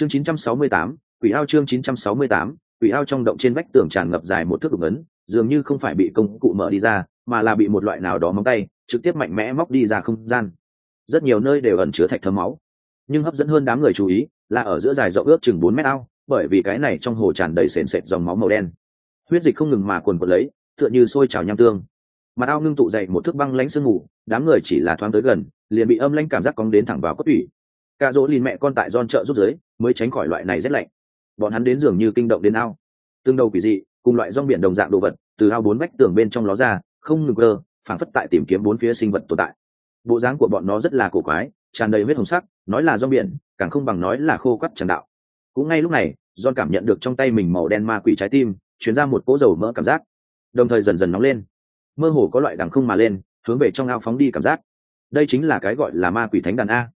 chương 968, quỷ ao chương 968, quỷ ao trong động trên vách tường tràn ngập dài một thước đục ấn dường như không phải bị công cụ mở đi ra mà là bị một loại nào đó móng tay trực tiếp mạnh mẽ móc đi ra không gian. Rất nhiều nơi đều ẩn chứa thạch thấm máu. Nhưng hấp dẫn hơn đám người chú ý là ở giữa dài rộng ước chừng bốn mét ao bởi vì cái này trong hồ tràn đầy sền sệt dòng máu màu đen. Huyết dịch không ngừng mà quần quật lấy tựa như sôi trào nham tương. Mặt ao ngưng tụ dậy một thước băng lãnh sương ngủ đám người chỉ là thoáng tới gần liền bị âm lãnh cảm giác cóng đến thẳng vào cốt tủy. Cả dỗ lìn mẹ con tại don chợ rút giới mới tránh khỏi loại này rét lạnh. Bọn hắn đến dường như kinh động đến ao. Tương đầu quỷ dị, cùng loại rong biển đồng dạng đồ vật, từ ao bốn vách tường bên trong ló ra, không ngừng cơ phản phất tại tìm kiếm bốn phía sinh vật tồn tại. Bộ dáng của bọn nó rất là cổ quái, tràn đầy huyết hồng sắc, nói là rong biển, càng không bằng nói là khô quắt tràn đạo. Cũng ngay lúc này, john cảm nhận được trong tay mình màu đen ma quỷ trái tim, chuyển ra một cỗ dầu mỡ cảm giác. Đồng thời dần dần nóng lên. Mơ hồ có loại đằng không mà lên, hướng về trong ao phóng đi cảm giác. Đây chính là cái gọi là ma quỷ thánh đàn a.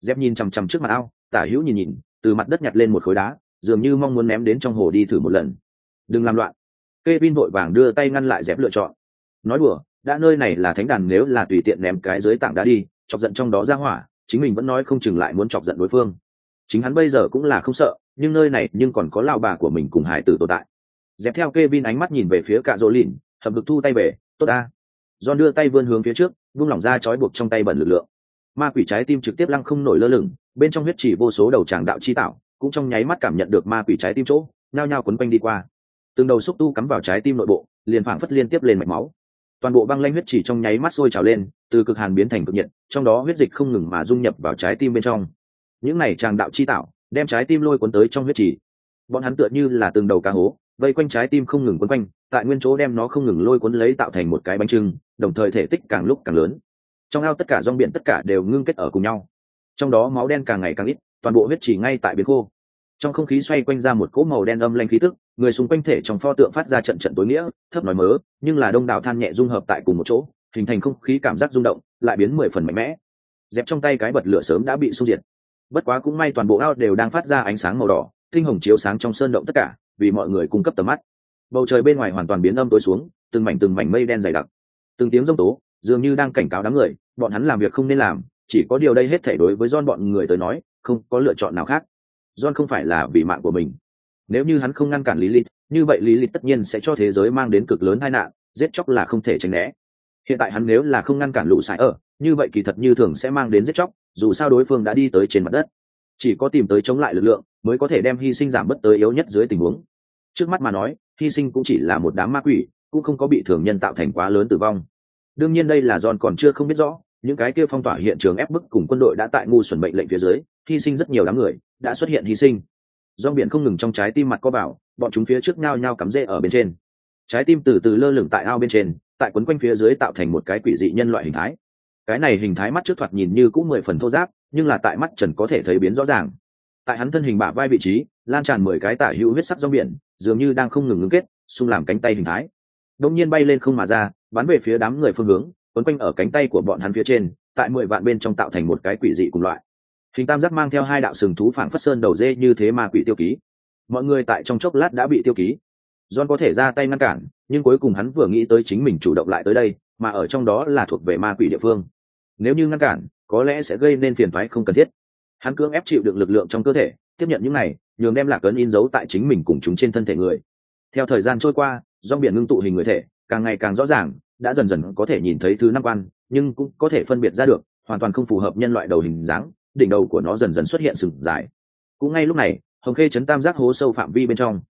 Dép nhìn chằm chằm trước mặt ao, tả hữu nhìn nhìn từ mặt đất nhặt lên một khối đá, dường như mong muốn ném đến trong hồ đi thử một lần. Đừng làm loạn. Kê vin vội vàng đưa tay ngăn lại dép lựa chọn. Nói đùa, đã nơi này là thánh đàn nếu là tùy tiện ném cái dưới tảng đá đi, chọc giận trong đó ra hỏa, chính mình vẫn nói không chừng lại muốn chọc giận đối phương. Chính hắn bây giờ cũng là không sợ, nhưng nơi này nhưng còn có lao bà của mình cùng hải tử tồn tại. Dẹp theo k e vin ánh mắt nhìn về phía cạ rỗ lìn hầm hực thu tay về, tốt ta john đưa tay vươn hướng phía trước, vung lỏng ra trói buộc trong tay bẩn lực lượng ma quỷ trái tim trực tiếp lăng không nổi lơ lửng, bên trong huyết chỉ vô số đầu tràng đạo chi tạo, cũng trong nháy mắt cảm nhận được ma quỷ trái tim chỗ, nhao nhao quấn quanh đi qua. Từng đầu xúc tu cắm vào trái tim nội bộ, liền phảng phất liên tiếp lên mạch máu. Toàn bộ băng lanh huyết chỉ trong nháy mắt sôi trào lên, từ cực hàn biến thành cực nhiệt, trong đó huyết dịch không ngừng mà dung nhập vào trái tim bên trong. Những này tràng đạo chi tạo, đem trái tim lôi cuốn tới trong huyết chỉ bọn hắn tựa như là từng đầu cá hố, vây quanh trái tim không ngừng quấn quanh, tại nguyên chỗ đem nó không ngừng lôi cuốn lấy tạo thành một cái bánh trưng, đồng thời thể tích càng lúc càng lớn trong ao tất cả rong biển tất cả đều ngưng kết ở cùng nhau. Trong đó máu đen càng ngày càng ít, toàn bộ huyết chỉ ngay tại biến khô. Trong không khí xoay quanh ra một cỗ màu đen âm lanh khí tức, người xung quanh thể trong pho tượng phát ra trận trận tối nghĩa, thấp nói mớ, nhưng là đông đảo than nhẹ dung hợp tại cùng một chỗ, hình thành không khí cảm giác rung động, lại biến mười phần mạnh mẽ. Dẹp trong tay cái bật lửa sớm đã bị sung diệt. Bất quá cũng may toàn bộ ao đều đang phát ra ánh sáng màu đỏ, tinh hồng chiếu sáng trong sơn động tất cả, vì mọi người cung cấp tầm mắt. Bầu trời bên ngoài hoàn toàn biến âm tối xuống, từng mảnh từng mảnh mây đen dày đặc. Từng tiếng rông tố dường như đang cảnh cáo đám người, bọn hắn làm việc không nên làm, chỉ có điều đây hết thể đối với don bọn người tới nói, không có lựa chọn nào khác. Don không phải là vì mạng của mình. Nếu như hắn không ngăn cản lý lịch như vậy lý lịch tất nhiên sẽ cho thế giới mang đến cực lớn tai nạn, giết chóc là không thể tránh né. Hiện tại hắn nếu là không ngăn cản lũ sải ở, như vậy kỳ thật như thường sẽ mang đến giết chóc, dù sao đối phương đã đi tới trên mặt đất. Chỉ có tìm tới chống lại lực lượng, mới có thể đem hy sinh giảm bớt tới yếu nhất dưới tình huống. Trước mắt mà nói, hy sinh cũng chỉ là một đám ma quỷ, cũng không có bị thường nhân tạo thành quá lớn tử vong đương nhiên đây là John còn chưa không biết rõ, những cái kia phong tỏa hiện trường ép bức cùng quân đội đã tại ngu xuẩn mệnh lệnh phía dưới, hy sinh rất nhiều đám người, đã xuất hiện hy sinh. Do biển không ngừng trong trái tim mặt có vào, bọn chúng phía trước nhao nhao cắm rễ ở bên trên. Trái tim từ từ lơ lửng tại ao bên trên, tại quấn quanh phía dưới tạo thành một cái quỷ dị nhân loại hình thái. Cái này hình thái mắt trước thoạt nhìn như cũng mười phần thô giáp nhưng là tại mắt trần có thể thấy biến rõ ràng. Tại hắn thân hình bả vai vị trí, lan tràn mười cái tả hữu huyết sắc rong biển, dường như đang không ngừng ngưng kết, xung làm cánh tay hình thái. Đông nhiên bay lên không mà ra bắn về phía đám người phương hướng, quấn quanh ở cánh tay của bọn hắn phía trên, tại mười vạn bên trong tạo thành một cái quỷ dị cùng loại. Hình tam giác mang theo hai đạo sừng thú phảng phất sơn đầu dê như thế mà quỷ tiêu ký. Mọi người tại trong chốc lát đã bị tiêu ký. John có thể ra tay ngăn cản, nhưng cuối cùng hắn vừa nghĩ tới chính mình chủ động lại tới đây, mà ở trong đó là thuộc về ma quỷ địa phương. Nếu như ngăn cản, có lẽ sẽ gây nên phiền thoái không cần thiết. Hắn cưỡng ép chịu được lực lượng trong cơ thể, tiếp nhận những này, nhường đem lạc ấn in dấu tại chính mình cùng chúng trên thân thể người. Theo thời gian trôi qua do biển ngưng tụ hình người thể càng ngày càng rõ ràng, đã dần dần có thể nhìn thấy thứ năm quan, nhưng cũng có thể phân biệt ra được, hoàn toàn không phù hợp nhân loại đầu hình dáng, đỉnh đầu của nó dần dần xuất hiện sừng dài. Cũng ngay lúc này, hồng khê chấn tam giác hố sâu phạm vi bên trong.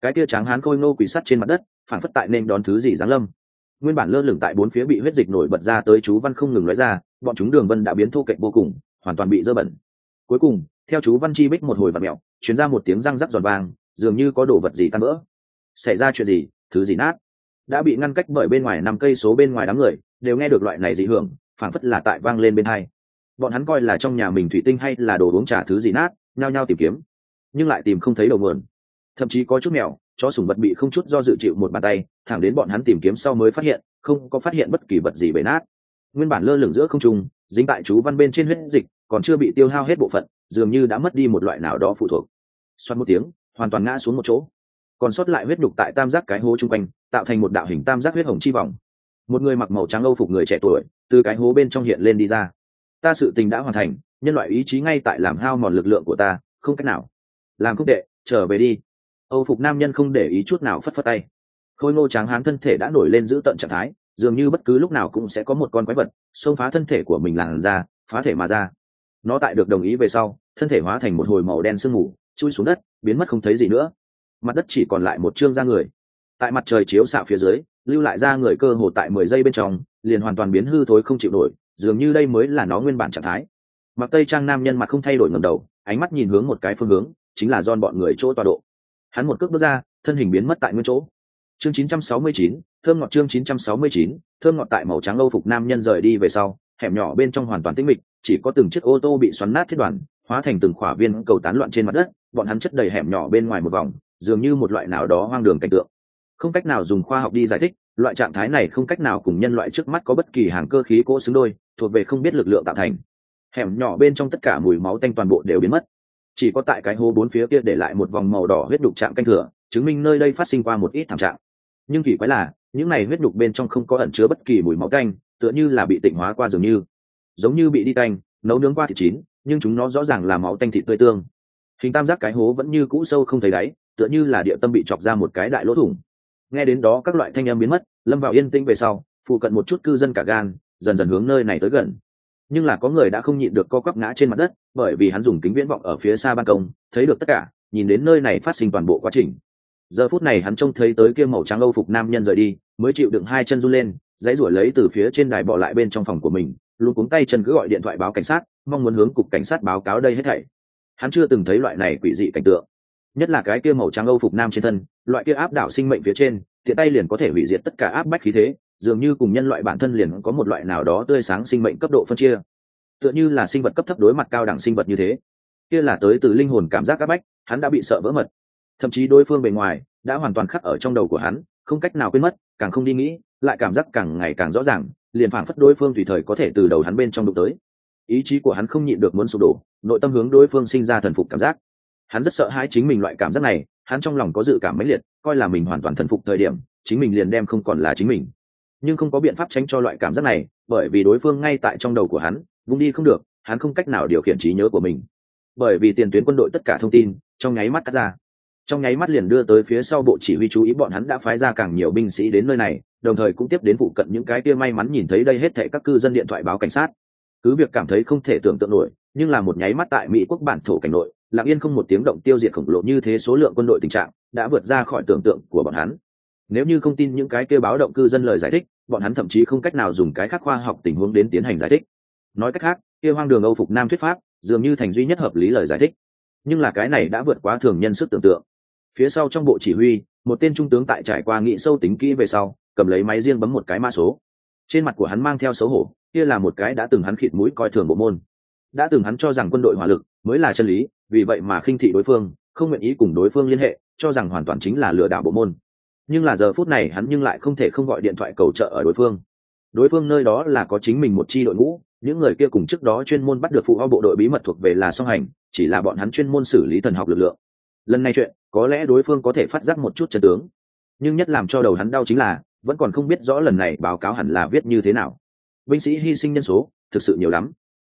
Cái tia tráng hán khôi ngô quỷ sắt trên mặt đất, phản phất tại nên đón thứ gì giáng lâm. Nguyên bản lơ lửng tại bốn phía bị huyết dịch nổi bật ra tới chú văn không ngừng nói ra, bọn chúng đường vân đã biến thô kệch vô cùng, hoàn toàn bị dơ bẩn. Cuối cùng, theo chú văn chi bích một hồi và mẹo chuyển ra một tiếng răng rắc giòn vàng, dường như có đồ vật gì tan vỡ. Xảy ra chuyện gì? Thứ gì nát? Đã bị ngăn cách bởi bên ngoài năm cây số bên ngoài đám người, đều nghe được loại này dị hưởng, phảng phất là tại vang lên bên hai. Bọn hắn coi là trong nhà mình thủy tinh hay là đồ uống trà thứ gì nát, nhao nhao tìm kiếm, nhưng lại tìm không thấy đầu nguồn. Thậm chí có chút mèo, chó sùng vật bị không chút do dự chịu một bàn tay, thẳng đến bọn hắn tìm kiếm sau mới phát hiện, không có phát hiện bất kỳ vật gì bể nát. Nguyên bản lơ lửng giữa không trung, dính tại chú văn bên trên huyết dịch, còn chưa bị tiêu hao hết bộ phận, dường như đã mất đi một loại nào đó phụ thuộc. Xoắn một tiếng, hoàn toàn ngã xuống một chỗ còn sót lại huyết nhục tại tam giác cái hố chung quanh, tạo thành một đạo hình tam giác huyết hồng chi vòng. Một người mặc màu trắng âu phục người trẻ tuổi, từ cái hố bên trong hiện lên đi ra. Ta sự tình đã hoàn thành, nhân loại ý chí ngay tại làm hao mòn lực lượng của ta, không cách nào. Làm không tệ, trở về đi. Âu phục nam nhân không để ý chút nào phất phất tay. Khôi ngô tráng hán thân thể đã nổi lên giữ tận trạng thái, dường như bất cứ lúc nào cũng sẽ có một con quái vật, xông phá thân thể của mình làn ra phá thể mà ra. Nó tại được đồng ý về sau, thân thể hóa thành một hồi màu đen sương mù, chui xuống đất, biến mất không thấy gì nữa mặt đất chỉ còn lại một chương da người. Tại mặt trời chiếu xạ phía dưới lưu lại da người cơ hồ tại mười giây bên trong liền hoàn toàn biến hư thối không chịu nổi dường như đây mới là nó nguyên bản trạng thái. Mặc tây trang nam nhân mặt không thay đổi ngầm đầu ánh mắt nhìn hướng một cái phương hướng chính là don bọn người chỗ tọa độ. Hắn một cước bước ra thân hình biến mất tại nguyên chỗ. Chương 969, thơm ngọt chương 969, thơm ngọt tại màu trắng âu phục nam nhân rời đi về sau hẻm nhỏ bên trong hoàn toàn tĩnh mịch chỉ có từng chiếc ô tô bị xoắn nát thiết đoàn hóa thành từng khỏa viên cầu tán loạn trên mặt đất bọn hắn chất đầy hẻm nhỏ bên ngoài một vòng dường như một loại nào đó hoang đường cảnh tượng. Không cách nào dùng khoa học đi giải thích, loại trạng thái này không cách nào cùng nhân loại trước mắt có bất kỳ hàng cơ khí cỗ xứng đôi, thuộc về không biết lực lượng tạo thành. Hẻm nhỏ bên trong tất cả mùi máu tanh toàn bộ đều biến mất. Chỉ có tại cái hố bốn phía kia để lại một vòng màu đỏ huyết đục trạng canh thừa, chứng minh nơi đây phát sinh qua một ít thảm trạng. Nhưng kỳ quái là, những này huyết đục bên trong không có ẩn chứa bất kỳ mùi máu canh tựa như là bị tịnh hóa qua dường như. Giống như bị đi canh nấu nướng qua thịt chín, nhưng chúng nó rõ ràng là máu tanh thịt tươi tương. Hình tam giác cái hố vẫn như cũ sâu không thấy đáy tựa như là địa tâm bị chọc ra một cái đại lỗ thủng. Nghe đến đó các loại thanh âm biến mất, lâm vào yên tĩnh về sau, phụ cận một chút cư dân cả gan, dần dần hướng nơi này tới gần. Nhưng là có người đã không nhịn được co quắp ngã trên mặt đất, bởi vì hắn dùng kính viễn vọng ở phía xa ban công, thấy được tất cả, nhìn đến nơi này phát sinh toàn bộ quá trình. Giờ phút này hắn trông thấy tới kia màu trắng âu phục nam nhân rời đi, mới chịu đựng hai chân run lên, dãy ruổi lấy từ phía trên đài bỏ lại bên trong phòng của mình, luôn cuống tay chân cứ gọi điện thoại báo cảnh sát, mong muốn hướng cục cảnh sát báo cáo đây hết thảy. Hắn chưa từng thấy loại này quỷ dị cảnh tượng nhất là cái kia màu trắng âu phục nam trên thân, loại kia áp đảo sinh mệnh phía trên, tiện tay liền có thể hủy diệt tất cả áp bách khí thế, dường như cùng nhân loại bản thân liền có một loại nào đó tươi sáng sinh mệnh cấp độ phân chia. Tựa như là sinh vật cấp thấp đối mặt cao đẳng sinh vật như thế. Kia là tới từ linh hồn cảm giác áp bách, hắn đã bị sợ vỡ mật. Thậm chí đối phương bề ngoài đã hoàn toàn khắc ở trong đầu của hắn, không cách nào quên mất, càng không đi nghĩ, lại cảm giác càng ngày càng rõ ràng, liền phảng phất đối phương tùy thời có thể từ đầu hắn bên trong đụng tới. Ý chí của hắn không nhịn được muốn sụp đổ, nội tâm hướng đối phương sinh ra thần phục cảm giác hắn rất sợ hãi chính mình loại cảm giác này, hắn trong lòng có dự cảm mãnh liệt, coi là mình hoàn toàn thần phục thời điểm, chính mình liền đem không còn là chính mình. Nhưng không có biện pháp tránh cho loại cảm giác này, bởi vì đối phương ngay tại trong đầu của hắn, vung đi không được, hắn không cách nào điều khiển trí nhớ của mình. Bởi vì tiền tuyến quân đội tất cả thông tin, trong nháy mắt cắt ra. Trong nháy mắt liền đưa tới phía sau bộ chỉ huy chú ý bọn hắn đã phái ra càng nhiều binh sĩ đến nơi này, đồng thời cũng tiếp đến phụ cận những cái kia may mắn nhìn thấy đây hết thệ các cư dân điện thoại báo cảnh sát. Cứ việc cảm thấy không thể tưởng tượng nổi, nhưng là một nháy mắt tại mỹ quốc bản thổ cảnh nội lặng yên không một tiếng động tiêu diệt khổng lồ như thế số lượng quân đội tình trạng đã vượt ra khỏi tưởng tượng của bọn hắn. Nếu như không tin những cái kêu báo động cư dân lời giải thích, bọn hắn thậm chí không cách nào dùng cái khác khoa học tình huống đến tiến hành giải thích. Nói cách khác, kia hoang đường âu phục nam thuyết pháp dường như thành duy nhất hợp lý lời giải thích. Nhưng là cái này đã vượt quá thường nhân sức tưởng tượng. Phía sau trong bộ chỉ huy, một tên trung tướng tại trải qua nghị sâu tính kỹ về sau, cầm lấy máy riêng bấm một cái mã số. Trên mặt của hắn mang theo xấu hổ, kia là một cái đã từng hắn khịt mũi coi thường bộ môn. Đã từng hắn cho rằng quân đội hỏa lực mới là chân lý vì vậy mà khinh thị đối phương, không nguyện ý cùng đối phương liên hệ, cho rằng hoàn toàn chính là lừa đảo bộ môn. Nhưng là giờ phút này hắn nhưng lại không thể không gọi điện thoại cầu trợ ở đối phương. Đối phương nơi đó là có chính mình một chi đội ngũ, những người kia cùng trước đó chuyên môn bắt được phụ ho bộ đội bí mật thuộc về là song hành, chỉ là bọn hắn chuyên môn xử lý thần học lực lượng. Lần này chuyện, có lẽ đối phương có thể phát giác một chút chân tướng. Nhưng nhất làm cho đầu hắn đau chính là, vẫn còn không biết rõ lần này báo cáo hẳn là viết như thế nào. Binh sĩ hy sinh nhân số, thực sự nhiều lắm.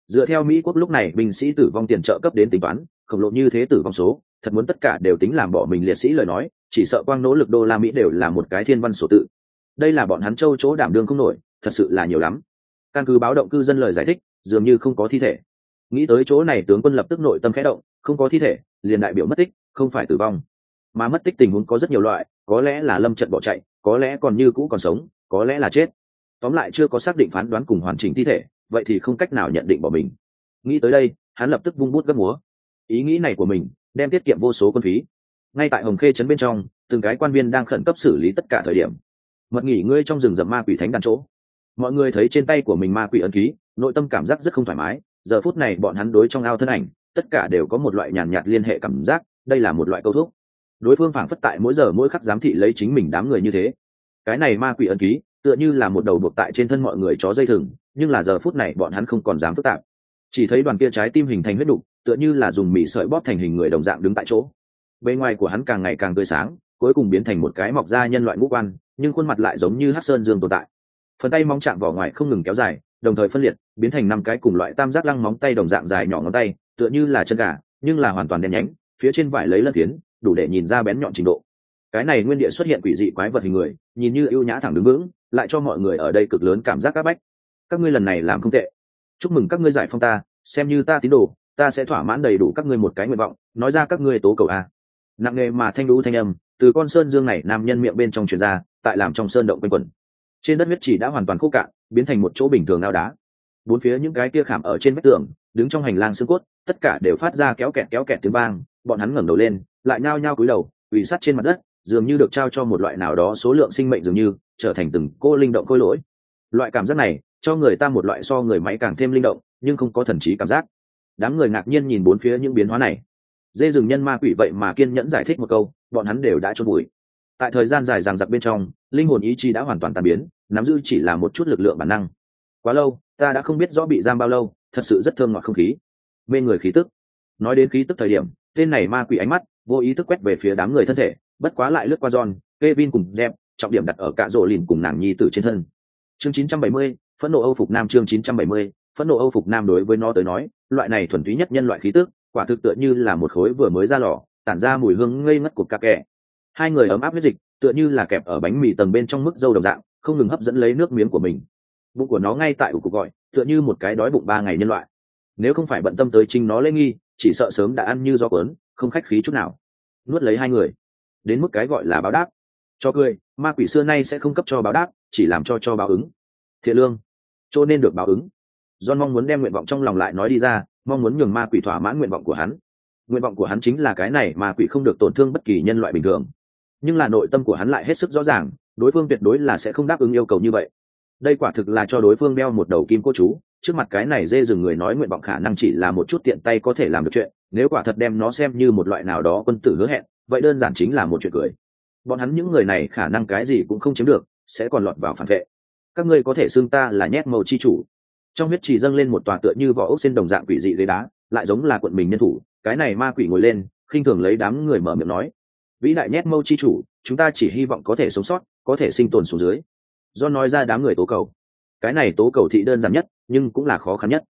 Dựa theo mỹ quốc lúc này, binh sĩ tử vong tiền trợ cấp đến tính toán khổng lồ như thế tử vong số, thật muốn tất cả đều tính làm bỏ mình liệt sĩ lời nói, chỉ sợ quang nỗ lực đô la mỹ đều là một cái thiên văn sổ tự. Đây là bọn hắn châu chỗ đảm đương không nổi, thật sự là nhiều lắm. Căn cứ báo động cư dân lời giải thích, dường như không có thi thể. Nghĩ tới chỗ này tướng quân lập tức nội tâm khẽ động, không có thi thể, liền đại biểu mất tích, không phải tử vong. Mà mất tích tình huống có rất nhiều loại, có lẽ là lâm trận bỏ chạy, có lẽ còn như cũ còn sống, có lẽ là chết. Tóm lại chưa có xác định phán đoán cùng hoàn chỉnh thi thể, vậy thì không cách nào nhận định bỏ mình. Nghĩ tới đây, hắn lập tức vung bút gấp múa ý nghĩ này của mình đem tiết kiệm vô số quân phí. Ngay tại hồng khê trấn bên trong từng cái quan viên đang khẩn cấp xử lý tất cả thời điểm. Mật nghỉ ngươi trong rừng rậm ma quỷ thánh đàn chỗ. Mọi người thấy trên tay của mình ma quỷ ấn ký nội tâm cảm giác rất không thoải mái. Giờ phút này bọn hắn đối trong ao thân ảnh tất cả đều có một loại nhàn nhạt, nhạt liên hệ cảm giác đây là một loại câu thuốc đối phương phảng phất tại mỗi giờ mỗi khắc giám thị lấy chính mình đám người như thế. Cái này ma quỷ ấn ký tựa như là một đầu buộc tại trên thân mọi người chó dây thừng nhưng là giờ phút này bọn hắn không còn dám phức tạp. Chỉ thấy đoàn kia trái tim hình thành huyết đục tựa như là dùng mì sợi bóp thành hình người đồng dạng đứng tại chỗ. Bề ngoài của hắn càng ngày càng tươi sáng, cuối cùng biến thành một cái mọc da nhân loại ngũ quan, nhưng khuôn mặt lại giống như hát sơn dương tồn tại. Phần tay móng chạm vỏ ngoài không ngừng kéo dài, đồng thời phân liệt, biến thành năm cái cùng loại tam giác lăng móng tay đồng dạng dài nhỏ ngón tay, tựa như là chân gà, nhưng là hoàn toàn đen nhánh, phía trên vải lấy lân phiến, đủ để nhìn ra bén nhọn trình độ. Cái này nguyên địa xuất hiện quỷ dị quái vật hình người, nhìn như ưu nhã thẳng đứng vững, lại cho mọi người ở đây cực lớn cảm giác áp bách. Các ngươi lần này làm không tệ. Chúc mừng các ngươi giải phong ta, xem như ta tín đồ ta sẽ thỏa mãn đầy đủ các ngươi một cái nguyện vọng, nói ra các ngươi tố cầu a. Nặng nề mà thanh lũ thanh âm, từ con sơn dương này nam nhân miệng bên trong truyền ra, tại làm trong sơn động quanh quẩn. Trên đất huyết chỉ đã hoàn toàn khô cạn, biến thành một chỗ bình thường ao đá. Bốn phía những cái kia khảm ở trên vách tường, đứng trong hành lang xương cốt, tất cả đều phát ra kéo kẹt kéo kẹt tiếng vang, bọn hắn ngẩng đầu lên, lại nhao nhao cúi đầu ủy sắt trên mặt đất, dường như được trao cho một loại nào đó số lượng sinh mệnh dường như, trở thành từng cô linh động khôi lỗi. Loại cảm giác này, cho người ta một loại so người máy càng thêm linh động, nhưng không có thần trí cảm giác đám người ngạc nhiên nhìn bốn phía những biến hóa này dê rừng nhân ma quỷ vậy mà kiên nhẫn giải thích một câu bọn hắn đều đã trôn bụi tại thời gian dài ràng giặc bên trong linh hồn ý chí đã hoàn toàn tàn biến nắm giữ chỉ là một chút lực lượng bản năng quá lâu ta đã không biết rõ bị giam bao lâu thật sự rất thơm ngọt không khí mê người khí tức nói đến khí tức thời điểm tên này ma quỷ ánh mắt vô ý thức quét về phía đám người thân thể bất quá lại lướt qua giòn. Kevin cùng Deb, trọng điểm đặt ở cạ rỗ lìn cùng nàng nhi tử trên thân. Chương 970, phẫn nộ Âu phục nam chương 970, phẫn nộ Âu phục nam đối với nó tới nói, loại này thuần túy nhất nhân loại khí tức, quả thực tựa như là một khối vừa mới ra lò, tản ra mùi hương ngây ngất của cà kẹ. Hai người ấm áp huyết dịch, tựa như là kẹp ở bánh mì tầng bên trong mức dâu đồng dạng, không ngừng hấp dẫn lấy nước miếng của mình. Bụng của nó ngay tại ủ cục gọi, tựa như một cái đói bụng ba ngày nhân loại. Nếu không phải bận tâm tới chính nó lễ nghi, chỉ sợ sớm đã ăn như do cuốn, không khách khí chút nào. Nuốt lấy hai người đến mức cái gọi là báo đáp cho cười ma quỷ xưa nay sẽ không cấp cho báo đáp chỉ làm cho cho báo ứng thiện lương cho nên được báo ứng john mong muốn đem nguyện vọng trong lòng lại nói đi ra, mong muốn nhường ma quỷ thỏa mãn nguyện vọng của hắn. Nguyện vọng của hắn chính là cái này mà quỷ không được tổn thương bất kỳ nhân loại bình thường. Nhưng là nội tâm của hắn lại hết sức rõ ràng, đối phương tuyệt đối là sẽ không đáp ứng yêu cầu như vậy. Đây quả thực là cho đối phương đeo một đầu kim cô chú, trước mặt cái này dê dừng người nói nguyện vọng khả năng chỉ là một chút tiện tay có thể làm được chuyện, nếu quả thật đem nó xem như một loại nào đó quân tử hứa hẹn, vậy đơn giản chính là một chuyện cười. Bọn hắn những người này khả năng cái gì cũng không chiếm được, sẽ còn lọt vào phản vệ. Các ngươi có thể xưng ta là nhét màu chi chủ trong huyết trì dâng lên một tòa tựa như vỏ ốc xin đồng dạng quỷ dị ghế đá, lại giống là quận mình nhân thủ, cái này ma quỷ ngồi lên, khinh thường lấy đám người mở miệng nói, vĩ đại nhét mâu chi chủ, chúng ta chỉ hy vọng có thể sống sót, có thể sinh tồn xuống dưới. Do nói ra đám người tố cầu. Cái này tố cầu thị đơn giản nhất, nhưng cũng là khó khăn nhất.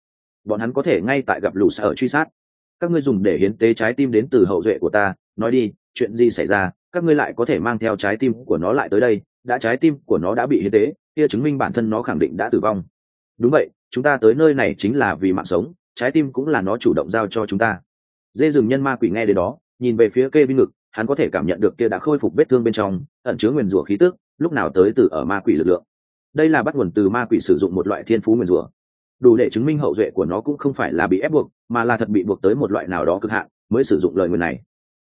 Bọn hắn có thể ngay tại gặp lũ sở truy sát. Các ngươi dùng để hiến tế trái tim đến từ hậu duệ của ta, nói đi, chuyện gì xảy ra, các ngươi lại có thể mang theo trái tim của nó lại tới đây, đã trái tim của nó đã bị hiến tế, kia chứng minh bản thân nó khẳng định đã tử vong. Đúng vậy chúng ta tới nơi này chính là vì mạng sống, trái tim cũng là nó chủ động giao cho chúng ta. Dê rừng nhân ma quỷ nghe đến đó, nhìn về phía kê binh ngực, hắn có thể cảm nhận được kia đã khôi phục vết thương bên trong, ẩn chứa nguyền rủa khí tức, lúc nào tới từ ở ma quỷ lực lượng. Đây là bắt nguồn từ ma quỷ sử dụng một loại thiên phú nguyền rủa. Đủ để chứng minh hậu duệ của nó cũng không phải là bị ép buộc, mà là thật bị buộc tới một loại nào đó cực hạn mới sử dụng lời nguyền này.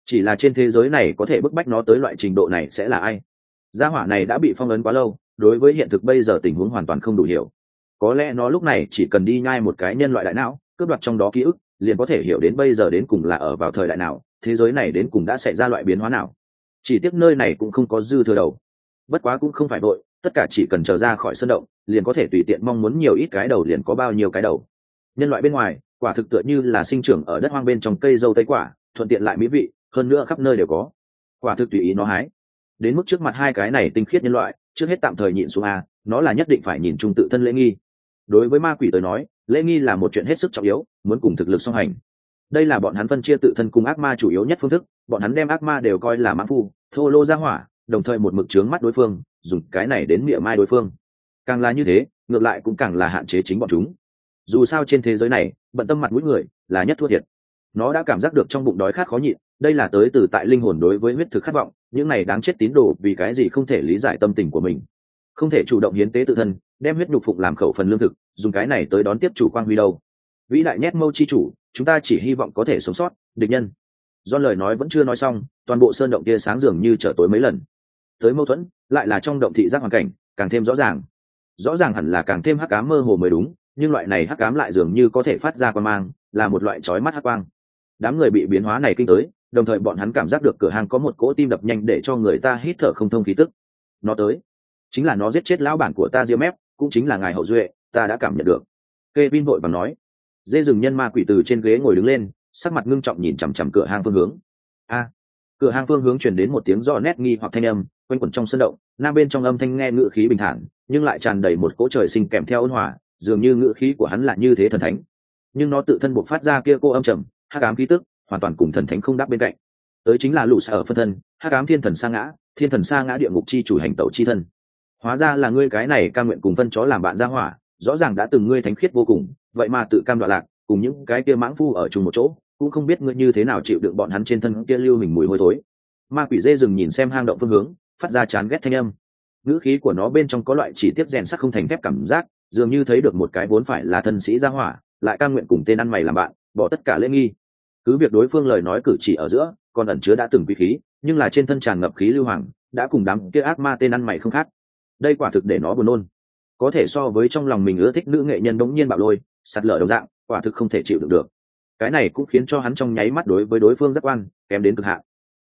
Chỉ là trên thế giới này có thể bức bách nó tới loại trình độ này sẽ là ai? Gia hỏa này đã bị phong ấn quá lâu, đối với hiện thực bây giờ tình huống hoàn toàn không đủ hiểu có lẽ nó lúc này chỉ cần đi nhai một cái nhân loại đại não, cướp đoạt trong đó ký ức, liền có thể hiểu đến bây giờ đến cùng là ở vào thời đại nào, thế giới này đến cùng đã xảy ra loại biến hóa nào. Chỉ tiếc nơi này cũng không có dư thừa đầu. Bất quá cũng không phải vội, tất cả chỉ cần trở ra khỏi sân động, liền có thể tùy tiện mong muốn nhiều ít cái đầu liền có bao nhiêu cái đầu. Nhân loại bên ngoài, quả thực tựa như là sinh trưởng ở đất hoang bên trong cây dâu tây quả, thuận tiện lại mỹ vị, hơn nữa khắp nơi đều có. Quả thực tùy ý nó hái. Đến mức trước mặt hai cái này tinh khiết nhân loại, trước hết tạm thời nhịn xuống a, nó là nhất định phải nhìn chung tự thân lễ nghi đối với ma quỷ tới nói, lễ nghi là một chuyện hết sức trọng yếu, muốn cùng thực lực song hành. Đây là bọn hắn phân chia tự thân cùng ác ma chủ yếu nhất phương thức, bọn hắn đem ác ma đều coi là mã phu, thô lô ra hỏa, đồng thời một mực trướng mắt đối phương, dùng cái này đến miệng mai đối phương. Càng là như thế, ngược lại cũng càng là hạn chế chính bọn chúng. Dù sao trên thế giới này, bận tâm mặt mũi người là nhất thua thiệt. Nó đã cảm giác được trong bụng đói khát khó nhịn, đây là tới từ tại linh hồn đối với huyết thực khát vọng, những này đáng chết tín đồ vì cái gì không thể lý giải tâm tình của mình. Không thể chủ động hiến tế tự thân đem huyết nhục phụng làm khẩu phần lương thực, dùng cái này tới đón tiếp chủ quang huy đâu. Vĩ đại nhét mâu chi chủ, chúng ta chỉ hy vọng có thể sống sót, địch nhân. Do lời nói vẫn chưa nói xong, toàn bộ sơn động kia sáng dường như trở tối mấy lần. Tới mâu thuẫn, lại là trong động thị giác hoàn cảnh, càng thêm rõ ràng. Rõ ràng hẳn là càng thêm hắc ám mơ hồ mới đúng, nhưng loại này hắc ám lại dường như có thể phát ra quan mang, là một loại trói mắt hắc quang. Đám người bị biến hóa này kinh tới, đồng thời bọn hắn cảm giác được cửa hàng có một cỗ tim đập nhanh để cho người ta hít thở không thông khí tức. Nó tới. Chính là nó giết chết lão bản của ta diêm mép cũng chính là ngài hậu duệ, ta đã cảm nhận được. Kê vin vội bằng nói. Dê rừng nhân ma quỷ từ trên ghế ngồi đứng lên, sắc mặt ngưng trọng nhìn chằm chằm cửa hang phương hướng. A, cửa hang phương hướng chuyển đến một tiếng do nét nghi hoặc thanh âm, quanh quẩn trong sân động, nam bên trong âm thanh nghe ngữ khí bình thản, nhưng lại tràn đầy một cỗ trời sinh kèm theo ôn hòa, dường như ngữ khí của hắn là như thế thần thánh. Nhưng nó tự thân buộc phát ra kia cô âm trầm, hắc ám khí tức, hoàn toàn cùng thần thánh không đáp bên cạnh. Tới chính là lũ xa ở phân thân, hắc ám thiên thần sa ngã, thiên thần sa ngã địa ngục chi chủ hành tẩu chi thân hóa ra là ngươi cái này cam nguyện cùng phân chó làm bạn ra hỏa, rõ ràng đã từng ngươi thánh khiết vô cùng, vậy mà tự cam đoạn lạc, cùng những cái kia mãng phu ở chung một chỗ, cũng không biết ngươi như thế nào chịu đựng bọn hắn trên thân kia lưu mình mùi hôi thối. Ma quỷ dê rừng nhìn xem hang động phương hướng, phát ra chán ghét thanh âm. Ngữ khí của nó bên trong có loại chỉ tiếp rèn sắc không thành thép cảm giác, dường như thấy được một cái vốn phải là thân sĩ gia hỏa, lại cam nguyện cùng tên ăn mày làm bạn, bỏ tất cả lễ nghi. Cứ việc đối phương lời nói cử chỉ ở giữa, còn ẩn chứa đã từng quý khí, nhưng là trên thân tràn ngập khí lưu hoàng, đã cùng đám kia ác ma tên ăn mày không khác đây quả thực để nó buồn nôn. Có thể so với trong lòng mình ưa thích nữ nghệ nhân đống nhiên bạo lôi, sạt lở đồng dạng, quả thực không thể chịu được được. Cái này cũng khiến cho hắn trong nháy mắt đối với đối phương giác quan, kém đến cực hạn.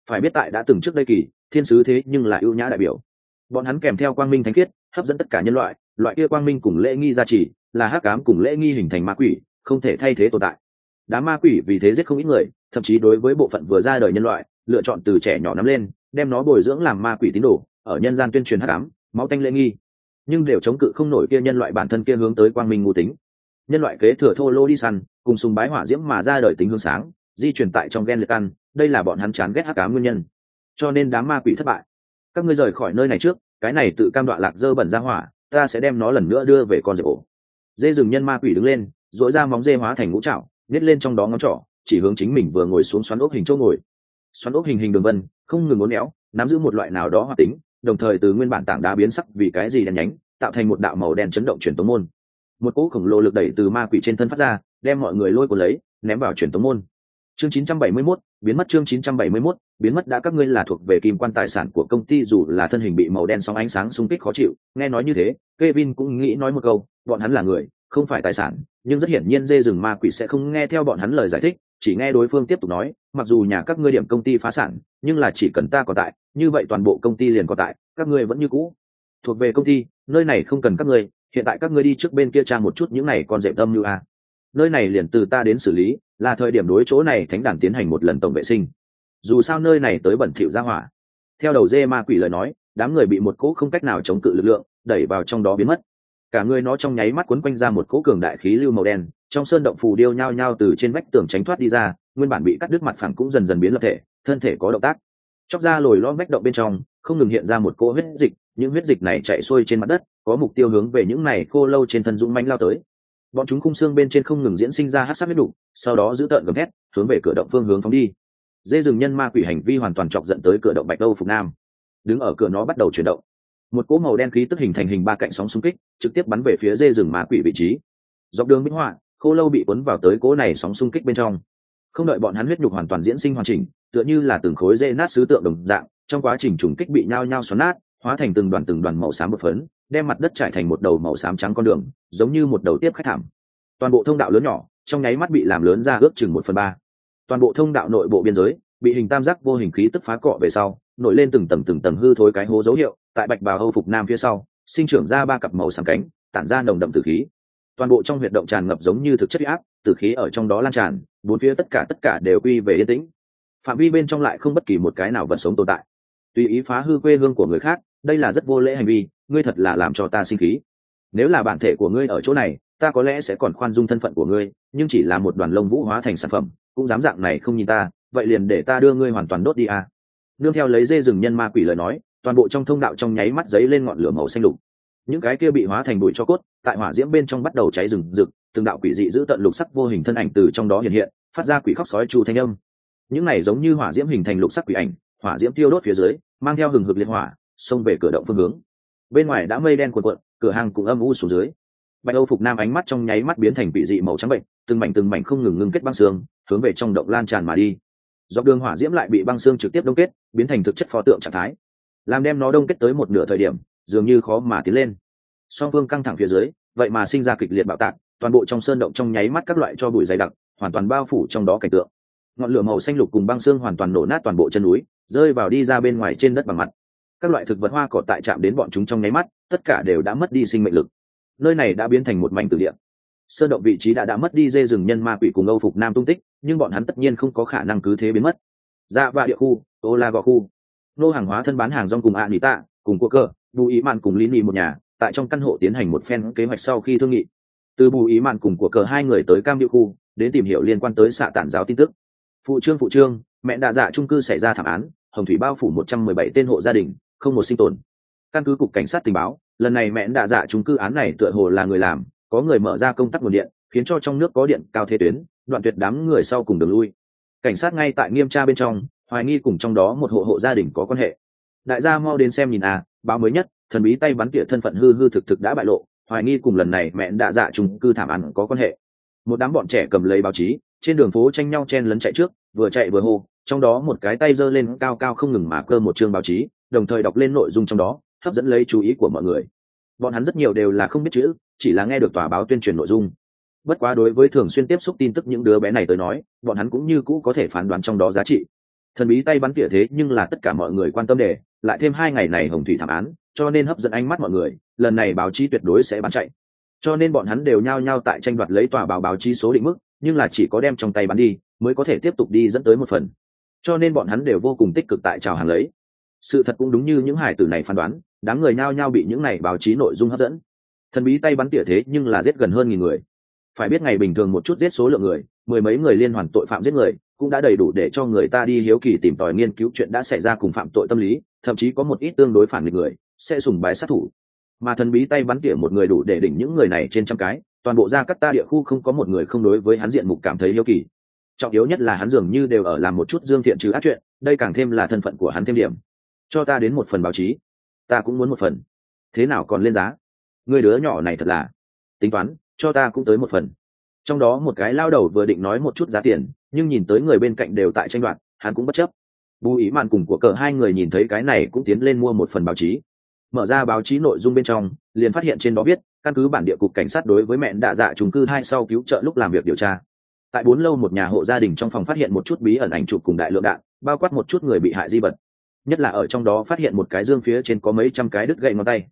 Phải biết tại đã từng trước đây kỳ, thiên sứ thế nhưng là ưu nhã đại biểu. Bọn hắn kèm theo quang minh thánh khiết, hấp dẫn tất cả nhân loại loại kia quang minh cùng lễ nghi gia trì, là hắc cám cùng lễ nghi hình thành ma quỷ, không thể thay thế tồn tại. Đám ma quỷ vì thế giết không ít người, thậm chí đối với bộ phận vừa ra đời nhân loại, lựa chọn từ trẻ nhỏ nắm lên, đem nó bồi dưỡng làm ma quỷ tín đồ, ở nhân gian tuyên truyền hắc ám máu tanh lễ nghi. Nhưng đều chống cự không nổi kia nhân loại bản thân kia hướng tới quang minh ngu tính. Nhân loại kế thừa thô lô đi săn, cùng sùng bái hỏa diễm mà ra đời tính hương sáng, di chuyển tại trong gen liệt ăn, đây là bọn hắn chán ghét hắc cá nguyên nhân. Cho nên đám ma quỷ thất bại. Các ngươi rời khỏi nơi này trước, cái này tự cam đoạn lạc dơ bẩn ra hỏa, ta sẽ đem nó lần nữa đưa về con rệp ổ. Dê rừng nhân ma quỷ đứng lên dội ra móng dê hóa thành ngũ trạo nhét lên trong đó ngón trỏ, chỉ hướng chính mình vừa ngồi xuống xoắn ốc hình chỗ ngồi. Xoắn ốc hình hình đường vân, không ngừng uốn éo, nắm giữ một loại nào đó hoạt tính đồng thời từ nguyên bản tảng đá biến sắc vì cái gì đen nhánh tạo thành một đạo màu đen chấn động truyền tống môn. Một cỗ khổng lồ lực đẩy từ ma quỷ trên thân phát ra đem mọi người lôi cuốn lấy ném vào truyền tống môn. Chương 971, biến mất chương 971, biến mất đã các ngươi là thuộc về kim quan tài sản của công ty dù là thân hình bị màu đen sóng ánh sáng xung kích khó chịu. Nghe nói như thế Kevin cũng nghĩ nói một câu bọn hắn là người không phải tài sản nhưng rất hiển nhiên dê rừng ma quỷ sẽ không nghe theo bọn hắn lời giải thích chỉ nghe đối phương tiếp tục nói, mặc dù nhà các ngươi điểm công ty phá sản, nhưng là chỉ cần ta còn tại, như vậy toàn bộ công ty liền còn tại, các ngươi vẫn như cũ thuộc về công ty, nơi này không cần các ngươi, hiện tại các ngươi đi trước bên kia trang một chút những này còn dẹp tâm như a. Nơi này liền từ ta đến xử lý, là thời điểm đối chỗ này thánh đàn tiến hành một lần tổng vệ sinh. Dù sao nơi này tới bẩn thỉu ra hỏa. Theo đầu dê ma quỷ lời nói, đám người bị một cỗ không cách nào chống cự lực lượng đẩy vào trong đó biến mất. Cả người nó trong nháy mắt quấn quanh ra một cỗ cường đại khí lưu màu đen trong sơn động phù điêu nhao nhao từ trên vách tường tránh thoát đi ra, nguyên bản bị cắt đứt mặt phẳng cũng dần dần biến lập thể, thân thể có động tác. Chóc ra lồi lo vách động bên trong, không ngừng hiện ra một cỗ huyết dịch, những huyết dịch này chạy xuôi trên mặt đất, có mục tiêu hướng về những này khô lâu trên thân dũng manh lao tới. Bọn chúng khung xương bên trên không ngừng diễn sinh ra hát sắc huyết đủ sau đó giữ tợn gầm thét, hướng về cửa động phương hướng phóng đi. Dê rừng nhân ma quỷ hành vi hoàn toàn chọc dẫn tới cửa động bạch đâu phục nam. Đứng ở cửa nó bắt đầu chuyển động. Một cỗ màu đen khí tức hình thành hình ba cạnh sóng xung kích, trực tiếp bắn về phía dê rừng ma quỷ vị trí. Dọc đường minh họa khô lâu bị cuốn vào tới cỗ này sóng xung kích bên trong. Không đợi bọn hắn huyết nhục hoàn toàn diễn sinh hoàn chỉnh, tựa như là từng khối dê nát sứ tượng đồng dạng, trong quá trình trùng kích bị nhao nhao xoắn nát, hóa thành từng đoàn từng đoàn màu xám bột phấn, đem mặt đất trải thành một đầu màu xám trắng con đường, giống như một đầu tiếp khách thảm. Toàn bộ thông đạo lớn nhỏ, trong nháy mắt bị làm lớn ra ước chừng một phần ba. Toàn bộ thông đạo nội bộ biên giới, bị hình tam giác vô hình khí tức phá cọ về sau, nổi lên từng tầng từng tầng hư thối cái hố dấu hiệu, tại bạch bào hâu phục nam phía sau, sinh trưởng ra ba cặp màu xám cánh, tản ra nồng đậm tử khí toàn bộ trong huyệt động tràn ngập giống như thực chất áp, tử khí ở trong đó lan tràn, bốn phía tất cả tất cả đều quy về yên tĩnh. Phạm vi bên trong lại không bất kỳ một cái nào vật sống tồn tại. Tùy ý phá hư quê hương của người khác, đây là rất vô lễ hành vi, ngươi thật là làm cho ta sinh khí. Nếu là bản thể của ngươi ở chỗ này, ta có lẽ sẽ còn khoan dung thân phận của ngươi, nhưng chỉ là một đoàn lông vũ hóa thành sản phẩm, cũng dám dạng này không nhìn ta, vậy liền để ta đưa ngươi hoàn toàn đốt đi à. nương theo lấy dê rừng nhân ma quỷ lời nói, toàn bộ trong thông đạo trong nháy mắt giấy lên ngọn lửa màu xanh lục những cái kia bị hóa thành bụi cho cốt, tại hỏa diễm bên trong bắt đầu cháy rừng rực, từng đạo quỷ dị giữ tận lục sắc vô hình thân ảnh từ trong đó hiện hiện, phát ra quỷ khóc sói chu thanh âm. Những này giống như hỏa diễm hình thành lục sắc quỷ ảnh, hỏa diễm tiêu đốt phía dưới, mang theo hừng hực liên hỏa, xông về cửa động phương hướng. Bên ngoài đã mây đen cuộn cuộn, cửa hàng cũng âm u xuống dưới. Bạch âu phục nam ánh mắt trong nháy mắt biến thành vị dị màu trắng bệnh, từng mảnh từng mảnh không ngừng ngưng kết băng xương, hướng về trong động lan tràn mà đi. Dọc đường hỏa diễm lại bị băng xương trực tiếp đông kết, biến thành thực chất pho tượng trạng thái. Làm đem nó đông kết tới một nửa thời điểm dường như khó mà tiến lên. Song phương căng thẳng phía dưới, vậy mà sinh ra kịch liệt bạo tạc, toàn bộ trong sơn động trong nháy mắt các loại cho bụi dày đặc, hoàn toàn bao phủ trong đó cảnh tượng. Ngọn lửa màu xanh lục cùng băng xương hoàn toàn nổ nát toàn bộ chân núi, rơi vào đi ra bên ngoài trên đất bằng mặt. Các loại thực vật hoa cỏ tại chạm đến bọn chúng trong nháy mắt, tất cả đều đã mất đi sinh mệnh lực. Nơi này đã biến thành một mảnh tử địa. Sơn động vị trí đã đã mất đi dê rừng nhân ma quỷ cùng âu phục nam tung tích, nhưng bọn hắn tất nhiên không có khả năng cứ thế biến mất. Dạ ra và địa khu, ô la gò khu. Nô hàng hóa thân bán hàng rong cùng ạ nỉ tạ cùng cua cơ bù ý mạn cùng lý nị một nhà, tại trong căn hộ tiến hành một phen kế hoạch sau khi thương nghị. Từ bù ý mạn cùng của cờ hai người tới cam điệu khu, đến tìm hiểu liên quan tới xạ tản giáo tin tức. Phụ trương phụ trương, mẹ đạ dạ trung cư xảy ra thảm án, hồng thủy bao phủ một trăm mười bảy tên hộ gia đình, không một sinh tồn. Căn cứ cục cảnh sát tình báo, lần này mẹ đạ dạ trung cư án này tựa hồ là người làm, có người mở ra công tắc nguồn điện, khiến cho trong nước có điện cao thế tuyến, đoạn tuyệt đám người sau cùng đường lui. Cảnh sát ngay tại nghiêm tra bên trong, hoài nghi cùng trong đó một hộ hộ gia đình có quan hệ. Đại gia mau đến xem nhìn à báo mới nhất, thần bí tay bắn tỉa thân phận hư hư thực thực đã bại lộ, hoài nghi cùng lần này mẹ đã dạ trùng cư thảm ăn có quan hệ. Một đám bọn trẻ cầm lấy báo chí, trên đường phố tranh nhau chen lấn chạy trước, vừa chạy vừa hô, trong đó một cái tay giơ lên cao cao không ngừng mà cơ một chương báo chí, đồng thời đọc lên nội dung trong đó, hấp dẫn lấy chú ý của mọi người. Bọn hắn rất nhiều đều là không biết chữ, chỉ là nghe được tòa báo tuyên truyền nội dung. Bất quá đối với thường xuyên tiếp xúc tin tức những đứa bé này tới nói, bọn hắn cũng như cũ có thể phán đoán trong đó giá trị. Thần bí tay bắn tỉa thế nhưng là tất cả mọi người quan tâm đề lại thêm hai ngày này hồng thủy thảm án, cho nên hấp dẫn ánh mắt mọi người, lần này báo chí tuyệt đối sẽ bán chạy. Cho nên bọn hắn đều nhao nhao tại tranh đoạt lấy tòa báo báo chí số định mức, nhưng là chỉ có đem trong tay bán đi, mới có thể tiếp tục đi dẫn tới một phần. Cho nên bọn hắn đều vô cùng tích cực tại trào hàng lấy. Sự thật cũng đúng như những hải tử này phán đoán, đám người nhao nhao bị những này báo chí nội dung hấp dẫn. Thần bí tay bắn tỉa thế nhưng là giết gần hơn nghìn người. Phải biết ngày bình thường một chút giết số lượng người, mười mấy người liên hoàn tội phạm giết người, cũng đã đầy đủ để cho người ta đi hiếu kỳ tìm tòi nghiên cứu chuyện đã xảy ra cùng phạm tội tâm lý thậm chí có một ít tương đối phản nghịch người, sẽ sùng bái sát thủ. Mà thần bí tay bắn tỉa một người đủ để đỉnh những người này trên trăm cái, toàn bộ gia cắt ta địa khu không có một người không đối với hắn diện mục cảm thấy yêu kỳ. Trọng yếu nhất là hắn dường như đều ở làm một chút dương thiện trừ ác chuyện, đây càng thêm là thân phận của hắn thêm điểm. Cho ta đến một phần báo chí. Ta cũng muốn một phần. Thế nào còn lên giá? Người đứa nhỏ này thật là. Tính toán, cho ta cũng tới một phần. Trong đó một cái lao đầu vừa định nói một chút giá tiền, nhưng nhìn tới người bên cạnh đều tại tranh đoạt, hắn cũng bất chấp bù ý màn cùng của cờ hai người nhìn thấy cái này cũng tiến lên mua một phần báo chí. Mở ra báo chí nội dung bên trong liền phát hiện trên đó viết căn cứ bản địa cục cảnh sát đối với mẹn đạ dạ trùng cư hai sau cứu trợ lúc làm việc điều tra. Tại bốn lâu một nhà hộ gia đình trong phòng phát hiện một chút bí ẩn ảnh chụp cùng đại lượng đạn bao quát một chút người bị hại di vật. Nhất là ở trong đó phát hiện một cái dương phía trên có mấy trăm cái đứt gậy ngón tay.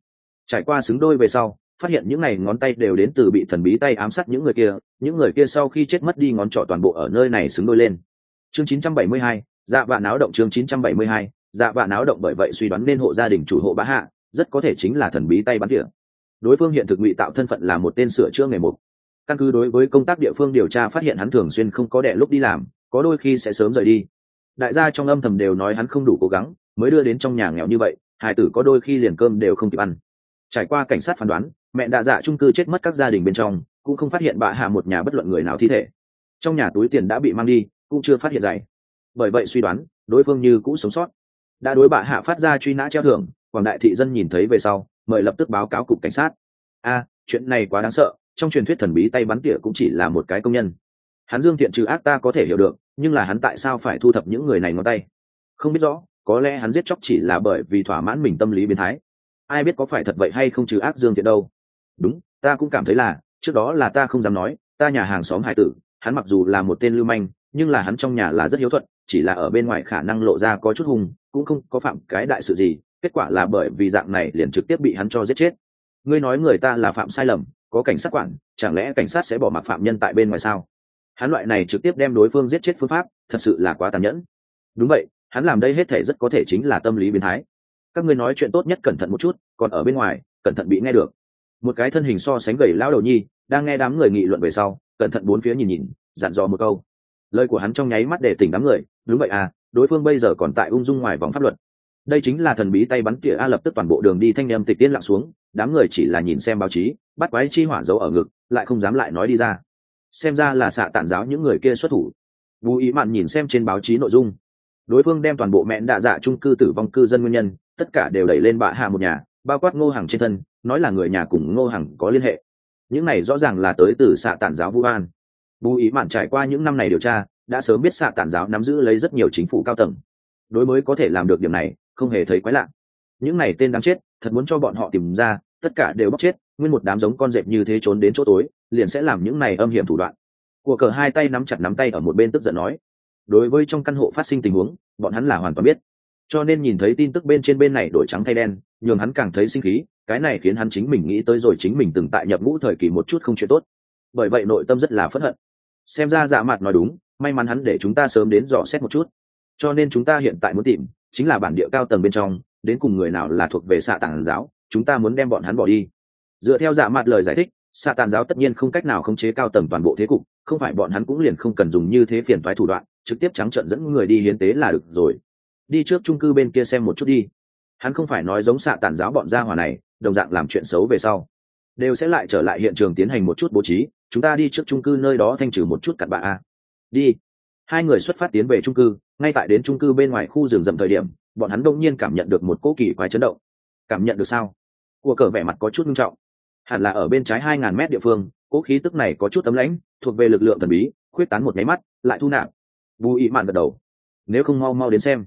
Trải qua xứng đôi về sau phát hiện những n à y ngón tay đều đến từ bị thần bí tay ám sát những người kia những người kia sau khi chết mất đi ngón trỏ toàn bộ ở nơi này xứng đôi lên. Chương 972, dạ vạ náo động chương 972, dạ vạ náo động bởi vậy suy đoán nên hộ gia đình chủ hộ bá hạ rất có thể chính là thần bí tay bắn tỉa đối phương hiện thực ngụy tạo thân phận là một tên sửa chữa nghề mục. Căn cứ đối với công tác địa phương điều tra phát hiện hắn thường xuyên không có đệ lúc đi làm có đôi khi sẽ sớm rời đi. Đại gia trong âm thầm đều nói hắn không đủ cố gắng mới đưa đến trong nhà nghèo như vậy hải tử có đôi khi liền cơm đều không kịp ăn. Trải qua cảnh sát phán đoán mẹ đạ dạ trung cư chết mất các gia đình bên trong cũng không phát hiện bà hạ một nhà bất luận người nào thi thể. Trong nhà túi tiền đã bị mang đi cũng chưa phát hiện dày bởi vậy suy đoán, đối phương như cũ sống sót. Đã đối bạ hạ phát ra truy nã treo thưởng, quảng đại thị dân nhìn thấy về sau, mời lập tức báo cáo cục cảnh sát. A, chuyện này quá đáng sợ, trong truyền thuyết thần bí tay bắn tỉa cũng chỉ là một cái công nhân. Hắn dương thiện trừ ác ta có thể hiểu được, nhưng là hắn tại sao phải thu thập những người này ngón tay? Không biết rõ, có lẽ hắn giết chóc chỉ là bởi vì thỏa mãn mình tâm lý biến thái. Ai biết có phải thật vậy hay không trừ ác dương thiện đâu? Đúng, ta cũng cảm thấy là, trước đó là ta không dám nói, ta nhà hàng xóm hải tử, hắn mặc dù là một tên lưu manh, nhưng là hắn trong nhà là rất hiếu thuận chỉ là ở bên ngoài khả năng lộ ra có chút hùng cũng không có phạm cái đại sự gì, kết quả là bởi vì dạng này liền trực tiếp bị hắn cho giết chết. Ngươi nói người ta là phạm sai lầm, có cảnh sát quản, chẳng lẽ cảnh sát sẽ bỏ mặc phạm nhân tại bên ngoài sao? Hắn loại này trực tiếp đem đối phương giết chết phương pháp, thật sự là quá tàn nhẫn. Đúng vậy, hắn làm đây hết thể rất có thể chính là tâm lý biến thái. Các ngươi nói chuyện tốt nhất cẩn thận một chút, còn ở bên ngoài, cẩn thận bị nghe được. Một cái thân hình so sánh gầy lão đầu nhi, đang nghe đám người nghị luận về sau, cẩn thận bốn phía nhìn nhìn, dặn dò một câu. Lời của hắn trong nháy mắt để tỉnh đám người đúng vậy à đối phương bây giờ còn tại ung dung ngoài vòng pháp luật. Đây chính là thần bí tay bắn tỉa a lập tức toàn bộ đường đi thanh em tịch tiên lặng xuống, đám người chỉ là nhìn xem báo chí, bắt quái chi hỏa giấu ở ngực, lại không dám lại nói đi ra. Xem ra là xạ tản giáo những người kia xuất thủ. Vũ ý mạn nhìn xem trên báo chí nội dung. Đối phương đem toàn bộ mẹn đạ dạ trung cư tử vong cư dân nguyên nhân, tất cả đều đẩy lên bạ hạ một nhà, bao quát ngô hàng trên thân, nói là người nhà cùng ngô hàng có liên hệ. Những này rõ ràng là tới từ xạ tản giáo vũ an. Vũ ý mạn trải qua những năm này điều tra đã sớm biết xạ tản giáo nắm giữ lấy rất nhiều chính phủ cao tầng. Đối mới có thể làm được điểm này, không hề thấy quái lạ. Những này tên đáng chết, thật muốn cho bọn họ tìm ra, tất cả đều bóc chết, nguyên một đám giống con dẹp như thế trốn đến chỗ tối, liền sẽ làm những này âm hiểm thủ đoạn. Của cờ hai tay nắm chặt nắm tay ở một bên tức giận nói. Đối với trong căn hộ phát sinh tình huống, bọn hắn là hoàn toàn biết. Cho nên nhìn thấy tin tức bên trên bên này đổi trắng thay đen, nhường hắn càng thấy sinh khí, cái này khiến hắn chính mình nghĩ tới rồi chính mình từng tại nhập ngũ thời kỳ một chút không chuyện tốt. Bởi vậy nội tâm rất là phẫn hận. Xem ra dạ mặt nói đúng may mắn hắn để chúng ta sớm đến dò xét một chút. Cho nên chúng ta hiện tại muốn tìm, chính là bản địa cao tầng bên trong, đến cùng người nào là thuộc về xạ tàn giáo, chúng ta muốn đem bọn hắn bỏ đi. Dựa theo dạ mặt lời giải thích, xạ tàn giáo tất nhiên không cách nào khống chế cao tầng toàn bộ thế cục, không phải bọn hắn cũng liền không cần dùng như thế phiền toái thủ đoạn, trực tiếp trắng trợn dẫn người đi hiến tế là được rồi. Đi trước trung cư bên kia xem một chút đi. Hắn không phải nói giống xạ tàn giáo bọn gia hỏa này, đồng dạng làm chuyện xấu về sau. Đều sẽ lại trở lại hiện trường tiến hành một chút bố trí, chúng ta đi trước trung cư nơi đó thanh trừ một chút cặn bạ a đi. Hai người xuất phát tiến về trung cư, ngay tại đến trung cư bên ngoài khu rừng rậm thời điểm, bọn hắn đông nhiên cảm nhận được một cỗ kỳ quái chấn động. Cảm nhận được sao? Của cờ vẻ mặt có chút nghiêm trọng. Hẳn là ở bên trái hai ngàn mét địa phương, cỗ khí tức này có chút tấm lãnh, thuộc về lực lượng thần bí, khuyết tán một nháy mắt, lại thu nạp. Bù ý mạn gật đầu. Nếu không mau mau đến xem.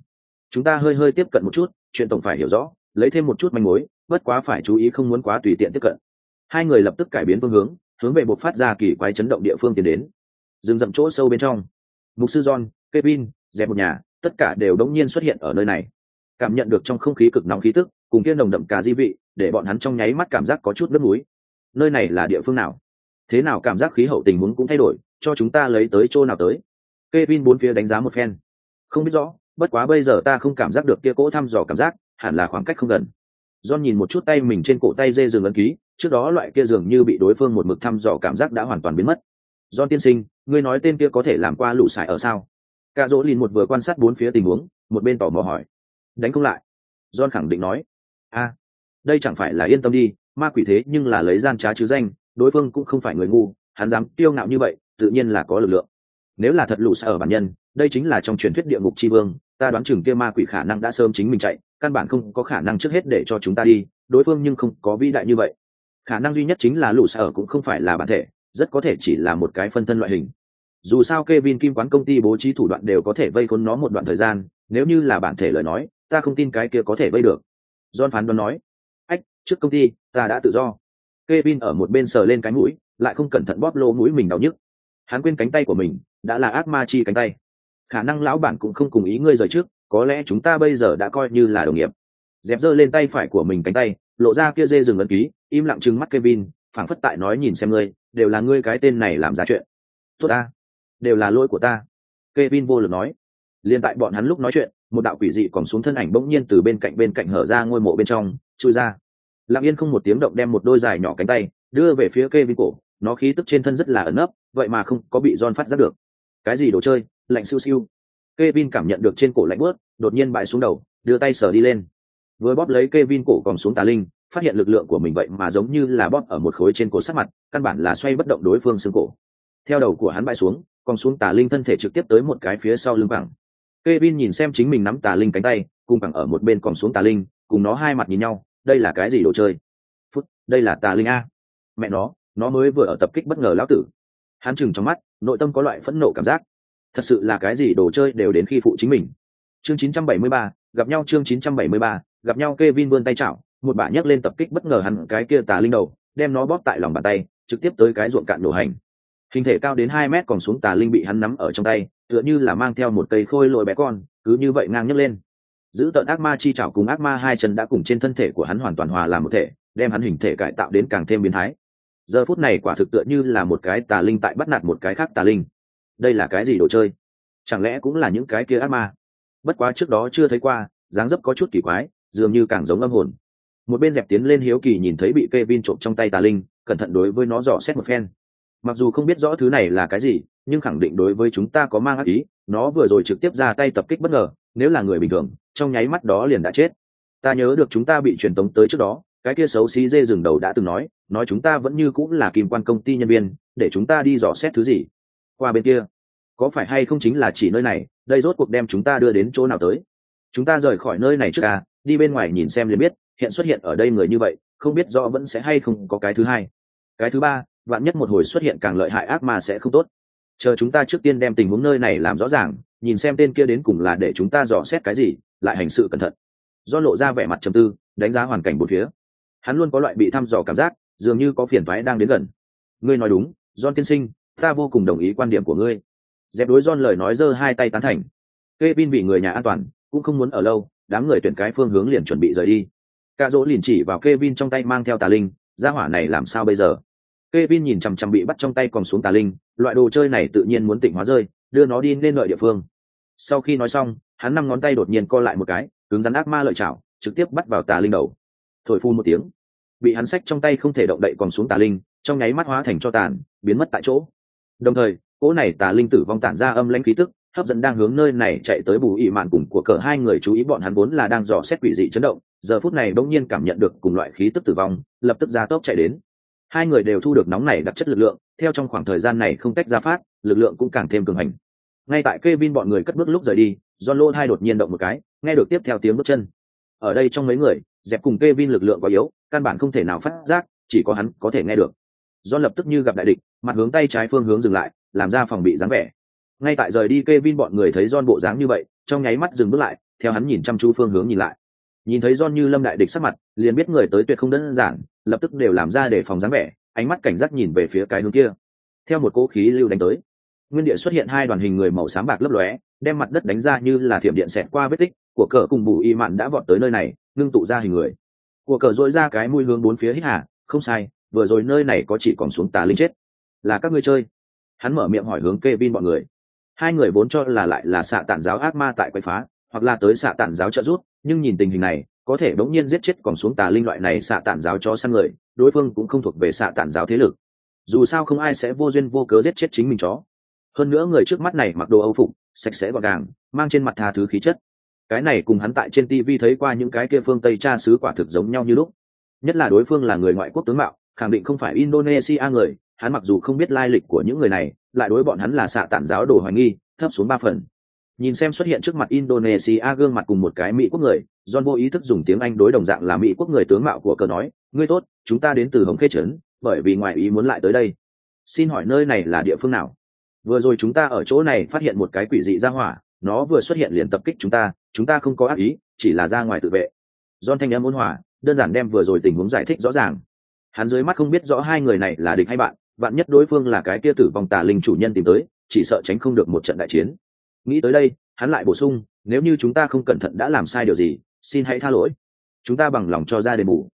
Chúng ta hơi hơi tiếp cận một chút, chuyện tổng phải hiểu rõ, lấy thêm một chút manh mối, bất quá phải chú ý không muốn quá tùy tiện tiếp cận. Hai người lập tức cải biến phương hướng hướng về buộc phát ra kỳ quái chấn động địa phương tiến đến dừng rậm chỗ sâu bên trong. Mục sư john, kevin, dẹp một nhà, tất cả đều đống nhiên xuất hiện ở nơi này. Cảm nhận được trong không khí cực nóng khí tức, cùng kia nồng đậm cả di vị, để bọn hắn trong nháy mắt cảm giác có chút nước núi nơi này là địa phương nào? Thế nào cảm giác khí hậu tình huống cũng thay đổi, cho chúng ta lấy tới chỗ nào tới? Kevin bốn phía đánh giá một phen. Không biết rõ, bất quá bây giờ ta không cảm giác được kia cỗ thăm dò cảm giác, hẳn là khoảng cách không gần. John nhìn một chút tay mình trên cổ tay dê giường ấn ký, trước đó loại kia dường như bị đối phương một mực thăm dò cảm giác đã hoàn toàn biến mất. John tiên sinh, ngươi nói tên kia có thể làm qua lũ sải ở sao? Cả dỗ lìn một vừa quan sát bốn phía tình huống, một bên tỏ mò hỏi. Đánh không lại. John khẳng định nói. A đây chẳng phải là yên tâm đi, ma quỷ thế nhưng là lấy gian trá chứ danh, đối phương cũng không phải người ngu, hắn dám tiêu ngạo như vậy, tự nhiên là có lực lượng. Nếu là thật lũ xa ở bản nhân, đây chính là trong truyền thuyết địa ngục tri vương, ta đoán chừng kia ma quỷ khả năng đã sớm chính mình chạy, căn bản không có khả năng trước hết để cho chúng ta đi, đối phương nhưng không có vĩ đại như vậy. Khả năng duy nhất chính là lũ xa ở cũng không phải là bản thể rất có thể chỉ là một cái phân thân loại hình dù sao Kevin Kim quán công ty bố trí thủ đoạn đều có thể vây khốn nó một đoạn thời gian, nếu như là bản thể lời nói, ta không tin cái kia có thể vây được. John phán đoán nói, ách, trước công ty, ta đã tự do. Kevin ở một bên sờ lên cái mũi, lại không cẩn thận bóp lô mũi mình đau nhức. Hắn quên cánh tay của mình, đã là ác ma chi cánh tay. Khả năng lão bản cũng không cùng ý ngươi rời trước, có lẽ chúng ta bây giờ đã coi như là đồng nghiệp. Dẹp giơ lên tay phải của mình cánh tay, lộ ra kia dê rừng ấn ký, im lặng trừng mắt Kevin, phảng phất tại nói nhìn xem ngươi, đều là ngươi cái tên này làm ra chuyện. Tốt ta đều là lỗi của ta. Kevin vô lực nói. Liên tại bọn hắn lúc nói chuyện một đạo quỷ dị còn xuống thân ảnh bỗng nhiên từ bên cạnh bên cạnh hở ra ngôi mộ bên trong chui ra. Lặng yên không một tiếng động đem một đôi dài nhỏ cánh tay đưa về phía Kevin cổ nó khí tức trên thân rất là ẩn ấp vậy mà không có bị John phát giác được. Cái gì đồ chơi lạnh siêu siêu. Kevin cảm nhận được trên cổ lạnh bớt đột nhiên bại xuống đầu đưa tay sờ đi lên. Vừa bóp lấy Kevin cổ còn xuống tà linh phát hiện lực lượng của mình vậy mà giống như là bóp ở một khối trên cổ sát mặt căn bản là xoay bất động đối phương xương cổ. Theo đầu của hắn bay xuống còn xuống tà linh thân thể trực tiếp tới một cái phía sau lưng bằng Kevin nhìn xem chính mình nắm tà linh cánh tay cùng bằng ở một bên còn xuống tà linh cùng nó hai mặt nhìn nhau đây là cái gì đồ chơi? Phút đây là tà linh a. Mẹ nó nó mới vừa ở tập kích bất ngờ lão tử. Hắn chừng trong mắt nội tâm có loại phẫn nộ cảm giác. Thật sự là cái gì đồ chơi đều đến khi phụ chính mình. Chương 973, gặp nhau chương 973, gặp nhau Kevin vươn tay chảo một bả nhấc lên tập kích bất ngờ hắn cái kia tà linh đầu, đem nó bóp tại lòng bàn tay, trực tiếp tới cái ruộng cạn nổ hành. Hình thể cao đến hai mét còn xuống tà linh bị hắn nắm ở trong tay, tựa như là mang theo một cây khôi lội bé con, cứ như vậy ngang nhấc lên. Giữ tợn ác ma chi chảo cùng ác ma hai chân đã cùng trên thân thể của hắn hoàn toàn hòa làm một thể, đem hắn hình thể cải tạo đến càng thêm biến thái. Giờ phút này quả thực tựa như là một cái tà linh tại bắt nạt một cái khác tà linh. Đây là cái gì đồ chơi? Chẳng lẽ cũng là những cái kia ác ma? Bất quá trước đó chưa thấy qua, dáng dấp có chút kỳ quái, dường như càng giống âm hồn một bên dẹp tiến lên hiếu kỳ nhìn thấy bị kê vin trộm trong tay tà linh, cẩn thận đối với nó dò xét một phen. Mặc dù không biết rõ thứ này là cái gì, nhưng khẳng định đối với chúng ta có mang ác ý, nó vừa rồi trực tiếp ra tay tập kích bất ngờ, nếu là người bình thường, trong nháy mắt đó liền đã chết. Ta nhớ được chúng ta bị truyền tống tới trước đó, cái kia xấu xí dê rừng đầu đã từng nói nói chúng ta vẫn như cũng là kim quan công ty nhân viên, để chúng ta đi dò xét thứ gì. Qua bên kia, có phải hay không chính là chỉ nơi này, đây rốt cuộc đem chúng ta đưa đến chỗ nào tới? Chúng ta rời khỏi nơi này trước à đi bên ngoài nhìn xem liền biết hiện xuất hiện ở đây người như vậy, không biết rõ vẫn sẽ hay không có cái thứ hai. Cái thứ ba, vạn nhất một hồi xuất hiện càng lợi hại ác ma sẽ không tốt. Chờ chúng ta trước tiên đem tình huống nơi này làm rõ ràng, nhìn xem tên kia đến cùng là để chúng ta dò xét cái gì, lại hành sự cẩn thận. Do lộ ra vẻ mặt trầm tư, đánh giá hoàn cảnh bốn phía. Hắn luôn có loại bị thăm dò cảm giác, dường như có phiền thoái đang đến gần. Ngươi nói đúng, john tiên sinh, ta vô cùng đồng ý quan điểm của ngươi. Dẹp đối john lời nói giơ hai tay tán thành. Kevin vì người nhà an toàn, cũng không muốn ở lâu, đám người tuyển cái phương hướng liền chuẩn bị rời đi. Cả dỗ liền chỉ vào Kevin trong tay mang theo tà linh, gia hỏa này làm sao bây giờ? Kevin nhìn chằm chằm bị bắt trong tay còn xuống tà linh, loại đồ chơi này tự nhiên muốn tỉnh hóa rơi, đưa nó đi lên lợi địa phương. Sau khi nói xong, hắn năm ngón tay đột nhiên co lại một cái, cứng rắn ác ma lợi chảo, trực tiếp bắt vào tà linh đầu. Thổi phun một tiếng, bị hắn xách trong tay không thể động đậy còn xuống tà linh, trong nháy mắt hóa thành cho tàn, biến mất tại chỗ. Đồng thời, cỗ này tà linh tử vong tản ra âm lãnh khí tức, hấp dẫn đang hướng nơi này chạy tới bù ỉ mạn cùng của cờ hai người chú ý bọn hắn vốn là đang dò xét quỷ dị chấn động giờ phút này bỗng nhiên cảm nhận được cùng loại khí tức tử vong, lập tức ra tốc chạy đến. Hai người đều thu được nóng này đặc chất lực lượng, theo trong khoảng thời gian này không tách ra phát, lực lượng cũng càng thêm cường hành. Ngay tại Kevin bọn người cất bước lúc rời đi, John Lô hai đột nhiên động một cái, nghe được tiếp theo tiếng bước chân. Ở đây trong mấy người, dẹp cùng Kevin lực lượng quá yếu, căn bản không thể nào phát giác, chỉ có hắn có thể nghe được. John lập tức như gặp đại địch, mặt hướng tay trái phương hướng dừng lại, làm ra phòng bị dáng vẻ. Ngay tại rời đi Kevin bọn người thấy John bộ dáng như vậy, trong nháy mắt dừng bước lại, theo hắn nhìn chăm chú phương hướng nhìn lại nhìn thấy John như lâm đại địch sắc mặt, liền biết người tới tuyệt không đơn giản, lập tức đều làm ra để phòng dáng vẻ, ánh mắt cảnh giác nhìn về phía cái hướng kia. Theo một cỗ khí lưu đánh tới, nguyên địa xuất hiện hai đoàn hình người màu xám bạc lấp lóe, đem mặt đất đánh ra như là thiểm điện xẹt qua vết tích, của cờ cùng bù y mạn đã vọt tới nơi này, ngưng tụ ra hình người. Của cờ dội ra cái mũi hướng bốn phía hít hà, không sai, vừa rồi nơi này có chỉ còn xuống tà linh chết. Là các ngươi chơi? Hắn mở miệng hỏi hướng kê vin bọn người. Hai người vốn cho là lại là xạ tản giáo ác ma tại quậy phá, hoặc là tới xạ tản giáo trợ rút nhưng nhìn tình hình này, có thể đống nhiên giết chết còn xuống tà linh loại này xạ tản giáo cho săn người, đối phương cũng không thuộc về xạ tản giáo thế lực. Dù sao không ai sẽ vô duyên vô cớ giết chết chính mình chó. Hơn nữa người trước mắt này mặc đồ âu phục, sạch sẽ gọn gàng, mang trên mặt tha thứ khí chất. Cái này cùng hắn tại trên tv thấy qua những cái kia phương tây cha xứ quả thực giống nhau như lúc. Nhất là đối phương là người ngoại quốc tướng mạo, khẳng định không phải indonesia người, hắn mặc dù không biết lai lịch của những người này, lại đối bọn hắn là xạ tản giáo đồ hoài nghi, thấp xuống ba phần nhìn xem xuất hiện trước mặt indonesia gương mặt cùng một cái mỹ quốc người, john vô ý thức dùng tiếng anh đối đồng dạng là mỹ quốc người tướng mạo của cờ nói, ngươi tốt, chúng ta đến từ hồng khê trấn, bởi vì ngoại ý muốn lại tới đây. Xin hỏi nơi này là địa phương nào? Vừa rồi chúng ta ở chỗ này phát hiện một cái quỷ dị ra hỏa, nó vừa xuất hiện liền tập kích chúng ta chúng ta không có ác ý, chỉ là ra ngoài tự vệ. John thanh âm ôn hòa, đơn giản đem vừa rồi tình huống giải thích rõ ràng. Hắn dưới mắt không biết rõ hai người này là địch hay bạn bạn nhất đối phương là cái kia tử vong tà linh chủ nhân tìm tới, chỉ sợ tránh không được một trận đại chiến nghĩ tới đây, hắn lại bổ sung, nếu như chúng ta không cẩn thận đã làm sai điều gì, xin hãy tha lỗi. Chúng ta bằng lòng cho ra đền bù.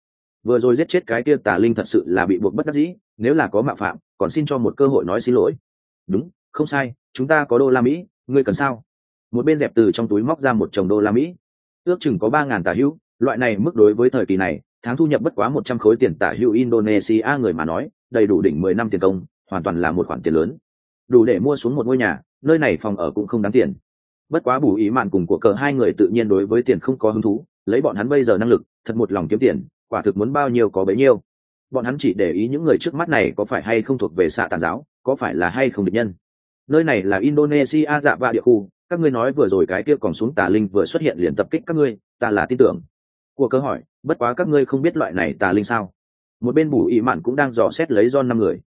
Vừa rồi giết chết cái kia tà linh thật sự là bị buộc bất đắc dĩ, nếu là có mạo phạm, còn xin cho một cơ hội nói xin lỗi. Đúng, không sai, chúng ta có đô la mỹ, ngươi cần sao? Một bên dẹp từ trong túi móc ra một chồng đô la mỹ. Ước chừng có ba ngàn tà hữu, loại này mức đối với thời kỳ này, tháng thu nhập bất quá một trăm khối tiền tả hữu indonesia người mà nói, đầy đủ đỉnh mười năm tiền công, hoàn toàn là một khoản tiền lớn. Đủ để mua xuống một ngôi nhà nơi này phòng ở cũng không đáng tiền. Bất quá bù ý mạn cùng của cờ hai người tự nhiên đối với tiền không có hứng thú, lấy bọn hắn bây giờ năng lực, thật một lòng kiếm tiền, quả thực muốn bao nhiêu có bấy nhiêu. Bọn hắn chỉ để ý những người trước mắt này có phải hay không thuộc về xạ tàn giáo, có phải là hay không địch nhân. Nơi này là indonesia dạ vạ địa khu, các ngươi nói vừa rồi cái kia còn xuống tà linh vừa xuất hiện liền tập kích các ngươi, ta là tin tưởng. Của cơ hỏi, bất quá các ngươi không biết loại này tà linh sao? Một bên bù ý mạn cũng đang dò xét lấy do năm người.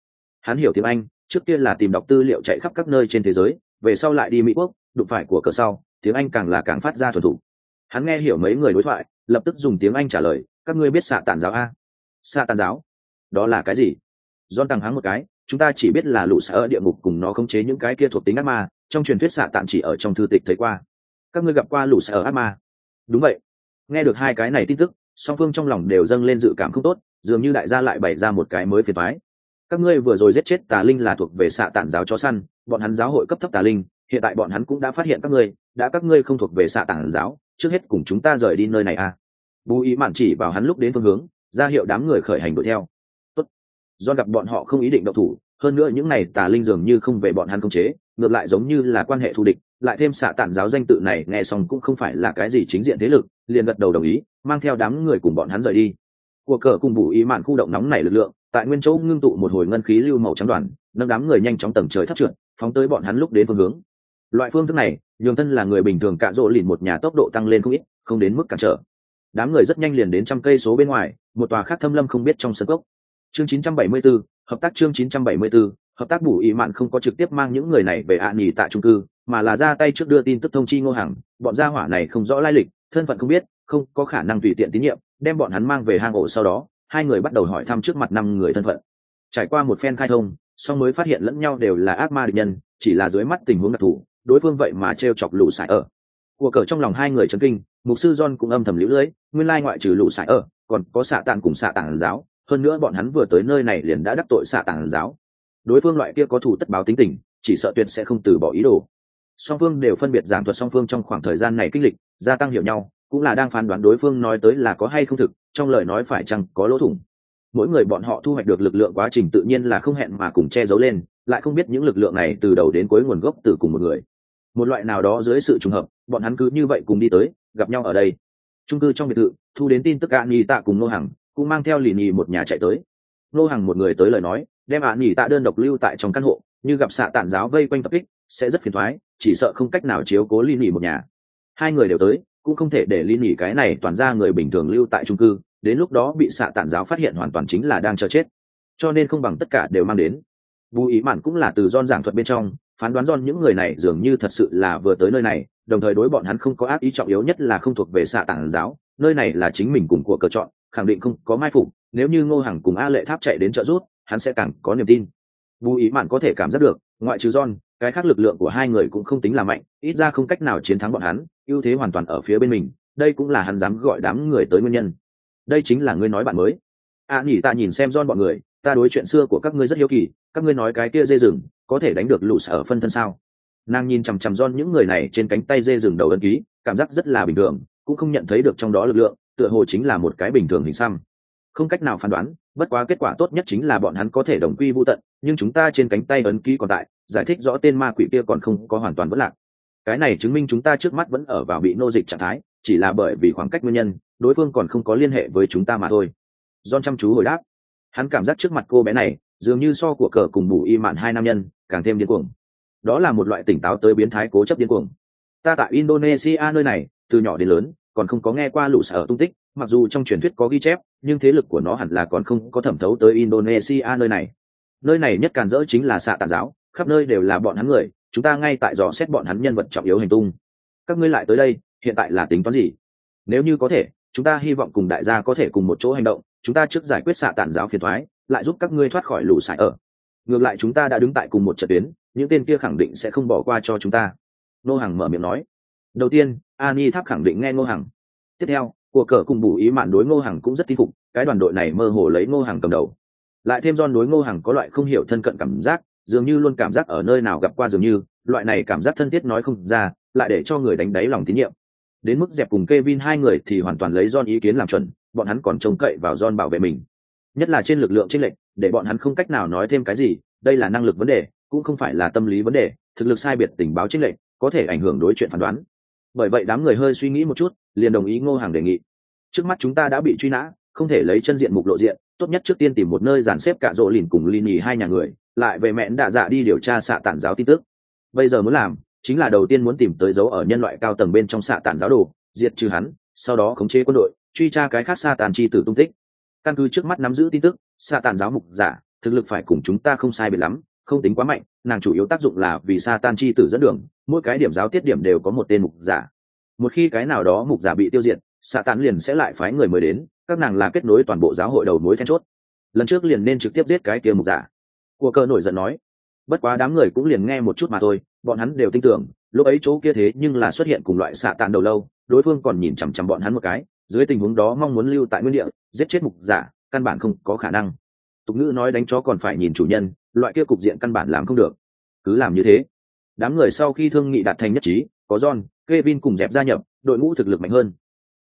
Hắn hiểu tiếng anh, trước kia là tìm đọc tư liệu chạy khắp các nơi trên thế giới về sau lại đi mỹ quốc, đụng phải của cờ sau, tiếng anh càng là càng phát ra thuần thủ hắn nghe hiểu mấy người đối thoại, lập tức dùng tiếng anh trả lời, các ngươi biết xạ tàn giáo a? Xạ tàn giáo? Đó là cái gì? Don tăng hắng một cái, chúng ta chỉ biết là lũ xã ở địa ngục cùng nó khống chế những cái kia thuộc tính ác ma, trong truyền thuyết xạ tạm chỉ ở trong thư tịch thấy qua. Các ngươi gặp qua lũ xã ở ác ma? Đúng vậy. Nghe được hai cái này tin tức, song phương trong lòng đều dâng lên dự cảm không tốt, dường như đại gia lại bày ra một cái mới phiền thoái các ngươi vừa rồi giết chết tà linh là thuộc về xạ tản giáo chó săn, bọn hắn giáo hội cấp thấp tà linh, hiện tại bọn hắn cũng đã phát hiện các ngươi, đã các ngươi không thuộc về xạ tản giáo, trước hết cùng chúng ta rời đi nơi này à. Bù ý mạn chỉ vào hắn lúc đến phương hướng, ra hiệu đám người khởi hành đuổi theo. Tốt. do gặp bọn họ không ý định động thủ, hơn nữa những này tà linh dường như không về bọn hắn công chế, ngược lại giống như là quan hệ thù địch, lại thêm xạ tản giáo danh tự này nghe xong cũng không phải là cái gì chính diện thế lực, liền gật đầu đồng ý, mang theo đám người cùng bọn hắn rời đi của cờ cùng bù ý mạn khu động nóng này lực lượng tại nguyên chỗ ngưng tụ một hồi ngân khí lưu màu trắng đoàn nâng đám người nhanh chóng tầng trời thấp trượt phóng tới bọn hắn lúc đến phương hướng. Loại phương thức này nhường thân là người bình thường cạ rỗ lìn một nhà tốc độ tăng lên không ít không đến mức cản trở. Đám người rất nhanh liền đến trăm cây số bên ngoài một tòa khác thâm lâm không biết trong sân gốc chương 974, hợp tác chương 974, hợp tác bù ý mạn không có trực tiếp mang những người này về ạ à nghỉ tại trung cư mà là ra tay trước đưa tin tức thông chi ngô hàng bọn gia hỏa này không rõ lai lịch thân phận không biết không có khả năng tùy tiện tín nhiệm đem bọn hắn mang về hang ổ sau đó, hai người bắt đầu hỏi thăm trước mặt năm người thân phận. Trải qua một phen khai thông, song mới phát hiện lẫn nhau đều là ác ma địch nhân, chỉ là dưới mắt tình huống đặc thù, đối phương vậy mà t r e o chọc lũ sải ở. Của cờ trong lòng hai người chấn kinh, mục sư john cũng âm thầm lũ lưỡi nguyên lai ngoại trừ lũ sải ở, còn có xạ tàn cùng xạ tàn giáo, hơn nữa bọn hắn vừa tới nơi này liền đã đắc tội xạ tàn giáo. Đối phương loại kia có thủ tất báo tính tình, chỉ sợ tuyệt sẽ không từ bỏ ý đồ. Song phương đều phân biệt giảng thuật song phương trong khoảng thời gian này kinh lịch, gia tăng hiểu nhau cũng là đang phán đoán đối phương nói tới là có hay không thực, trong lời nói phải chăng có lỗ thủng. Mỗi người bọn họ thu hoạch được lực lượng quá trình tự nhiên là không hẹn mà cùng che giấu lên, lại không biết những lực lượng này từ đầu đến cuối nguồn gốc từ cùng một người. Một loại nào đó dưới sự trùng hợp, bọn hắn cứ như vậy cùng đi tới, gặp nhau ở đây. Trung cư trong biệt thự, thu đến tin tức ạ nhì tạ cùng nô hằng, cũng mang theo lì nhì một nhà chạy tới. Nô hằng một người tới lời nói, đem ạ nhì tạ đơn độc lưu tại trong căn hộ, như gặp xạ tản giáo vây quanh tập kích, sẽ rất phiền thoái, chỉ sợ không cách nào chiếu cố lì nhì một nhà. Hai người đều tới cũng không thể để ly nhì cái này toàn ra người bình thường lưu tại trung cư, đến lúc đó bị xạ tản giáo phát hiện hoàn toàn chính là đang chờ chết. Cho nên không bằng tất cả đều mang đến. Bù ý mạn cũng là từ don giảng thuật bên trong, phán đoán don những người này dường như thật sự là vừa tới nơi này, đồng thời đối bọn hắn không có ác ý trọng yếu nhất là không thuộc về xạ tản giáo, nơi này là chính mình cùng của cờ chọn, khẳng định không có mai phục, nếu như ngô hằng cùng a lệ tháp chạy đến trợ rút hắn sẽ càng có niềm tin. Bù ý mạn có thể cảm giác được, ngoại trừ don cái khác lực lượng của hai người cũng không tính là mạnh ít ra không cách nào chiến thắng bọn hắn ưu thế hoàn toàn ở phía bên mình đây cũng là hắn dám gọi đám người tới nguyên nhân. Đây chính là ngươi nói bạn mới. A à, nhỉ ta nhìn xem don bọn người ta đối chuyện xưa của các ngươi rất hiếu kỳ các ngươi nói cái kia dê rừng có thể đánh được lũ sở phân thân sao? Nàng nhìn chằm chằm don những người này trên cánh tay dê rừng đầu ân ký cảm giác rất là bình thường cũng không nhận thấy được trong đó lực lượng tựa hồ chính là một cái bình thường hình xăm. Không cách nào phán đoán bất quá kết quả tốt nhất chính là bọn hắn có thể đồng quy vô tận, nhưng chúng ta trên cánh tay ấn ký còn tại, giải thích rõ tên ma quỷ kia còn không có hoàn toàn vất lạc. Cái này chứng minh chúng ta trước mắt vẫn ở vào bị nô dịch trạng thái, chỉ là bởi vì khoảng cách nguyên nhân, đối phương còn không có liên hệ với chúng ta mà thôi. Don chăm chú hồi đáp. Hắn cảm giác trước mặt cô bé này, dường như so của cờ cùng bù y mạn hai nam nhân, càng thêm điên cuồng. Đó là một loại tỉnh táo tới biến thái cố chấp điên cuồng. Ta tại indonesia nơi này, từ nhỏ đến lớn còn không có nghe qua lũ sở tung tích, mặc dù trong truyền thuyết có ghi chép, nhưng thế lực của nó hẳn là còn không có thẩm thấu tới indonesia nơi này. Nơi này nhất càn rỡ chính là xạ tàn giáo, khắp nơi đều là bọn hắn người, chúng ta ngay tại dò xét bọn hắn nhân vật trọng yếu hành tung. Các ngươi lại tới đây, hiện tại là tính toán gì? Nếu như có thể, chúng ta hy vọng cùng đại gia có thể cùng một chỗ hành động, chúng ta trước giải quyết xạ tàn giáo phiền thoái lại giúp các ngươi thoát khỏi lũ sải ở. Ngược lại chúng ta đã đứng tại cùng một trận tuyến, những tên kia khẳng định sẽ không bỏ qua cho chúng ta. Nô hàng mở miệng nói đầu tiên ani tháp khẳng định nghe ngô hằng tiếp theo của cờ cùng bù ý mạn đối ngô hằng cũng rất tin phục cái đoàn đội này mơ hồ lấy ngô hằng cầm đầu lại thêm don đối ngô hằng có loại không hiểu thân cận cảm giác dường như luôn cảm giác ở nơi nào gặp qua dường như loại này cảm giác thân thiết nói không ra lại để cho người đánh đáy lòng tín nhiệm đến mức dẹp cùng Kevin hai người thì hoàn toàn lấy John ý kiến làm chuẩn, bọn hắn còn trông cậy vào John bảo vệ mình. Nhất là trên lực lượng trên lệnh để bọn hắn không cách nào nói thêm cái gì, đây là năng lực vấn đề, cũng không phải là tâm lý vấn đề, thực lực sai biệt tình báo trên lệnh có thể ảnh hưởng đối chuyện phán đoán. Bởi vậy đám người hơi suy nghĩ một chút, liền đồng ý Ngô Hàng đề nghị. Trước mắt chúng ta đã bị truy nã, không thể lấy chân diện mục lộ diện, tốt nhất trước tiên tìm một nơi dàn xếp cả rộ lìn cùng Lini hai nhà người, lại về mẹn đạ dạ đi điều tra xạ tản giáo tin tức. Bây giờ muốn làm, chính là đầu tiên muốn tìm tới dấu ở nhân loại cao tầng bên trong xạ tản giáo đồ diệt trừ hắn sau đó khống chế quân đội truy tra cái khác xa tàn chi tử tung tích căn cứ trước mắt nắm giữ tin tức xạ tàn giáo mục giả thực lực phải cùng chúng ta không sai biệt lắm không tính quá mạnh nàng chủ yếu tác dụng là vì sa tan chi tử dẫn đường mỗi cái điểm giáo tiết điểm đều có một tên mục giả. Một khi cái nào đó mục giả bị tiêu diệt xạ tán liền sẽ lại phái người mới đến, các nàng là kết nối toàn bộ giáo hội đầu mối then chốt. Lần trước liền nên trực tiếp giết cái kia mục giả. Của cơ nổi giận nói, bất quá đám người cũng liền nghe một chút mà thôi, bọn hắn đều tin tưởng, lúc ấy chỗ kia thế nhưng là xuất hiện cùng loại xạ tàn đầu lâu, đối phương còn nhìn chằm chằm bọn hắn một cái, dưới tình huống đó mong muốn lưu tại nguyên địa, giết chết mục giả, căn bản không có khả năng. Tục ngữ nói đánh chó còn phải nhìn chủ nhân, loại kia cục diện căn bản làm không được. Cứ làm như thế đám người sau khi thương nghị đạt thành nhất trí, có john, kevin cùng dẹp gia nhập, đội ngũ thực lực mạnh hơn.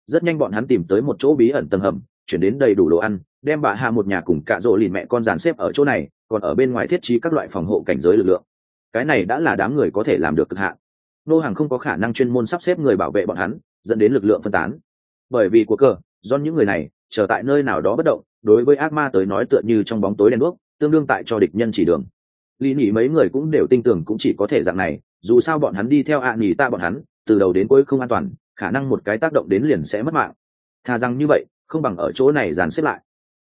Rất nhanh bọn hắn tìm tới một chỗ bí ẩn tầng hầm, chuyển đến đầy đủ đồ ăn, đem bà hạ một nhà cùng cả rỗ lìn mẹ con dàn xếp ở chỗ này, còn ở bên ngoài thiết trí các loại phòng hộ cảnh giới lực lượng. Cái này đã là đám người có thể làm được cực hạn. Nô hàng không có khả năng chuyên môn sắp xếp người bảo vệ bọn hắn, dẫn đến lực lượng phân tán. Bởi vì của cờ do những người này, chờ tại nơi nào đó bất động, đối với ác ma tới nói tựa như trong bóng tối đen đuốc, tương đương tại cho địch nhân chỉ đường lý nhị mấy người cũng đều tin tưởng cũng chỉ có thể dạng này dù sao bọn hắn đi theo ạ à ta bọn hắn từ đầu đến cuối không an toàn khả năng một cái tác động đến liền sẽ mất mạng thà rằng như vậy không bằng ở chỗ này dàn xếp lại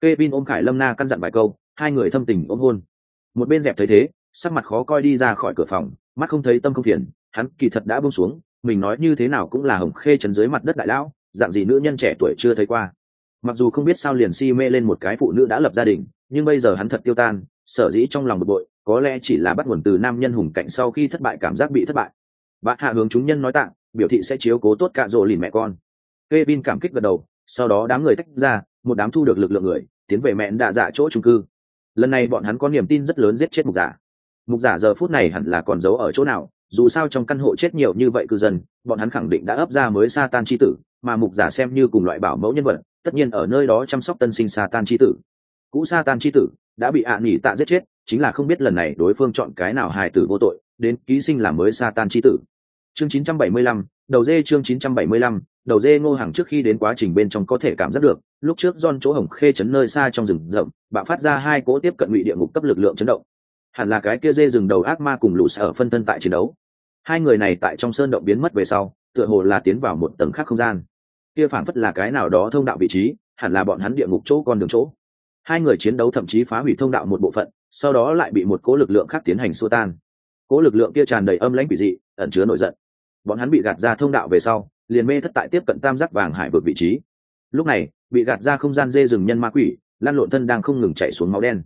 Kevin ôm Khải Lâm Na căn dặn vài câu, hai người thâm tình ôm hôn. Một bên dẹp thấy thế, sắc mặt khó coi đi ra khỏi cửa phòng, mắt không thấy tâm không phiền, hắn kỳ thật đã buông xuống, mình nói như thế nào cũng là hồng khê trấn dưới mặt đất đại lão, dạng gì nữ nhân trẻ tuổi chưa thấy qua. Mặc dù không biết sao liền si mê lên một cái phụ nữ đã lập gia đình, nhưng bây giờ hắn thật tiêu tan, sở dĩ trong lòng bực bội, có lẽ chỉ là bắt nguồn từ nam nhân hùng cạnh sau khi thất bại cảm giác bị thất bại. Bạn hạ hướng chúng nhân nói tạng, biểu thị sẽ chiếu cố tốt cả rồ lìn mẹ con. Kevin cảm kích gật đầu, sau đó đám người tách ra, một đám thu được lực lượng người, tiến về mẹn đạ dạ chỗ trung cư lần này bọn hắn có niềm tin rất lớn giết chết mục giả mục giả giờ phút này hẳn là còn giấu ở chỗ nào dù sao trong căn hộ chết nhiều như vậy cư dân bọn hắn khẳng định đã ấp ra mới sa tan c h i tử mà mục giả xem như cùng loại bảo mẫu nhân vật tất nhiên ở nơi đó chăm sóc tân sinh sa tan c h i tử cũ sa tan c h i tử đã bị ạ à nghỉ tạ giết chết chính là không biết lần này đối phương chọn cái nào hài tử vô tội đến ký sinh làm mới sa tan c h i tử chương 975, đầu dê chương 975, đầu dê ngô hàng trước khi đến quá trình bên trong có thể cảm giác được lúc trước don chỗ hồng khê chấn nơi xa trong rừng rậm bạo phát ra hai cỗ tiếp cận ngụy địa ngục cấp lực lượng chấn động. Hẳn là cái kia dê rừng đầu ác ma cùng lũ sở phân thân tại chiến đấu. Hai người này tại trong sơn động biến mất về sau tựa hồ là tiến vào một tầng khác không gian. Kia phản phất là cái nào đó thông đạo vị trí hẳn là bọn hắn địa ngục chỗ con đường chỗ hai người chiến đấu thậm chí phá hủy thông đạo một bộ phận, sau đó lại bị một cố lực lượng khác tiến hành xua tan. Cố lực lượng kia tràn đầy âm lãnh quỷ dị, ẩn chứa nổi giận. Bọn hắn bị gạt ra thông đạo về sau, liền mê thất tại tiếp cận tam giác vàng hải vượt vị trí. Lúc này, bị gạt ra không gian dê rừng nhân ma quỷ, lan lộn thân đang không ngừng chạy xuống máu đen.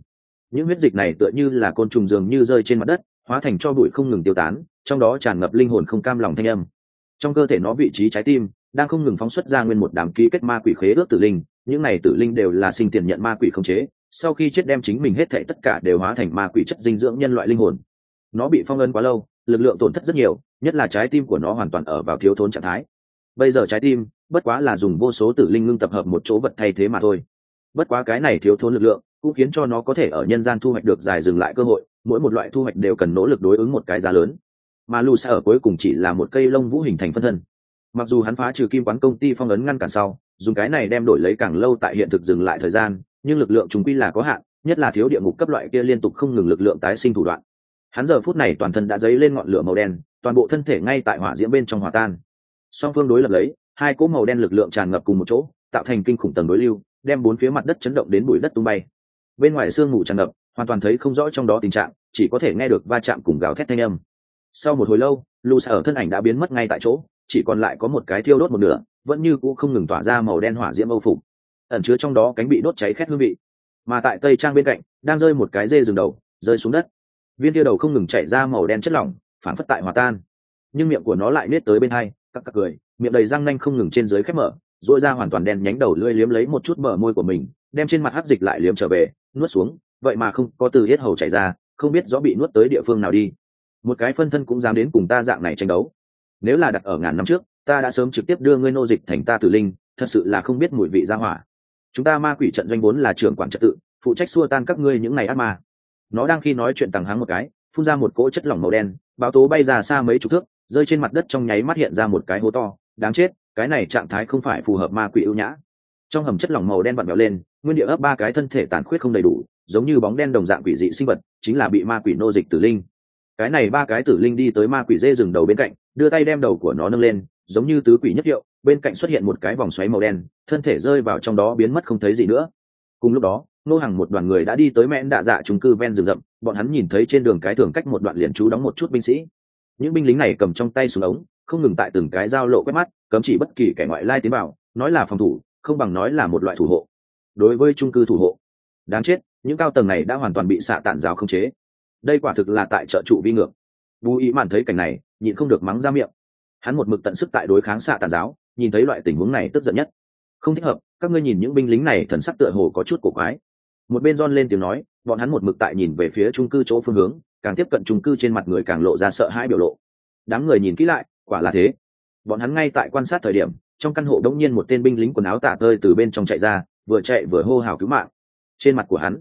Những huyết dịch này tựa như là côn trùng dường như rơi trên mặt đất, hóa thành cho bụi không ngừng tiêu tán, trong đó tràn ngập linh hồn không cam lòng thanh âm. Trong cơ thể nó vị trí trái tim, đang không ngừng phóng xuất ra nguyên một đám ký kết ma quỷ khế ước tử linh những này tử linh đều là sinh tiền nhận ma quỷ không chế, sau khi chết đem chính mình hết thệ tất cả đều hóa thành ma quỷ chất dinh dưỡng nhân loại linh hồn. Nó bị phong ấn quá lâu, lực lượng tổn thất rất nhiều, nhất là trái tim của nó hoàn toàn ở vào thiếu thốn trạng thái. Bây giờ trái tim, bất quá là dùng vô số tử linh ngưng tập hợp một chỗ vật thay thế mà thôi. Bất quá cái này thiếu thốn lực lượng, cũng khiến cho nó có thể ở nhân gian thu hoạch được dài dừng lại cơ hội, mỗi một loại thu hoạch đều cần nỗ lực đối ứng một cái giá lớn. Mà lù xa ở cuối cùng chỉ là một cây lông vũ hình thành phân thân. Mặc dù hắn phá trừ kim quán công ty phong ấn ngăn cản sau dùng cái này đem đổi lấy càng lâu tại hiện thực dừng lại thời gian, nhưng lực lượng chúng quy là có hạn, nhất là thiếu địa ngục cấp loại kia liên tục không ngừng lực lượng tái sinh thủ đoạn. Hắn giờ phút này toàn thân đã dấy lên ngọn lửa màu đen, toàn bộ thân thể ngay tại hỏa diễm bên trong hòa tan. Song phương đối lập lấy, hai cỗ màu đen lực lượng tràn ngập cùng một chỗ, tạo thành kinh khủng tầng đối lưu, đem bốn phía mặt đất chấn động đến bụi đất tung bay. Bên ngoài sương ngủ tràn ngập, hoàn toàn thấy không rõ trong đó tình trạng, chỉ có thể nghe được va chạm cùng gào thét thanh âm. Sau một hồi lâu lù xa ở thân ảnh đã biến mất ngay tại chỗ, chỉ còn lại có một cái thiêu đốt một nửa vẫn như cũ không ngừng tỏa ra màu đen hỏa diễm âu phục. Ẩn chứa trong đó cánh bị đốt cháy khét hương vị. Mà tại tây trang bên cạnh, đang rơi một cái dê rừng đầu, rơi xuống đất. Viên tia đầu không ngừng chảy ra màu đen chất lỏng, phản phất tại hòa tan. Nhưng miệng của nó lại nết tới bên hai các các cười, miệng đầy răng nanh không ngừng trên dưới khép mở dội ra hoàn toàn đen nhánh đầu lưỡi liếm lấy một chút mở môi của mình, đem trên mặt hắc dịch lại liếm trở về, nuốt xuống, vậy mà không có từ hết hầu chảy ra, không biết rõ bị nuốt tới địa phương nào đi. Một cái phân thân cũng dám đến cùng ta dạng này tranh đấu. Nếu là đặt ở ngàn năm trước ta đã sớm trực tiếp đưa ngươi nô dịch thành ta tử linh, thật sự là không biết mùi vị ra hỏa. Chúng ta ma quỷ trận doanh vốn là trưởng quản trật tự, phụ trách xua tan các ngươi những ngày ác ma. Nó đang khi nói chuyện tằng háng một cái, phun ra một cỗ chất lỏng màu đen, báo tố bay ra xa mấy chục thước, rơi trên mặt đất trong nháy mắt hiện ra một cái hố to. Đáng chết, cái này trạng thái không phải phù hợp ma quỷ ưu nhã. Trong hầm chất lỏng màu đen vặn vẹo lên, nguyên địa ấp ba cái thân thể tàn khuyết không đầy đủ, giống như bóng đen đồng dạng quỷ dị sinh vật, chính là bị ma quỷ nô dịch tử linh. Cái này ba cái tử linh đi tới ma quỷ dê rừng đầu bên cạnh, đưa tay đem đầu của nó nâng lên giống như tứ quỷ nhất hiệu, bên cạnh xuất hiện một cái vòng xoáy màu đen, thân thể rơi vào trong đó biến mất không thấy gì nữa. Cùng lúc đó nô hàng một đoàn người đã đi tới mẹn đạ dạ trung cư ven rừng rậm, bọn hắn nhìn thấy trên đường cái thường cách một đoạn liền trú đóng một chút binh sĩ. Những binh lính này cầm trong tay súng ống, không ngừng tại từng cái dao lộ quét mắt, cấm chỉ bất kỳ kẻ ngoại lai tiến vào, nói là phòng thủ, không bằng nói là một loại thủ hộ. Đối với trung cư thủ hộ, đáng chết, những cao tầng này đã hoàn toàn bị xạ tản giáo không chế. Đây quả thực là tại trợ trụ vi ngược. Bù ý mạn thấy cảnh này, nhịn không được mắng ra miệng hắn một mực tận sức tại đối kháng xạ tàn giáo, nhìn thấy loại tình huống này tức giận nhất. Không thích hợp, các ngươi nhìn những binh lính này thần sắc tựa hồ có chút cổ quái. Một bên don lên tiếng nói, bọn hắn một mực tại nhìn về phía trung cư chỗ phương hướng, càng tiếp cận trung cư trên mặt người càng lộ ra sợ hãi biểu lộ. Đám người nhìn kỹ lại, quả là thế. Bọn hắn ngay tại quan sát thời điểm, trong căn hộ đống nhiên một tên binh lính quần áo tả tơi từ bên trong chạy ra, vừa chạy vừa hô hào cứu mạng. Trên mặt của hắn,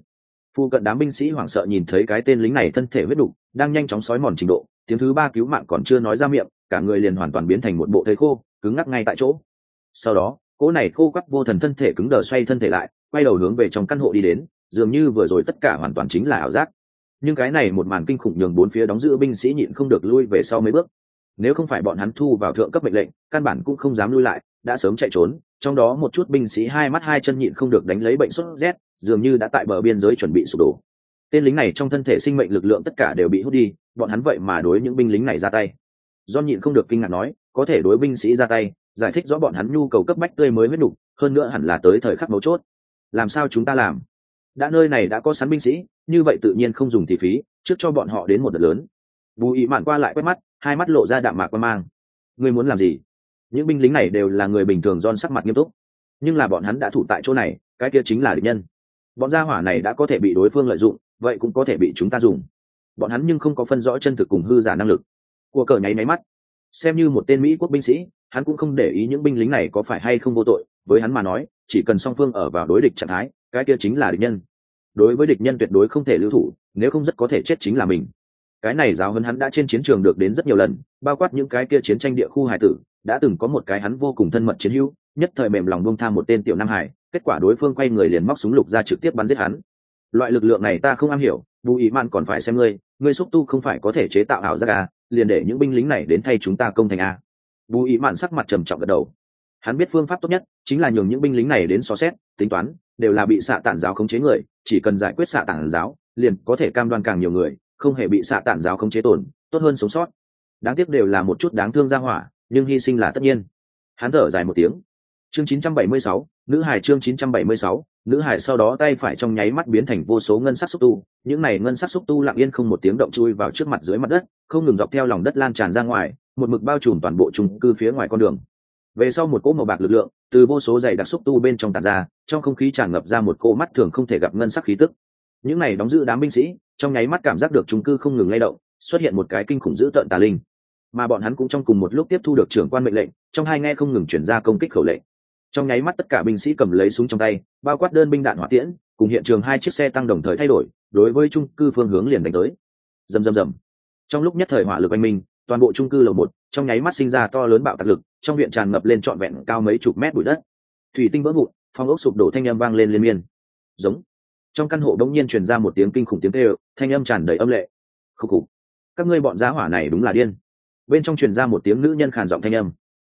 phu cận đám binh sĩ hoảng sợ nhìn thấy cái tên lính này thân thể huyết đục, đang nhanh chóng sói mòn trình độ, tiếng thứ ba cứu mạng còn chưa nói ra miệng cả người liền hoàn toàn biến thành một bộ thây khô, cứng ngắc ngay tại chỗ. Sau đó, cỗ này khô quắc vô thần thân thể cứng đờ xoay thân thể lại, quay đầu hướng về trong căn hộ đi đến, dường như vừa rồi tất cả hoàn toàn chính là ảo giác. Nhưng cái này một màn kinh khủng nhường bốn phía đóng giữ binh sĩ nhịn không được lui về sau mấy bước. Nếu không phải bọn hắn thu vào thượng cấp mệnh lệnh, căn bản cũng không dám lui lại, đã sớm chạy trốn, trong đó một chút binh sĩ hai mắt hai chân nhịn không được đánh lấy bệnh sốt rét, dường như đã tại bờ biên giới chuẩn bị sụp đổ. Tên lính này trong thân thể sinh mệnh lực lượng tất cả đều bị hút đi, bọn hắn vậy mà đối những binh lính này ra tay do nhịn không được kinh ngạc nói, có thể đối binh sĩ ra tay, giải thích rõ bọn hắn nhu cầu cấp bách tươi mới huyết đục hơn nữa hẳn là tới thời khắc mấu chốt. Làm sao chúng ta làm? Đã nơi này đã có sắn binh sĩ, như vậy tự nhiên không dùng thì phí, trước cho bọn họ đến một đợt lớn. Bù ý mạn qua lại quét mắt, hai mắt lộ ra đạm mạc quan mang. Ngươi muốn làm gì? Những binh lính này đều là người bình thường don sắc mặt nghiêm túc. Nhưng là bọn hắn đã thủ tại chỗ này, cái kia chính là địch nhân. Bọn gia hỏa này đã có thể bị đối phương lợi dụng, vậy cũng có thể bị chúng ta dùng. Bọn hắn nhưng không có phân rõ chân thực cùng hư giả năng lực. Của cờ nháy máy mắt. Xem như một tên mỹ quốc binh sĩ, hắn cũng không để ý những binh lính này có phải hay không vô tội, với hắn mà nói, chỉ cần song phương ở vào đối địch trạng thái, cái kia chính là địch nhân. Đối với địch nhân tuyệt đối không thể lưu thủ, nếu không rất có thể chết chính là mình. Cái này giáo hơn hắn đã trên chiến trường được đến rất nhiều lần, bao quát những cái kia chiến tranh địa khu hải tử, đã từng có một cái hắn vô cùng thân mật chiến hữu, nhất thời mềm lòng bông tham một tên tiểu nam hải, kết quả đối phương quay người liền móc súng lục ra trực tiếp bắn giết hắn. Loại lực lượng này ta không am hiểu bù ý man còn phải xem ngươi ngươi xúc tu không phải có thể chế tạo ảo giác à? Liền để những binh lính này đến thay chúng ta công thành a. Bù ý mạn sắc mặt trầm trọng gật đầu. Hắn biết phương pháp tốt nhất chính là nhường những binh lính này đến xó xét tính toán đều là bị xạ tản giáo khống chế người chỉ cần giải quyết xạ tản giáo liền có thể cam đoan càng nhiều người không hề bị xạ tản giáo khống chế tổn tốt hơn sống sót. Đáng tiếc đều là một chút đáng thương ra hỏa nhưng hy sinh là tất nhiên. Hắn thở dài một tiếng. Chương 976, nữ hải chương 976, nữ hải sau đó tay phải trong nháy mắt biến thành vô số ngân sắc xúc tu, những này ngân sắc xúc tu lặng yên không một tiếng động chui vào trước mặt dưới mặt đất, không ngừng dọc theo lòng đất lan tràn ra ngoài, một mực bao trùm toàn bộ trung cư phía ngoài con đường. Về sau một cỗ màu bạc lực lượng từ vô số dày đặc xúc tu bên trong tàn ra, trong không khí tràn ngập ra một cỗ mắt thường không thể gặp ngân sắc khí tức. Những này đóng giữ đám binh sĩ, trong nháy mắt cảm giác được trung cư không ngừng lay động, xuất hiện một cái kinh khủng dữ tợn tà linh. Mà bọn hắn cũng trong cùng một lúc tiếp thu được trưởng quan mệnh lệnh, trong hai nghe không ngừng chuyển ra công kích khẩu lệnh trong nháy mắt tất cả binh sĩ cầm lấy súng trong tay, bao quát đơn binh đạn hỏa tiễn, cùng hiện trường hai chiếc xe tăng đồng thời thay đổi, đối với trung cư phương hướng liền đánh tới. Rầm rầm rầm. Trong lúc nhất thời hỏa lực anh minh, toàn bộ trung cư lầu một, trong nháy mắt sinh ra to lớn bạo tạc lực, trong viện tràn ngập lên trọn vẹn cao mấy chục mét bụi đất. Thủy tinh vỡ vụn, phong ốc sụp đổ thanh âm vang lên liên miên. Giống. Trong căn hộ đống nhiên truyền ra một tiếng kinh khủng tiếng kêu, thanh âm tràn đầy âm lệ. Khúc khục. Các ngươi bọn giá hỏa này đúng là điên. Bên trong truyền ra một tiếng nữ nhân khàn giọng thanh âm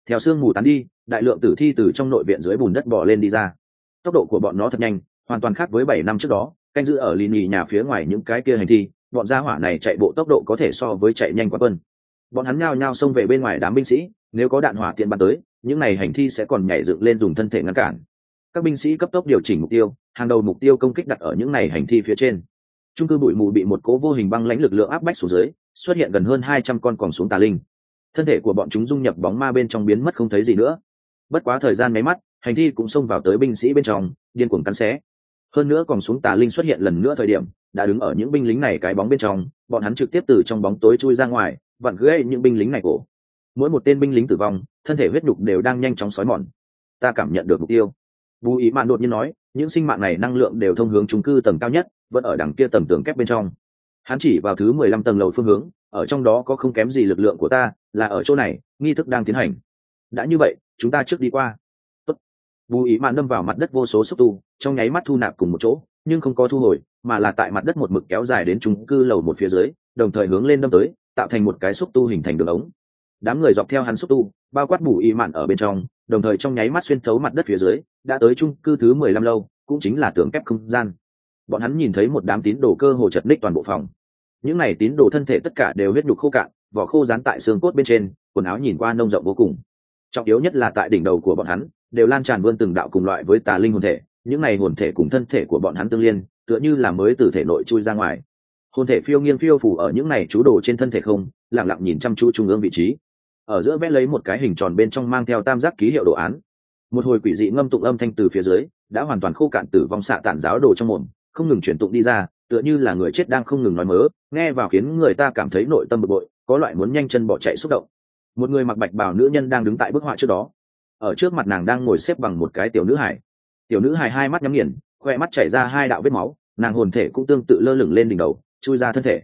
theo sương mù tán đi, đại lượng tử thi từ trong nội viện dưới bùn đất bỏ lên đi ra. Tốc độ của bọn nó thật nhanh, hoàn toàn khác với bảy năm trước đó, canh giữ ở lì nhì nhà phía ngoài những cái kia hành thi, bọn gia hỏa này chạy bộ tốc độ có thể so với chạy nhanh quá quân. Bọn hắn nhao nhao xông về bên ngoài đám binh sĩ, nếu có đạn hỏa tiện bắn tới, những này hành thi sẽ còn nhảy dựng lên dùng thân thể ngăn cản. Các binh sĩ cấp tốc điều chỉnh mục tiêu, hàng đầu mục tiêu công kích đặt ở những này hành thi phía trên. Trung cư bụi mù bị một cố vô hình băng lãnh lực lượng áp bách xuống dưới, xuất hiện gần hơn hai trăm con còn xuống tà linh thân thể của bọn chúng dung nhập bóng ma bên trong biến mất không thấy gì nữa. Bất quá thời gian máy mắt, hành thi cũng xông vào tới binh sĩ bên trong, điên cuồng cắn xé. Hơn nữa còn xuống tà linh xuất hiện lần nữa thời điểm, đã đứng ở những binh lính này cái bóng bên trong, bọn hắn trực tiếp từ trong bóng tối chui ra ngoài, vặn gãy những binh lính này cổ. Mỗi một tên binh lính tử vong, thân thể huyết nhục đều đang nhanh chóng xói mòn. Ta cảm nhận được mục tiêu. Bù ý mạn đột nhiên nói, những sinh mạng này năng lượng đều thông hướng trung cư tầng cao nhất, vẫn ở đằng kia tầng tường kép bên trong. Hắn chỉ vào thứ mười lăm tầng lầu phương hướng ở trong đó có không kém gì lực lượng của ta, là ở chỗ này, nghi thức đang tiến hành. Đã như vậy, chúng ta trước đi qua. Tốt. bù ý mạn đâm vào mặt đất vô số xúc tu, trong nháy mắt thu nạp cùng một chỗ, nhưng không có thu hồi, mà là tại mặt đất một mực kéo dài đến trung cư lầu một phía dưới, đồng thời hướng lên đâm tới, tạo thành một cái xúc tu hình thành đường ống. Đám người dọc theo hắn xúc tu, bao quát bù ý mạn ở bên trong, đồng thời trong nháy mắt xuyên thấu mặt đất phía dưới, đã tới trung cư thứ mười lăm lâu, cũng chính là tường kép không gian. Bọn hắn nhìn thấy một đám tín đồ cơ hồ chật ních toàn bộ phòng những này tín đồ thân thể tất cả đều huyết nhục khô cạn, vỏ khô dán tại xương cốt bên trên, quần áo nhìn qua nông rộng vô cùng. Trọng yếu nhất là tại đỉnh đầu của bọn hắn, đều lan tràn vươn từng đạo cùng loại với tà linh hồn thể. Những này hồn thể cùng thân thể của bọn hắn tương liên, tựa như là mới từ thể nội chui ra ngoài. Hồn thể phiêu nghiêng phiêu phủ ở những này chú đồ trên thân thể không lẳng lặng nhìn chăm chú trung ương vị trí. Ở giữa vẽ lấy một cái hình tròn bên trong mang theo tam giác ký hiệu đồ án. Một hồi quỷ dị ngâm tụng âm thanh từ phía dưới, đã hoàn toàn khô cạn tử vong xạ tản giáo đồ trong mồm, không ngừng chuyển tụng đi ra tựa như là người chết đang không ngừng nói mớ, nghe vào khiến người ta cảm thấy nội tâm bực bội, có loại muốn nhanh chân bỏ chạy xúc động. Một người mặc bạch bào nữ nhân đang đứng tại bức họa trước đó. Ở trước mặt nàng đang ngồi xếp bằng một cái tiểu nữ hải tiểu nữ hải hai mắt nhắm nghiền, khoe mắt chảy ra hai đạo vết máu, nàng hồn thể cũng tương tự lơ lửng lên đỉnh đầu, chui ra thân thể.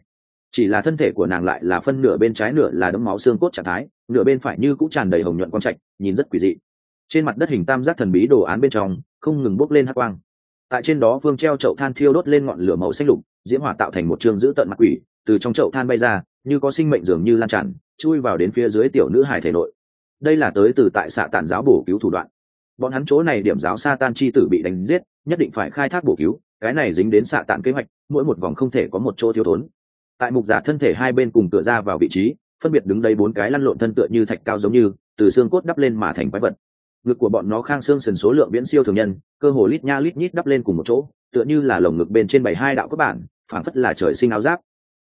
Chỉ là thân thể của nàng lại là phân nửa bên trái nửa là đấm máu xương cốt trạng thái, nửa bên phải như cũng tràn đầy hồng nhuận quang trạch, nhìn rất quỷ dị. Trên mặt đất hình tam giác thần bí đồ án bên trong, không ngừng bốc lên hắc quang tại trên đó vương treo chậu than thiêu đốt lên ngọn lửa màu xanh lục, diễm hỏa tạo thành một chương giữ tận mặt quỷ, từ trong chậu than bay ra, như có sinh mệnh dường như lan tràn, chui vào đến phía dưới tiểu nữ hải thể nội. Đây là tới từ tại xạ tản giáo bổ cứu thủ đoạn. Bọn hắn chỗ này điểm giáo sa tan chi tử bị đánh giết, nhất định phải khai thác bổ cứu, cái này dính đến xạ tản kế hoạch, mỗi một vòng không thể có một chỗ thiếu thốn. Tại mục giả thân thể hai bên cùng tựa ra vào vị trí, phân biệt đứng đây bốn cái lăn lộn thân tựa như thạch cao giống như, từ xương cốt đắp lên mà thành quái vật ngực của bọn nó khang xương sần số lượng viễn siêu thường nhân, cơ hồ lít nha lít nhít đắp lên cùng một chỗ, tựa như là lồng ngực bên trên bảy hai đạo các bản, phảng phất là trời sinh áo giáp.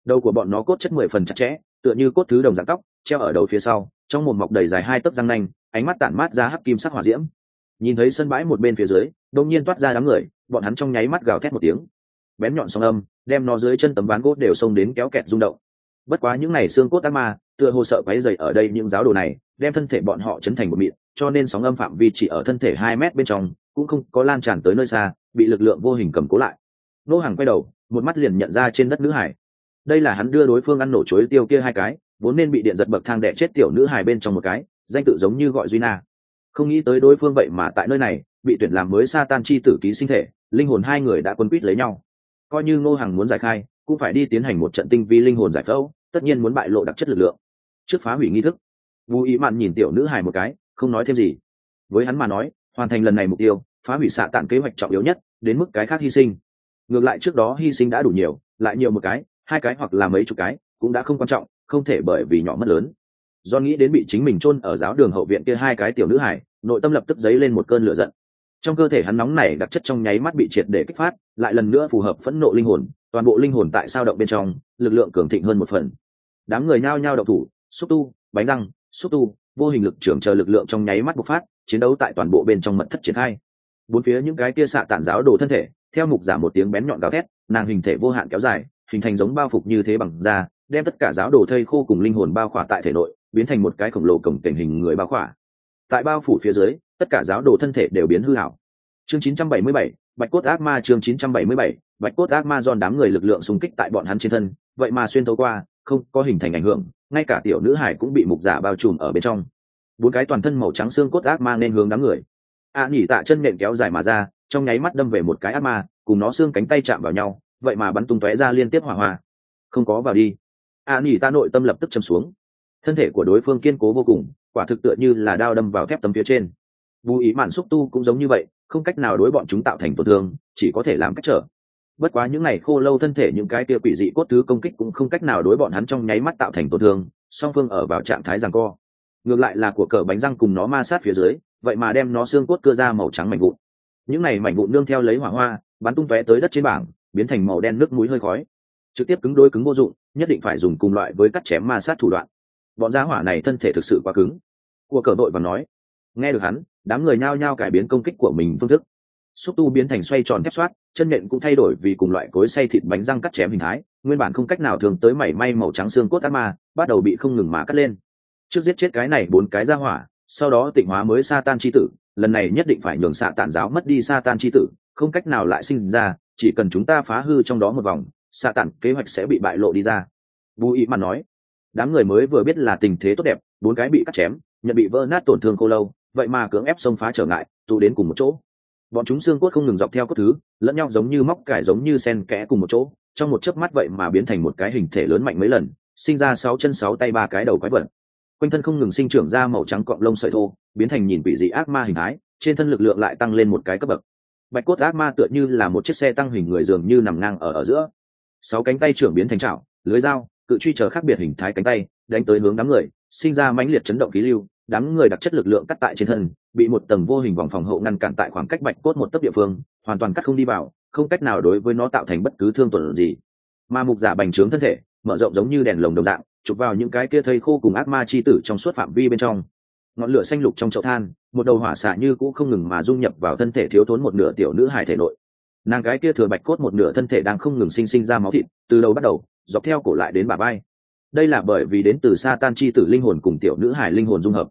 Đầu của bọn nó cốt chất mười phần chặt chẽ, tựa như cốt thứ đồng dạng tóc, treo ở đầu phía sau, trong một mọc đầy dài hai tấc răng nanh, ánh mắt tản mát ra hắc kim sắc hỏa diễm. Nhìn thấy sân bãi một bên phía dưới đông nhiên toát ra đám người, bọn hắn trong nháy mắt gào thét một tiếng. Bén nhọn song âm, đem nó dưới chân tấm ván gỗ đều xông đến kéo kẹt rung động. Bất quá những n à y xương cốt ác ma, tựa hồ sợ quáy dày ở đây những giáo đồ này, đem thân thể bọn họ chấn thành một mịn cho nên sóng âm phạm vi chỉ ở thân thể hai mét bên trong, cũng không có lan tràn tới nơi xa, bị lực lượng vô hình cầm cố lại. Nô hàng quay đầu, một mắt liền nhận ra trên đất nữ hải. Đây là hắn đưa đối phương ăn nổ chuối tiêu kia hai cái, vốn nên bị điện giật bậc thang đẻ chết tiểu nữ hải bên trong một cái, danh tự giống như gọi duy na. Không nghĩ tới đối phương vậy mà tại nơi này, bị tuyển làm mới sa tan chi tử ký sinh thể, linh hồn hai người đã quân quýt lấy nhau. Coi như ngô hằng muốn giải khai, cũng phải đi tiến hành một trận tinh vi linh hồn giải phẫu, tất nhiên muốn bại lộ đặc chất lực lượng. Trước phá hủy nghi thức vũ ý mạn nhìn tiểu nữ hài một cái không nói thêm gì. Với hắn mà nói, hoàn thành lần này mục tiêu, phá hủy xạ tản kế hoạch trọng yếu nhất, đến mức cái khác hy sinh. Ngược lại trước đó hy sinh đã đủ nhiều, lại nhiều một cái, hai cái hoặc là mấy chục cái, cũng đã không quan trọng, không thể bởi vì nhỏ mất lớn. Do nghĩ đến bị chính mình chôn ở giáo đường hậu viện kia hai cái tiểu nữ hải, nội tâm lập tức dấy lên một cơn lửa giận. Trong cơ thể hắn nóng này đặc chất trong nháy mắt bị triệt để kích phát, lại lần nữa phù hợp phẫn nộ linh hồn, toàn bộ linh hồn tại sao động bên trong, lực lượng cường thịnh hơn một phần. Đám người nhao nhao đậu thủ, xúc tu, bánh răng, xúc tu vô hình lực trưởng chờ lực lượng trong nháy mắt bộc phát chiến đấu tại toàn bộ bên trong mật thất triển khai. Bốn phía những cái kia xạ tản giáo đồ thân thể theo mục giả một tiếng bén nhọn gào thét nàng hình thể vô hạn kéo dài hình thành giống bao phục như thế bằng da đem tất cả giáo đồ thây khô cùng linh hồn bao khỏa tại thể nội biến thành một cái khổng lồ cổng tình hình người bao khỏa. Tại bao phủ phía dưới tất cả giáo đồ thân thể đều biến hư hảo. Chương 977, bạch cốt ác ma chương 977, bạch cốt ác ma giòn đám người lực lượng xung kích tại bọn hắn trên thân vậy mà xuyên thấu qua không có hình thành ảnh hưởng ngay cả tiểu nữ hải cũng bị mục giả bao trùm ở bên trong. Bốn cái toàn thân màu trắng xương cốt ác ma nên hướng đám người. A à, nhỉ tạ chân nện kéo dài mà ra trong nháy mắt đâm về một cái ác ma cùng nó xương cánh tay chạm vào nhau vậy mà bắn tung tóe ra liên tiếp hỏa hoa. Không có vào đi. A à, nhỉ tạ nội tâm lập tức châm xuống. Thân thể của đối phương kiên cố vô cùng quả thực tựa như là đao đâm vào thép tấm phía trên. Bù ý mạn xúc tu cũng giống như vậy không cách nào đối bọn chúng tạo thành tổn thương chỉ có thể làm cách trở bất quá những ngày khô lâu thân thể những cái kia quỷ dị cốt thứ công kích cũng không cách nào đối bọn hắn trong nháy mắt tạo thành tổn thương, song phương ở vào trạng thái rằng co. Ngược lại là của cờ bánh răng cùng nó ma sát phía dưới, vậy mà đem nó xương cốt cưa ra màu trắng mảnh vụn. Những này mảnh vụn nương theo lấy hỏa hoa, bắn tung tóe tới đất trên bảng, biến thành màu đen nước mũi hơi khói. Trực tiếp cứng đôi cứng vô dụng, nhất định phải dùng cùng loại với cắt chém ma sát thủ đoạn. Bọn giá hỏa này thân thể thực sự quá cứng. Của cờ đội và nói, nghe được hắn, đám người nhao nhao cải biến công kích của mình phương thức xúc tu biến thành xoay tròn thép xoát chân nện cũng thay đổi vì cùng loại cối xay thịt bánh răng cắt chém hình thái, nguyên bản không cách nào thường tới mảy may màu trắng xương cốt ác ma, bắt đầu bị không ngừng mà cắt lên. Trước giết chết cái này bốn cái ra hỏa, sau đó tịnh hóa mới sa tan c h i tử, lần này nhất định phải nhường xạ tản giáo mất đi sa tan c h i tử, không cách nào lại sinh ra, chỉ cần chúng ta phá hư trong đó một vòng xạ tản kế hoạch sẽ bị bại lộ đi ra. Vũ ý mặt nói, đám người mới vừa biết là tình thế tốt đẹp, bốn cái bị cắt chém, nhận bị vỡ nát tổn thương cô lâu, vậy mà cưỡng ép xông phá trở ngại, tụ đến cùng một chỗ bọn chúng xương cốt không ngừng dọc theo cốt thứ, lẫn nhau giống như móc cải giống như sen kẽ cùng một chỗ, trong một chớp mắt vậy mà biến thành một cái hình thể lớn mạnh mấy lần, sinh ra sáu chân sáu tay ba cái đầu quái vật. Quanh thân không ngừng sinh trưởng ra màu trắng cọng lông sợi thô, biến thành nhìn vị dị ác ma hình thái, trên thân lực lượng lại tăng lên một cái cấp bậc. Bạch cốt ác ma tựa như là một chiếc xe tăng hình người dường như nằm ngang ở ở giữa. Sáu cánh tay trưởng biến thành trào lưới dao, cự truy chờ khác biệt hình thái cánh tay, đánh tới hướng đám người, sinh ra mãnh liệt chấn động khí lưu đám người đặc chất lực lượng cắt tại trên thân, bị một tầng vô hình vòng phòng hộ ngăn cản tại khoảng cách bạch cốt một tấc địa phương, hoàn toàn cắt không đi vào, không cách nào đối với nó tạo thành bất cứ thương tổn gì. Ma mục giả bành trướng thân thể, mở rộng giống như đèn lồng đồng dạng, chụp vào những cái kia thây khô cùng ác ma chi tử trong suốt phạm vi bên trong. Ngọn lửa xanh lục trong chậu than, một đầu hỏa xạ như cũ không ngừng mà dung nhập vào thân thể thiếu thốn một nửa tiểu nữ hải thể nội. Nàng cái kia thừa bạch cốt một nửa thân thể đang không ngừng sinh sinh ra máu thịt, từ đầu bắt đầu, dọc theo cổ lại đến bà bay đây là bởi vì đến từ sa tan chi tử linh hồn cùng tiểu nữ hải linh hồn dung hợp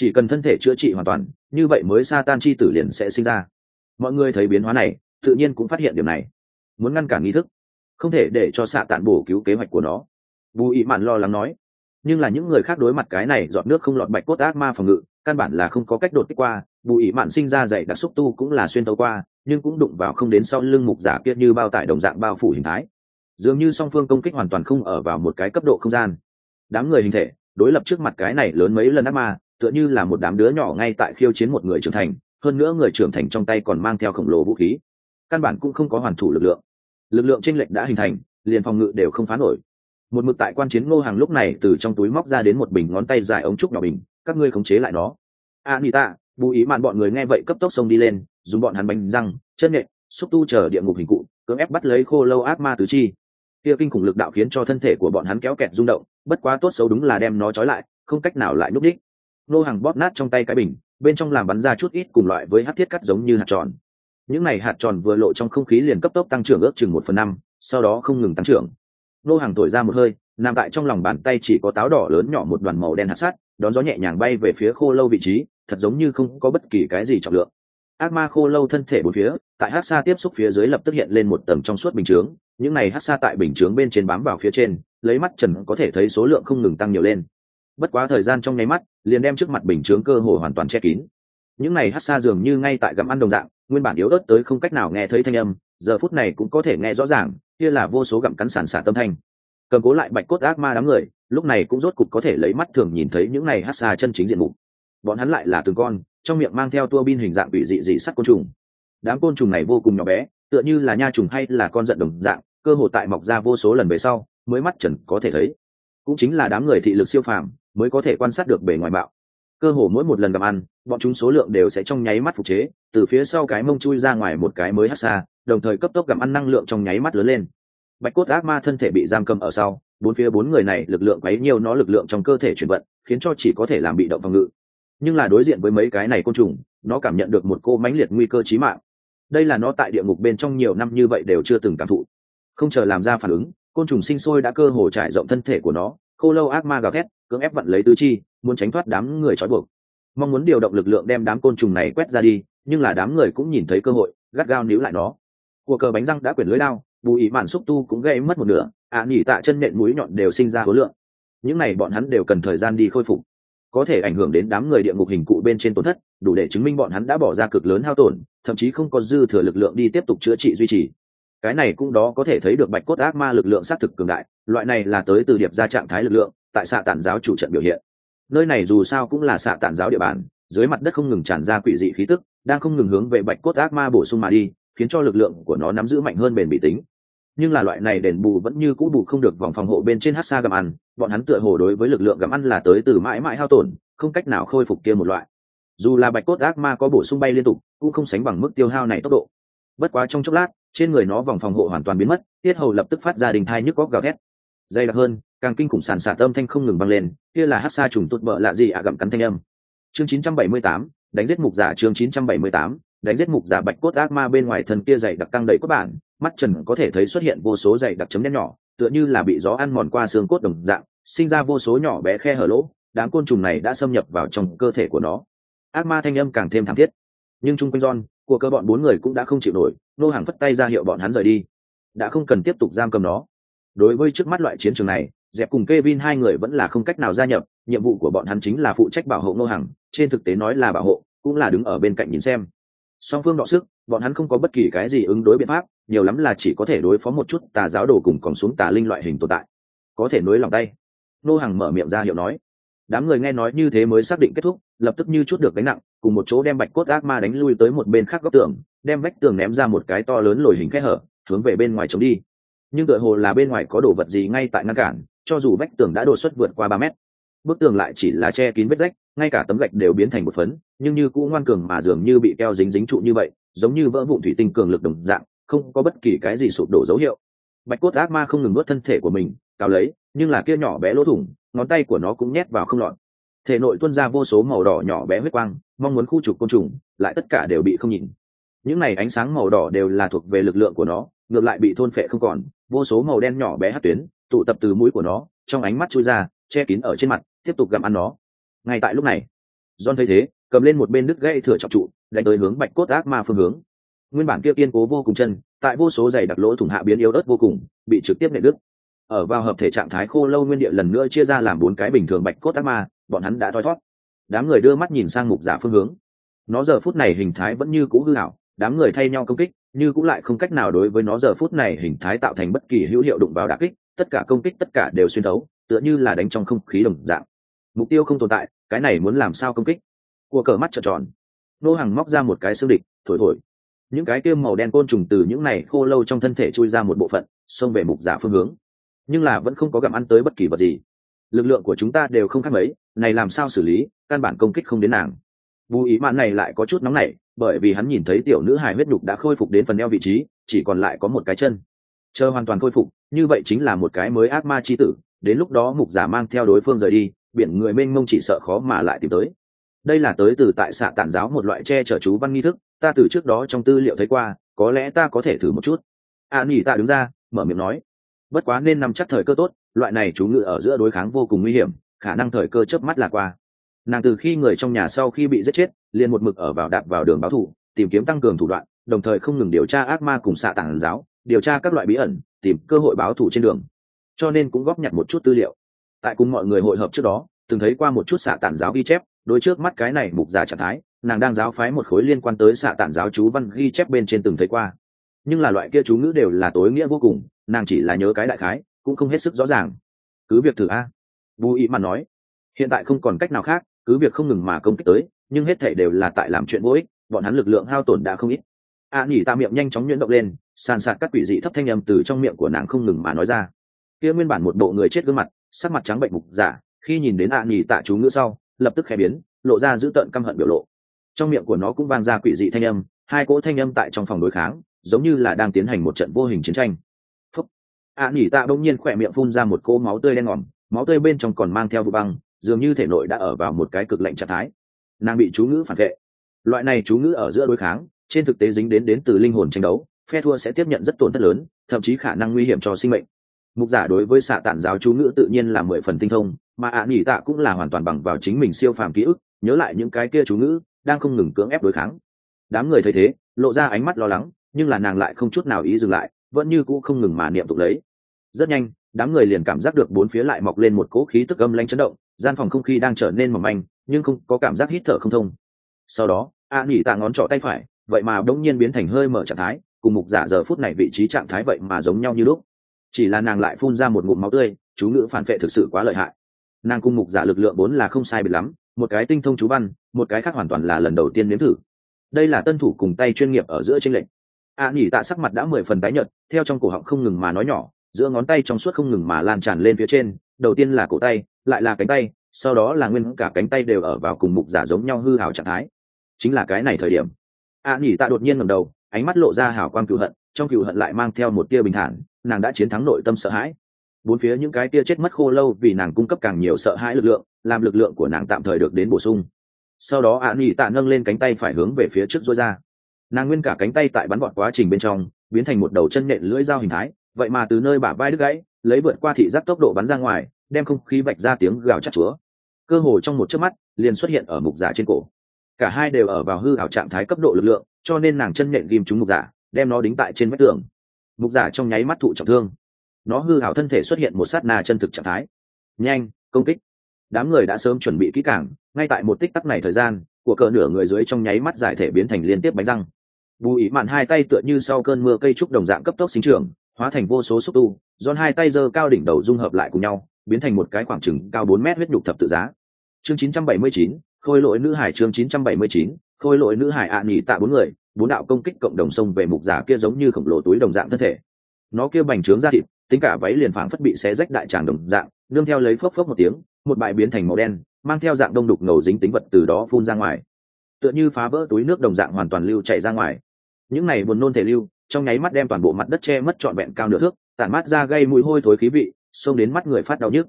chỉ cần thân thể chữa trị hoàn toàn, như vậy mới sa tan chi tử liền sẽ sinh ra. Mọi người thấy biến hóa này, tự nhiên cũng phát hiện điểm này. Muốn ngăn cản nghi thức, không thể để cho xạ tản bổ cứu kế hoạch của nó. Bù ý mạn lo lắng nói, nhưng là những người khác đối mặt cái này dọn nước không lọt bạch cốt ác ma phòng ngự, căn bản là không có cách đột kích qua. Bù ý mạn sinh ra dạy đặc xúc tu cũng là xuyên tấu qua, nhưng cũng đụng vào không đến sau lưng mục giả kia như bao tải đồng dạng bao phủ hình thái. Dường như song phương công kích hoàn toàn không ở vào một cái cấp độ không gian. Đám người hình thể, đối lập trước mặt cái này lớn mấy lần ác ma tựa như là một đám đứa nhỏ ngay tại khiêu chiến một người trưởng thành, hơn nữa người trưởng thành trong tay còn mang theo khổng lồ vũ khí. Căn bản cũng không có hoàn thủ lực lượng. Lực lượng tranh lệch đã hình thành, liền phòng ngự đều không phá nổi. Một mực tại quan chiến ngô hàng lúc này từ trong túi móc ra đến một bình ngón tay dài ống trúc nhỏ bình, các ngươi khống chế lại nó. À, A nita tạ, bù ý mạn bọn người nghe vậy cấp tốc xông đi lên, dùng bọn hắn bánh răng, chân nghệ xúc tu chờ địa ngục hình cụ, cưỡng ép bắt lấy khô lâu ác ma tứ chi. Kia kinh khủng lực đạo khiến cho thân thể của bọn hắn kéo kẹt rung động, bất quá tốt xấu đúng là đem nó trói lại, không cách nào lại núp đích nô hàng bóp nát trong tay cái bình, bên trong làm bắn ra chút ít cùng loại với hát thiết cắt giống như hạt tròn. Những này hạt tròn vừa lộ trong không khí liền cấp tốc tăng trưởng ước chừng một phần năm, sau đó không ngừng tăng trưởng. Nô hàng thổi ra một hơi, nằm tại trong lòng bàn tay chỉ có táo đỏ lớn nhỏ một đoàn màu đen hạt sắt, đón gió nhẹ nhàng bay về phía khô lâu vị trí, thật giống như không có bất kỳ cái gì trọng lượng. Ác ma khô lâu thân thể bốn phía, tại hát xa tiếp xúc phía dưới lập tức hiện lên một tầng trong suốt bình chướng, những này hát xa tại bình chướng bên trên bám vào phía trên, lấy mắt trần có thể thấy số lượng không ngừng tăng nhiều lên bất quá thời gian trong nháy mắt, liền đem trước mặt bình chướng cơ hồ hoàn toàn che kín. Những này hát xa dường như ngay tại gặm ăn đồng dạng, nguyên bản yếu ớt tới không cách nào nghe thấy thanh âm, giờ phút này cũng có thể nghe rõ ràng, kia là vô số gặm cắn sản xả tâm thanh. Cầm cố lại bạch cốt ác ma đám người, lúc này cũng rốt cục có thể lấy mắt thường nhìn thấy những này hát xa chân chính diện mục. Bọn hắn lại là từng con, trong miệng mang theo tua bin hình dạng bị dị dị sắt côn trùng. Đám côn trùng này vô cùng nhỏ bé, tựa như là nha trùng hay là con giận đồng dạng, cơ hồ tại mọc ra vô số lần về sau, mới mắt trần có thể thấy. Cũng chính là đám người thị lực siêu phàm mới có thể quan sát được bề ngoài bạo cơ hồ mỗi một lần gặp ăn, bọn chúng số lượng đều sẽ trong nháy mắt phục chế, từ phía sau cái mông chui ra ngoài một cái mới hát xa, đồng thời cấp tốc gặm ăn năng lượng trong nháy mắt lớn lên. Bạch cốt ác ma thân thể bị giam cầm ở sau, bốn phía bốn người này lực lượng quấy nhiều nó lực lượng trong cơ thể chuyển vận, khiến cho chỉ có thể làm bị động phòng ngự. Nhưng là đối diện với mấy cái này côn trùng, nó cảm nhận được một cô mãnh liệt nguy cơ chí mạng. Đây là nó tại địa ngục bên trong nhiều năm như vậy đều chưa từng cảm thụ. Không chờ làm ra phản ứng, côn trùng sinh sôi đã cơ hồ trải rộng thân thể của nó, khô lâu ác ma gào thét cưỡng ép vận lấy tứ chi muốn tránh thoát đám người trói buộc. Mong muốn điều động lực lượng đem đám côn trùng này quét ra đi nhưng là đám người cũng nhìn thấy cơ hội gắt gao níu lại nó. Của cờ bánh răng đã quyển lưới lao bù ý mạn xúc tu cũng gây mất một nửa ạ à, nhỉ tạ chân nện mũi nhọn đều sinh ra khối lượng. Những này bọn hắn đều cần thời gian đi khôi phục. Có thể ảnh hưởng đến đám người địa ngục hình cụ bên trên tổn thất đủ để chứng minh bọn hắn đã bỏ ra cực lớn hao tổn thậm chí không có dư thừa lực lượng đi tiếp tục chữa trị duy trì. Cái này cũng đó có thể thấy được bạch cốt ác ma lực lượng xác thực cường đại loại này là tới từ điệp ra trạng thái lực lượng tại xạ tản giáo chủ trận biểu hiện. Nơi này dù sao cũng là xạ tản giáo địa bàn, dưới mặt đất không ngừng tràn ra quỷ dị khí tức, đang không ngừng hướng về bạch cốt ác ma bổ sung mà đi, khiến cho lực lượng của nó nắm giữ mạnh hơn bền bị tính. Nhưng là loại này đền bù vẫn như cũ bù không được vòng phòng hộ bên trên hát xa gặm ăn, bọn hắn tựa hồ đối với lực lượng gặm ăn là tới từ mãi mãi hao tổn, không cách nào khôi phục kia một loại. Dù là bạch cốt ác ma có bổ sung bay liên tục, cũng không sánh bằng mức tiêu hao này tốc độ. Bất quá trong chốc lát, trên người nó vòng phòng hộ hoàn toàn biến mất, tiết hầu lập tức phát ra đình thai nhức góc gào thét. Dày đặc hơn càng kinh khủng sàn sạt âm thanh không ngừng băng lên kia là hát xa trùng tụt bợ lạ gì ạ gặm cắn thanh âm. Chương 978, đánh giết mục giả chương 978, đánh giết mục giả bạch cốt ác ma bên ngoài thân kia dày đặc căng đầy cốt bản mắt trần có thể thấy xuất hiện vô số dày đặc chấm đen nhỏ tựa như là bị gió ăn mòn qua xương cốt đồng dạng sinh ra vô số nhỏ bé khe hở lỗ đám côn trùng này đã xâm nhập vào trong cơ thể của nó. Ác ma thanh âm càng thêm thảm thiết. Nhưng chung quanh John, của cơ bọn bốn người cũng đã không chịu nổi nô hàng phất tay ra hiệu bọn hắn rời đi. Đã không cần tiếp tục giam cầm nó. Đối với trước mắt loại chiến trường này dẹp cùng Kevin hai người vẫn là không cách nào gia nhập, nhiệm vụ của bọn hắn chính là phụ trách bảo hộ Ngô Hằng, trên thực tế nói là bảo hộ, cũng là đứng ở bên cạnh nhìn xem. Song phương đọ sức, bọn hắn không có bất kỳ cái gì ứng đối biện pháp, nhiều lắm là chỉ có thể đối phó một chút tà giáo đồ cùng còn xuống tà linh loại hình tồn tại. Có thể nối lòng tay. Ngô Hằng mở miệng ra hiệu nói. Đám người nghe nói như thế mới xác định kết thúc, lập tức như chút được gánh nặng, cùng một chỗ đem bạch cốt ác ma đánh lui tới một bên khác góc tường, đem vách tường ném ra một cái to lớn lồi hình khe hở, hướng về bên ngoài chống đi. Nhưng tựa hồ là bên ngoài có đồ vật gì ngay tại ngăn cản cho dù vách tường đã đột xuất vượt qua ba mét, bức tường lại chỉ là che kín vết rách, ngay cả tấm gạch đều biến thành một phấn, nhưng như cũ ngoan cường mà dường như bị keo dính dính trụ như vậy, giống như vỡ vụn thủy tinh cường lực đồng dạng, không có bất kỳ cái gì sụp đổ dấu hiệu. Bạch cốt ác ma không ngừng nuốt thân thể của mình, cào lấy, nhưng là kia nhỏ bé lỗ thủng, ngón tay của nó cũng nhét vào không lọt. Thể nội tuôn ra vô số màu đỏ nhỏ bé huyết quang, mong muốn khu trục côn trùng, lại tất cả đều bị không nhìn. Những này ánh sáng màu đỏ đều là thuộc về lực lượng của nó, ngược lại bị thôn phệ không còn, vô số màu đen nhỏ bé hát tuyến tụ tập từ mũi của nó, trong ánh mắt chui ra, che kín ở trên mặt, tiếp tục gặm ăn nó. Ngay tại lúc này, john thấy thế, cầm lên một bên đứt gãy thừa trọng trụ, đánh tới hướng bạch cốt ác ma phương hướng. Nguyên bản kia kiên cố vô cùng chân, tại vô số giày đặc lỗ thủng hạ biến yếu ớt vô cùng, bị trực tiếp nệ đứt. Ở vào hợp thể trạng thái khô lâu nguyên địa lần nữa chia ra làm bốn cái bình thường bạch cốt ác ma, bọn hắn đã thoi thót đám người đưa mắt nhìn sang mục giả phương hướng. Nó giờ phút này hình thái vẫn như cũ hư hảo đám người thay nhau công kích, như cũng lại không cách nào đối với nó giờ phút này hình thái tạo thành bất kỳ hữu hiệu đụng vào đà kích tất cả công kích tất cả đều xuyên thấu, tựa như là đánh trong không khí đồng dạng. Mục tiêu không tồn tại, cái này muốn làm sao công kích? Của cờ mắt trợn tròn. Nô hàng móc ra một cái xương địch, thổi thổi. Những cái kia màu đen côn trùng từ những này khô lâu trong thân thể chui ra một bộ phận, xông về mục giả phương hướng. Nhưng là vẫn không có gặm ăn tới bất kỳ vật gì. Lực lượng của chúng ta đều không khác mấy, này làm sao xử lý, căn bản công kích không đến nàng. Bù ý mạn này lại có chút nóng nảy, bởi vì hắn nhìn thấy tiểu nữ hài huyết nhục đã khôi phục đến phần eo vị trí, chỉ còn lại có một cái chân chờ hoàn toàn khôi phục như vậy chính là một cái mới ác ma chi tử đến lúc đó mục giả mang theo đối phương rời đi biển người mênh mông chỉ sợ khó mà lại tìm tới. Đây là tới từ tại xạ tản giáo một loại che chở chú văn nghi thức ta từ trước đó trong tư liệu thấy qua có lẽ ta có thể thử một chút. A à, nỉ ta đứng ra mở miệng nói. Bất quá nên nằm chắc thời cơ tốt loại này chú ngự ở giữa đối kháng vô cùng nguy hiểm khả năng thời cơ chớp mắt là qua. Nàng từ khi người trong nhà sau khi bị giết chết liền một mực ở vào đạp vào đường báo thù tìm kiếm tăng cường thủ đoạn đồng thời không ngừng điều tra ác ma cùng xạ tản giáo điều tra các loại bí ẩn tìm cơ hội báo thù trên đường. Cho nên cũng góp nhặt một chút tư liệu. Tại cùng mọi người hội hợp trước đó từng thấy qua một chút xạ tản giáo ghi chép đối trước mắt cái này mục giả trạng thái nàng đang giáo phái một khối liên quan tới xạ tản giáo chú văn ghi chép bên trên từng thấy qua. Nhưng là loại kia chú ngữ đều là tối nghĩa vô cùng nàng chỉ là nhớ cái đại khái cũng không hết sức rõ ràng. Cứ việc thử a. Bù ý mà nói hiện tại không còn cách nào khác cứ việc không ngừng mà công kích tới nhưng hết thể đều là tại làm chuyện vô ích bọn hắn lực lượng hao tổn đã không ít. A à, nhỉ ta miệng nhanh chóng nhuyễn động lên sàn sạt các quỷ dị thấp thanh âm từ trong miệng của nàng không ngừng mà nói ra. Kia nguyên bản một bộ người chết gương mặt, sắc mặt trắng bệnh mục giả, khi nhìn đến ạ à nhỉ tạ chú ngữ sau, lập tức khẽ biến, lộ ra dữ tợn căm hận biểu lộ. Trong miệng của nó cũng vang ra quỷ dị thanh âm, hai cỗ thanh âm tại trong phòng đối kháng, giống như là đang tiến hành một trận vô hình chiến tranh. Phúc. A nhỉ tạ bỗng nhiên khỏe miệng phun ra một cỗ máu tươi đen ngòm, máu tươi bên trong còn mang theo vụ băng, dường như thể nội đã ở vào một cái cực lạnh trạng thái. Nàng bị chú ngữ phản vệ. Loại này chú ngữ ở giữa đối kháng, trên thực tế dính đến đến từ linh hồn tranh đấu phe thua sẽ tiếp nhận rất tổn thất lớn, thậm chí khả năng nguy hiểm cho sinh mệnh. Mục giả đối với xạ tản giáo chú ngữ tự nhiên là mười phần tinh thông, mà ạ à nghỉ tạ cũng là hoàn toàn bằng vào chính mình siêu phàm ký ức, nhớ lại những cái kia chú ngữ, đang không ngừng cưỡng ép đối kháng. Đám người thấy thế, lộ ra ánh mắt lo lắng, nhưng là nàng lại không chút nào ý dừng lại, vẫn như cũ không ngừng mà niệm tục lấy. Rất nhanh, đám người liền cảm giác được bốn phía lại mọc lên một cỗ khí tức âm lanh chấn động, gian phòng không khí đang trở nên mỏng manh, nhưng không có cảm giác hít thở không thông. Sau đó a nghỉ tạ ngón trỏ tay phải, vậy mà đ ỗ n g nhiên biến thành hơi mở trạng thái cùng mục giả giờ phút này vị trí trạng thái vậy mà giống nhau như lúc. Chỉ là nàng lại phun ra một ngụm máu tươi chú ngữ phản vệ thực sự quá lợi hại. Nàng cùng mục giả lực lượng vốn là không sai biệt lắm một cái tinh thông chú văn một cái khác hoàn toàn là lần đầu tiên nếm thử. Đây là tân thủ cùng tay chuyên nghiệp ở giữa tranh lệch. A nhỉ tạ sắc mặt đã mười phần tái nhợt theo trong cổ họng không ngừng mà nói nhỏ giữa ngón tay trong suốt không ngừng mà lan tràn lên phía trên đầu tiên là cổ tay lại là cánh tay sau đó là nguyên cả cánh tay đều ở vào cùng mục giả giống nhau hư hào trạng thái. Chính là cái này thời điểm. A à, nhỉ tạ đột nhiên ngầm đầu ánh mắt lộ ra hào quang cựu hận, trong cựu hận lại mang theo một tia bình thản, nàng đã chiến thắng nội tâm sợ hãi. Bốn phía những cái tia chết mất khô lâu vì nàng cung cấp càng nhiều sợ hãi lực lượng, làm lực lượng của nàng tạm thời được đến bổ sung. Sau đó ạ nhỉ tạ nâng lên cánh tay phải hướng về phía trước dối ra. Nàng nguyên cả cánh tay tại bắn bọn quá trình bên trong, biến thành một đầu chân nện lưỡi dao hình thái, vậy mà từ nơi bả vai đứt gãy, lấy vượt qua thị giác tốc độ bắn ra ngoài, đem không khí vạch ra tiếng gào chắc chúa. Cơ hồ trong một chớp mắt, liền xuất hiện ở mục giả trên cổ. Cả hai đều ở vào hư ảo trạng thái cấp độ lực lượng cho nên nàng chân nện ghim trúng mục giả đem nó đính tại trên vách tường. Mục giả trong nháy mắt thụ trọng thương. Nó hư hảo thân thể xuất hiện một sát na chân thực trạng thái. Nhanh công kích. Đám người đã sớm chuẩn bị kỹ cảng ngay tại một tích tắc này thời gian của cờ nửa người dưới trong nháy mắt giải thể biến thành liên tiếp bánh răng. Bù ý mạn hai tay tựa như sau cơn mưa cây trúc đồng dạng cấp tốc sinh trưởng hóa thành vô số xúc tu giòn hai tay giơ cao đỉnh đầu dung hợp lại cùng nhau biến thành một cái khoảng trừng cao bốn mét huyết nhục thập tự giá. Chương 979, khôi lỗi nữ hải chương 979, khôi lỗi nữ hải ạ à tạ bốn người, bốn đạo công kích cộng đồng sông về mục giả kia giống như khổng lồ túi đồng dạng thân thể. Nó kia bành trướng ra thịt, tính cả váy liền phảng phất bị xé rách đại tràng đồng dạng, nương theo lấy phốc phốc một tiếng, một bại biến thành màu đen, mang theo dạng đông đục ngầu dính tính vật từ đó phun ra ngoài. Tựa như phá vỡ túi nước đồng dạng hoàn toàn lưu chạy ra ngoài. Những này buồn nôn thể lưu, trong nháy mắt đem toàn bộ mặt đất che mất trọn vẹn cao nửa thước, tản mát ra gây mùi hôi thối khí vị, xông đến mắt người phát đau nhức.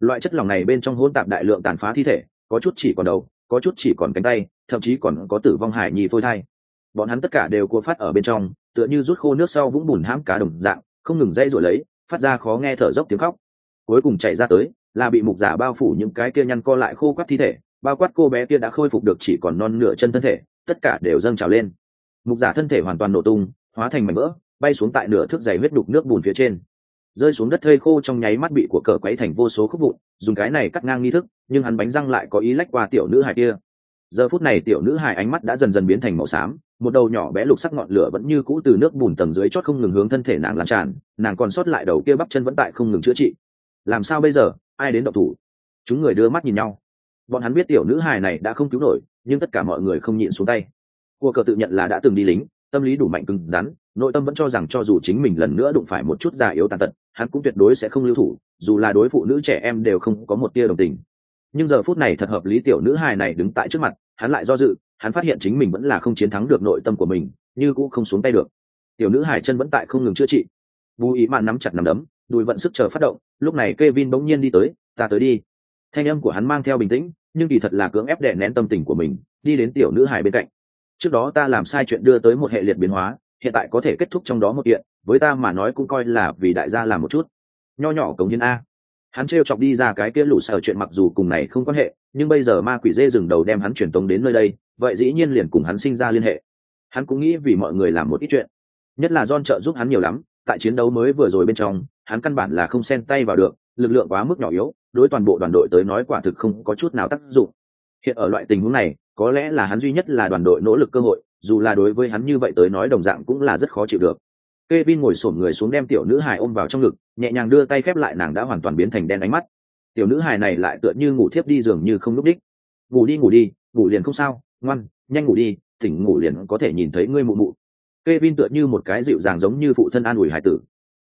Loại chất lỏng này bên trong hỗn tạp đại lượng tàn phá thi thể, có chút chỉ còn đầu có chút chỉ còn cánh tay, thậm chí còn có tử vong hải nhi phôi thai. Bọn hắn tất cả đều cua phát ở bên trong, tựa như rút khô nước sau vũng bùn hãm cá đồng dạng, không ngừng dây rồi lấy, phát ra khó nghe thở dốc tiếng khóc. Cuối cùng chạy ra tới, là bị mục giả bao phủ những cái kia nhăn co lại khô quắt thi thể, bao quát cô bé kia đã khôi phục được chỉ còn non nửa chân thân thể, tất cả đều dâng trào lên. Mục giả thân thể hoàn toàn nổ tung, hóa thành mảnh vỡ, bay xuống tại nửa thước dày huyết đục nước bùn phía trên rơi xuống đất thây khô trong nháy mắt bị của cờ quấy thành vô số khúc vụn, dùng cái này cắt ngang nghi thức, nhưng hắn bánh răng lại có ý lách qua tiểu nữ hài kia. Giờ phút này tiểu nữ hài ánh mắt đã dần dần biến thành màu xám, một đầu nhỏ bé lục sắc ngọn lửa vẫn như cũ từ nước bùn tầng dưới chót không ngừng hướng thân thể nàng làm tràn, nàng còn sót lại đầu kia bắp chân vẫn tại không ngừng chữa trị. Làm sao bây giờ? Ai đến độc thủ? Chúng người đưa mắt nhìn nhau. Bọn hắn biết tiểu nữ hài này đã không cứu nổi, nhưng tất cả mọi người không nhịn xuống tay. Cua cờ tự nhận là đã từng đi lính, tâm lý đủ mạnh cứng rắn nội tâm vẫn cho rằng cho dù chính mình lần nữa đụng phải một chút già yếu tàn tật, hắn cũng tuyệt đối sẽ không lưu thủ, dù là đối phụ nữ trẻ em đều không có một tia đồng tình. Nhưng giờ phút này thật hợp lý tiểu nữ hài này đứng tại trước mặt, hắn lại do dự, hắn phát hiện chính mình vẫn là không chiến thắng được nội tâm của mình, như cũng không xuống tay được. Tiểu nữ hài chân vẫn tại không ngừng chữa trị. Bù ý mạn nắm chặt nắm đấm, đùi vận sức chờ phát động, lúc này k e vin bỗng nhiên đi tới, ta tới đi. Thanh âm của hắn mang theo bình tĩnh, nhưng kỳ thật là cưỡng ép đè nén tâm tình của mình, đi đến tiểu nữ hài bên cạnh. Trước đó ta làm sai chuyện đưa tới một hệ liệt biến hóa hiện tại có thể kết thúc trong đó một kiện, với ta mà nói cũng coi là vì đại gia làm một chút. Nho nhỏ cống hiến a. Hắn t chọc đi ra cái kia lũ sở chuyện mặc dù cùng này không quan hệ, nhưng bây giờ ma quỷ dê dừng đầu đem hắn truyền tống đến nơi đây, vậy dĩ nhiên liền cùng hắn sinh ra liên hệ. Hắn cũng nghĩ vì mọi người làm một ít chuyện. Nhất là don trợ giúp hắn nhiều lắm, tại chiến đấu mới vừa rồi bên trong, hắn căn bản là không xen tay vào được, lực lượng quá mức nhỏ yếu, đối toàn bộ đoàn đội tới nói quả thực không có chút nào tác dụng. Hiện ở loại tình huống này, có lẽ là hắn duy nhất là đoàn đội nỗ lực cơ hội dù là đối với hắn như vậy tới nói đồng dạng cũng là rất khó chịu được Kevin ngồi xổm người xuống đem tiểu nữ hài ôm vào trong ngực, nhẹ nhàng đưa tay khép lại nàng đã hoàn toàn biến thành đen ánh mắt. Tiểu nữ hài này lại tựa như ngủ thiếp đi giường như không lúc đích. Ngủ đi ngủ đi, ngủ liền không sao, ngoan, nhanh ngủ đi, tỉnh ngủ liền có thể nhìn thấy ngươi mụ mụ. Kevin tựa như một cái dịu dàng giống như phụ thân an ủi hải tử.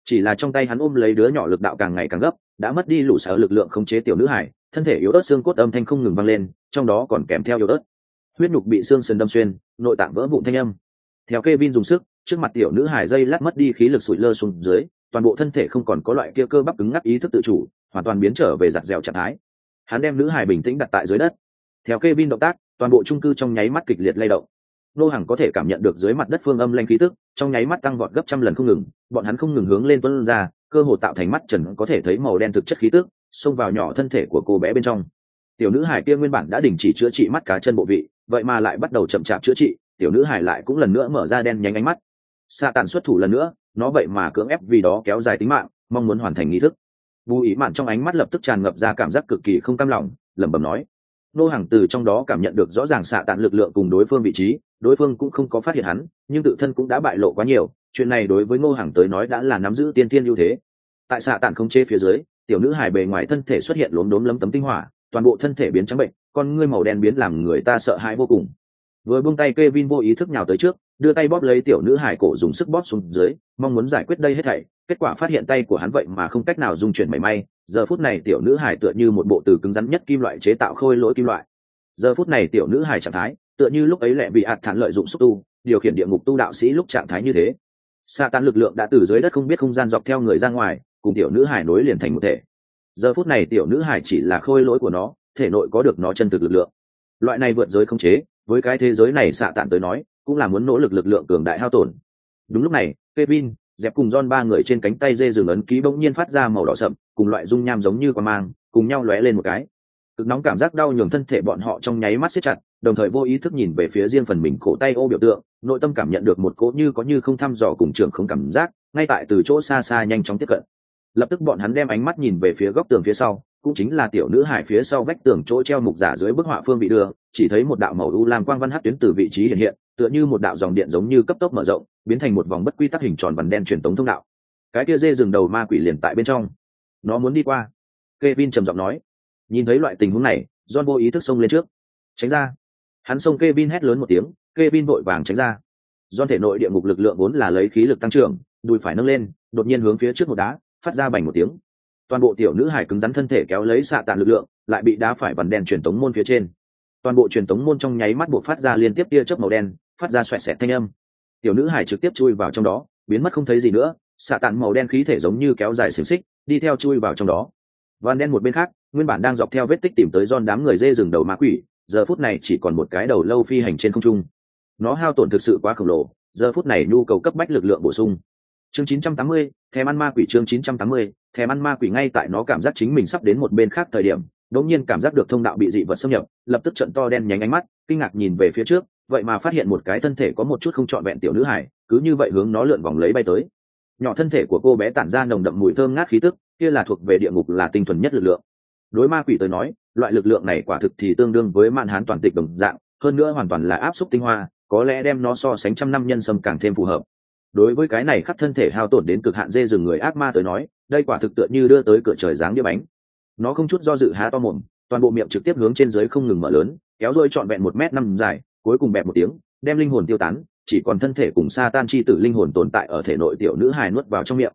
Chỉ là trong tay hắn ôm lấy đứa nhỏ lực đạo càng ngày càng gấp, đã mất đi lũ sở lực lượng khống chế tiểu nữ hài, thân thể yếu ớt xương cốt âm thanh không ngừng vang lên, trong đó còn kèm theo yếu ớt. Huyết nhục bị xương sườn đâm xuyên, nội tạng vỡ vụn thanh âm. Theo Kevin dùng sức, trước mặt tiểu nữ hải dây lát mất đi khí lực sụi lơ xuống dưới toàn bộ thân thể không còn có loại kia cơ bắp cứng ngắc ý thức tự chủ hoàn toàn biến trở về giặt dẻo trạng thái. Hắn đem nữ hải bình tĩnh đặt tại dưới đất. Theo kê vin động tác toàn bộ trung cư trong nháy mắt kịch liệt lay động. Nô hàng có thể cảm nhận được dưới mặt đất phương âm lanh khí tức trong nháy mắt tăng vọt gấp trăm lần không ngừng bọn hắn không ngừng hướng lên tuân ra cơ hồ tạo thành mắt trần có thể thấy màu đen thực chất khí tức xông vào nhỏ thân thể của cô bé bên trong. Tiểu nữ hải kia nguyên bản đã đình chỉ chữa trị mắt cá chân bộ vị vậy mà lại bắt đầu chậm chạp chữa trị, tiểu nữ hải lại cũng lần nữa mở ra đen nhánh ánh mắt. Xạ tàn xuất thủ lần nữa, nó vậy mà cưỡng ép vì đó kéo dài tính mạng, mong muốn hoàn thành nghi thức. Bù ý mạn trong ánh mắt lập tức tràn ngập ra cảm giác cực kỳ không cam lòng, lẩm bẩm nói. Nô hàng từ trong đó cảm nhận được rõ ràng xạ tàn lực lượng cùng đối phương vị trí, đối phương cũng không có phát hiện hắn, nhưng tự thân cũng đã bại lộ quá nhiều, chuyện này đối với ngô hàng tới nói đã là nắm giữ tiên tiên ưu thế. Tại xạ tàn không chê phía dưới, tiểu nữ hải bề ngoài thân thể xuất hiện lốm đốm lấm tấm tinh hỏa, toàn bộ thân thể biến trắng bệnh con ngươi màu đen biến làm người ta sợ hãi vô cùng vừa buông tay Kevin vô ý thức nhào tới trước, đưa tay bóp lấy tiểu nữ hải cổ dùng sức bóp xuống dưới, mong muốn giải quyết đây hết thảy, kết quả phát hiện tay của hắn vậy mà không cách nào dung chuyển mảy may, giờ phút này tiểu nữ hải tựa như một bộ từ cứng rắn nhất kim loại chế tạo khôi lỗi kim loại. Giờ phút này tiểu nữ hải trạng thái, tựa như lúc ấy lẹ bị ạt thản lợi dụng xúc tu, điều khiển địa ngục tu đạo sĩ lúc trạng thái như thế. Sa tan lực lượng đã từ dưới đất không biết không gian dọc theo người ra ngoài, cùng tiểu nữ hải nối liền thành một thể. Giờ phút này tiểu nữ hải chỉ là khôi lỗi của nó, thể nội có được nó chân thực lực lượng. Loại này vượt giới không chế, với cái thế giới này xạ tản tới nói cũng là muốn nỗ lực lực lượng cường đại hao tổn. Đúng lúc này kevin dẹp cùng don ba người trên cánh tay dê rừng ấn ký bỗng nhiên phát ra màu đỏ sậm cùng loại dung nham giống như quả mang cùng nhau lóe lên một cái. Cực nóng cảm giác đau nhường thân thể bọn họ trong nháy mắt siết chặt đồng thời vô ý thức nhìn về phía riêng phần mình cổ tay ô biểu tượng nội tâm cảm nhận được một cỗ như có như không thăm dò cùng trường không cảm giác ngay tại từ chỗ xa xa nhanh chóng tiếp cận. Lập tức bọn hắn đem ánh mắt nhìn về phía góc tường phía sau cũng chính là tiểu nữ hải phía sau vách tường chỗ treo mục giả dưới bức họa phương bị đưa, chỉ thấy một đạo màu u lam quang văn hát tuyến từ vị trí hiện hiện, tựa như một đạo dòng điện giống như cấp tốc mở rộng, biến thành một vòng bất quy tắc hình tròn vằn đen truyền tống thông đạo. Cái kia dê dừng đầu ma quỷ liền tại bên trong. Nó muốn đi qua. Kevin trầm giọng nói. Nhìn thấy loại tình huống này, John vô ý thức xông lên trước. Tránh ra. Hắn xông Kevin hét lớn một tiếng, Kevin vội vàng tránh ra. John thể nội địa ngục lực lượng vốn là lấy khí lực tăng trưởng, đùi phải nâng lên, đột nhiên hướng phía trước một đá, phát ra bành một tiếng toàn bộ tiểu nữ hải cứng rắn thân thể kéo lấy xạ tàn lực lượng lại bị đá phải vằn đen truyền tống môn phía trên. Toàn bộ truyền tống môn trong nháy mắt buộc phát ra liên tiếp tia chớp màu đen phát ra xoẹt xẹt thanh âm. Tiểu nữ hải trực tiếp chui vào trong đó biến mất không thấy gì nữa xạ tàn màu đen khí thể giống như kéo dài xiềng xích đi theo chui vào trong đó. Vằn đen một bên khác nguyên bản đang dọc theo vết tích tìm tới don đám người dê rừng đầu ma quỷ giờ phút này chỉ còn một cái đầu lâu phi hành trên không trung. Nó hao tổn thực sự quá khổng lồ giờ phút này nhu cầu cấp bách lực lượng bổ sung. Chương 980, thèm ăn ma quỷ chương 980, thèm ăn ma quỷ ngay tại nó cảm giác chính mình sắp đến một bên khác thời điểm đống nhiên cảm giác được thông đạo bị dị vật xâm nhập, lập tức trận to đen nhánh ánh mắt, kinh ngạc nhìn về phía trước, vậy mà phát hiện một cái thân thể có một chút không trọn vẹn tiểu nữ hải cứ như vậy hướng nó lượn vòng lấy bay tới. Nhỏ thân thể của cô bé tản ra nồng đậm mùi thơm ngát khí tức, kia là thuộc về địa ngục là tinh thuần nhất lực lượng. Đối ma quỷ tới nói, loại lực lượng này quả thực thì tương đương với mạn hán toàn tịch đồng dạng, hơn nữa hoàn toàn là áp suất tinh hoa, có lẽ đem nó so sánh trăm năm nhân sâm càng thêm phù hợp. Đối với cái này khắp thân thể hao tổn đến cực hạn dê rừng người ác ma tới nói đây quả thực tựa như đưa tới cửa trời dáng đĩa bánh. Nó không chút do dự há to mồm, toàn bộ miệng trực tiếp hướng trên dưới không ngừng mở lớn, kéo rôi trọn vẹn một m năm dài, cuối cùng bẹp một tiếng, đem linh hồn tiêu tán, chỉ còn thân thể cùng sa tan chi tử linh hồn tồn tại ở thể nội tiểu nữ hài nuốt vào trong miệng.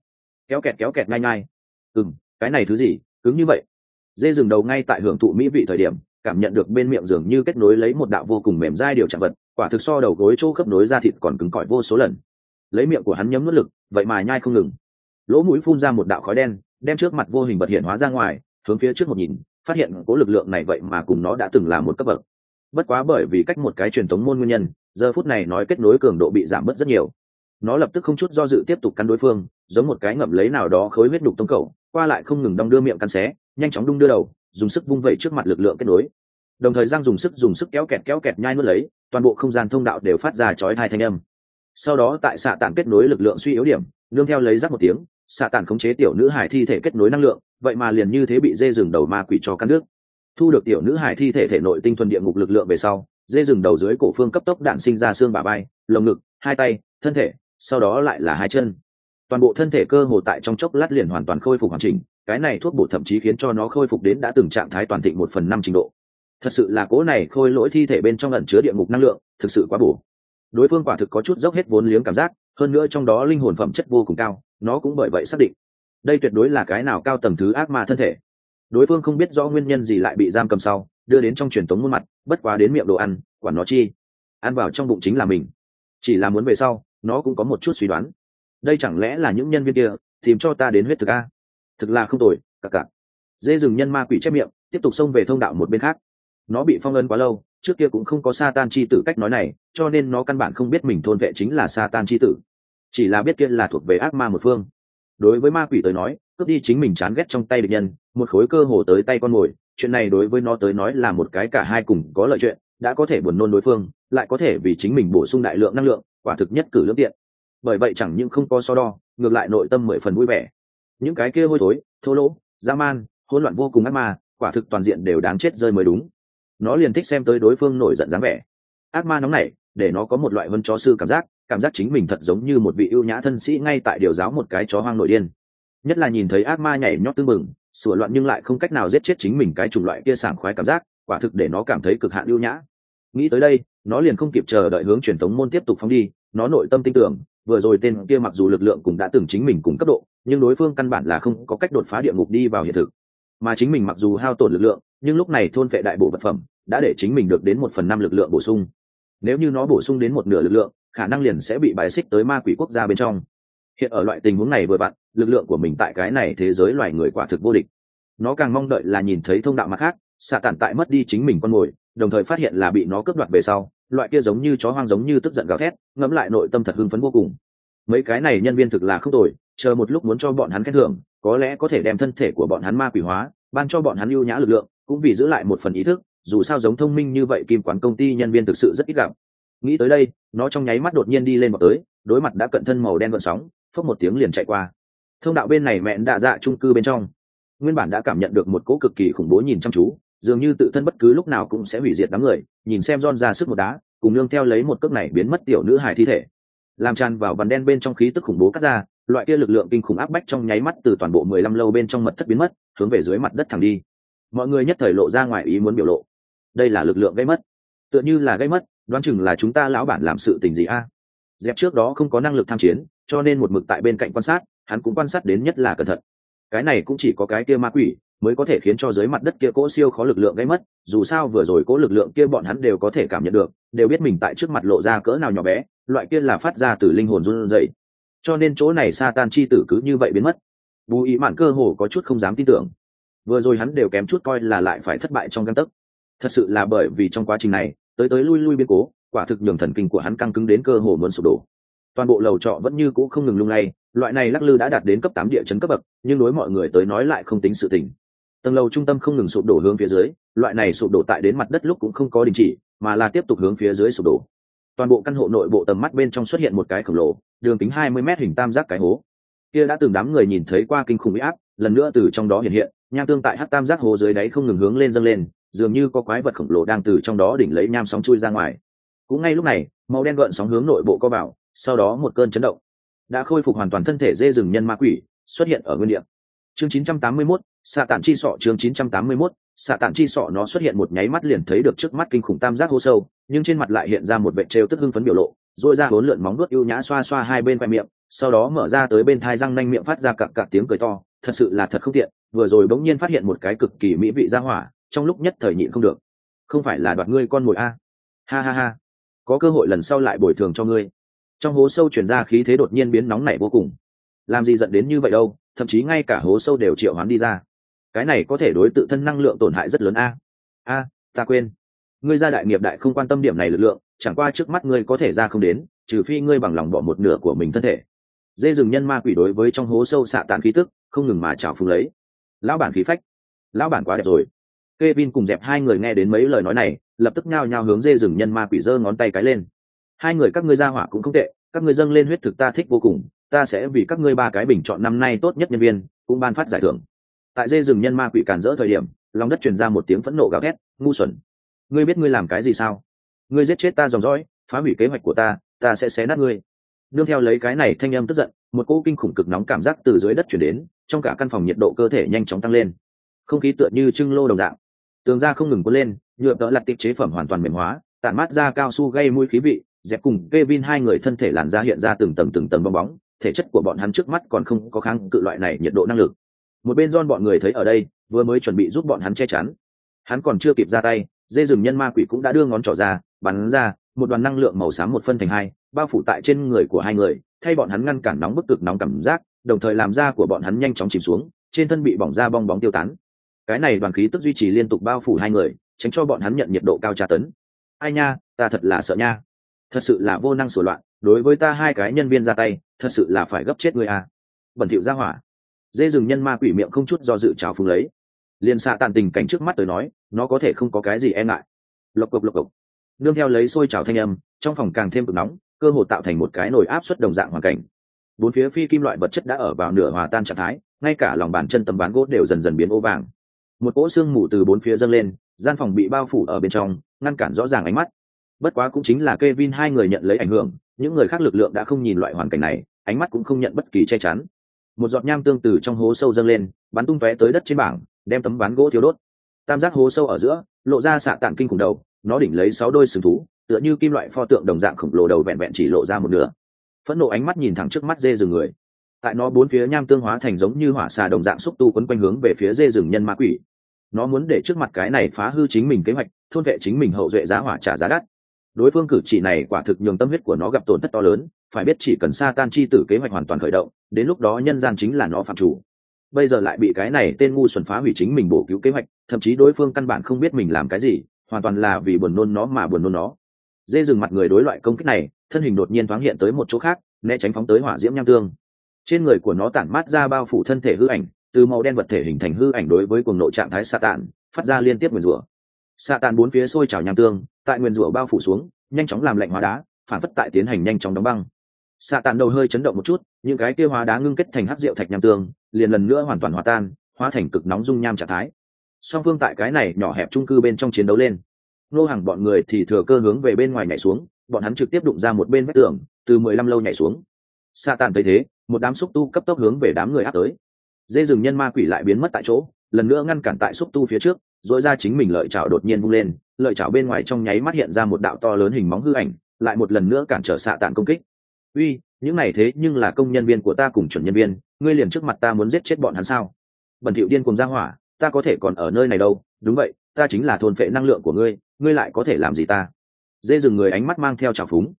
Kéo kẹt kéo kẹt ngay ngay ừ cái này thứ gì, cứng như vậy. Dê dừng đầu ngay tại hưởng thụ mỹ vị thời điểm, cảm nhận được bên miệng dường như kết nối lấy một đạo vô cùng mềm dai điều chạm vật, quả thực so đầu gối chỗ khớp nối ra thịt còn cứng cỏi vô số lần. Lấy miệng của hắn nhấm nuốt lực, vậy mà nhai không ngừng lỗ mũi phun ra một đạo khói đen, đem trước mặt vô hình bật hiện hóa ra ngoài, hướng phía trước một nhìn, phát hiện cố lực lượng này vậy mà cùng nó đã từng là một cấp bậc. Bất quá bởi vì cách một cái truyền thống môn nguyên nhân, giờ phút này nói kết nối cường độ bị giảm bớt rất nhiều. Nó lập tức không chút do dự tiếp tục cắn đối phương, giống một cái ngậm lấy nào đó khối huyết đục tông cầu, qua lại không ngừng đong đưa miệng cắn xé, nhanh chóng đung đưa đầu, dùng sức vung vẩy trước mặt lực lượng kết nối. Đồng thời giang dùng sức dùng sức kéo kẹt kéo kẹt nhai nuốt lấy, toàn bộ không gian thông đạo đều phát ra chói hai thanh âm. Sau đó tại xạ tản kết nối lực lượng suy yếu điểm, nương theo lấy rắc một tiếng xạ tản khống chế tiểu nữ hải thi thể kết nối năng lượng, vậy mà liền như thế bị dê rừng đầu ma quỷ cho căn nước thu được tiểu nữ hải thi thể thể nội tinh thuần địa ngục lực lượng về sau, dê rừng đầu dưới cổ phương cấp tốc đạn sinh ra xương bà bay lồng ngực, hai tay, thân thể, sau đó lại là hai chân. Toàn bộ thân thể cơ hồ tại trong chốc lát liền hoàn toàn khôi phục hoàn chỉnh, cái này thuốc bổ thậm chí khiến cho nó khôi phục đến đã từng trạng thái toàn thịnh một phần năm trình độ. Thật sự là cố này khôi lỗi thi thể bên trong ẩn chứa địa ngục năng lượng, thực sự quá bổ. Đối phương quả thực có chút dốc hết vốn liếng cảm giác, hơn nữa trong đó linh hồn phẩm chất vô cùng cao nó cũng bởi vậy xác định. Đây tuyệt đối là cái nào cao tầng thứ ác ma thân thể. Đối phương không biết rõ nguyên nhân gì lại bị giam cầm sau, đưa đến trong truyền tống muôn mặt, bất quá đến miệng đồ ăn, quản nó chi. Ăn vào trong bụng chính là mình. Chỉ là muốn về sau, nó cũng có một chút suy đoán. Đây chẳng lẽ là những nhân viên kia, tìm cho ta đến huyết thực a? Thực là không tồi cặc cặc dê rừng nhân ma quỷ chép miệng, tiếp tục xông về thông đạo một bên khác. Nó bị phong ấn quá lâu, trước kia cũng không có sa tan chi tử cách nói này, cho nên nó căn bản không biết mình thôn vệ chính là sa tan chi tử chỉ là biết kia là thuộc về ác ma một phương. Đối với ma quỷ tới nói, cướp đi chính mình chán ghét trong tay địch nhân, một khối cơ hồ tới tay con mồi, chuyện này đối với nó tới nói là một cái cả hai cùng có lợi chuyện, đã có thể buồn nôn đối phương, lại có thể vì chính mình bổ sung đại lượng năng lượng, quả thực nhất cử lương tiện. Bởi vậy chẳng những không có so đo, ngược lại nội tâm mười phần vui vẻ. Những cái kia hôi thối, thô lỗ, dã man, hỗn loạn vô cùng ác ma, quả thực toàn diện đều đáng chết rơi mới đúng. Nó liền thích xem tới đối phương nổi giận dáng vẻ. Ác ma nóng nảy, để nó có một loại vân chó sư cảm giác cảm giác chính mình thật giống như một vị ưu nhã thân sĩ ngay tại điều giáo một cái chó hoang nội điên. Nhất là nhìn thấy ác ma nhảy nhót tương mừng sửa loạn nhưng lại không cách nào giết chết chính mình cái chủng loại kia sảng khoái cảm giác, quả thực để nó cảm thấy cực hạn ưu nhã. Nghĩ tới đây, nó liền không kịp chờ đợi hướng truyền thống môn tiếp tục phóng đi, nó nội tâm tin tưởng, vừa rồi tên kia mặc dù lực lượng cũng đã từng chính mình cùng cấp độ, nhưng đối phương căn bản là không có cách đột phá địa ngục đi vào hiện thực. Mà chính mình mặc dù hao tổn lực lượng, nhưng lúc này thôn vệ đại bộ vật phẩm, đã để chính mình được đến một phần năm lực lượng bổ sung. Nếu như nó bổ sung đến một nửa lực lượng khả năng liền sẽ bị bài xích tới ma quỷ quốc gia bên trong. Hiện ở loại tình huống này vừa vặn, lực lượng của mình tại cái này thế giới loài người quả thực vô địch. Nó càng mong đợi là nhìn thấy thông đạo mặt khác, xạ tản tại mất đi chính mình con mồi, đồng thời phát hiện là bị nó cướp đoạt về sau, loại kia giống như chó hoang giống như tức giận gào thét, ngẫm lại nội tâm thật hưng phấn vô cùng. Mấy cái này nhân viên thực là không tồi, chờ một lúc muốn cho bọn hắn khen thưởng, có lẽ có thể đem thân thể của bọn hắn ma quỷ hóa, ban cho bọn hắn ưu nhã lực lượng, cũng vì giữ lại một phần ý thức, dù sao giống thông minh như vậy, kim quán công ty nhân viên thực sự rất ít gặp nghĩ tới đây, nó trong nháy mắt đột nhiên đi lên một tới, đối mặt đã cận thân màu đen gợn sóng, phốc một tiếng liền chạy qua. Thông đạo bên này mẹn đạ dạ trung cư bên trong. Nguyên bản đã cảm nhận được một cỗ cực kỳ khủng bố nhìn chăm chú, dường như tự thân bất cứ lúc nào cũng sẽ hủy diệt đám người, nhìn xem don ra sức một đá, cùng nương theo lấy một cước này biến mất tiểu nữ hài thi thể. Làm tràn vào vằn đen bên trong khí tức khủng bố cắt ra, loại kia lực lượng kinh khủng áp bách trong nháy mắt từ toàn bộ mười lăm lâu bên trong mật thất biến mất, hướng về dưới mặt đất thẳng đi. Mọi người nhất thời lộ ra ngoài ý muốn biểu lộ. Đây là lực lượng gây mất. Tựa như là gây mất đoán chừng là chúng ta lão bản làm sự tình gì a? Dẹp trước đó không có năng lực tham chiến, cho nên một mực tại bên cạnh quan sát, hắn cũng quan sát đến nhất là cẩn thận. Cái này cũng chỉ có cái kia ma quỷ mới có thể khiến cho dưới mặt đất kia cỗ siêu khó lực lượng gây mất, dù sao vừa rồi cỗ lực lượng kia bọn hắn đều có thể cảm nhận được, đều biết mình tại trước mặt lộ ra cỡ nào nhỏ bé, loại kia là phát ra từ linh hồn run rẩy. Cho nên chỗ này sa tan chi tử cứ như vậy biến mất. Bù ý mạn cơ hồ có chút không dám tin tưởng. Vừa rồi hắn đều kém chút coi là lại phải thất bại trong căn tấc. Thật sự là bởi vì trong quá trình này tới tới lui lui biến cố, quả thực nhường thần kinh của hắn căng cứng đến cơ hồ muốn sụp đổ. Toàn bộ lầu trọ vẫn như cũ không ngừng lung lay, loại này lắc lư đã đạt đến cấp tám địa chấn cấp bậc, nhưng đối mọi người tới nói lại không tính sự tình. Tầng lầu trung tâm không ngừng sụp đổ hướng phía dưới, loại này sụp đổ tại đến mặt đất lúc cũng không có đình chỉ, mà là tiếp tục hướng phía dưới sụp đổ. Toàn bộ căn hộ nội bộ tầm mắt bên trong xuất hiện một cái khổng lồ, đường kính hai mươi m hình tam giác cái hố. Kia đã từng đám người nhìn thấy qua kinh khủng huy áp, lần nữa từ trong đó hiện hiện nham tương tại hát tam giác hồ dưới đáy không ngừng hướng lên dâng lên dường như có quái vật khổng lồ đang từ trong đó đỉnh lấy nham sóng chui ra ngoài. Cũng ngay lúc này màu đen gợn sóng hướng nội bộ co vào sau đó một cơn chấn động. Đã khôi phục hoàn toàn thân thể dê rừng nhân ma quỷ xuất hiện ở nguyên địa. Chương 981, xạ tản chi sọ chương 981, xạ tản chi sọ nó xuất hiện một nháy mắt liền thấy được trước mắt kinh khủng tam giác hô sâu nhưng trên mặt lại hiện ra một vệ trêu tức hưng phấn biểu lộ rồi ra bốn lượn móng nuốt ưu nhã xoa xoa hai bên khoe miệng sau đó mở ra tới bên thai răng nanh miệng phát ra cặc cặc tiếng cười to thật sự là thật không tiện, vừa rồi bỗng nhiên phát hiện một cái cực kỳ mỹ vị ra hỏa, trong lúc nhất thời nhịn không được. Không phải là đoạt ngươi con mồi a? Ha ha ha. Có cơ hội lần sau lại bồi thường cho ngươi. Trong hố sâu chuyển ra khí thế đột nhiên biến nóng nảy vô cùng. Làm gì dẫn đến như vậy đâu, thậm chí ngay cả hố sâu đều triệu hoán đi ra. Cái này có thể đối tự thân năng lượng tổn hại rất lớn a. A, ta quên. Ngươi ra đại nghiệp đại không quan tâm điểm này lực lượng, chẳng qua trước mắt ngươi có thể ra không đến, trừ phi ngươi bằng lòng bỏ một nửa của mình thân thể. Dê rừng nhân ma quỷ đối với trong hố sâu xạ tàn khí tức không ngừng mà chào phúng lấy lão bản khí phách lão bản quá đẹp rồi Kevin cùng dẹp hai người nghe đến mấy lời nói này, lập tức nhao nhao hướng dê rừng nhân ma quỷ giơ ngón tay cái lên. Hai người các ngươi ra hỏa cũng không tệ, các ngươi dâng lên huyết thực ta thích vô cùng, ta sẽ vì các ngươi ba cái bình chọn năm nay tốt nhất nhân viên, cũng ban phát giải thưởng. Tại dê rừng nhân ma quỷ cản rỡ thời điểm, lòng đất truyền ra một tiếng phẫn nộ gào thét, ngu xuẩn. Ngươi biết ngươi làm cái gì sao? Ngươi giết chết ta dòng dõi, phá hủy kế hoạch của ta, ta sẽ xé nát ngươi. đương theo lấy cái này thanh âm tức giận, một cỗ kinh khủng cực nóng cảm giác từ dưới đất truyền đến, trong cả căn phòng nhiệt độ cơ thể nhanh chóng tăng lên. Không khí tựa như trưng lô đồng dạng. Tường ra không ngừng cuốn lên nhựa đỡ lặt tiệp chế phẩm hoàn toàn mềm hóa, tản mát ra cao su gây mũi khí vị, dẹp cùng Kevin hai người thân thể làn da hiện ra từng tầng từng tầng bong bóng, thể chất của bọn hắn trước mắt còn không có kháng cự loại này nhiệt độ năng lực. Một bên don bọn người thấy ở đây, vừa mới chuẩn bị giúp bọn hắn che chắn. Hắn còn chưa kịp ra tay, dê rừng nhân ma quỷ cũng đã đưa ngón trỏ ra, bắn ra, một đoàn năng lượng màu xám một phân thành hai, bao phủ tại trên người của hai người, thay bọn hắn ngăn cản nóng bức cực nóng cảm giác đồng thời làm da của bọn hắn nhanh chóng chìm xuống, trên thân bị bỏng da bong bóng tiêu tán. Cái này đoàn khí tức duy trì liên tục bao phủ hai người, tránh cho bọn hắn nhận nhiệt độ cao tra tấn. Ai nha, ta thật là sợ nha. Thật sự là vô năng sửa loạn, đối với ta hai cái nhân viên ra tay, thật sự là phải gấp chết người à. bẩn thỉu ra hỏa. Dê rừng nhân ma quỷ miệng không chút do dự trào phúng lấy. Liền xạ tàn tình cảnh trước mắt tới nói, nó có thể không có cái gì e ngại. Lộc cộc lộc cộc. Nương theo lấy xôi trào thanh âm, trong phòng càng thêm cực nóng, cơ hồ tạo thành một cái nồi áp suất đồng dạng hoàn cảnh bốn phía phi kim loại vật chất đã ở vào nửa hòa tan trạng thái, ngay cả lòng bàn chân tấm ván gỗ đều dần dần biến ô vàng. Một cỗ xương mù từ bốn phía dâng lên, gian phòng bị bao phủ ở bên trong, ngăn cản rõ ràng ánh mắt. Bất quá cũng chính là k e vin hai người nhận lấy ảnh hưởng, những người khác lực lượng đã không nhìn loại hoàn cảnh này, ánh mắt cũng không nhận bất kỳ che chắn. Một giọt nham tương từ trong hố sâu dâng lên, bắn tung tóe tới đất trên bảng, đem tấm ván gỗ thiếu đốt. Tam giác hố sâu ở giữa, lộ ra xạ tạng kinh khủng đầu, nó đỉnh lấy sáu đôi sừng thú, tựa như kim loại pho tượng đồng dạng khổng lồ đầu vẹn vẹn chỉ lộ ra một nửa phẫn nộ ánh mắt nhìn thẳng trước mắt dê rừng người. Tại nó bốn phía nham tương hóa thành giống như hỏa xà đồng dạng xúc tu quấn quanh hướng về phía dê rừng nhân ma quỷ. Nó muốn để trước mặt cái này phá hư chính mình kế hoạch, thôn vệ chính mình hậu duệ giá hỏa trả giá đắt. Đối phương cử chỉ này quả thực nhường tâm huyết của nó gặp tổn thất to lớn, phải biết chỉ cần sa tan chi tử kế hoạch hoàn toàn khởi động, đến lúc đó nhân gian chính là nó phạm chủ. Bây giờ lại bị cái này tên ngu xuẩn phá hủy chính mình bổ cứu kế hoạch, thậm chí đối phương căn bản không biết mình làm cái gì, hoàn toàn là vì buồn nôn nó mà buồn nôn nó. Dê dừng mặt người đối loại công kích này thân hình đột nhiên thoáng hiện tới một chỗ khác, né tránh phóng tới hỏa diễm nham tương. Trên người của nó tản mát ra bao phủ thân thể hư ảnh, từ màu đen vật thể hình thành hư ảnh đối với cuồng nội trạng thái xạ tàn phát ra liên tiếp nguyền rủa. Xạ tàn bốn phía sôi trào nham tương, tại nguyền rủa bao phủ xuống, nhanh chóng làm lạnh hóa đá, phản phất tại tiến hành nhanh chóng đóng băng. Xạ tàn đầu hơi chấn động một chút, những cái kia hóa đá ngưng kết thành hát rượu thạch nham tương, liền lần nữa hoàn toàn hòa tan, hóa thành cực nóng dung nham trạng thái. Song phương tại cái này nhỏ hẹp trung cư bên trong chiến đấu lên. Nô hàng bọn người thì thừa cơ hướng về bên ngoài nhảy xuống bọn hắn trực tiếp đụng ra một bên vách tường, từ mười lăm lâu nhảy xuống. Sa tàn thấy thế, một đám xúc tu cấp tốc hướng về đám người áp tới. Dê rừng nhân ma quỷ lại biến mất tại chỗ, lần nữa ngăn cản tại xúc tu phía trước dội ra chính mình lợi chảo đột nhiên vung lên, lợi chảo bên ngoài trong nháy mắt hiện ra một đạo to lớn hình móng hư ảnh, lại một lần nữa cản trở xạ tàn công kích. Uy, những này thế nhưng là công nhân viên của ta cùng chuẩn nhân viên, ngươi liền trước mặt ta muốn giết chết bọn hắn sao? Bẩn thiệu điên cùng ra hỏa, ta có thể còn ở nơi này đâu, đúng vậy, ta chính là thôn phệ năng lượng của ngươi ngươi lại có thể làm gì ta? Dê rừng người ánh mắt mang theo trào phúng.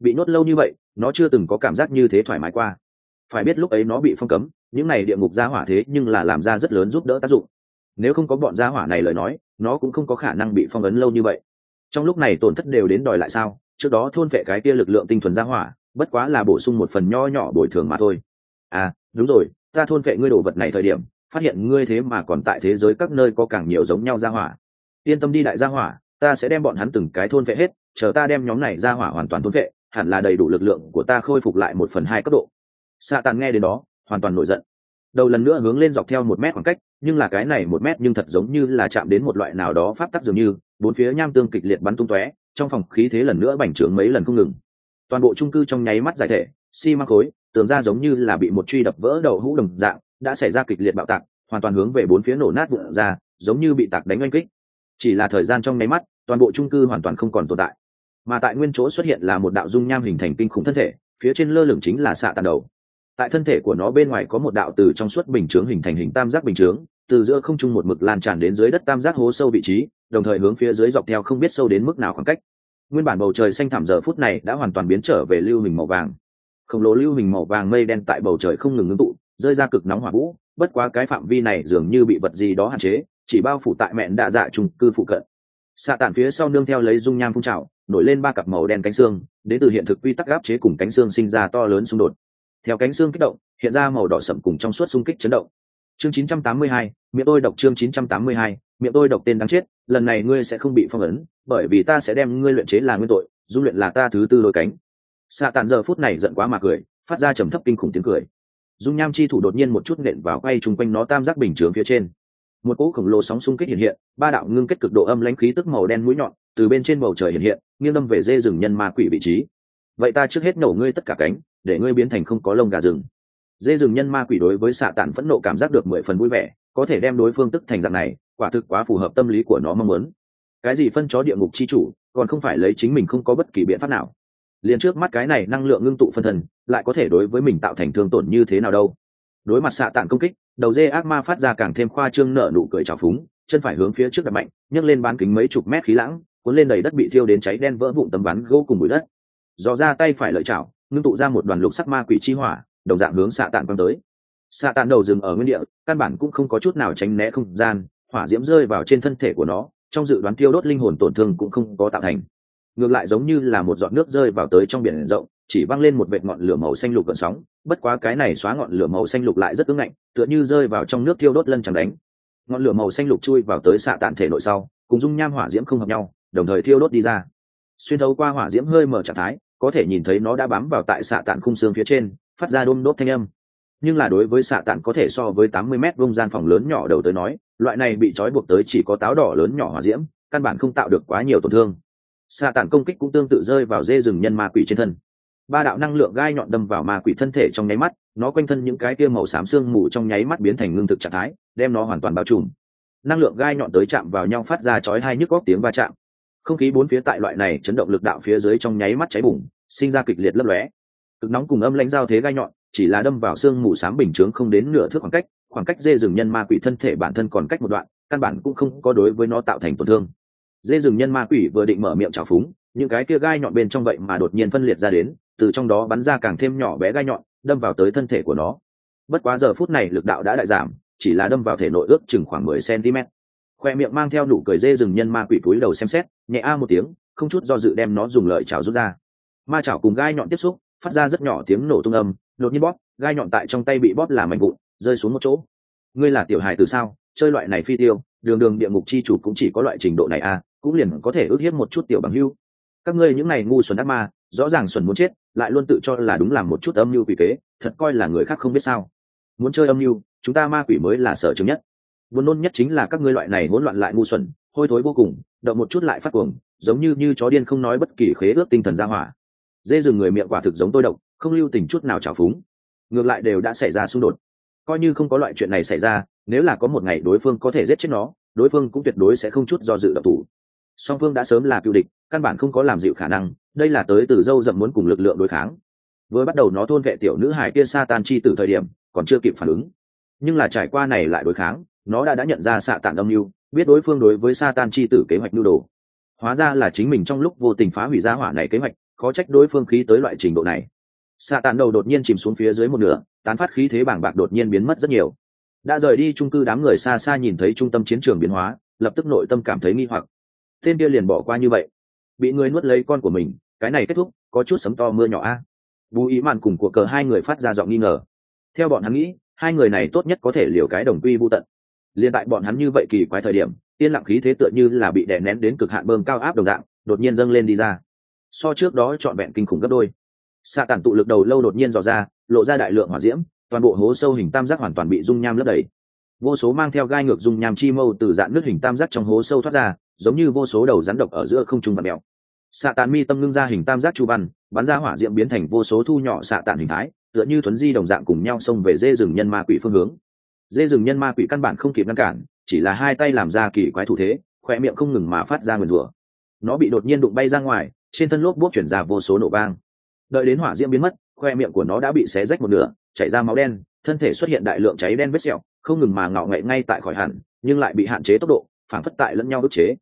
Bị nhốt lâu như vậy, nó chưa từng có cảm giác như thế thoải mái qua. Phải biết lúc ấy nó bị phong cấm, những này địa ngục gia hỏa thế nhưng là làm ra rất lớn giúp đỡ tác dụng. Nếu không có bọn gia hỏa này lời nói, nó cũng không có khả năng bị phong ấn lâu như vậy. Trong lúc này tổn thất đều đến đòi lại sao, trước đó thôn vệ cái kia lực lượng tinh thuần gia hỏa, bất quá là bổ sung một phần nho nhỏ bồi thường mà thôi. À đúng rồi, ta thôn vệ ngươi đồ vật này thời điểm, phát hiện ngươi thế mà còn tại thế giới các nơi có càng nhiều giống nhau gia hỏa. Yên tâm đi đại gia hỏa ta sẽ đem bọn hắn từng cái thôn vệ hết, chờ ta đem nhóm này ra hỏa hoàn toàn thôn vệ, hẳn là đầy đủ lực lượng của ta khôi phục lại một phần hai cấp độ. Xạ tàn nghe đến đó, hoàn toàn nổi giận. Đầu lần nữa hướng lên dọc theo một mét khoảng cách, nhưng là cái này một mét nhưng thật giống như là chạm đến một loại nào đó pháp tắc dường như, bốn phía nham tương kịch liệt bắn tung tóe, trong phòng khí thế lần nữa bành trướng mấy lần không ngừng. Toàn bộ trung cư trong nháy mắt giải thể, xi măng khối, tường ra giống như là bị một truy đập vỡ đầu hũ đồng dạng, đã xảy ra kịch liệt bạo tạc, hoàn toàn hướng về bốn phía nổ nát vụn ra, giống như bị tạc đánh oanh kích chỉ là thời gian trong nháy mắt, toàn bộ trung cư hoàn toàn không còn tồn tại. Mà tại nguyên chỗ xuất hiện là một đạo dung nham hình thành kinh khủng thân thể, phía trên lơ lửng chính là xạ tàn đầu. Tại thân thể của nó bên ngoài có một đạo từ trong suốt bình chướng hình thành hình tam giác bình chướng, từ giữa không trung một mực lan tràn đến dưới đất tam giác hố sâu vị trí, đồng thời hướng phía dưới dọc theo không biết sâu đến mức nào khoảng cách. Nguyên bản bầu trời xanh thảm giờ phút này đã hoàn toàn biến trở về lưu hình màu vàng. Khổng lồ lưu hình màu vàng mây đen tại bầu trời không ngừng ngưng tụ, rơi ra cực nóng hỏa vũ, bất quá cái phạm vi này dường như bị vật gì đó hạn chế chỉ bao phủ tại mẹn đạ dạ trung cư phụ cận. Xạ tản phía sau nương theo lấy dung nham phun trào nổi lên ba cặp màu đen cánh xương đến từ hiện thực quy tắc gáp chế cùng cánh xương sinh ra to lớn xung đột. Theo cánh xương kích động hiện ra màu đỏ sậm cùng trong suốt xung kích chấn động. Chương 982, miệng tôi độc chương 982, miệng tôi độc tên đáng chết lần này ngươi sẽ không bị phong ấn bởi vì ta sẽ đem ngươi luyện chế là nguyên tội dung luyện là ta thứ tư đôi cánh. Xạ tàn giờ phút này giận quá mà cười phát ra trầm thấp kinh khủng tiếng cười. Dung nham chi thủ đột nhiên một chút nện vào quay chung quanh nó tam giác bình chướng phía trên một cỗ khổng lồ sóng xung kích hiện hiện, ba đạo ngưng kết cực độ âm lãnh khí tức màu đen mũi nhọn từ bên trên bầu trời hiện hiện, nghiêng đâm về dê rừng nhân ma quỷ vị trí. Vậy ta trước hết nổ ngươi tất cả cánh, để ngươi biến thành không có lông gà rừng. Dê rừng nhân ma quỷ đối với xạ tản phẫn nộ cảm giác được mười phần vui vẻ, có thể đem đối phương tức thành dạng này, quả thực quá phù hợp tâm lý của nó mong muốn. Cái gì phân chó địa ngục chi chủ, còn không phải lấy chính mình không có bất kỳ biện pháp nào. Liền trước mắt cái này năng lượng ngưng tụ phân thần, lại có thể đối với mình tạo thành thương tổn như thế nào đâu đối mặt xạ tản công kích, đầu dê ác ma phát ra càng thêm khoa trương nở nụ cười trào phúng, chân phải hướng phía trước đập mạnh, nhấc lên bán kính mấy chục mét khí lãng, cuốn lên đầy đất bị thiêu đến cháy đen vỡ vụn tấm ván gỗ cùng bụi đất. Dò ra tay phải lợi chảo, ngưng tụ ra một đoàn lục sắc ma quỷ chi hỏa, đồng dạng hướng xạ tản quăng tới. Xạ tản đầu dừng ở nguyên địa, căn bản cũng không có chút nào tránh né không gian, hỏa diễm rơi vào trên thân thể của nó, trong dự đoán tiêu đốt linh hồn tổn thương cũng không có tạo thành. Ngược lại giống như là một giọt nước rơi vào tới trong biển rộng chỉ văng lên một vệt ngọn lửa màu xanh lục gần sóng. Bất quá cái này xóa ngọn lửa màu xanh lục lại rất ứng ngạnh, tựa như rơi vào trong nước thiêu đốt lân chẳng đánh. Ngọn lửa màu xanh lục chui vào tới xạ tản thể nội sau, cùng dung nham hỏa diễm không hợp nhau, đồng thời thiêu đốt đi ra. Xuyên thấu qua hỏa diễm hơi mở trạng thái, có thể nhìn thấy nó đã bám vào tại xạ tản khung xương phía trên, phát ra đôm đốt thanh âm. Nhưng là đối với xạ tản có thể so với tám mươi mét vông gian phòng lớn nhỏ đầu tới nói, loại này bị trói buộc tới chỉ có táo đỏ lớn nhỏ hỏa diễm, căn bản không tạo được quá nhiều tổn thương. Xạ tản công kích cũng tương tự rơi vào dê rừng nhân ma quỷ trên thân ba đạo năng lượng gai nhọn đâm vào ma quỷ thân thể trong nháy mắt, nó quanh thân những cái kia màu xám xương mù trong nháy mắt biến thành ngưng thực trạng thái, đem nó hoàn toàn bao trùm. Năng lượng gai nhọn tới chạm vào nhau phát ra chói hai nhức góc tiếng va chạm. Không khí bốn phía tại loại này chấn động lực đạo phía dưới trong nháy mắt cháy bùng, sinh ra kịch liệt lấp lóe. Cực nóng cùng âm lãnh giao thế gai nhọn, chỉ là đâm vào xương mù xám bình chướng không đến nửa thước khoảng cách khoảng cách dê rừng nhân ma quỷ thân thể bản thân còn cách một đoạn, căn bản cũng không có đối với nó tạo thành tổn thương. Dê rừng nhân ma quỷ vừa định mở miệng trào phúng, những cái kia gai nhọn bên trong vậy mà đột nhiên phân liệt ra đến từ trong đó bắn ra càng thêm nhỏ bé gai nhọn, đâm vào tới thân thể của nó. Bất quá giờ phút này lực đạo đã đại giảm, chỉ là đâm vào thể nội ước chừng khoảng mười cm khoe miệng mang theo nụ cười dê rừng nhân ma quỷ túi đầu xem xét, nhẹ a một tiếng, không chút do dự đem nó dùng lợi chảo rút ra. Ma chảo cùng gai nhọn tiếp xúc, phát ra rất nhỏ tiếng nổ tung âm, đột nhiên bóp, gai nhọn tại trong tay bị bóp làm mạnh vụn, rơi xuống một chỗ. Ngươi là tiểu hài từ sao? Chơi loại này phi tiêu, đường đường địa ngục chi chủ cũng chỉ có loại trình độ này à cũng liền có thể ước hiếp một chút tiểu bằng hưu. Các ngươi những này ngu xuẩn ác ma rõ ràng xuẩn muốn chết, lại luôn tự cho là đúng làm một chút âm mưu quỷ kế, thật coi là người khác không biết sao. Muốn chơi âm mưu, chúng ta ma quỷ mới là sở chứng nhất. Buồn nôn nhất chính là các ngươi loại này hỗn loạn lại ngu xuẩn, hôi thối vô cùng, động một chút lại phát cuồng, giống như như chó điên không nói bất kỳ khế ước tinh thần ra hỏa. Dê rừng người miệng quả thực giống tôi độc, không lưu tình chút nào trào phúng. Ngược lại đều đã xảy ra xung đột. Coi như không có loại chuyện này xảy ra, nếu là có một ngày đối phương có thể giết chết nó, đối phương cũng tuyệt đối sẽ không chút do dự độc thủ. Song phương đã sớm là cựu địch, căn bản không có làm dịu khả năng đây là tới từ dâu dậm muốn cùng lực lượng đối kháng. Vừa bắt đầu nó thôn vệ tiểu nữ hải kia sa tan chi từ thời điểm, còn chưa kịp phản ứng. Nhưng là trải qua này lại đối kháng, nó đã đã nhận ra xạ tản âm mưu, biết đối phương đối với sa tan chi tử kế hoạch nhu đồ. Hóa ra là chính mình trong lúc vô tình phá hủy gia hỏa này kế hoạch, khó trách đối phương khí tới loại trình độ này. Xạ tàn đầu đột nhiên chìm xuống phía dưới một nửa, tán phát khí thế bảng bạc đột nhiên biến mất rất nhiều. Đã rời đi trung cư đám người xa xa nhìn thấy trung tâm chiến trường biến hóa, lập tức nội tâm cảm thấy nghi hoặc. Tên kia liền bỏ qua như vậy. Bị người nuốt lấy con của mình cái này kết thúc, có chút sấm to mưa nhỏ a. Bù ý mạn cùng của cờ hai người phát ra giọng nghi ngờ. Theo bọn hắn nghĩ, hai người này tốt nhất có thể liều cái đồng quy vô tận. Liên tại bọn hắn như vậy kỳ quái thời điểm, tiên lặng khí thế tựa như là bị đè nén đến cực hạn bơm cao áp đồng dạng, đột nhiên dâng lên đi ra. So trước đó trọn vẹn kinh khủng gấp đôi. Xạ tản tụ lực đầu lâu đột nhiên dò ra, lộ ra đại lượng hỏa diễm, toàn bộ hố sâu hình tam giác hoàn toàn bị dung nham lấp đầy. Vô số mang theo gai ngược dung nham chi mâu từ dạng nước hình tam giác trong hố sâu thoát ra, giống như vô số đầu rắn độc ở giữa không trung và mèo xạ tàn mi tâm ngưng ra hình tam giác chu văn, bắn ra hỏa diễm biến thành vô số thu nhỏ xạ tàn hình thái, tựa như thuấn di đồng dạng cùng nhau xông về dê rừng nhân ma quỷ phương hướng. Dê rừng nhân ma quỷ căn bản không kịp ngăn cản, chỉ là hai tay làm ra kỳ quái thủ thế khoe miệng không ngừng mà phát ra nguyền rủa. Nó bị đột nhiên đụng bay ra ngoài, trên thân lốp bốc chuyển ra vô số nổ vang. Đợi đến hỏa diễm biến mất khoe miệng của nó đã bị xé rách một nửa, chảy ra máu đen, thân thể xuất hiện đại lượng cháy đen vết sẹo, không ngừng mà ngạo nghệ ngay tại khỏi hẳn, nhưng lại bị hạn chế tốc độ phản phất tại lẫn nhau ức chế.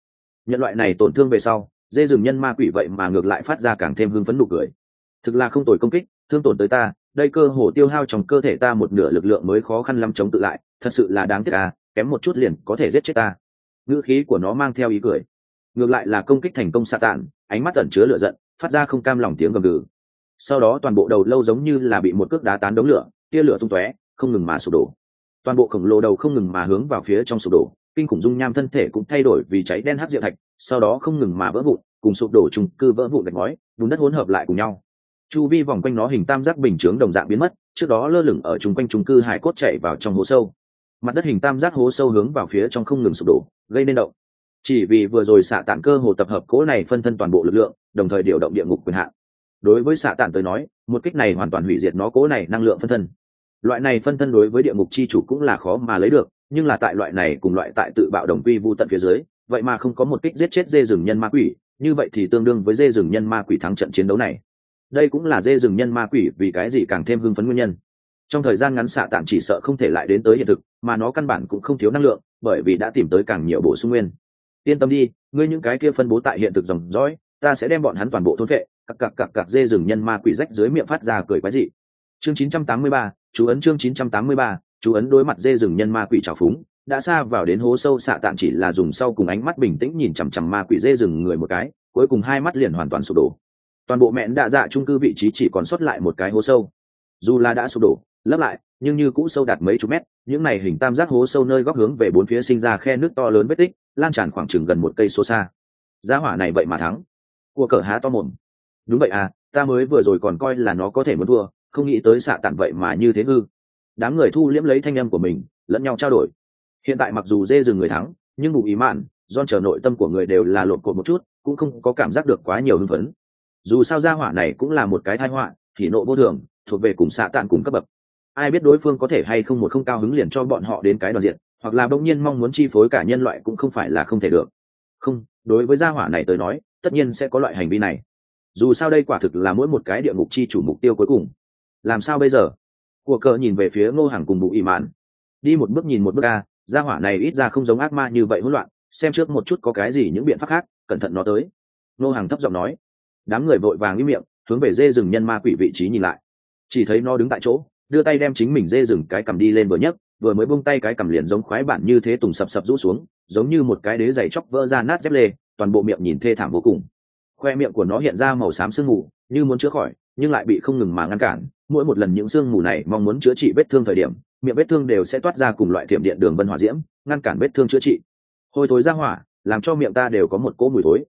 Nhận loại này tổn thương về sau dê rừng nhân ma quỷ vậy mà ngược lại phát ra càng thêm hưng phấn nụ cười. Thực là không tồi công kích, thương tổn tới ta, đây cơ hồ tiêu hao trong cơ thể ta một nửa lực lượng mới khó khăn lắm chống tự lại, thật sự là đáng tiếc à kém một chút liền có thể giết chết ta. Ngữ khí của nó mang theo ý cười. Ngược lại là công kích thành công xạ tản, ánh mắt ẩn chứa lửa giận, phát ra không cam lòng tiếng gầm gừ. Sau đó toàn bộ đầu lâu giống như là bị một cước đá tán đống lửa, tia lửa tung tóe, không ngừng mà sụp đổ. Toàn bộ khổng lồ đầu không ngừng mà hướng vào phía trong sụp đổ kinh khủng dung nham thân thể cũng thay đổi vì cháy đen hắc diệu thạch, sau đó không ngừng mà vỡ vụn, cùng sụp đổ trùng cư vỡ vụn gạch ngói, bùn đất hỗn hợp lại cùng nhau. Chu vi vòng quanh nó hình tam giác bình chướng đồng dạng biến mất, trước đó lơ lửng ở chung quanh trung cư hải cốt chảy vào trong hố sâu. Mặt đất hình tam giác hố sâu hướng vào phía trong không ngừng sụp đổ, gây nên động. Chỉ vì vừa rồi xạ tản cơ hồ tập hợp cố này phân thân toàn bộ lực lượng, đồng thời điều động địa ngục quyền hạn. Đối với xạ tản tới nói, một kích này hoàn toàn hủy diệt nó cố này năng lượng phân thân. Loại này phân thân đối với địa ngục chi chủ cũng là khó mà lấy được nhưng là tại loại này cùng loại tại tự bạo đồng quy vu tận phía dưới vậy mà không có một kích giết chết dê rừng nhân ma quỷ như vậy thì tương đương với dê rừng nhân ma quỷ thắng trận chiến đấu này. Đây cũng là dê rừng nhân ma quỷ vì cái gì càng thêm hưng phấn nguyên nhân. Trong thời gian ngắn xạ tạm chỉ sợ không thể lại đến tới hiện thực mà nó căn bản cũng không thiếu năng lượng bởi vì đã tìm tới càng nhiều bổ sung nguyên. Yên tâm đi ngươi những cái kia phân bố tại hiện thực dòng dõi ta sẽ đem bọn hắn toàn bộ thôn vệ cặp cặp cặp cặp dê rừng nhân ma quỷ rách dưới miệng phát ra cười quái dị. Chương 983, chú ấn chương 983, chú ấn đối mặt dê rừng nhân ma quỷ trào phúng, đã xa vào đến hố sâu xạ tạm chỉ là dùng sau cùng ánh mắt bình tĩnh nhìn chằm chằm ma quỷ dê rừng người một cái, cuối cùng hai mắt liền hoàn toàn sụp đổ. Toàn bộ mẹn đạ dạ trung cư vị trí chỉ còn sót lại một cái hố sâu. Dù là đã sụp đổ, lấp lại, nhưng như cũ sâu đạt mấy chục mét, những này hình tam giác hố sâu nơi góc hướng về bốn phía sinh ra khe nước to lớn vết tích, lan tràn khoảng chừng gần một cây số xa. Giá hỏa này vậy mà thắng. Cua cờ há to mồm. Đúng vậy à ta mới vừa rồi còn coi là nó có thể muốn thua, không nghĩ tới xạ tản vậy mà như thế hư đám người thu liễm lấy thanh âm của mình, lẫn nhau trao đổi. Hiện tại mặc dù dê dừng người thắng, nhưng bù ý mạn do chờ nội tâm của người đều là lộn cột một chút, cũng không có cảm giác được quá nhiều hưng phấn. Dù sao gia hỏa này cũng là một cái thai họa, thì nộ vô thường, thuộc về cùng xạ tạn cùng cấp bậc. Ai biết đối phương có thể hay không một không cao hứng liền cho bọn họ đến cái đoàn diện, hoặc là bỗng nhiên mong muốn chi phối cả nhân loại cũng không phải là không thể được. Không, đối với gia hỏa này tới nói, tất nhiên sẽ có loại hành vi này. Dù sao đây quả thực là mỗi một cái địa ngục chi chủ mục tiêu cuối cùng. Làm sao bây giờ? Của cờ nhìn về phía ngô hàng cùng bụ ỉ mạn. Đi một bước nhìn một bước a, gia hỏa này ít ra không giống ác ma như vậy hỗn loạn, xem trước một chút có cái gì những biện pháp khác, cẩn thận nó tới. Ngô hàng thấp giọng nói. Đám người vội vàng im miệng, hướng về dê rừng nhân ma quỷ vị trí nhìn lại. Chỉ thấy nó đứng tại chỗ, đưa tay đem chính mình dê rừng cái cầm đi lên vừa nhấc, vừa mới bung tay cái cầm liền giống khoái bản như thế tùng sập sập rũ xuống, giống như một cái đế giày chóc vỡ ra nát dép lê, toàn bộ miệng nhìn thê thảm vô cùng. Khoe miệng của nó hiện ra màu xám sương mù, như muốn chữa khỏi, nhưng lại bị không ngừng mà ngăn cản mỗi một lần những sương mù này mong muốn chữa trị vết thương thời điểm, miệng vết thương đều sẽ toát ra cùng loại thiểm điện đường vân hỏa diễm, ngăn cản vết thương chữa trị. Hôi thối ra hỏa, làm cho miệng ta đều có một cỗ mùi thối.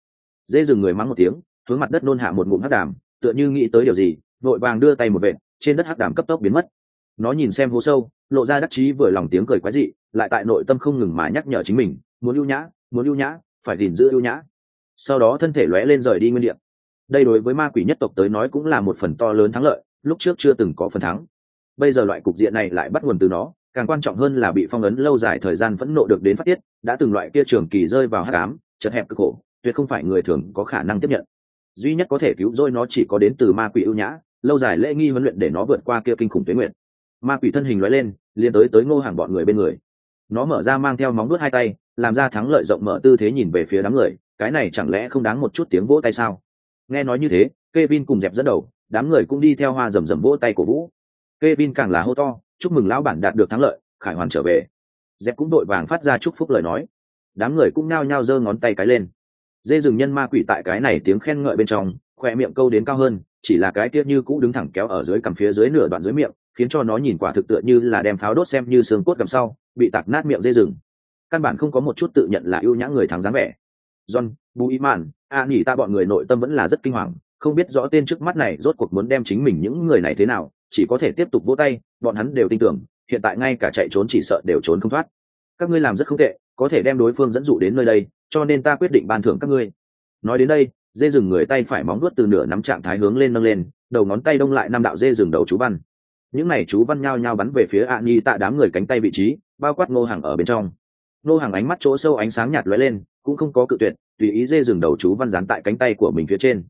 Dê dừng người mắng một tiếng, hướng mặt đất nôn hạ một ngụm hắc đàm, tựa như nghĩ tới điều gì, vội vàng đưa tay một vệt, trên đất hắc đàm cấp tốc biến mất. Nó nhìn xem hố sâu, lộ ra đắc chí vừa lòng tiếng cười quái dị, lại tại nội tâm không ngừng mà nhắc nhở chính mình, muốn ưu nhã, muốn ưu nhã, phải gìn giữ ưu nhã. Sau đó thân thể lóe lên rời đi nguyên địa. Đây đối với ma quỷ nhất tộc tới nói cũng là một phần to lớn thắng lợi lúc trước chưa từng có phần thắng. Bây giờ loại cục diện này lại bắt nguồn từ nó, càng quan trọng hơn là bị phong ấn lâu dài thời gian phẫn nộ được đến phát tiết, đã từng loại kia trường kỳ rơi vào hát cám chật hẹp cực khổ, tuyệt không phải người thường có khả năng tiếp nhận. Duy nhất có thể cứu rỗi nó chỉ có đến từ ma quỷ ưu nhã, lâu dài lễ nghi huấn luyện để nó vượt qua kia kinh khủng tuyến nguyện ma quỷ thân hình nói lên, liền tới tới ngô hàng bọn người bên người. Nó mở ra mang theo móng đuốt hai tay, làm ra thắng lợi rộng mở tư thế nhìn về phía đám người, cái này chẳng lẽ không đáng một chút tiếng vỗ tay sao? Nghe nói như thế, Kevin cùng dẹp dẫn đầu đám người cũng đi theo hoa rầm rầm vỗ tay cổ vũ. Kevin càng là hô to, chúc mừng lão bản đạt được thắng lợi, khải hoàn trở về. Dẹp cũng đội vàng phát ra chúc phúc lời nói. Đám người cũng nao nhao giơ ngón tay cái lên. Dê rừng nhân ma quỷ tại cái này tiếng khen ngợi bên trong, khoe miệng câu đến cao hơn, chỉ là cái kia như cũ đứng thẳng kéo ở dưới cằm phía dưới nửa đoạn dưới miệng, khiến cho nó nhìn quả thực tựa như là đem pháo đốt xem như xương cốt cầm sau, bị tạc nát miệng dê rừng. Căn bản không có một chút tự nhận là ưu nhã người thắng dáng vẻ. John Bùi mạn a nghỉ ta bọn người nội tâm vẫn là rất kinh hoàng không biết rõ tên trước mắt này rốt cuộc muốn đem chính mình những người này thế nào, chỉ có thể tiếp tục vỗ tay, bọn hắn đều tin tưởng, hiện tại ngay cả chạy trốn chỉ sợ đều trốn không thoát. Các ngươi làm rất không tệ, có thể đem đối phương dẫn dụ đến nơi đây, cho nên ta quyết định ban thưởng các ngươi. Nói đến đây, dê rừng người tay phải móng nuốt từ nửa nắm trạng thái hướng lên nâng lên, đầu ngón tay đông lại năm đạo dê rừng đầu chú văn. Những này chú văn nhao nhao bắn về phía ạ nhi tạ đám người cánh tay vị trí, bao quát ngô hàng ở bên trong. Ngô hàng ánh mắt chỗ sâu ánh sáng nhạt lóe lên, cũng không có cự tuyệt, tùy ý dê rừng đầu chú văn dán tại cánh tay của mình phía trên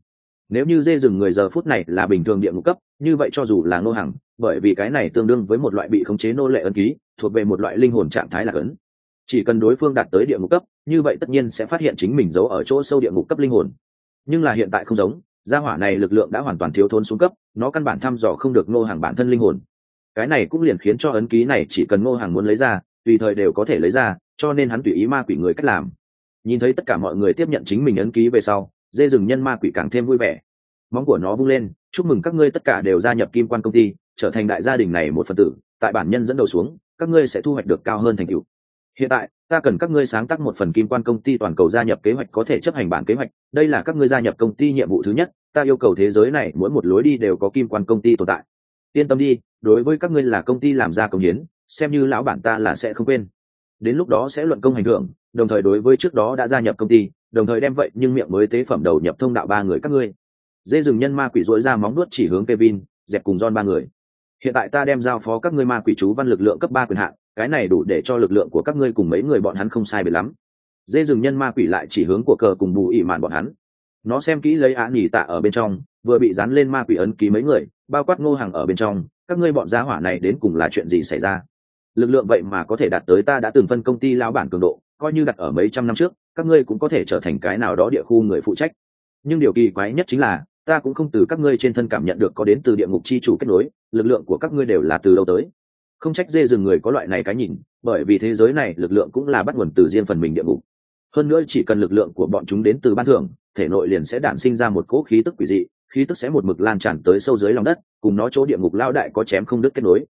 nếu như dê rừng người giờ phút này là bình thường địa ngục cấp, như vậy cho dù là nô hàng, bởi vì cái này tương đương với một loại bị khống chế nô lệ ân ký, thuộc về một loại linh hồn trạng thái là ấn chỉ cần đối phương đạt tới địa ngục cấp, như vậy tất nhiên sẽ phát hiện chính mình giấu ở chỗ sâu địa ngục cấp linh hồn. Nhưng là hiện tại không giống, gia hỏa này lực lượng đã hoàn toàn thiếu thốn xuống cấp, nó căn bản thăm dò không được ngô hàng bản thân linh hồn. Cái này cũng liền khiến cho ấn ký này chỉ cần ngô hàng muốn lấy ra, tùy thời đều có thể lấy ra, cho nên hắn tùy ý ma quỷ người cách làm. Nhìn thấy tất cả mọi người tiếp nhận chính mình ấn ký về sau dê rừng nhân ma quỷ càng thêm vui vẻ. Móng của nó vung lên, chúc mừng các ngươi tất cả đều gia nhập kim quan công ty, trở thành đại gia đình này một phần tử, tại bản nhân dẫn đầu xuống, các ngươi sẽ thu hoạch được cao hơn thành tựu. Hiện tại, ta cần các ngươi sáng tác một phần kim quan công ty toàn cầu gia nhập kế hoạch có thể chấp hành bản kế hoạch, đây là các ngươi gia nhập công ty nhiệm vụ thứ nhất, ta yêu cầu thế giới này mỗi một lối đi đều có kim quan công ty tồn tại. Yên tâm đi, đối với các ngươi là công ty làm ra công hiến, xem như lão bản ta là sẽ không quên. Đến lúc đó sẽ luận công hành thưởng, đồng thời đối với trước đó đã gia nhập công ty đồng thời đem vậy nhưng miệng mới tế phẩm đầu nhập thông đạo ba người các ngươi. Dê rừng nhân ma quỷ dối ra móng nuốt chỉ hướng kevin, dẹp cùng don ba người. Hiện tại ta đem giao phó các ngươi ma quỷ chú văn lực lượng cấp ba quyền hạn cái này đủ để cho lực lượng của các ngươi cùng mấy người bọn hắn không sai biệt lắm. Dê rừng nhân ma quỷ lại chỉ hướng của cờ cùng bù ỉ mạn bọn hắn. Nó xem kỹ lấy á nhỉ tạ ở bên trong, vừa bị dán lên ma quỷ ấn ký mấy người, bao quát ngô hàng ở bên trong, các ngươi bọn giá hỏa này đến cùng là chuyện gì xảy ra? Lực lượng vậy mà có thể đạt tới ta đã từng phân công ty lão bản cường độ, coi như đặt ở mấy trăm năm trước các ngươi cũng có thể trở thành cái nào đó địa khu người phụ trách. Nhưng điều kỳ quái nhất chính là, ta cũng không từ các ngươi trên thân cảm nhận được có đến từ địa ngục chi chủ kết nối, lực lượng của các ngươi đều là từ đâu tới. Không trách dê rừng người có loại này cái nhìn, bởi vì thế giới này lực lượng cũng là bắt nguồn từ riêng phần mình địa ngục. Hơn nữa chỉ cần lực lượng của bọn chúng đến từ ban thưởng, thể nội liền sẽ đản sinh ra một cỗ khí tức quỷ dị, khí tức sẽ một mực lan tràn tới sâu dưới lòng đất, cùng nó chỗ địa ngục lao đại có chém không đứt kết nối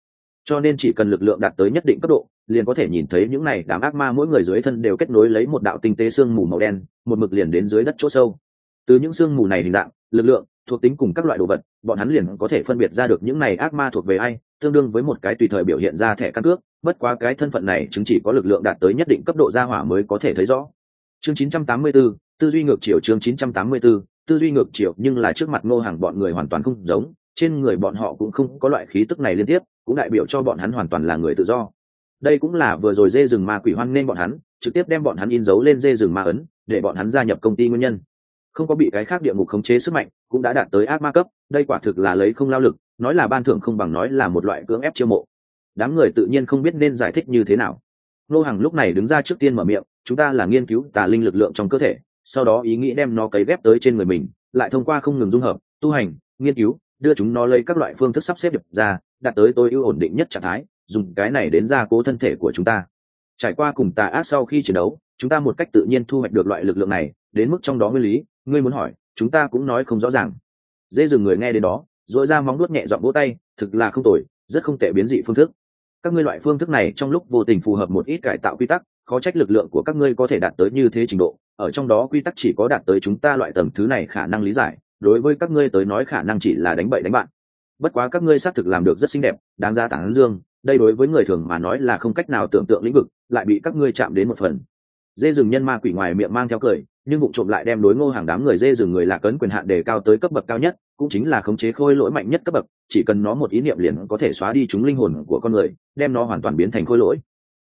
cho nên chỉ cần lực lượng đạt tới nhất định cấp độ liền có thể nhìn thấy những này đám ác ma mỗi người dưới thân đều kết nối lấy một đạo tinh tế sương mù màu đen một mực liền đến dưới đất chỗ sâu. Từ những sương mù này hình dạng lực lượng thuộc tính cùng các loại đồ vật bọn hắn liền có thể phân biệt ra được những này ác ma thuộc về ai tương đương với một cái tùy thời biểu hiện ra thẻ căn cước bất quá cái thân phận này chứng chỉ có lực lượng đạt tới nhất định cấp độ gia hỏa mới có thể thấy rõ. Chương 984, tư duy ngược chiều chương 984, tư duy ngược chiều nhưng là trước mặt ngô hàng bọn người hoàn toàn không giống trên người bọn họ cũng không có loại khí tức này liên tiếp cũng đại biểu cho bọn hắn hoàn toàn là người tự do. Đây cũng là vừa rồi dê rừng ma quỷ hoan nên bọn hắn, trực tiếp đem bọn hắn in dấu lên dê rừng ma ấn, để bọn hắn gia nhập công ty nguyên nhân. Không có bị cái khác địa ngục khống chế sức mạnh, cũng đã đạt tới ác ma cấp, đây quả thực là lấy không lao lực, nói là ban thưởng không bằng nói là một loại cưỡng ép chiêu mộ. Đám người tự nhiên không biết nên giải thích như thế nào. Lô hằng lúc này đứng ra trước tiên mở miệng, chúng ta là nghiên cứu tà linh lực lượng trong cơ thể, sau đó ý nghĩ đem nó cấy ghép tới trên người mình, lại thông qua không ngừng dung hợp, tu hành, nghiên cứu, đưa chúng nó lấy các loại phương thức sắp xếp được ra đạt tới tối ưu ổn định nhất trạng thái, dùng cái này đến gia cố thân thể của chúng ta. Trải qua cùng tà ác sau khi chiến đấu, chúng ta một cách tự nhiên thu hoạch được loại lực lượng này, đến mức trong đó nguyên lý, ngươi muốn hỏi, chúng ta cũng nói không rõ ràng. Dê dừng người nghe đến đó dội ra móng nuốt nhẹ dọn vỗ tay, thực là không tồi, rất không tệ biến dị phương thức. Các ngươi loại phương thức này trong lúc vô tình phù hợp một ít cải tạo quy tắc, khó trách lực lượng của các ngươi có thể đạt tới như thế trình độ, ở trong đó quy tắc chỉ có đạt tới chúng ta loại tầm thứ này khả năng lý giải, đối với các ngươi tới nói khả năng chỉ là đánh bậy đánh bạn bất quá các ngươi xác thực làm được rất xinh đẹp, đáng ra tảng dương, đây đối với người thường mà nói là không cách nào tưởng tượng lĩnh vực, lại bị các ngươi chạm đến một phần. Dê rừng nhân ma quỷ ngoài miệng mang theo cười, nhưng vụ trộm lại đem đối ngô hàng đám người dê rừng người lạc ấn quyền hạn đề cao tới cấp bậc cao nhất, cũng chính là khống chế khôi lỗi mạnh nhất cấp bậc, chỉ cần nó một ý niệm liền có thể xóa đi chúng linh hồn của con người, đem nó hoàn toàn biến thành khôi lỗi.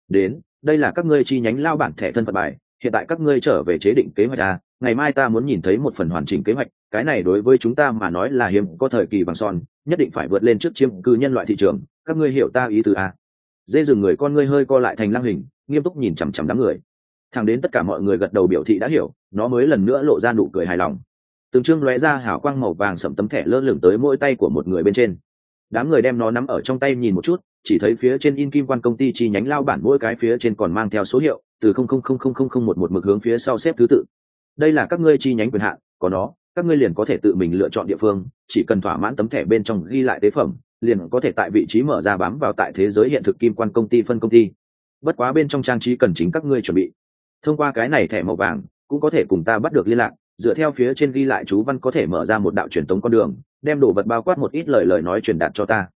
Đến, đây là các ngươi chi nhánh lao bản thẻ thân phận bài, hiện tại các ngươi trở về chế định kế hoạch a ngày mai ta muốn nhìn thấy một phần hoàn chỉnh kế hoạch cái này đối với chúng ta mà nói là hiếm, có thời kỳ vàng son, nhất định phải vượt lên trước chiếm cư nhân loại thị trường. Các ngươi hiểu ta ý từ a à? dê rừng người con ngươi hơi co lại thành lang hình, nghiêm túc nhìn chằm chằm đám người. Thẳng đến tất cả mọi người gật đầu biểu thị đã hiểu, nó mới lần nữa lộ ra nụ cười hài lòng. Từng chương lóe ra hào quang màu vàng sẫm tấm thẻ lơ lửng tới mỗi tay của một người bên trên. Đám người đem nó nắm ở trong tay nhìn một chút, chỉ thấy phía trên in kim quan công ty chi nhánh lao bản mỗi cái phía trên còn mang theo số hiệu, từ không không không không không không một một mực hướng phía sau xếp thứ tự. Đây là các ngươi chi nhánh quyền hạn có nó các ngươi liền có thể tự mình lựa chọn địa phương, chỉ cần thỏa mãn tấm thẻ bên trong ghi lại tế phẩm, liền có thể tại vị trí mở ra bám vào tại thế giới hiện thực kim quan công ty phân công ty. Bất quá bên trong trang trí cần chính các ngươi chuẩn bị. Thông qua cái này thẻ màu vàng, cũng có thể cùng ta bắt được liên lạc, dựa theo phía trên ghi lại chú văn có thể mở ra một đạo truyền tống con đường, đem đồ vật bao quát một ít lời lời nói truyền đạt cho ta.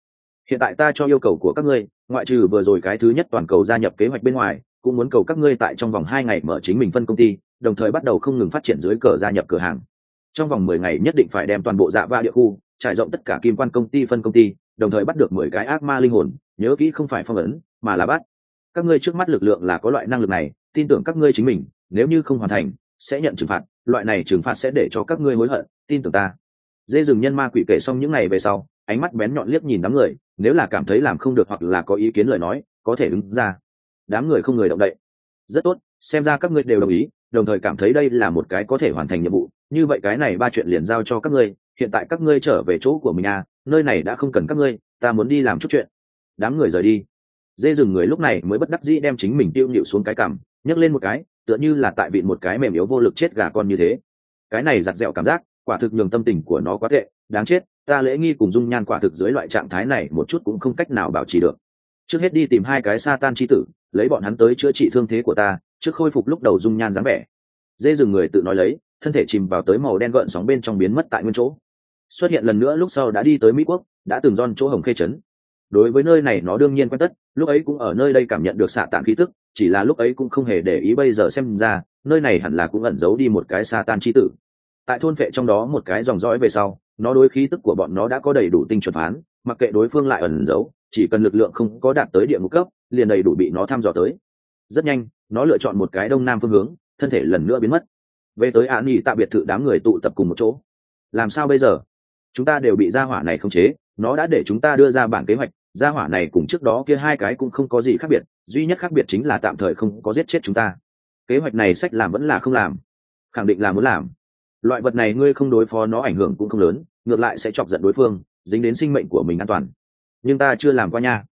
Hiện tại ta cho yêu cầu của các ngươi, ngoại trừ vừa rồi cái thứ nhất toàn cầu gia nhập kế hoạch bên ngoài, cũng muốn cầu các ngươi tại trong vòng hai ngày mở chính mình phân công ty, đồng thời bắt đầu không ngừng phát triển dưới cờ gia nhập cửa hàng trong vòng mười ngày nhất định phải đem toàn bộ dạ va địa khu, trải rộng tất cả kim quan công ty, phân công ty, đồng thời bắt được mười cái ác ma linh hồn, nhớ kỹ không phải phong ấn, mà là bắt. Các ngươi trước mắt lực lượng là có loại năng lực này, tin tưởng các ngươi chính mình, nếu như không hoàn thành, sẽ nhận trừng phạt, loại này trừng phạt sẽ để cho các ngươi hối hận, tin tưởng ta. Dê rừng nhân ma quỷ kể xong những ngày về sau, ánh mắt bén nhọn liếc nhìn đám người, nếu là cảm thấy làm không được hoặc là có ý kiến lời nói, có thể đứng ra. Đám người không người động đậy. Rất tốt, xem ra các ngươi đều đồng ý, đồng thời cảm thấy đây là một cái có thể hoàn thành nhiệm vụ như vậy cái này ba chuyện liền giao cho các ngươi, hiện tại các ngươi trở về chỗ của mình à nơi này đã không cần các ngươi, ta muốn đi làm chút chuyện. Đám người rời đi. Dê rừng người lúc này mới bất đắc dĩ đem chính mình tiêu nhịu xuống cái cằm nhấc lên một cái, tựa như là tại vịn một cái mềm yếu vô lực chết gà con như thế. Cái này giặt dẹo cảm giác, quả thực nhường tâm tình của nó quá tệ, đáng chết, ta lễ nghi cùng dung nhan quả thực dưới loại trạng thái này một chút cũng không cách nào bảo trì được. Trước hết đi tìm hai cái sa tan chi tử, lấy bọn hắn tới chữa trị thương thế của ta, trước khôi phục lúc đầu dung nhan dáng vẻ. Dê dừng người tự nói lấy thân thể chìm vào tới màu đen gợn sóng bên trong biến mất tại nguyên chỗ. Xuất hiện lần nữa lúc sau đã đi tới mỹ quốc, đã từng don chỗ hồng khê trấn. Đối với nơi này nó đương nhiên quen tất, lúc ấy cũng ở nơi đây cảm nhận được xạ tàn khí tức, chỉ là lúc ấy cũng không hề để ý bây giờ xem ra, nơi này hẳn là cũng ẩn giấu đi một cái sa tan chi tử. Tại thôn vệ trong đó một cái dòng dõi về sau, nó đối khí tức của bọn nó đã có đầy đủ tinh chuẩn phán, mặc kệ đối phương lại ẩn giấu, chỉ cần lực lượng không có đạt tới địa ngục cấp, liền đầy đủ bị nó thăm dò tới. Rất nhanh, nó lựa chọn một cái đông nam phương hướng, thân thể lần nữa biến mất về tới an nhi tạ biệt thự đám người tụ tập cùng một chỗ. Làm sao bây giờ? Chúng ta đều bị gia hỏa này khống chế, nó đã để chúng ta đưa ra bản kế hoạch, gia hỏa này cùng trước đó kia hai cái cũng không có gì khác biệt, duy nhất khác biệt chính là tạm thời không có giết chết chúng ta. Kế hoạch này sách làm vẫn là không làm, khẳng định là muốn làm. Loại vật này ngươi không đối phó nó ảnh hưởng cũng không lớn, ngược lại sẽ chọc giận đối phương, dính đến sinh mệnh của mình an toàn. Nhưng ta chưa làm qua nha.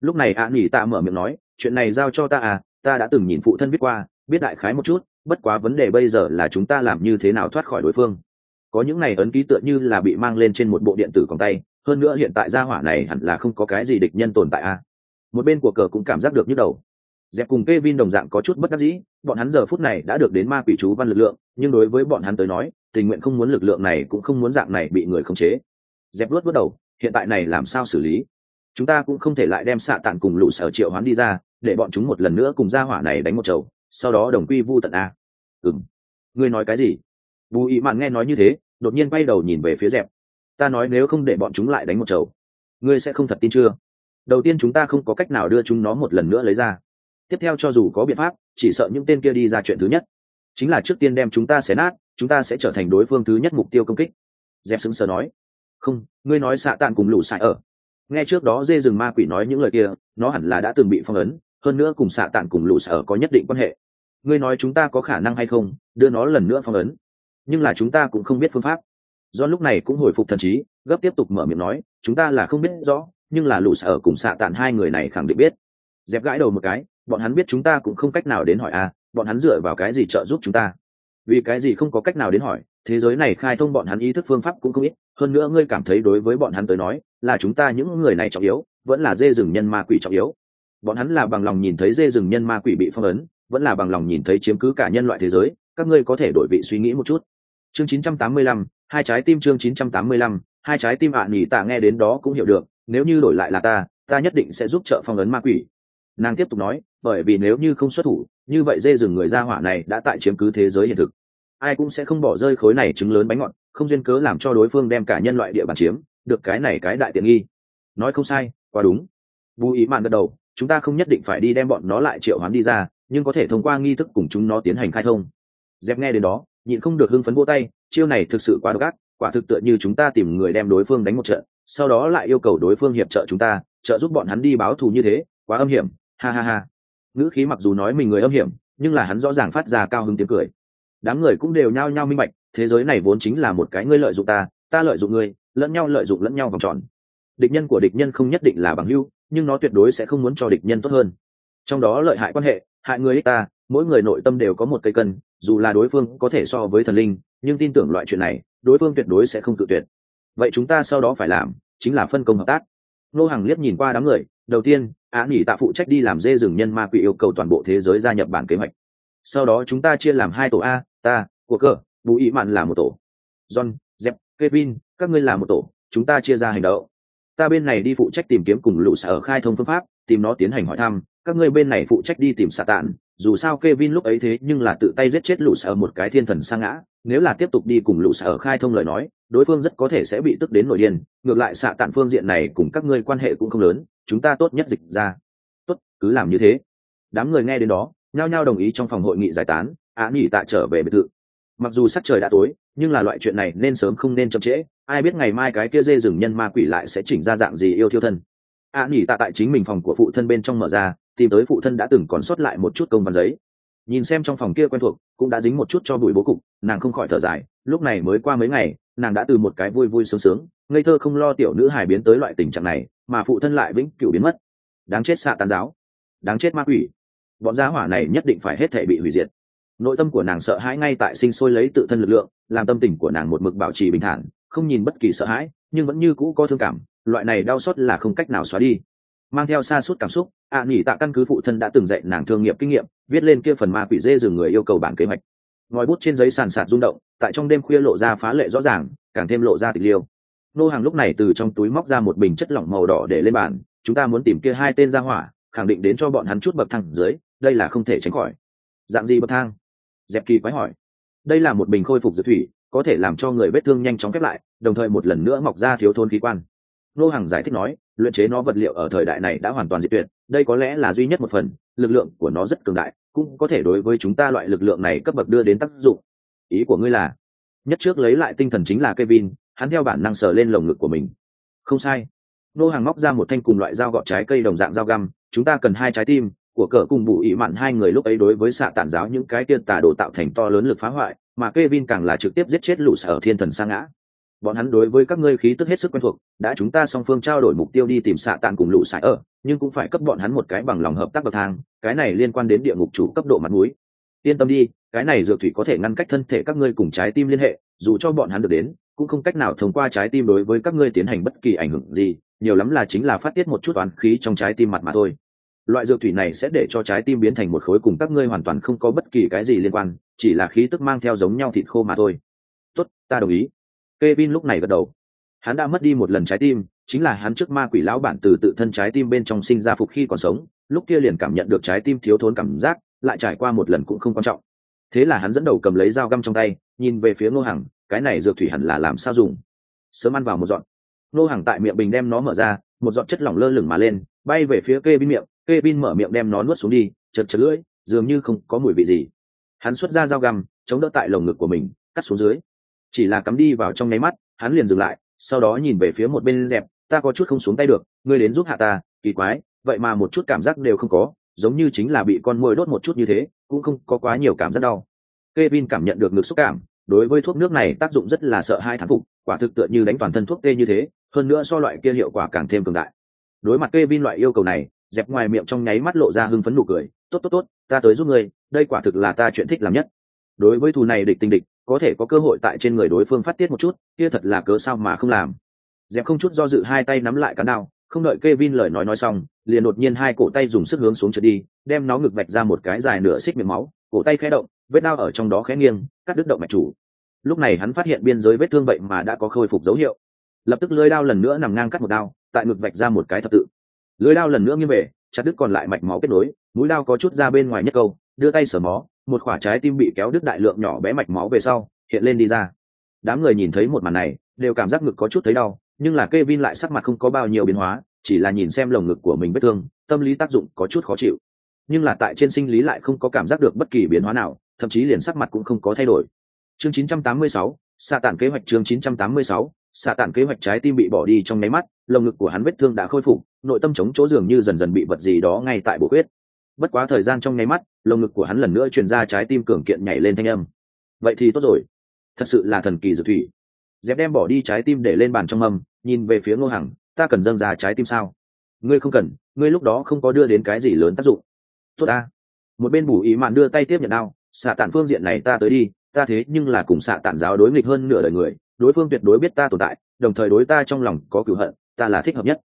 Lúc này ạ à nghỉ tạ mở miệng nói, chuyện này giao cho ta à ta đã từng nhìn phụ thân viết qua biết đại khái một chút, bất quá vấn đề bây giờ là chúng ta làm như thế nào thoát khỏi đối phương. Có những này ấn ký tựa như là bị mang lên trên một bộ điện tử còng tay, hơn nữa hiện tại gia hỏa này hẳn là không có cái gì địch nhân tồn tại à một bên của cờ cũng cảm giác được nhức đầu. Dẹp cùng k vin đồng dạng có chút bất đắc dĩ, bọn hắn giờ phút này đã được đến ma quỷ chú văn lực lượng, nhưng đối với bọn hắn tới nói, tình nguyện không muốn lực lượng này cũng không muốn dạng này bị người khống chế. Dẹp luốt bước đầu, hiện tại này làm sao xử lý? Chúng ta cũng không thể lại đem xạ tàn cùng lũ sở triệu hoán đi ra, để bọn chúng một lần nữa cùng gia hỏa này đánh một chầu sau đó đồng quy vu tận a. Ừng ngươi nói cái gì? Bù ý mạn nghe nói như thế, đột nhiên bay đầu nhìn về phía dẹp. Ta nói nếu không để bọn chúng lại đánh một chầu, ngươi sẽ không thật tin chưa? Đầu tiên chúng ta không có cách nào đưa chúng nó một lần nữa lấy ra. Tiếp theo cho dù có biện pháp, chỉ sợ những tên kia đi ra chuyện thứ nhất. Chính là trước tiên đem chúng ta xé nát, chúng ta sẽ trở thành đối phương thứ nhất mục tiêu công kích. Dẹp xứng sờ nói. Không, ngươi nói xạ tàn cùng lũ xài ở. Nghe trước đó dê rừng ma quỷ nói những lời kia, nó hẳn là đã từng bị phong ấn, hơn nữa cùng xạ tàn cùng lũ xài ở có nhất định quan hệ ngươi nói chúng ta có khả năng hay không đưa nó lần nữa phong ấn. Nhưng là chúng ta cũng không biết phương pháp. Do lúc này cũng hồi phục thần trí gấp tiếp tục mở miệng nói chúng ta là không biết rõ nhưng là lũ sở ở cùng xạ tàn hai người này khẳng định biết. Dẹp gãi đầu một cái bọn hắn biết chúng ta cũng không cách nào đến hỏi a à, bọn hắn dựa vào cái gì trợ giúp chúng ta? Vì cái gì không có cách nào đến hỏi thế giới này khai thông bọn hắn ý thức phương pháp cũng không ít hơn nữa ngươi cảm thấy đối với bọn hắn tới nói là chúng ta những người này trọng yếu vẫn là dê rừng nhân ma quỷ trọng yếu. Bọn hắn là bằng lòng nhìn thấy dê rừng nhân ma quỷ bị phong ấn vẫn là bằng lòng nhìn thấy chiếm cứ cả nhân loại thế giới các ngươi có thể đổi vị suy nghĩ một chút. Chương 985, hai trái tim chương 985, hai trái tim ạ à, nhỉ tạ nghe đến đó cũng hiểu được nếu như đổi lại là ta ta nhất định sẽ giúp trợ phong ấn ma quỷ. Nàng tiếp tục nói bởi vì nếu như không xuất thủ như vậy dê rừng người ra hỏa này đã tại chiếm cứ thế giới hiện thực. Ai cũng sẽ không bỏ rơi khối này trứng lớn bánh ngọt không duyên cớ làm cho đối phương đem cả nhân loại địa bàn chiếm được cái này cái đại tiện nghi. Nói không sai quá đúng. Bù ý mạn gật đầu chúng ta không nhất định phải đi đem bọn nó lại triệu hoán đi ra nhưng có thể thông qua nghi thức cùng chúng nó tiến hành khai thông. Dẹp nghe đến đó, nhịn không được hưng phấn vô tay, chiêu này thực sự quá độc ác, quả thực tựa như chúng ta tìm người đem đối phương đánh một trận, sau đó lại yêu cầu đối phương hiệp trợ chúng ta, trợ giúp bọn hắn đi báo thù như thế, quá âm hiểm, ha ha ha. Ngữ khí mặc dù nói mình người âm hiểm, nhưng là hắn rõ ràng phát ra cao hứng tiếng cười. Đám người cũng đều nhao nhao minh bạch, thế giới này vốn chính là một cái ngươi lợi dụng ta ta lợi dụng ngươi, lẫn nhau lợi dụng lẫn nhau vòng tròn. Địch nhân của địch nhân không nhất định là bằng hưu nhưng nó tuyệt đối sẽ không muốn cho địch nhân tốt hơn. Trong đó lợi hại quan hệ hại người ích ta, mỗi người nội tâm đều có một cây cân, dù là đối phương có thể so với thần linh, nhưng tin tưởng loại chuyện này, đối phương tuyệt đối sẽ không tự tuyệt. Vậy chúng ta sau đó phải làm, chính là phân công hợp tác. Nô hàng liếc nhìn qua đám người, đầu tiên, á nghỉ tạ phụ trách đi làm dê rừng nhân ma quỷ yêu cầu toàn bộ thế giới gia nhập bản kế hoạch. Sau đó chúng ta chia làm hai tổ a, ta, của cờ, bù ý mạn là một tổ. John dẹp kevin, các ngươi là một tổ, chúng ta chia ra hành động ta bên này đi phụ trách tìm kiếm cùng lũ sở khai thông phương pháp tìm nó tiến hành hỏi thăm các ngươi bên này phụ trách đi tìm xạ tạn dù sao Kevin lúc ấy thế nhưng là tự tay giết chết lũ sở một cái thiên thần sang ngã, nếu là tiếp tục đi cùng lũ sở khai thông lời nói, đối phương rất có thể sẽ bị tức đến nổi điên, ngược lại xạ tạn phương diện này cùng các ngươi quan hệ cũng không lớn, chúng ta tốt nhất dịch ra. Tốt, cứ làm như thế. Đám người nghe đến đó, nhao nhao đồng ý trong phòng hội nghị giải tán, Á nghỉ tạ trở về biệt thự. Mặc dù sắc trời đã tối, nhưng là loại chuyện này nên sớm không nên chậm trễ, ai biết ngày mai cái kia dê rừng nhân ma quỷ lại sẽ chỉnh ra dạng gì yêu thiêu thân. Á nghỉ tạ tại chính mình phòng của phụ thân bên trong mở ra, tìm tới phụ thân đã từng còn sót lại một chút công văn giấy. Nhìn xem trong phòng kia quen thuộc cũng đã dính một chút cho bụi bố cục nàng không khỏi thở dài lúc này mới qua mấy ngày nàng đã từ một cái vui vui sướng sướng ngây thơ không lo tiểu nữ hài biến tới loại tình trạng này mà phụ thân lại vĩnh cửu biến mất. Đáng chết xạ tàn giáo. Đáng chết ma quỷ. Bọn giá hỏa này nhất định phải hết thể bị hủy diệt. Nội tâm của nàng sợ hãi ngay tại sinh sôi lấy tự thân lực lượng làm tâm tình của nàng một mực bảo trì bình thản không nhìn bất kỳ sợ hãi nhưng vẫn như cũ có thương cảm loại này đau xót là không cách nào xóa đi. Mang theo xa suốt cảm xúc ạ à, nghỉ tạ căn cứ phụ thân đã từng dạy nàng thương nghiệp kinh nghiệm viết lên kia phần ma quỷ dê dừng người yêu cầu bản kế hoạch. Ngòi bút trên giấy sàn sạt rung động tại trong đêm khuya lộ ra phá lệ rõ ràng càng thêm lộ ra tịch liêu. Nô hàng lúc này từ trong túi móc ra một bình chất lỏng màu đỏ để lên bàn chúng ta muốn tìm kia hai tên ra hỏa khẳng định đến cho bọn hắn chút bậc thang dưới đây là không thể tránh khỏi. Dạng gì bậc thang? Dẹp kỳ quái hỏi. Đây là một bình khôi phục dược thủy có thể làm cho người vết thương nhanh chóng khép lại đồng thời một lần nữa mọc ra thiếu thôn khí quan nô hàng giải thích nói luyện chế nó vật liệu ở thời đại này đã hoàn toàn diệt tuyệt đây có lẽ là duy nhất một phần lực lượng của nó rất cường đại cũng có thể đối với chúng ta loại lực lượng này cấp bậc đưa đến tác dụng ý của ngươi là nhất trước lấy lại tinh thần chính là Kevin, hắn theo bản năng sờ lên lồng ngực của mình. Không sai. Nô hàng móc ra một thanh cùng loại dao gọt trái cây đồng dạng dao găm, chúng ta cần hai trái tim, của cờ cùng bù ý mạn hai người lúc ấy đối với xạ tản giáo những cái tiên tà đồ tạo thành to lớn lực phá hoại, mà Kevin càng là trực tiếp giết chết lũ sở thiên thần sa ngã. Bọn hắn đối với các ngươi khí tức hết sức quen thuộc, đã chúng ta song phương trao đổi mục tiêu đi tìm xạ tản cùng lũ sải ở, nhưng cũng phải cấp bọn hắn một cái bằng lòng hợp tác bậc thang, cái này liên quan đến địa ngục chủ cấp độ mặt mũi. Yên tâm đi, cái này dược thủy có thể ngăn cách thân thể các ngươi cùng trái tim liên hệ dù cho bọn hắn được đến cũng không cách nào thông qua trái tim đối với các ngươi tiến hành bất kỳ ảnh hưởng gì nhiều lắm là chính là phát tiết một chút toán khí trong trái tim mặt mà thôi loại dược thủy này sẽ để cho trái tim biến thành một khối cùng các ngươi hoàn toàn không có bất kỳ cái gì liên quan, chỉ là khí tức mang theo giống nhau thịt khô mà thôi. Tốt, ta đồng ý. Kevin lúc này gật đầu. Hắn đã mất đi một lần trái tim, chính là hắn trước ma quỷ lão bản từ tự thân trái tim bên trong sinh ra phục khi còn sống, lúc kia liền cảm nhận được trái tim thiếu thốn cảm giác, lại trải qua một lần cũng không quan trọng. Thế là hắn dẫn đầu cầm lấy dao găm trong tay, nhìn về phía ngô hằng, cái này dược thủy hẳn là làm sao dùng? Sớm ăn vào một dọn ngô hằng tại miệng bình đem nó mở ra, một dọn chất lỏng lơ lửng mà lên, bay về phía kê bin miệng kê bin mở miệng đem nó nuốt xuống đi, chật chật lưỡi, dường như không có mùi vị gì. Hắn xuất ra dao găm, chống đỡ tại lồng ngực của mình, cắt xuống dưới. Chỉ là cắm đi vào trong nháy mắt, hắn liền dừng lại, sau đó nhìn về phía một bên dẹp, ta có chút không xuống tay được, ngươi đến giúp hạ ta, kỳ quái, vậy mà một chút cảm giác đều không có, giống như chính là bị con muỗi đốt một chút như thế, cũng không có quá nhiều cảm giác đau. Kevin cảm nhận được ngực xúc cảm, đối với thuốc nước này tác dụng rất là sợ hai thán phục, quả thực tựa như đánh toàn thân thuốc tê như thế, hơn nữa so loại kia hiệu quả càng thêm cường đại. Đối mặt Kevin loại yêu cầu này dẹp ngoài miệng trong nháy mắt lộ ra hưng phấn nụ cười tốt tốt tốt ta tới giúp ngươi đây quả thực là ta chuyện thích làm nhất đối với thù này địch tình địch có thể có cơ hội tại trên người đối phương phát tiết một chút kia thật là cớ sao mà không làm dẹp không chút do dự hai tay nắm lại cán đao không đợi Kevin lời nói nói xong, liền đột nhiên hai cổ tay dùng sức hướng xuống trượt đi, đem nó ngực vạch ra một cái dài nửa xích miệng máu, cổ tay khẽ động, vết đao ở trong đó khẽ nghiêng, cắt đứt động mạch chủ. Lúc này hắn phát hiện biên giới vết thương vậy mà đã có khôi phục dấu hiệu. Lập tức lưỡi đao lần nữa nằm ngang cắt một đao, tại ngực vạch ra một cái thập tự. Lưỡi lao lần nữa nghiêng về, chặt đứt còn lại mạch máu kết nối, mũi đao có chút ra bên ngoài nhất câu, đưa tay sờ mó, một quả trái tim bị kéo đứt đại lượng nhỏ bé mạch máu về sau, hiện lên đi ra. Đám người nhìn thấy một màn này, đều cảm giác ngực có chút thấy đau, nhưng là Kevin lại sắc mặt không có bao nhiêu biến hóa, chỉ là nhìn xem lồng ngực của mình vết thương tâm lý tác dụng có chút khó chịu nhưng là tại trên sinh lý lại không có cảm giác được bất kỳ biến hóa nào thậm chí liền sắc mặt cũng không có thay đổi chương 986, xạ tản kế hoạch chương 986, xạ tản kế hoạch trái tim bị bỏ đi trong nháy mắt, lồng ngực của hắn vết thương đã khôi phục, nội tâm chống chỗ dường như dần dần bị vật gì đó ngay tại bộ huyết bất quá thời gian trong nháy mắt, lồng ngực của hắn lần nữa truyền ra trái tim cường kiện nhảy lên thanh âm. Vậy thì tốt rồi. Thật sự là thần kỳ dược thủy. Dép đem bỏ đi trái tim để lên bàn trong mâm, nhìn về phía ngô hằng, ta cần dâng ra trái tim sao? Ngươi không cần, ngươi lúc đó không có đưa đến cái gì lớn tác dụng. Tốt ta. Một bên bù ý mạn đưa tay tiếp nhận đao, xạ tản phương diện này ta tới đi, ta thế nhưng là cùng xạ tản giáo đối nghịch hơn nửa đời người đối phương tuyệt đối biết ta tồn tại, đồng thời đối ta trong lòng có cửu hận, ta là thích hợp nhất.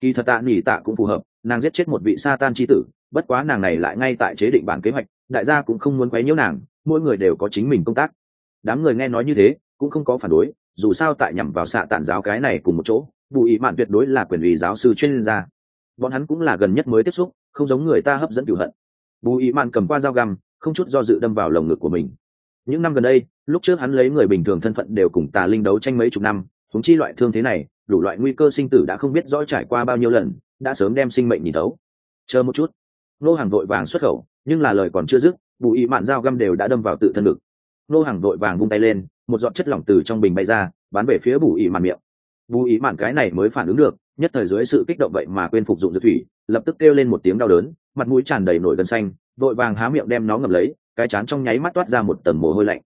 Kỳ thật tạ nỉ tạ cũng phù hợp, nàng giết chết một vị sa tan chi tử, bất quá nàng này lại ngay tại chế định bản kế hoạch, đại gia cũng không muốn quấy nhiễu nàng, mỗi người đều có chính mình công tác. Đám người nghe nói như thế, cũng không có phản đối, dù sao tại nhằm vào xạ tản giáo cái này cùng một chỗ, bù ý mạn tuyệt đối là quyền ủy giáo sư chuyên gia. Bọn hắn cũng là gần nhất mới tiếp xúc, không giống người ta hấp dẫn cửu hận. Bù ý mạn cầm qua dao găm, không chút do dự đâm vào lồng ngực của mình những năm gần đây, lúc trước hắn lấy người bình thường thân phận đều cùng tà linh đấu tranh mấy chục năm thúng chi loại thương thế này, đủ loại nguy cơ sinh tử đã không biết rõ trải qua bao nhiêu lần, đã sớm đem sinh mệnh nhìn thấu. Chờ một chút. Nô hàng vội vàng xuất khẩu, nhưng là lời còn chưa dứt, bù ý mạn dao găm đều đã đâm vào tự thân ngực. Nô hàng vội vàng vung tay lên, một giọt chất lỏng từ trong bình bay ra, bắn về phía bù ý mạn miệng. Bù ý mạn cái này mới phản ứng được, nhất thời dưới sự kích động vậy mà quên phục dụng dược thủy, lập tức kêu lên một tiếng đau đớn, mặt mũi tràn đầy nổi gân xanh vội vàng há miệng đem nó ngậm lấy, cái chán trong nháy mắt toát ra một tầng mồ hôi lạnh.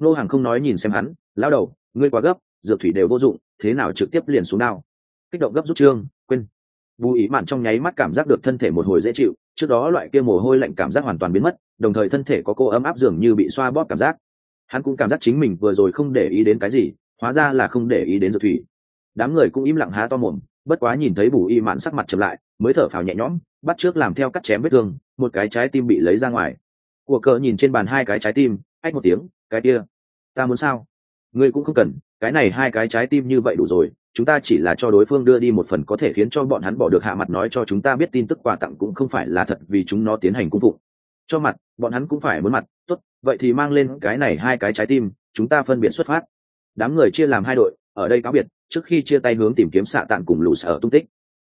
Nô hàng không nói nhìn xem hắn lao đầu, ngươi quá gấp, dược thủy đều vô dụng, thế nào trực tiếp liền xuống nào. kích động gấp rút trương, quên. Bù ý mạn trong nháy mắt cảm giác được thân thể một hồi dễ chịu, trước đó loại kia mồ hôi lạnh cảm giác hoàn toàn biến mất, đồng thời thân thể có cô ấm áp dường như bị xoa bóp cảm giác. Hắn cũng cảm giác chính mình vừa rồi không để ý đến cái gì, hóa ra là không để ý đến dược thủy. Đám người cũng im lặng há to mồm, bất quá nhìn thấy bù y mạn sắc mặt chậm lại, mới thở phào nhẹ nhõm, bắt trước làm theo cắt chém vết thương một cái trái tim bị lấy ra ngoài. Của cờ nhìn trên bàn hai cái trái tim, ách một tiếng, cái kia, ta muốn sao? Ngươi cũng không cần, cái này hai cái trái tim như vậy đủ rồi, chúng ta chỉ là cho đối phương đưa đi một phần có thể khiến cho bọn hắn bỏ được hạ mặt nói cho chúng ta biết tin tức quà tặng cũng không phải là thật vì chúng nó tiến hành cung vụ. cho mặt, bọn hắn cũng phải muốn mặt, tốt, vậy thì mang lên cái này hai cái trái tim, chúng ta phân biệt xuất phát. Đám người chia làm hai đội, ở đây cáo biệt, trước khi chia tay hướng tìm kiếm xạ tạng cùng lũ sở tung tích.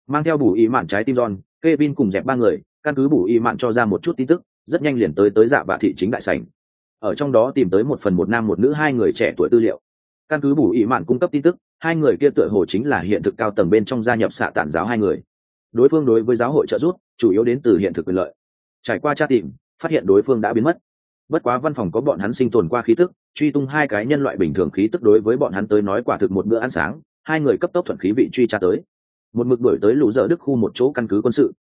Mang theo bù ý mạn trái tim giòn Kevin cùng dẹp ba người căn cứ bù y mạn cho ra một chút tin tức, rất nhanh liền tới tới dạ vạ thị chính đại sảnh. Ở trong đó tìm tới một phần một nam một nữ hai người trẻ tuổi tư liệu. Căn cứ bù y mạn cung cấp tin tức, hai người kia tựa hồ chính là hiện thực cao tầng bên trong gia nhập xạ tản giáo hai người. Đối phương đối với giáo hội trợ giúp, chủ yếu đến từ hiện thực quyền lợi. Trải qua tra tìm, phát hiện đối phương đã biến mất. Bất quá văn phòng có bọn hắn sinh tồn qua khí tức, truy tung hai cái nhân loại bình thường khí tức đối với bọn hắn tới nói quả thực một bữa ăn sáng, hai người cấp tốc thuận khí vị truy tra tới. Một mực đuổi tới lũ dở đức khu một chỗ căn cứ quân sự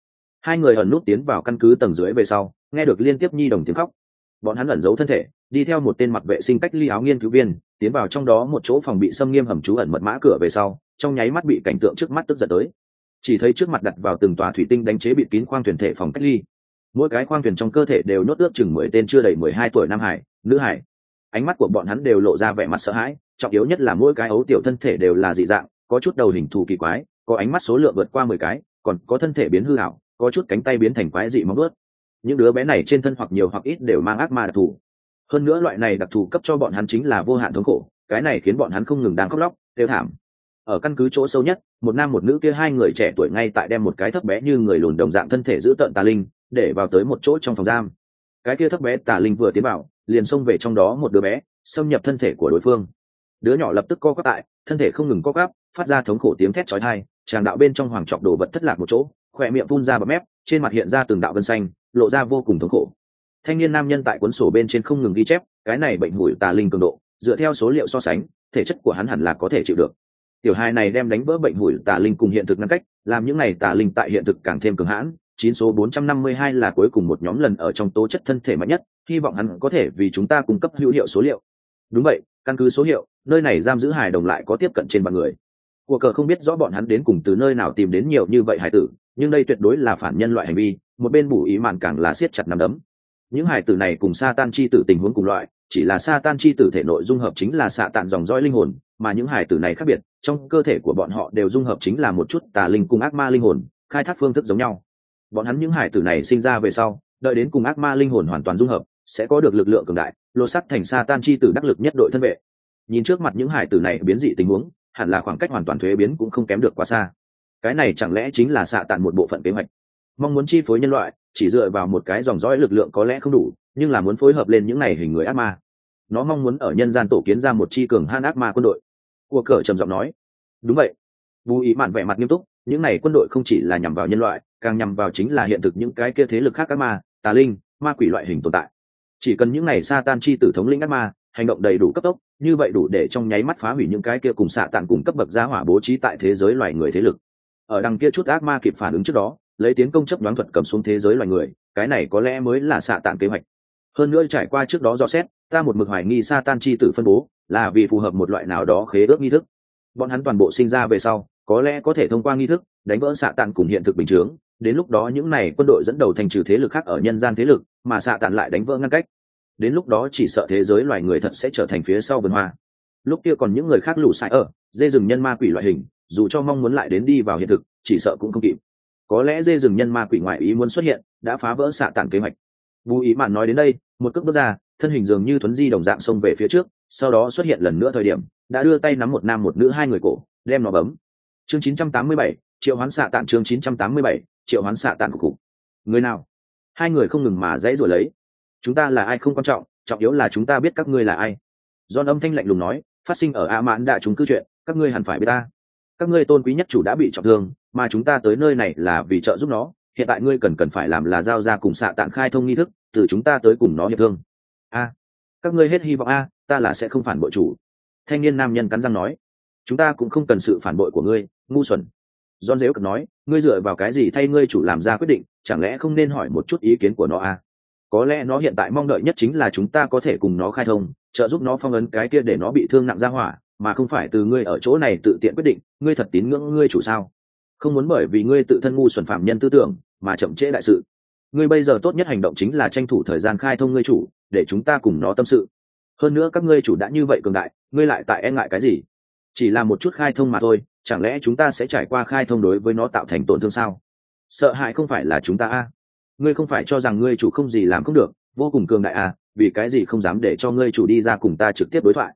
hai người ẩn nút tiến vào căn cứ tầng dưới về sau, nghe được liên tiếp nhi đồng tiếng khóc. Bọn hắn ẩn giấu thân thể, đi theo một tên mặt vệ sinh cách ly áo nghiên cứu viên, tiến vào trong đó một chỗ phòng bị xâm nghiêm hầm trú ẩn mật mã cửa về sau, trong nháy mắt bị cảnh tượng trước mắt tức giận tới. Chỉ thấy trước mặt đặt vào từng tòa thủy tinh đánh chế bịt kín khoang thuyền thể phòng cách ly. Mỗi cái khoang thuyền trong cơ thể đều nốt ước chừng mười tên chưa đầy mười hai tuổi nam hải, nữ hải. Ánh mắt của bọn hắn đều lộ ra vẻ mặt sợ hãi, trọng yếu nhất là mỗi cái ấu tiểu thân thể đều là dị dạng, có chút đầu hình thù kỳ quái, có ánh mắt số lượng vượt qua mười cái, còn có thân thể biến hư hảo có chút cánh tay biến thành quái dị móng ướt những đứa bé này trên thân hoặc nhiều hoặc ít đều mang ác ma đặc thù. Hơn nữa loại này đặc thù cấp cho bọn hắn chính là vô hạn thống khổ, cái này khiến bọn hắn không ngừng đang khóc lóc tiêu thảm. Ở căn cứ chỗ sâu nhất, một nam một nữ kia hai người trẻ tuổi ngay tại đem một cái thấp bé như người lùn đồng dạng thân thể giữ tợn tà linh, để vào tới một chỗ trong phòng giam. Cái kia thấp bé tà linh vừa tiến vào, liền xông về trong đó một đứa bé, xâm nhập thân thể của đối phương. Đứa nhỏ lập tức co quắp tại thân thể không ngừng co quắp, phát ra thống khổ tiếng thét chói tai tràng đạo bên trong hoàng trọc đồ vật thất lạc một chỗ khỏe miệng phun ra bọt mép, trên mặt hiện ra từng đạo vân xanh, lộ ra vô cùng thống khổ. Thanh niên nam nhân tại cuốn sổ bên trên không ngừng ghi chép, cái này bệnh hủi tà linh cường độ, dựa theo số liệu so sánh, thể chất của hắn hẳn là có thể chịu được. Tiểu hai này đem đánh vỡ bệnh hủi tà linh cùng hiện thực ngăn cách, làm những này tà linh tại hiện thực càng thêm cường hãn, chín số bốn trăm năm mươi hai là cuối cùng một nhóm lần ở trong tố chất thân thể mạnh nhất, hy vọng hắn có thể vì chúng ta cung cấp hữu hiệu số liệu. Đúng vậy, căn cứ số hiệu, nơi này giam giữ hài đồng lại có tiếp cận trên bằng người. Của cờ không biết rõ bọn hắn đến cùng từ nơi nào tìm đến nhiều như vậy hải tử nhưng đây tuyệt đối là phản nhân loại hành vi, một bên bù ý mạn càng là siết chặt nắm đấm. Những hải tử này cùng sa tan chi tử tình huống cùng loại, chỉ là sa tan chi tử thể nội dung hợp chính là xạ tạn dòng dõi linh hồn, mà những hải tử này khác biệt, trong cơ thể của bọn họ đều dung hợp chính là một chút tà linh cùng ác ma linh hồn, khai thác phương thức giống nhau. Bọn hắn những hải tử này sinh ra về sau, đợi đến cùng ác ma linh hồn hoàn toàn dung hợp, sẽ có được lực lượng cường đại, lột sắt thành sa tan chi tử đắc lực nhất đội thân vệ. Nhìn trước mặt những hải tử này biến dị tình huống, hẳn là khoảng cách hoàn toàn thuế biến cũng không kém được quá xa cái này chẳng lẽ chính là xạ tàn một bộ phận kế hoạch? Mong muốn chi phối nhân loại, chỉ dựa vào một cái dòng dõi lực lượng có lẽ không đủ, nhưng là muốn phối hợp lên những này hình người ác ma. Nó mong muốn ở nhân gian tổ kiến ra một chi cường han ác ma quân đội. Cua cờ trầm giọng nói. Đúng vậy. Bù ý mạn vẻ mặt nghiêm túc, những này quân đội không chỉ là nhằm vào nhân loại, càng nhằm vào chính là hiện thực những cái kia thế lực khác ác ma, tà linh, ma quỷ loại hình tồn tại. Chỉ cần những này sa tan chi tử thống lĩnh ác ma, hành động đầy đủ cấp tốc, như vậy đủ để trong nháy mắt phá hủy những cái kia cùng xạ tàn cùng cấp bậc gia hỏa bố trí tại thế giới loài người thế lực ở đằng kia chút ác ma kịp phản ứng trước đó, lấy tiến công chấp đoán thuật cầm xuống thế giới loài người, cái này có lẽ mới là xạ tàn kế hoạch. Hơn nữa trải qua trước đó do xét, ta một mực hoài nghi sa tan chi tử phân bố là vì phù hợp một loại nào đó khế ước nghi thức. Bọn hắn toàn bộ sinh ra về sau, có lẽ có thể thông qua nghi thức đánh vỡ xạ tàn cùng hiện thực bình chướng, đến lúc đó những này quân đội dẫn đầu thành trừ thế lực khác ở nhân gian thế lực, mà xạ tàn lại đánh vỡ ngăn cách. Đến lúc đó chỉ sợ thế giới loài người thật sẽ trở thành phía sau vườn hoa. Lúc kia còn những người khác lũ sai ở, dê rừng nhân ma quỷ loại hình dù cho mong muốn lại đến đi vào hiện thực chỉ sợ cũng không kịp. Có lẽ dê rừng nhân ma quỷ ngoại ý muốn xuất hiện đã phá vỡ xạ tản kế hoạch. Bù ý mạn nói đến đây một cước bước ra thân hình dường như thuấn di đồng dạng xông về phía trước sau đó xuất hiện lần nữa thời điểm đã đưa tay nắm một nam một nữ hai người cổ đem nó bấm. Chương 987, triệu hoán xạ tản chương 987, triệu hoán xạ tản của cụ. Người nào? Hai người không ngừng mà dãy rồi lấy. Chúng ta là ai không quan trọng trọng yếu là chúng ta biết các ngươi là ai. John âm thanh lạnh lùng nói, phát sinh ở A Mãn đã chúng cư chuyện, các ngươi hẳn phải biết ta. Các ngươi tôn quý nhất chủ đã bị trọng thương, mà chúng ta tới nơi này là vì trợ giúp nó, hiện tại ngươi cần cần phải làm là giao ra cùng xạ tạng khai thông nghi thức, từ chúng ta tới cùng nó hiệp thương. A, các ngươi hết hy vọng a, ta là sẽ không phản bội chủ. Thanh niên nam nhân cắn răng nói, chúng ta cũng không cần sự phản bội của ngươi, ngu xuẩn. don dễu cực nói, ngươi dựa vào cái gì thay ngươi chủ làm ra quyết định, chẳng lẽ không nên hỏi một chút ý kiến của nó a? Có lẽ nó hiện tại mong đợi nhất chính là chúng ta có thể cùng nó khai thông, trợ giúp nó phong ấn cái kia để nó bị thương nặng ra hỏa mà không phải từ ngươi ở chỗ này tự tiện quyết định, ngươi thật tín ngưỡng ngươi chủ sao? Không muốn bởi vì ngươi tự thân ngu xuẩn phạm nhân tư tưởng mà chậm trễ đại sự. Ngươi bây giờ tốt nhất hành động chính là tranh thủ thời gian khai thông ngươi chủ, để chúng ta cùng nó tâm sự. Hơn nữa các ngươi chủ đã như vậy cường đại, ngươi lại tại e ngại cái gì? Chỉ là một chút khai thông mà thôi, chẳng lẽ chúng ta sẽ trải qua khai thông đối với nó tạo thành tổn thương sao? Sợ hãi không phải là chúng ta a. Ngươi không phải cho rằng ngươi chủ không gì làm không được, vô cùng cường đại à vì cái gì không dám để cho ngươi chủ đi ra cùng ta trực tiếp đối thoại?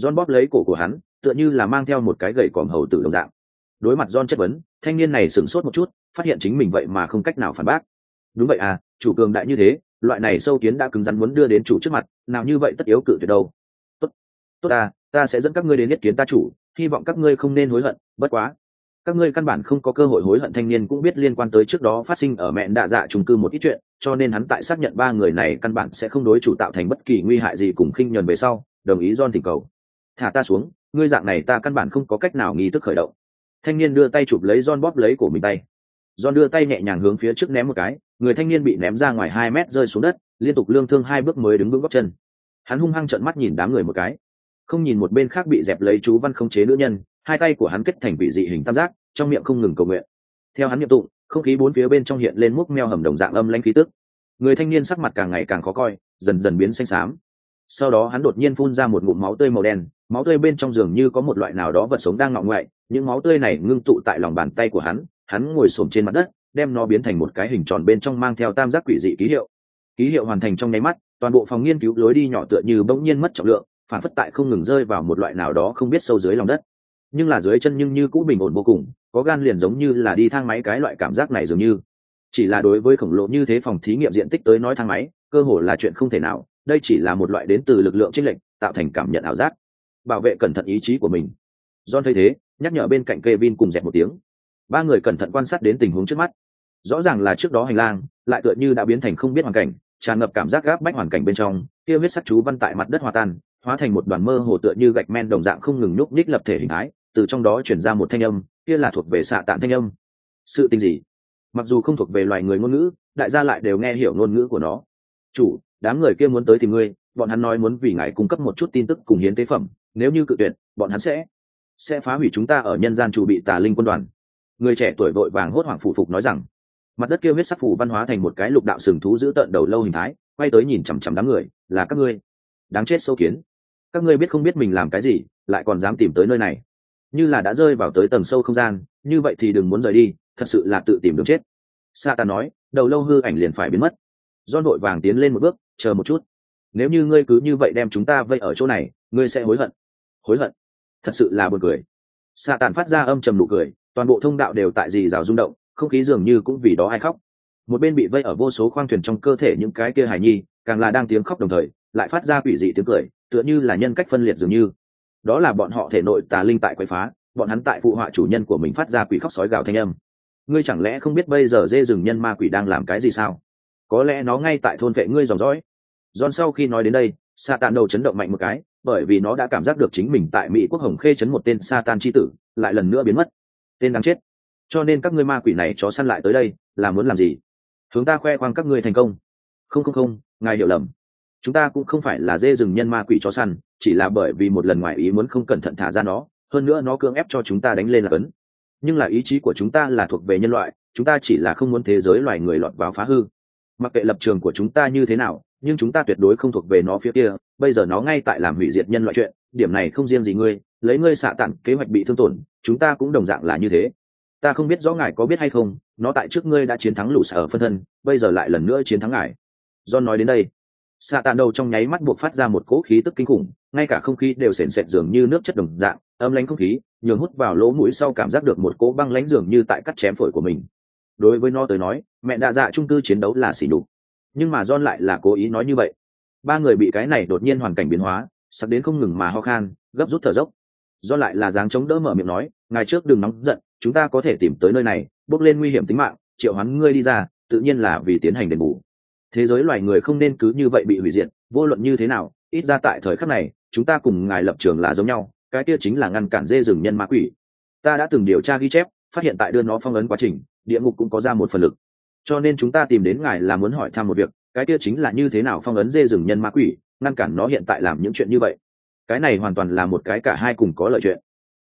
John bóp lấy cổ của hắn, tựa như là mang theo một cái gậy còm hầu tử đồng dạng. Đối mặt john chất vấn, thanh niên này sửng sốt một chút, phát hiện chính mình vậy mà không cách nào phản bác. Đúng vậy à chủ cường đại như thế, loại này sâu kiến đã cứng rắn muốn đưa đến chủ trước mặt, nào như vậy tất yếu cự tuyệt đâu. Tốt tốt ta ta sẽ dẫn các ngươi đến nhất kiến ta chủ, hy vọng các ngươi không nên hối hận, bất quá. Các ngươi căn bản không có cơ hội hối hận thanh niên cũng biết liên quan tới trước đó phát sinh ở mẹ đạ dạ trung cư một ít chuyện, cho nên hắn tại xác nhận ba người này căn bản sẽ không đối chủ tạo thành bất kỳ nguy hại gì cùng khinh nhuần về sau, đồng ý John thỉnh cầu thả ta xuống, ngươi dạng này ta căn bản không có cách nào nghi thức khởi động. Thanh niên đưa tay chụp lấy John bóp lấy của mình tay. John đưa tay nhẹ nhàng hướng phía trước ném một cái, người thanh niên bị ném ra ngoài hai mét rơi xuống đất, liên tục lương thương hai bước mới đứng vững góc chân. Hắn hung hăng trợn mắt nhìn đám người một cái. Không nhìn một bên khác bị dẹp lấy chú văn không chế nữ nhân, hai tay của hắn kết thành vị dị hình tam giác, trong miệng không ngừng cầu nguyện. Theo hắn nhiệm tụng, không khí bốn phía bên trong hiện lên múc meo hầm đồng dạng âm lãnh khí tức. Người thanh niên sắc mặt càng ngày càng khó coi, dần dần biến xanh xám sau đó hắn đột nhiên phun ra một ngụm máu tươi màu đen, máu tươi bên trong giường như có một loại nào đó vật sống đang ngọng ngoại, những máu tươi này ngưng tụ tại lòng bàn tay của hắn hắn ngồi xổm trên mặt đất, đem nó biến thành một cái hình tròn bên trong mang theo tam giác quỷ dị ký hiệu. Ký hiệu hoàn thành trong nháy mắt, toàn bộ phòng nghiên cứu lối đi nhỏ tựa như bỗng nhiên mất trọng lượng, phản phất tại không ngừng rơi vào một loại nào đó không biết sâu dưới lòng đất. Nhưng là dưới chân nhưng như cũ bình ổn vô cùng, có gan liền giống như là đi thang máy cái loại cảm giác này dường như. Chỉ là đối với khổng lồ như thế phòng thí nghiệm diện tích tới nói thang máy, cơ hồ là chuyện không thể nào đây chỉ là một loại đến từ lực lượng chênh lệch, tạo thành cảm nhận ảo giác, bảo vệ cẩn thận ý chí của mình. John thấy thế, nhắc nhở bên cạnh Kevin cùng dẹp một tiếng. Ba người cẩn thận quan sát đến tình huống trước mắt. Rõ ràng là trước đó hành lang, lại tựa như đã biến thành không biết hoàn cảnh, tràn ngập cảm giác gáp bách hoàn cảnh bên trong, kia huyết sắc chú văn tại mặt đất hòa tan, hóa thành một đoàn mơ hồ tựa như gạch men đồng dạng không ngừng nhúc nhích lập thể hình thái, từ trong đó chuyển ra một thanh âm, kia là thuộc về xạ tạng thanh âm. Sự tình gì? Mặc dù không thuộc về loài người ngôn ngữ, đại gia lại đều nghe hiểu ngôn ngữ của nó. Chủ đám người kia muốn tới tìm ngươi, bọn hắn nói muốn vì ngài cung cấp một chút tin tức cùng hiến tế phẩm, nếu như cự tuyệt, bọn hắn sẽ sẽ phá hủy chúng ta ở nhân gian chủ bị tà linh quân đoàn. Người trẻ tuổi vội vàng hốt hoảng phủ phục nói rằng. Mặt đất kia huyết sắc phủ văn hóa thành một cái lục đạo sừng thú giữ tận đầu lâu hình thái, quay tới nhìn chằm chằm đám người, là các ngươi. Đáng chết sâu kiến. Các ngươi biết không biết mình làm cái gì, lại còn dám tìm tới nơi này. Như là đã rơi vào tới tầng sâu không gian, như vậy thì đừng muốn rời đi, thật sự là tự tìm đường chết. Sa ta nói, đầu lâu hư ảnh liền phải biến mất. Do đội vàng tiến lên một bước chờ một chút. Nếu như ngươi cứ như vậy đem chúng ta vây ở chỗ này, ngươi sẽ hối hận. Hối hận? Thật sự là buồn cười. Sa tàn phát ra âm trầm nụ cười, toàn bộ thông đạo đều tại dì rào rung động, không khí dường như cũng vì đó ai khóc. Một bên bị vây ở vô số khoang thuyền trong cơ thể những cái kia hài nhi, càng là đang tiếng khóc đồng thời, lại phát ra quỷ dị tiếng cười, tựa như là nhân cách phân liệt dường như. Đó là bọn họ thể nội tà linh tại quậy phá, bọn hắn tại phụ họa chủ nhân của mình phát ra quỷ khóc sói gào thanh âm. Ngươi chẳng lẽ không biết bây giờ dê rừng nhân ma quỷ đang làm cái gì sao? Có lẽ nó ngay tại thôn vệ ngươi dòng dõi John sau khi nói đến đây, sa tàn đầu chấn động mạnh một cái, bởi vì nó đã cảm giác được chính mình tại Mỹ quốc Hồng Khê chấn một tên sa tan chi tử, lại lần nữa biến mất. Tên đáng chết. Cho nên các ngươi ma quỷ này chó săn lại tới đây, là muốn làm gì? Chúng ta khoe khoang các ngươi thành công. Không không không, ngài hiểu lầm. Chúng ta cũng không phải là dê rừng nhân ma quỷ chó săn, chỉ là bởi vì một lần ngoài ý muốn không cẩn thận thả ra nó, hơn nữa nó cưỡng ép cho chúng ta đánh lên là ấn Nhưng là ý chí của chúng ta là thuộc về nhân loại, chúng ta chỉ là không muốn thế giới loài người lọt vào phá hư. Mặc kệ lập trường của chúng ta như thế nào, nhưng chúng ta tuyệt đối không thuộc về nó phía kia. Bây giờ nó ngay tại làm hủy diệt nhân loại chuyện điểm này không riêng gì ngươi lấy ngươi xạ tặng kế hoạch bị thương tổn chúng ta cũng đồng dạng là như thế. Ta không biết rõ ngài có biết hay không nó tại trước ngươi đã chiến thắng lũ sở phân thân bây giờ lại lần nữa chiến thắng ngài. John nói đến đây. Xạ tàn đầu trong nháy mắt buộc phát ra một cỗ khí tức kinh khủng ngay cả không khí đều sền sệt dường như nước chất đồng dạng âm lánh không khí nhường hút vào lỗ mũi sau cảm giác được một cỗ băng lánh dường như tại cắt chém phổi của mình đối với nó tới nói mẹ đạ dạ trung cư chiến đấu là xỉ đục nhưng mà John lại là cố ý nói như vậy. Ba người bị cái này đột nhiên hoàn cảnh biến hóa, sắp đến không ngừng mà ho khan, gấp rút thở dốc. do lại là dáng chống đỡ mở miệng nói, ngài trước đừng nóng giận, chúng ta có thể tìm tới nơi này, bước lên nguy hiểm tính mạng, triệu hắn ngươi đi ra, tự nhiên là vì tiến hành đền bù. Thế giới loài người không nên cứ như vậy bị hủy diệt, vô luận như thế nào, ít ra tại thời khắc này, chúng ta cùng ngài lập trường là giống nhau, cái kia chính là ngăn cản dê rừng nhân ma quỷ. Ta đã từng điều tra ghi chép, phát hiện tại đưa nó phong ấn quá trình, địa ngục cũng có ra một phần lực. Cho nên chúng ta tìm đến ngài là muốn hỏi thăm một việc cái kia chính là như thế nào phong ấn dê rừng nhân ma quỷ ngăn cản nó hiện tại làm những chuyện như vậy. Cái này hoàn toàn là một cái cả hai cùng có lợi chuyện.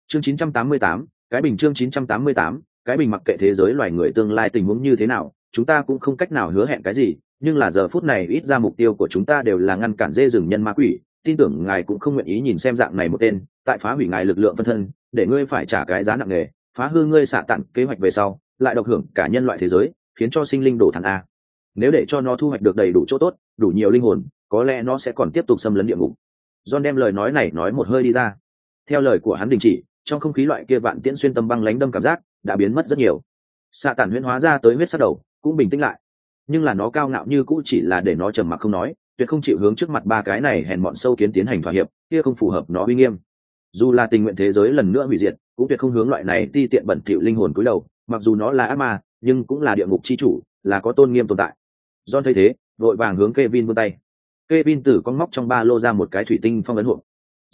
Chương 988, cái bình chương 988, cái bình mặc kệ thế giới loài người tương lai tình huống như thế nào chúng ta cũng không cách nào hứa hẹn cái gì nhưng là giờ phút này ít ra mục tiêu của chúng ta đều là ngăn cản dê rừng nhân ma quỷ. Tin tưởng ngài cũng không nguyện ý nhìn xem dạng này một tên tại phá hủy ngài lực lượng phân thân để ngươi phải trả cái giá nặng nề phá hư ngươi xạ tặng kế hoạch về sau lại độc hưởng cả nhân loại thế giới, khiến cho sinh linh đổ thẳng a. Nếu để cho nó thu hoạch được đầy đủ chỗ tốt, đủ nhiều linh hồn, có lẽ nó sẽ còn tiếp tục xâm lấn địa ngục. John đem lời nói này nói một hơi đi ra. Theo lời của hắn đình chỉ, trong không khí loại kia vạn tiễn xuyên tâm băng lánh đâm cảm giác đã biến mất rất nhiều. Xạ tản huyễn hóa ra tới huyết sát đầu, cũng bình tĩnh lại. Nhưng là nó cao ngạo như cũ chỉ là để nó trầm mặc không nói, tuyệt không chịu hướng trước mặt ba cái này hèn bọn sâu kiến tiến hành thỏa hiệp, kia không phù hợp nó uy nghiêm. Dù là tình nguyện thế giới lần nữa hủy diệt, cũng tuyệt không hướng loại này ti tiện bẩn thỉu linh hồn cúi đầu mặc dù nó là ác ma, nhưng cũng là địa ngục chi chủ, là có tôn nghiêm tồn tại. John thấy thế, vội vàng hướng Kevin vươn tay. Kevin từ con móc trong ba lô ra một cái thủy tinh phong ấn hộp.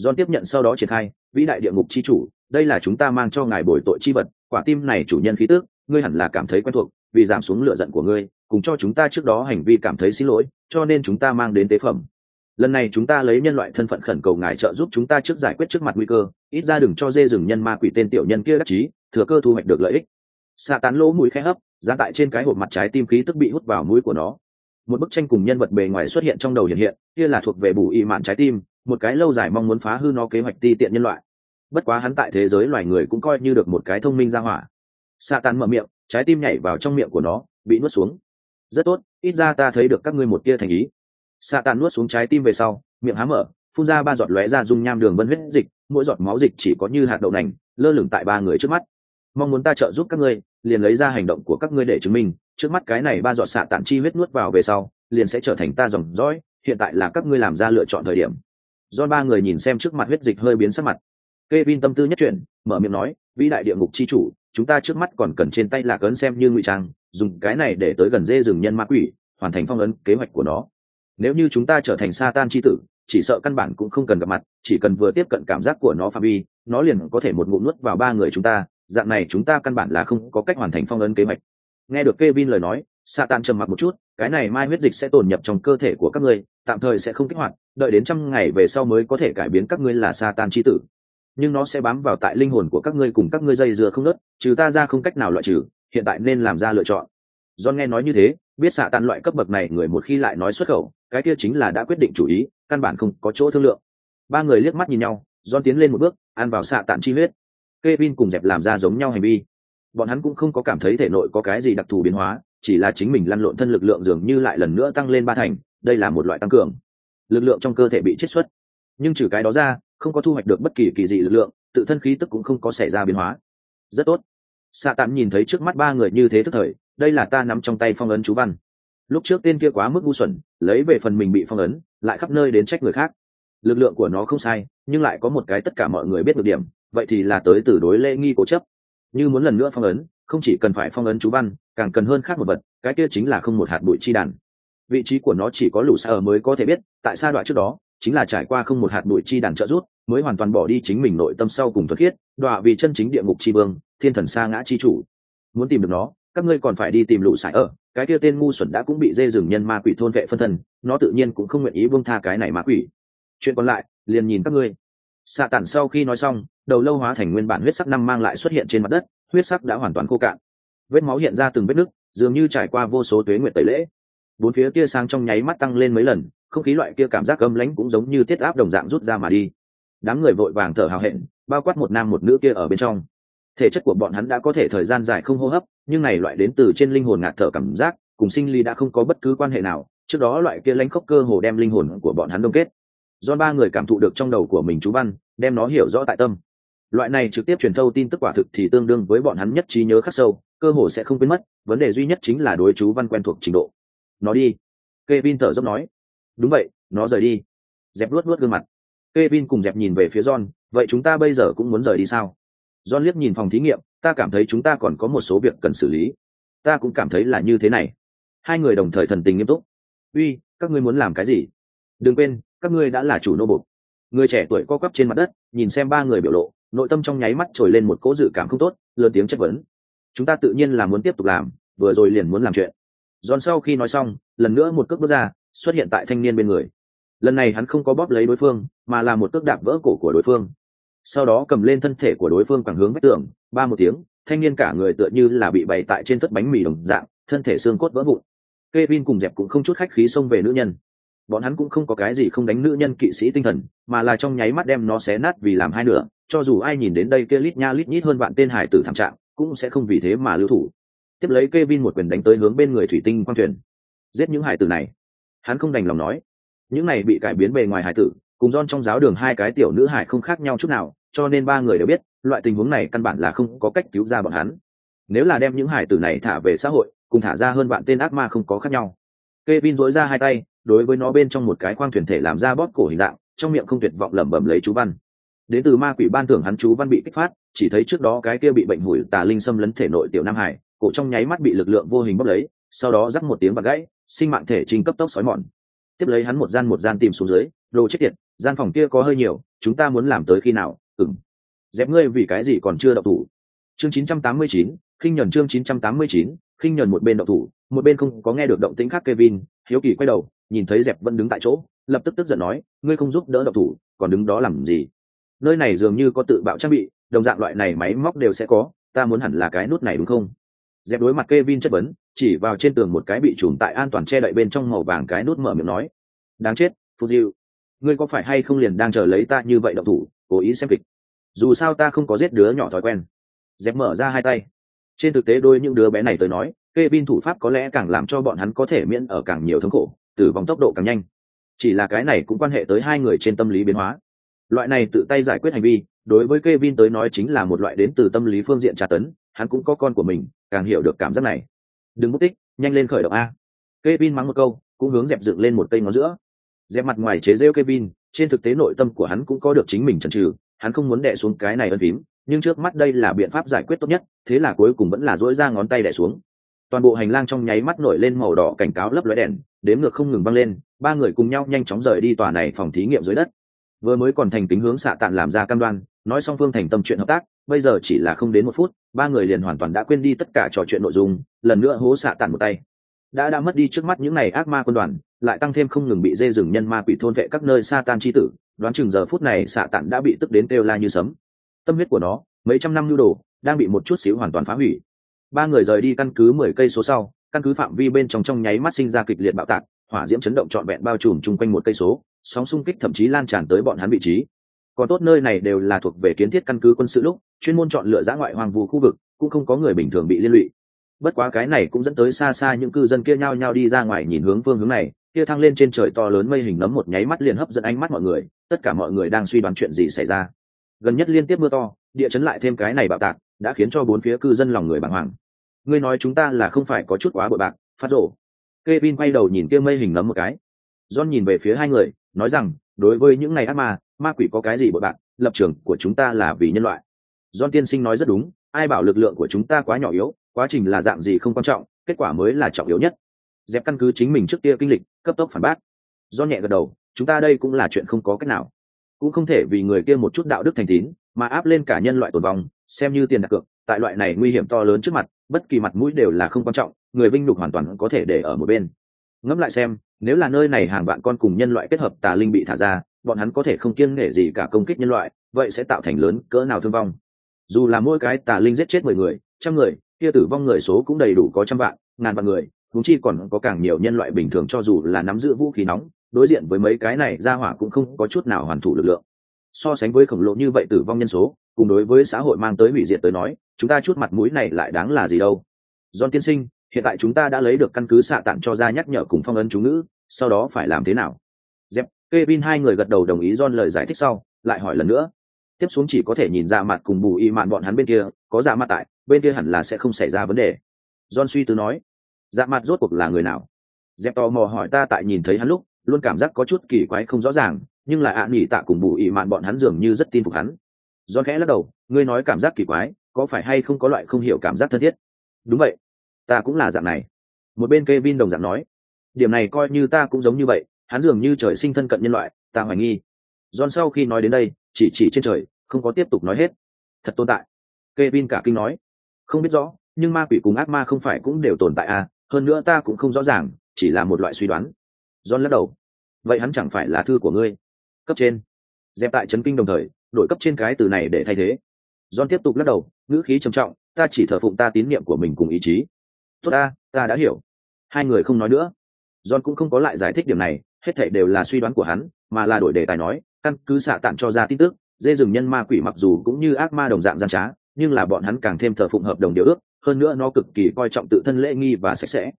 John tiếp nhận sau đó triển khai, vĩ đại địa ngục chi chủ, đây là chúng ta mang cho ngài bồi tội chi vật, quả tim này chủ nhân khí tước ngươi hẳn là cảm thấy quen thuộc, vì giảm xuống lựa giận của ngươi, cùng cho chúng ta trước đó hành vi cảm thấy xin lỗi, cho nên chúng ta mang đến tế phẩm. Lần này chúng ta lấy nhân loại thân phận khẩn cầu ngài trợ giúp chúng ta trước giải quyết trước mặt nguy cơ, ít ra đừng cho dê rừng nhân ma quỷ tên tiểu nhân kia đắc chí, thừa cơ thu hoạch được lợi ích xạ tán lỗ mũi khẽ hấp, giá tại trên cái hộp mặt trái tim khí tức bị hút vào mũi của nó. Một bức tranh cùng nhân vật bề ngoài xuất hiện trong đầu hiện hiện, kia là thuộc về bù y mạn trái tim, một cái lâu dài mong muốn phá hư nó kế hoạch ti tiện nhân loại. Bất quá hắn tại thế giới loài người cũng coi như được một cái thông minh ra hỏa. Xạ tán mở miệng, trái tim nhảy vào trong miệng của nó, bị nuốt xuống. Rất tốt, ít ra ta thấy được các ngươi một tia thành ý. Xạ tàn nuốt xuống trái tim về sau, miệng há mở, phun ra ba giọt lóe ra dung nham đường vân huyết dịch, mỗi giọt máu dịch chỉ có như hạt đậu nành, lơ lửng tại ba người trước mắt mong muốn ta trợ giúp các ngươi liền lấy ra hành động của các ngươi để chứng minh trước mắt cái này ba giọt xạ tản chi huyết nuốt vào về sau liền sẽ trở thành ta dòng dõi hiện tại là các ngươi làm ra lựa chọn thời điểm do ba người nhìn xem trước mặt huyết dịch hơi biến sắc mặt Kevin tâm tư nhất chuyển, mở miệng nói, vĩ đại địa ngục chi chủ, chúng ta trước mắt còn cần trên tay là ấn xem như ngụy trang, dùng cái này để tới gần dê rừng nhân ma quỷ, hoàn thành phong ấn kế hoạch của nó. Nếu như chúng ta trở thành sa tan chi tử, chỉ sợ căn bản cũng không cần gặp mặt, chỉ cần vừa tiếp cận cảm giác của nó phạm vi, nó liền có thể một ngụm nuốt vào ba người chúng ta, dạng này chúng ta căn bản là không có cách hoàn thành phong ấn kế hoạch. Nghe được Kevin lời nói, Satan trầm mặc một chút, cái này mai huyết dịch sẽ tồn nhập trong cơ thể của các ngươi, tạm thời sẽ không kích hoạt, đợi đến trăm ngày về sau mới có thể cải biến các ngươi là Satan chi tử. Nhưng nó sẽ bám vào tại linh hồn của các ngươi cùng các ngươi dây dưa không nớt trừ ta ra không cách nào loại trừ hiện tại nên làm ra lựa chọn. Do nghe nói như thế biết xạ tàn loại cấp bậc này người một khi lại nói xuất khẩu cái kia chính là đã quyết định chủ ý căn bản không có chỗ thương lượng. Ba người liếc mắt nhìn nhau don tiến lên một bước ăn vào xạ tàn chi huyết. Kevin cùng dẹp làm ra giống nhau hành vi. Bọn hắn cũng không có cảm thấy thể nội có cái gì đặc thù biến hóa, chỉ là chính mình lăn lộn thân lực lượng dường như lại lần nữa tăng lên ba thành, đây là một loại tăng cường. Lực lượng trong cơ thể bị chết xuất. Nhưng trừ cái đó ra, không có thu hoạch được bất kỳ kỳ dị lực lượng, tự thân khí tức cũng không có xảy ra biến hóa. Rất tốt. Sa tạm nhìn thấy trước mắt ba người như thế tức thời, đây là ta nắm trong tay phong ấn chú văn. Lúc trước tên kia quá mức ngu xuẩn, lấy về phần mình bị phong ấn, lại khắp nơi đến trách người khác. Lực lượng của nó không sai, nhưng lại có một cái tất cả mọi người biết được điểm vậy thì là tới từ đối lễ nghi cố chấp. Như muốn lần nữa phong ấn, không chỉ cần phải phong ấn chú văn, càng cần hơn khác một vật, cái kia chính là không một hạt bụi chi đàn. Vị trí của nó chỉ có lũ xa ở mới có thể biết, tại sa đoạn trước đó, chính là trải qua không một hạt bụi chi đàn trợ rút mới hoàn toàn bỏ đi chính mình nội tâm sau cùng thuật khiết, đọa vì chân chính địa ngục chi vương, thiên thần sa ngã chi chủ. Muốn tìm được nó, các ngươi còn phải đi tìm lũ sải ở, cái kia tên ngu xuẩn đã cũng bị dê rừng nhân ma quỷ thôn vệ phân thần, nó tự nhiên cũng không nguyện ý buông tha cái này ma quỷ. Chuyện còn lại, liền nhìn các ngươi. Xạ tản sau khi nói xong đầu lâu hóa thành nguyên bản huyết sắc năm mang lại xuất hiện trên mặt đất, huyết sắc đã hoàn toàn khô cạn. Vết máu hiện ra từng vết nứt, dường như trải qua vô số tuế nguyệt tẩy lễ. Bốn phía tia sáng trong nháy mắt tăng lên mấy lần, không khí loại kia cảm giác âm lãnh cũng giống như tiết áp đồng dạng rút ra mà đi. Đám người vội vàng thở hào hẹn, bao quát một nam một nữ kia ở bên trong. Thể chất của bọn hắn đã có thể thời gian dài không hô hấp, nhưng này loại đến từ trên linh hồn ngạt thở cảm giác, cùng sinh ly đã không có bất cứ quan hệ nào, trước đó loại kia lãnh khốc cơ hồ đem linh hồn của bọn hắn đông kết. Do ba người cảm thụ được trong đầu của mình chú văn, đem nó hiểu rõ tại tâm loại này trực tiếp truyền thâu tin tức quả thực thì tương đương với bọn hắn nhất trí nhớ khắc sâu cơ hồ sẽ không quên mất vấn đề duy nhất chính là đối chú văn quen thuộc trình độ nó đi Kevin thở dốc nói đúng vậy nó rời đi dẹp luốt luốt gương mặt Kevin cùng dẹp nhìn về phía John, vậy chúng ta bây giờ cũng muốn rời đi sao? John liếc nhìn phòng thí nghiệm, ta cảm thấy chúng ta còn có một số việc cần xử lý. Ta cũng cảm thấy là như thế này. Hai người đồng thời thần tình nghiêm túc. Uy, các ngươi muốn làm cái gì? Đừng quên, các ngươi đã là chủ nô bục. Người trẻ tuổi co quắp trên mặt đất, nhìn xem ba người biểu lộ, nội tâm trong nháy mắt trồi lên một cỗ dự cảm không tốt, lớn tiếng chất vấn. Chúng ta tự nhiên là muốn tiếp tục làm, vừa rồi liền muốn làm chuyện. John sau khi nói xong, lần nữa một cước bước ra, xuất hiện tại thanh niên bên người. Lần này hắn không có bóp lấy đối phương mà là một cước đạp vỡ cổ của đối phương. Sau đó cầm lên thân thể của đối phương bằng hướng vách tường ba một tiếng thanh niên cả người tựa như là bị bày tại trên tất bánh mì đồng dạng thân thể xương cốt vỡ vụn. Kevin cùng dẹp cũng không chút khách khí xông về nữ nhân. Bọn hắn cũng không có cái gì không đánh nữ nhân kỵ sĩ tinh thần mà là trong nháy mắt đem nó xé nát vì làm hai nửa cho dù ai nhìn đến đây kia lít nha lít nhít hơn vạn tên hải tử thảm trạng, cũng sẽ không vì thế mà lưu thủ. Tiếp lấy Kevin một quyền đánh tới hướng bên người thủy tinh quang thuyền. Giết những hải tử này. Hắn không đành lòng nói, những này bị cải biến bề ngoài hải tử, cùng don trong giáo đường hai cái tiểu nữ hải không khác nhau chút nào, cho nên ba người đều biết, loại tình huống này căn bản là không có cách cứu ra bọn hắn. Nếu là đem những hải tử này thả về xã hội, cùng thả ra hơn bạn tên ác ma không có khác nhau. Kevin dối ra hai tay, đối với nó bên trong một cái khoang thuyền thể làm ra bóp cổ hình dạng, trong miệng không tuyệt vọng lẩm bẩm lấy chú văn đến từ ma quỷ ban thưởng hắn chú văn bị kích phát chỉ thấy trước đó cái kia bị bệnh hủi tà linh xâm lấn thể nội tiểu nam hải cổ trong nháy mắt bị lực lượng vô hình bốc lấy sau đó rắc một tiếng bật gãy sinh mạng thể trình cấp tốc sói mòn. Tiếp lấy hắn một gian một gian tìm xuống dưới đồ chết tiệt gian phòng kia có hơi nhiều chúng ta muốn làm tới khi nào? Ừng dẹp ngươi vì cái gì còn chưa đậu thủ? Chương 989, khinh nhẫn chương 989, khinh nhẫn một bên đậu thủ một bên không có nghe được động tĩnh khác kevin hiếu kỳ quay đầu nhìn thấy dẹp vẫn đứng tại chỗ lập tức tức giận nói ngươi không giúp đỡ đậu thủ còn đứng đó làm gì? Nơi này dường như có tự bạo trang bị, đồng dạng loại này máy móc đều sẽ có, ta muốn hẳn là cái nút này đúng không? Dẹp đối mặt Kevin chất vấn, chỉ vào trên tường một cái bị trùm tại an toàn che đậy bên trong màu vàng cái nút mở miệng nói. Đáng chết phù diêu ngươi có phải hay không liền đang chờ lấy ta như vậy động thủ, cố ý xem kịch? Dù sao ta không có giết đứa nhỏ thói quen. Dẹp mở ra hai tay. Trên thực tế đôi những đứa bé này tới nói, Kevin thủ pháp có lẽ càng làm cho bọn hắn có thể miễn ở càng nhiều thống khổ, tử vong tốc độ càng nhanh. Chỉ là cái này cũng quan hệ tới hai người trên tâm lý biến hóa loại này tự tay giải quyết hành vi, đối với Kevin tới nói chính là một loại đến từ tâm lý phương diện tra tấn, hắn cũng có con của mình, càng hiểu được cảm giác này. Đừng mất tích, nhanh lên khởi động a. Kevin mắng một câu, cũng hướng dẹp dựng lên một cây ngón giữa. Dẹp mặt ngoài chế rêu Kevin, trên thực tế nội tâm của hắn cũng có được chính mình chần trừ hắn không muốn đè xuống cái này ân phím, nhưng trước mắt đây là biện pháp giải quyết tốt nhất, thế là cuối cùng vẫn là dỗi ra ngón tay đè xuống. Toàn bộ hành lang trong nháy mắt nổi lên màu đỏ cảnh cáo lấp lóe đèn, đếm ngược không ngừng băng lên, ba người cùng nhau nhanh chóng rời đi tòa này phòng thí nghiệm dưới đất vừa mới còn thành tính hướng xạ tạn làm ra cam đoan, nói song phương thành tâm chuyện hợp tác, bây giờ chỉ là không đến một phút, ba người liền hoàn toàn đã quên đi tất cả trò chuyện nội dung, lần nữa hố xạ tàn một tay. Đã đã mất đi trước mắt những n à y ác ma quân đoàn, lại tăng thêm không ngừng bị dê rừng nhân ma quỷ thôn vệ các nơi sa tan chi tử, đoán chừng giờ phút này xạ tàn đã bị tức đến kêu la như sấm. Tâm huyết của nó, mấy trăm năm nhu đồ, đang bị một chút xíu hoàn toàn phá hủy. Ba người rời đi căn cứ mười cây số sau, căn cứ phạm vi bên trong trong nháy mắt sinh ra kịch liệt bạo tạc hỏa diễm chấn động trọn vẹn bao trùm chung quanh một cây số, sóng xung kích thậm chí lan tràn tới bọn hắn vị trí. Còn tốt nơi này đều là thuộc về kiến thiết căn cứ quân sự lúc, chuyên môn chọn lựa giã ngoại hoàng vu khu vực, cũng không có người bình thường bị liên lụy. Bất quá cái này cũng dẫn tới xa xa những cư dân kia nhao nhao đi ra ngoài nhìn hướng phương hướng này, kia thăng lên trên trời to lớn mây hình nấm một nháy mắt liền hấp dẫn ánh mắt mọi người, tất cả mọi người đang suy đoán chuyện gì xảy ra. Gần nhất liên tiếp mưa to, địa chấn lại thêm cái này bạo tạc, đã khiến cho bốn phía cư dân lòng người bàng hoàng. Ngươi nói chúng ta là không phải có chút quá bội bạc, phát rổ Kevin quay đầu nhìn kia mây hình nấm một cái. John nhìn về phía hai người, nói rằng, đối với những ngày ác ma ma quỷ có cái gì bọn bạn? lập trường của chúng ta là vì nhân loại. John tiên sinh nói rất đúng, ai bảo lực lượng của chúng ta quá nhỏ yếu, quá trình là dạng gì không quan trọng, kết quả mới là trọng yếu nhất. Dẹp căn cứ chính mình trước kia kinh lịch, cấp tốc phản bác. John nhẹ gật đầu, chúng ta đây cũng là chuyện không có cách nào. Cũng không thể vì người kia một chút đạo đức thành tín, mà áp lên cả nhân loại tồn vong, xem như tiền đặt cược, tại loại này nguy hiểm to lớn trước mặt, bất kỳ mặt mũi đều là không quan trọng người vinh nhục hoàn toàn có thể để ở một bên. Ngẫm lại xem, nếu là nơi này hàng vạn con cùng nhân loại kết hợp tà linh bị thả ra, bọn hắn có thể không kiêng nể gì cả công kích nhân loại, vậy sẽ tạo thành lớn cỡ nào thương vong? Dù là mỗi cái tà linh giết chết mười người, trăm người, kia tử vong người số cũng đầy đủ có trăm vạn, ngàn vạn người thúng chi còn có càng nhiều nhân loại bình thường cho dù là nắm giữ vũ khí nóng, đối diện với mấy cái này ra hỏa cũng không có chút nào hoàn thủ lực lượng. So sánh với khổng lồ như vậy tử vong nhân số, cùng đối với xã hội mang tới hủy diệt tới nói, chúng ta chút mặt mũi này lại đáng là gì đâu? John tiên sinh hiện tại chúng ta đã lấy được căn cứ xạ tặng cho ra nhắc nhở cùng phong ấn chú ngữ, sau đó phải làm thế nào? Dẹp, Kevin hai người gật đầu đồng ý John lời giải thích sau, lại hỏi lần nữa. Tiếp xuống chỉ có thể nhìn ra mặt cùng bù y mạn bọn hắn bên kia, có ra mặt tại, bên kia hẳn là sẽ không xảy ra vấn đề. John suy tư nói dạ mặt rốt cuộc là người nào? Dẹp tò mò hỏi, ta tại nhìn thấy hắn lúc, luôn cảm giác có chút kỳ quái không rõ ràng, nhưng là ạ à nghỉ tạ cùng bù y mạn bọn hắn dường như rất tin phục hắn. John khẽ lắc đầu, ngươi nói cảm giác kỳ quái, có phải hay không có loại không hiểu cảm giác thân thiết? Đúng vậy ta cũng là dạng này. Một bên Kevin đồng dạng nói, điểm này coi như ta cũng giống như vậy, hắn dường như trời sinh thân cận nhân loại, ta hoài nghi. John sau khi nói đến đây, chỉ chỉ trên trời, không có tiếp tục nói hết. Thật tồn tại. Kevin cả kinh nói, không biết rõ, nhưng ma quỷ cùng ác ma không phải cũng đều tồn tại à hơn nữa ta cũng không rõ ràng, chỉ là một loại suy đoán. John lắc đầu, vậy hắn chẳng phải là thư của ngươi? Cấp trên. Dẹp tại chấn kinh đồng thời, đổi cấp trên cái từ này để thay thế. John tiếp tục lắc đầu, ngữ khí trầm trọng, ta chỉ thờ phụng ta tín nhiệm của mình cùng ý chí tốt ta ta đã hiểu. Hai người không nói nữa. John cũng không có lại giải thích điểm này, hết thảy đều là suy đoán của hắn, mà là đổi đề tài nói, căn cứ xạ tản cho ra tin tức, dê rừng nhân ma quỷ mặc dù cũng như ác ma đồng dạng gian trá, nhưng là bọn hắn càng thêm thờ phụng hợp đồng điều ước, hơn nữa nó cực kỳ coi trọng tự thân lễ nghi và sạch sẽ.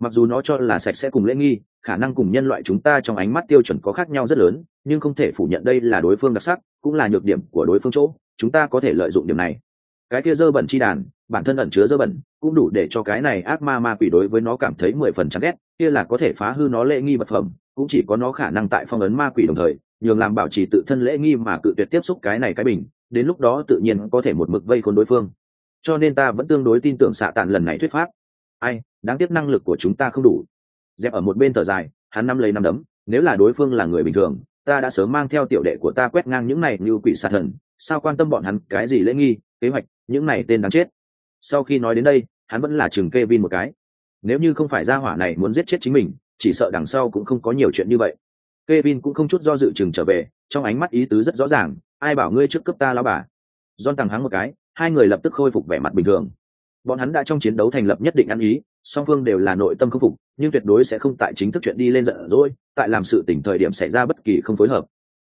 Mặc dù nó cho là sạch sẽ cùng lễ nghi, khả năng cùng nhân loại chúng ta trong ánh mắt tiêu chuẩn có khác nhau rất lớn, nhưng không thể phủ nhận đây là đối phương đặc sắc, cũng là nhược điểm của đối phương chỗ, chúng ta có thể lợi dụng điểm này. Cái kia dơ bẩn chi đàn bản thân ẩn chứa dơ bẩn, cũng đủ để cho cái này ác ma ma quỷ đối với nó cảm thấy mười phần chán ghét, kia là có thể phá hư nó lễ nghi vật phẩm, cũng chỉ có nó khả năng tại phong ấn ma quỷ đồng thời, nhường làm bảo trì tự thân lễ nghi mà cự tuyệt tiếp xúc cái này cái bình, đến lúc đó tự nhiên có thể một mực vây khốn đối phương. Cho nên ta vẫn tương đối tin tưởng xạ tàn lần này thuyết pháp. Ai, đáng tiếc năng lực của chúng ta không đủ. Dẹp ở một bên thở dài, hắn năm lấy năm đấm, nếu là đối phương là người bình thường, ta đã sớm mang theo tiểu đệ của ta quét ngang những này như quỷ xạ thần, sao quan tâm bọn hắn cái gì lễ nghi, kế hoạch, những này tên đáng chết sau khi nói đến đây hắn vẫn là chừng kê vin một cái nếu như không phải gia hỏa này muốn giết chết chính mình chỉ sợ đằng sau cũng không có nhiều chuyện như vậy Kevin cũng không chút do dự chừng trở về, trong ánh mắt ý tứ rất rõ ràng, ai bảo ngươi trước cấp ta lão bà. don tằng hắng một cái, hai người lập tức khôi phục vẻ mặt bình thường. Bọn hắn đã trong chiến đấu thành lập nhất định ăn ý, song phương đều là nội tâm khâm phục, nhưng tuyệt đối sẽ không tại chính thức chuyện đi lên giận dỗi, tại làm sự tỉnh thời điểm xảy ra bất kỳ không phối hợp.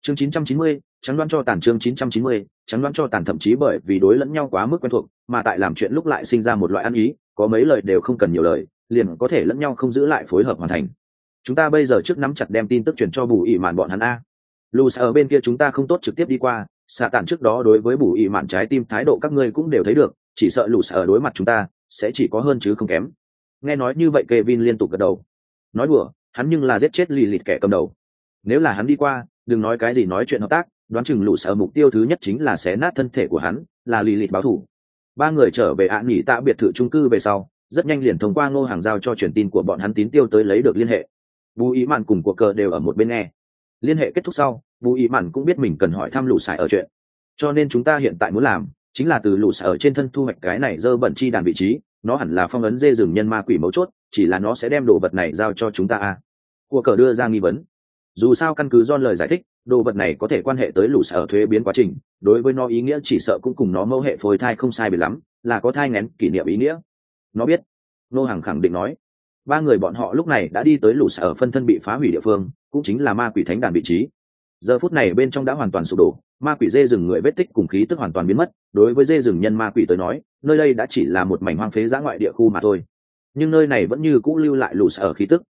Chương 990, trắng đoán cho tàn chương 990, trắng đoán cho tàn thậm chí bởi vì đối lẫn nhau quá mức quen thuộc, mà tại làm chuyện lúc lại sinh ra một loại ăn ý, có mấy lời đều không cần nhiều lời, liền có thể lẫn nhau không giữ lại phối hợp hoàn thành. Chúng ta bây giờ trước nắm chặt đem tin tức truyền cho bù ỉ mạn bọn hắn a. Lusa ở bên kia chúng ta không tốt trực tiếp đi qua xạ tản trước đó đối với bù ỉ mạn trái tim thái độ các ngươi cũng đều thấy được chỉ sợ Lusa ở đối mặt chúng ta sẽ chỉ có hơn chứ không kém. Nghe nói như vậy Kevin liên tục gật đầu. Nói đùa hắn nhưng là giết chết lì lịt kẻ cầm đầu. Nếu là hắn đi qua đừng nói cái gì nói chuyện hợp tác đoán chừng lũ sở mục tiêu thứ nhất chính là xé nát thân thể của hắn, là lì lịt báo thủ. Ba người trở về ạ nghỉ tạ biệt thự trung cư về sau, rất nhanh liền thông qua ngô hàng giao cho truyền tin của bọn hắn tín tiêu tới lấy được liên hệ. Bù ý mạn cùng của cờ đều ở một bên nghe. Liên hệ kết thúc sau bù ý mạn cũng biết mình cần hỏi thăm lũ sải ở chuyện. Cho nên chúng ta hiện tại muốn làm, chính là từ lũ sở ở trên thân thu hoạch cái này dơ bẩn chi đàn vị trí, nó hẳn là phong ấn dê rừng nhân ma quỷ mấu chốt, chỉ là nó sẽ đem đồ vật này giao cho chúng ta à. của cờ đưa ra nghi vấn. Dù sao căn cứ do lời giải thích đồ vật này có thể quan hệ tới lũ sở thuế biến quá trình, đối với nó ý nghĩa chỉ sợ cũng cùng nó mẫu hệ phôi thai không sai biệt lắm, là có thai ngén kỷ niệm ý nghĩa. Nó biết, nô hàng khẳng định nói, ba người bọn họ lúc này đã đi tới lũ sở phân thân bị phá hủy địa phương, cũng chính là ma quỷ thánh đàn vị trí. Giờ phút này bên trong đã hoàn toàn sụp đổ, ma quỷ dê rừng người vết tích cùng khí tức hoàn toàn biến mất, đối với dê rừng nhân ma quỷ tới nói, nơi đây đã chỉ là một mảnh hoang phế giã ngoại địa khu mà thôi. Nhưng nơi này vẫn như cũ lưu lại lũ sở khí tức.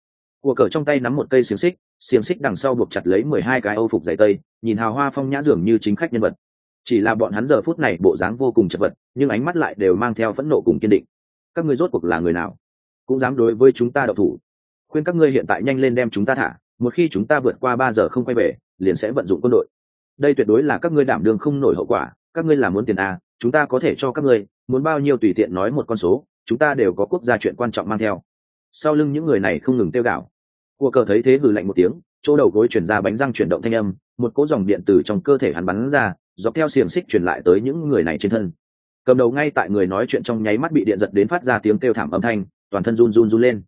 Của cờ trong tay nắm một cây xiềng xích xiềng xích đằng sau buộc chặt lấy mười hai cái âu phục dày tây nhìn hào hoa phong nhã dường như chính khách nhân vật. Chỉ là bọn hắn giờ phút này bộ dáng vô cùng chật vật nhưng ánh mắt lại đều mang theo phẫn nộ cùng kiên định. Các ngươi rốt cuộc là người nào? Cũng dám đối với chúng ta đậu thủ. Khuyên các ngươi hiện tại nhanh lên đem chúng ta thả một khi chúng ta vượt qua ba giờ không quay về liền sẽ vận dụng quân đội. Đây tuyệt đối là các ngươi đảm đương không nổi hậu quả các ngươi là muốn tiền à, chúng ta có thể cho các ngươi muốn bao nhiêu tùy tiện nói một con số chúng ta đều có quốc gia chuyện quan trọng mang theo. Sau lưng những người này không ngừng tiêu gạo cua cờ thấy thế hừ lạnh một tiếng, chỗ đầu gối chuyển ra bánh răng chuyển động thanh âm, một cỗ dòng điện từ trong cơ thể hắn bắn ra, dọc theo xiềng xích truyền lại tới những người này trên thân. Cầm đầu ngay tại người nói chuyện trong nháy mắt bị điện giật đến phát ra tiếng kêu thảm âm thanh, toàn thân run run run lên.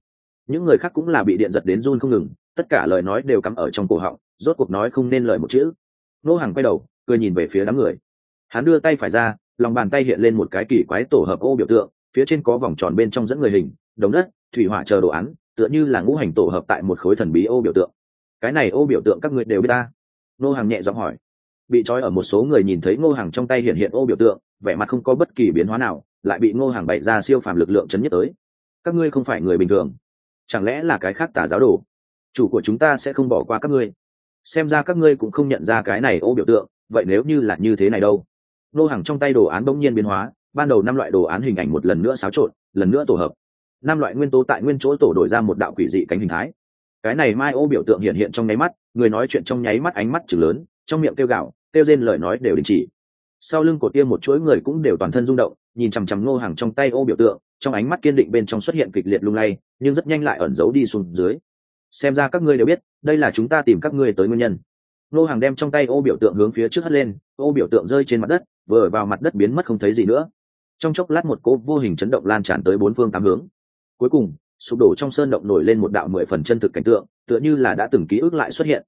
Những người khác cũng là bị điện giật đến run không ngừng, tất cả lời nói đều cắm ở trong cổ họng, rốt cuộc nói không nên lời một chữ. Nô hàng quay đầu, cười nhìn về phía đám người. Hắn đưa tay phải ra, lòng bàn tay hiện lên một cái kỳ quái tổ hợp ô biểu tượng, phía trên có vòng tròn bên trong dẫn người hình đống đất, thủy hỏa chờ đồ án tựa như là ngũ hành tổ hợp tại một khối thần bí ô biểu tượng. Cái này ô biểu tượng các người đều biết ta? Nô hàng nhẹ giọng hỏi. Bị trói ở một số người nhìn thấy ngô hàng trong tay hiện hiện ô biểu tượng, vẻ mặt không có bất kỳ biến hóa nào, lại bị ngô hàng bày ra siêu phàm lực lượng chấn nhất tới. Các ngươi không phải người bình thường. Chẳng lẽ là cái khác tả giáo đồ? Chủ của chúng ta sẽ không bỏ qua các ngươi. Xem ra các ngươi cũng không nhận ra cái này ô biểu tượng, vậy nếu như là như thế này đâu? Nô hàng trong tay đồ án bỗng nhiên biến hóa, ban đầu năm loại đồ án hình ảnh một lần nữa xáo trộn, lần nữa tổ hợp năm loại nguyên tố tại nguyên chỗ tổ đổi ra một đạo quỷ dị cánh hình thái. Cái này mai ô biểu tượng hiện hiện trong nháy mắt, người nói chuyện trong nháy mắt ánh mắt chừng lớn, trong miệng kêu gạo kêu rên lời nói đều đình chỉ. Sau lưng của tiêm một chuỗi người cũng đều toàn thân rung động, nhìn chằm chằm ngô hàng trong tay ô biểu tượng, trong ánh mắt kiên định bên trong xuất hiện kịch liệt lung lay, nhưng rất nhanh lại ẩn giấu đi xuống dưới. Xem ra các ngươi đều biết, đây là chúng ta tìm các ngươi tới nguyên nhân. Ngô hàng đem trong tay ô biểu tượng hướng phía trước hất lên, ô biểu tượng rơi trên mặt đất, vừa vào mặt đất biến mất không thấy gì nữa. Trong chốc lát một cỗ vô hình chấn động lan tràn tới bốn phương tám hướng cuối cùng, sụp đổ trong sơn động nổi lên một đạo mười phần chân thực cảnh tượng, tựa như là đã từng ký ức lại xuất hiện.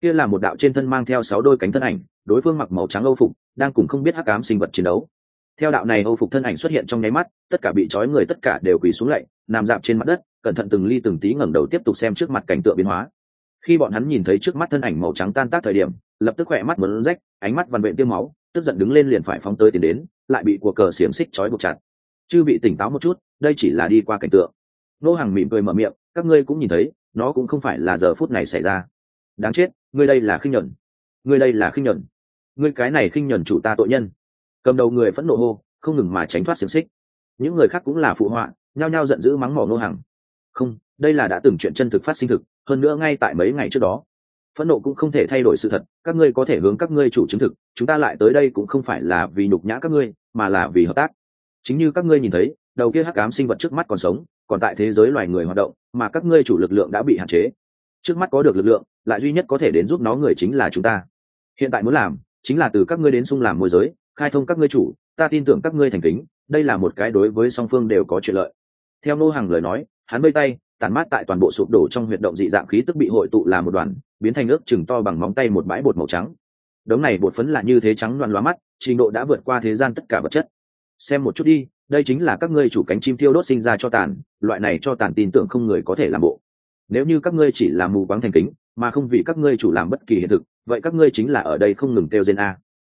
Kia là một đạo trên thân mang theo sáu đôi cánh thân ảnh, đối phương mặc màu trắng âu phục, đang cùng không biết hắc ám sinh vật chiến đấu. Theo đạo này âu phục thân ảnh xuất hiện trong nháy mắt, tất cả bị trói người tất cả đều quỳ xuống lạy, nằm dạp trên mặt đất, cẩn thận từng ly từng tí ngẩng đầu tiếp tục xem trước mặt cảnh tượng biến hóa. Khi bọn hắn nhìn thấy trước mắt thân ảnh màu trắng tan tác thời điểm, lập tức khỏe mắt muốn rách, ánh mắt vằn vện tiêu máu, tức giận đứng lên liền phải phóng tới tiền đến, lại bị của cờ xiềng xích trói buộc chặt chư bị tỉnh táo một chút, đây chỉ là đi qua cảnh tượng. Nô hàng mỉm cười mở miệng, các ngươi cũng nhìn thấy, nó cũng không phải là giờ phút này xảy ra. Đáng chết, ngươi đây là khinh nhuận. Ngươi đây là khinh nhuận. Ngươi cái này khinh nhuận chủ ta tội nhân. Cầm đầu người phẫn nộ hô, không ngừng mà tránh thoát xiềng xích. Những người khác cũng là phụ họa, nhao nhao giận dữ mắng mỏ nô hàng không, đây là đã từng chuyện chân thực phát sinh thực, hơn nữa ngay tại mấy ngày trước đó. Phẫn nộ cũng không thể thay đổi sự thật, các ngươi có thể hướng các ngươi chủ chứng thực, chúng ta lại tới đây cũng không phải là vì nhục nhã các ngươi, mà là vì hợp tác chính như các ngươi nhìn thấy, đầu kia hắc ám sinh vật trước mắt còn sống, còn tại thế giới loài người hoạt động, mà các ngươi chủ lực lượng đã bị hạn chế. Trước mắt có được lực lượng, lại duy nhất có thể đến giúp nó người chính là chúng ta. Hiện tại muốn làm, chính là từ các ngươi đến xung làm môi giới, khai thông các ngươi chủ, ta tin tưởng các ngươi thành kính, đây là một cái đối với song phương đều có chuyện lợi. Theo nô hàng lời nói, hắn bơi tay tàn mát tại toàn bộ sụp đổ trong huyệt động dị dạng khí tức bị hội tụ là một đoàn, biến thành ước chừng to bằng móng tay một bãi bột màu trắng. Đống này bột phấn là như thế trắng loạn loa mắt, trình độ đã vượt qua thế gian tất cả vật chất xem một chút đi, đây chính là các ngươi chủ cánh chim thiêu đốt sinh ra cho tàn, loại này cho tàn tin tưởng không người có thể làm bộ. Nếu như các ngươi chỉ làm mù quáng thành kính, mà không vì các ngươi chủ làm bất kỳ hiện thực, vậy các ngươi chính là ở đây không ngừng kêu trên a.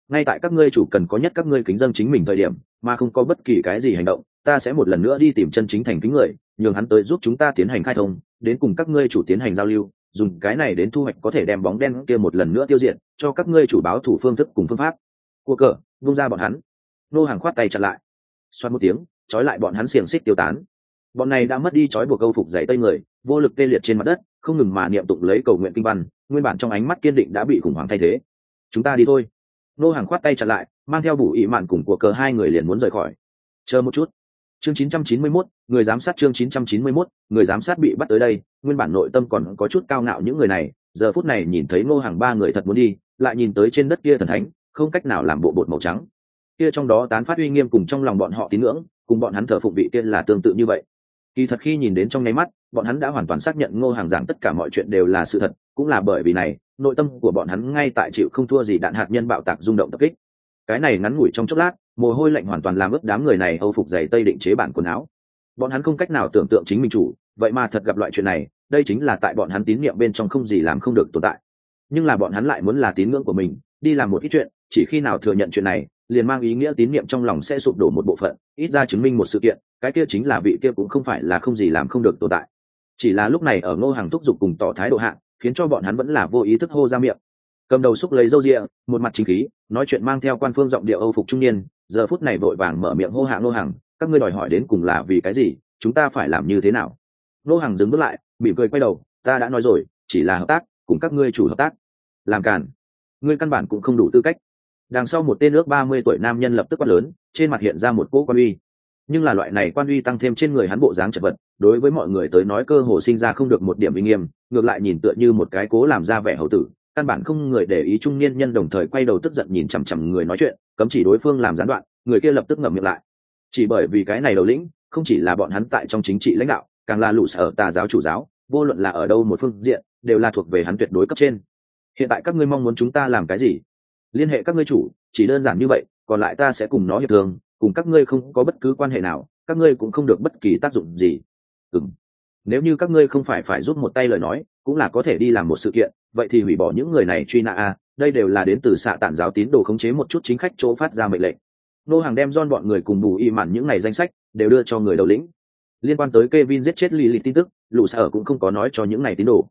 Ngay tại các ngươi chủ cần có nhất các ngươi kính dân chính mình thời điểm, mà không có bất kỳ cái gì hành động, ta sẽ một lần nữa đi tìm chân chính thành kính người, nhường hắn tới giúp chúng ta tiến hành khai thông, đến cùng các ngươi chủ tiến hành giao lưu, dùng cái này đến thu hoạch có thể đem bóng đen kia một lần nữa tiêu diệt, cho các ngươi chủ báo thủ phương thức cùng phương pháp. Cua cờ, vung ra bọn hắn nô hàng khoát tay chặt lại. Xoát một tiếng trói lại bọn hắn xiềng xích tiêu tán. Bọn này đã mất đi trói buộc câu phục dày tây người vô lực tê liệt trên mặt đất không ngừng mà niệm tụng lấy cầu nguyện kinh văn nguyên bản trong ánh mắt kiên định đã bị khủng hoảng thay thế. Chúng ta đi thôi. Nô hàng khoát tay chặt lại mang theo bủ ị mạn cùng của cờ hai người liền muốn rời khỏi. Chờ một chút. Chương 991, người giám sát chương 991, người giám sát bị bắt tới đây nguyên bản nội tâm còn có chút cao ngạo những người này giờ phút này nhìn thấy ngô hàng ba người thật muốn đi lại nhìn tới trên đất kia thần thánh không cách nào làm bộ bột màu trắng kia trong đó tán phát uy nghiêm cùng trong lòng bọn họ tín ngưỡng, cùng bọn hắn thờ phụng vị kia là tương tự như vậy. Kỳ thật khi nhìn đến trong nháy mắt, bọn hắn đã hoàn toàn xác nhận ngô hàng giảng tất cả mọi chuyện đều là sự thật, cũng là bởi vì này, nội tâm của bọn hắn ngay tại chịu không thua gì đạn hạt nhân bạo tạc rung động tập kích. Cái này ngắn ngủi trong chốc lát, mồ hôi lạnh hoàn toàn làm ướt đám người này âu phục giày tây định chế bản quần áo. Bọn hắn không cách nào tưởng tượng chính mình chủ, vậy mà thật gặp loại chuyện này, đây chính là tại bọn hắn tín nhiệm bên trong không gì làm không được tồn tại. Nhưng là bọn hắn lại muốn là tín ngưỡng của mình, đi làm một ít chuyện chỉ khi nào thừa nhận chuyện này, liền mang ý nghĩa tín nhiệm trong lòng sẽ sụp đổ một bộ phận, ít ra chứng minh một sự kiện, cái kia chính là vị kia cũng không phải là không gì làm không được tồn tại. Chỉ là lúc này ở ngô hàng thúc giục cùng tỏ thái độ hạn khiến cho bọn hắn vẫn là vô ý thức hô ra miệng. Cầm đầu xúc lấy râu rịa, một mặt chính khí, nói chuyện mang theo quan phương giọng điệu âu phục trung niên, giờ phút này vội vàng mở miệng hô hạng Ngô hàng, các ngươi đòi hỏi đến cùng là vì cái gì, chúng ta phải làm như thế nào? Ngô hàng dừng bước lại, mỉm cười quay đầu, ta đã nói rồi, chỉ là hợp tác, cùng các ngươi chủ hợp tác. Làm cản ngươi căn bản cũng không đủ tư cách đằng sau một tên nước ba mươi tuổi nam nhân lập tức quát lớn, trên mặt hiện ra một cỗ quan uy. Nhưng là loại này quan uy tăng thêm trên người hắn bộ dáng chật vật, đối với mọi người tới nói cơ hồ sinh ra không được một điểm uy nghiêm, ngược lại nhìn tựa như một cái cố làm ra vẻ hậu tử, căn bản không người để ý trung niên nhân đồng thời quay đầu tức giận nhìn chằm chằm người nói chuyện, cấm chỉ đối phương làm gián đoạn, người kia lập tức ngậm miệng lại. Chỉ bởi vì cái này đầu lĩnh, không chỉ là bọn hắn tại trong chính trị lãnh đạo, càng là lũ sở tà giáo chủ giáo, vô luận là ở đâu một phương diện, đều là thuộc về hắn tuyệt đối cấp trên. Hiện tại các ngươi mong muốn chúng ta làm cái gì? Liên hệ các ngươi chủ chỉ đơn giản như vậy còn lại ta sẽ cùng nó hiệp thương cùng các ngươi không có bất cứ quan hệ nào các ngươi cũng không được bất kỳ tác dụng gì. Ừng nếu như các ngươi không phải phải giúp một tay lời nói cũng là có thể đi làm một sự kiện vậy thì hủy bỏ những người này truy nã a đây đều là đến từ xạ tản giáo tín đồ khống chế một chút chính khách chỗ phát ra mệnh lệnh. Nô hàng đem don bọn người cùng bù y mặn những này danh sách đều đưa cho người đầu lĩnh. Liên quan tới Kevin giết chết lily tin tức, lũ sở cũng không có nói cho những này tín đồ.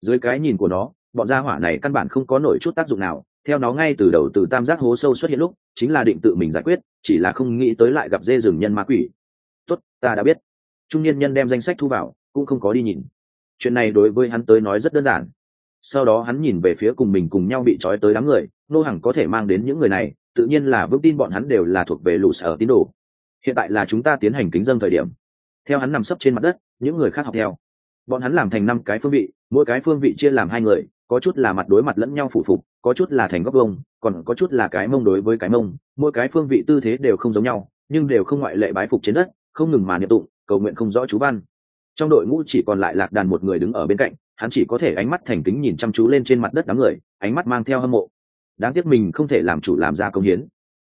Dưới cái nhìn của nó, bọn gia hỏa này căn bản không có nổi chút tác dụng nào, theo nó ngay từ đầu từ tam giác hố sâu xuất hiện lúc, chính là định tự mình giải quyết, chỉ là không nghĩ tới lại gặp dê rừng nhân ma quỷ. Tốt, ta đã biết. Trung niên nhân đem danh sách thu vào, cũng không có đi nhìn. Chuyện này đối với hắn tới nói rất đơn giản. Sau đó hắn nhìn về phía cùng mình cùng nhau bị trói tới đám người, nô hàng có thể mang đến những người này, tự nhiên là vững tin bọn hắn đều là thuộc về lũ sở tín đồ hiện tại là chúng ta tiến hành kính dân thời điểm theo hắn nằm sấp trên mặt đất những người khác học theo bọn hắn làm thành năm cái phương vị mỗi cái phương vị chia làm hai người có chút là mặt đối mặt lẫn nhau phủ phục, có chút là thành góc vông còn có chút là cái mông đối với cái mông, mỗi cái phương vị tư thế đều không giống nhau, nhưng đều không ngoại lệ bái phục trên đất, không ngừng mà niệm tụng, cầu nguyện không rõ chú văn. Trong đội ngũ chỉ còn lại lạc đàn một người đứng ở bên cạnh, hắn chỉ có thể ánh mắt thành kính nhìn chăm chú lên trên mặt đất đám người, ánh mắt mang theo hâm mộ. Đáng tiếc mình không thể làm chủ làm ra công hiến.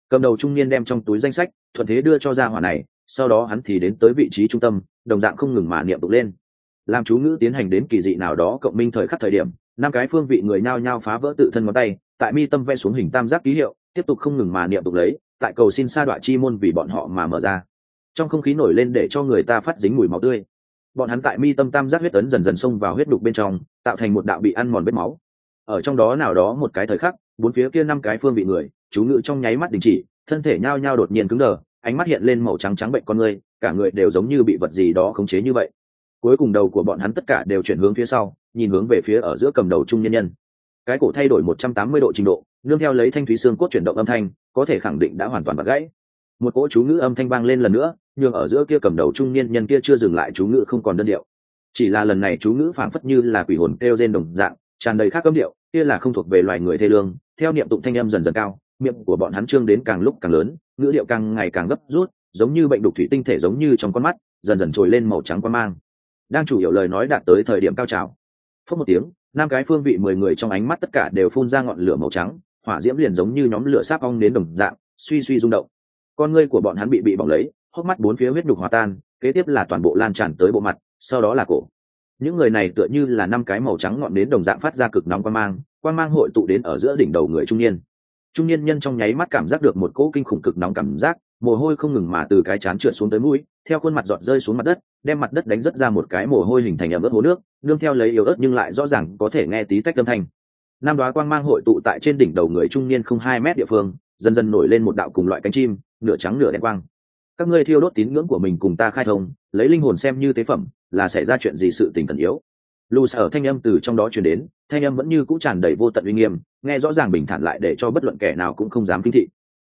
Cầm đầu trung niên đem trong túi danh sách, thuận thế đưa cho ra hỏa này, sau đó hắn thì đến tới vị trí trung tâm, đồng dạng không ngừng mà niệm tục lên. Làm chú ngữ tiến hành đến kỳ dị nào đó cộng minh thời khắc thời điểm năm cái phương vị người nhao nhao phá vỡ tự thân ngón tay, tại mi tâm vẽ xuống hình tam giác ký hiệu, tiếp tục không ngừng mà niệm tục lấy, tại cầu xin sa đoạn chi môn vì bọn họ mà mở ra. Trong không khí nổi lên để cho người ta phát dính mùi máu tươi. Bọn hắn tại mi tâm tam giác huyết tấn dần dần xông vào huyết đục bên trong, tạo thành một đạo bị ăn mòn vết máu. Ở trong đó nào đó một cái thời khắc, bốn phía kia năm cái phương vị người, chú ngự trong nháy mắt đình chỉ, thân thể nhao nhao đột nhiên cứng đờ, ánh mắt hiện lên màu trắng trắng bệnh con người, cả người đều giống như bị vật gì đó khống chế như vậy cuối cùng đầu của bọn hắn tất cả đều chuyển hướng phía sau, nhìn hướng về phía ở giữa cầm đầu trung nhân nhân. Cái cổ thay đổi một trăm tám mươi độ trình độ, nương theo lấy thanh thúy xương cốt chuyển động âm thanh, có thể khẳng định đã hoàn toàn bật gãy. Một cỗ chú ngữ âm thanh vang lên lần nữa nhưng ở giữa kia cầm đầu trung niên nhân kia chưa dừng lại chú ngữ không còn đơn điệu. Chỉ là lần này chú ngữ phảng phất như là quỷ hồn kêu trên đồng dạng, tràn đầy khác âm điệu, kia là không thuộc về loài người thê lương, theo niệm tụng thanh âm dần dần cao, miệng của bọn hắn trương đến càng lúc càng lớn, ngữ điệu càng ngày càng gấp rút, giống như bệnh đục thủy tinh thể giống như trong con mắt, dần dần trồi lên màu trắng quan mang đang chủ yếu lời nói đạt tới thời điểm cao trào. Phớt một tiếng, năm cái phương vị mười người trong ánh mắt tất cả đều phun ra ngọn lửa màu trắng, hỏa diễm liền giống như nhóm lửa sáp ong đến đồng dạng, suy suy rung động. Con ngươi của bọn hắn bị bị bỏng lấy, hốc mắt bốn phía huyết đục hòa tan, kế tiếp là toàn bộ lan tràn tới bộ mặt, sau đó là cổ. Những người này tựa như là năm cái màu trắng ngọn đến đồng dạng phát ra cực nóng quan mang quan mang hội tụ đến ở giữa đỉnh đầu người trung niên. Trung niên nhân trong nháy mắt cảm giác được một cỗ kinh khủng cực nóng cảm giác mồ hôi không ngừng mà từ cái chán trượt xuống tới mũi, theo khuôn mặt giọt rơi xuống mặt đất, đem mặt đất đánh rất ra một cái mồ hôi hình thành ẩm ướt hố nước nương theo lấy yếu ớt nhưng lại rõ ràng có thể nghe tí tách âm thanh. Nam đoá quang mang hội tụ tại trên đỉnh đầu người trung niên không hai mét địa phương, dần dần nổi lên một đạo cùng loại cánh chim, nửa trắng nửa đen quang. Các ngươi thiêu đốt tín ngưỡng của mình cùng ta khai thông, lấy linh hồn xem như tế phẩm, là xảy ra chuyện gì sự tình cần yếu. Lù sở thanh âm từ trong đó truyền đến, thanh âm vẫn như cũ tràn đầy vô tận uy nghiêm, nghe rõ ràng bình thản lại để cho bất luận kẻ nào cũng không dám kinh thị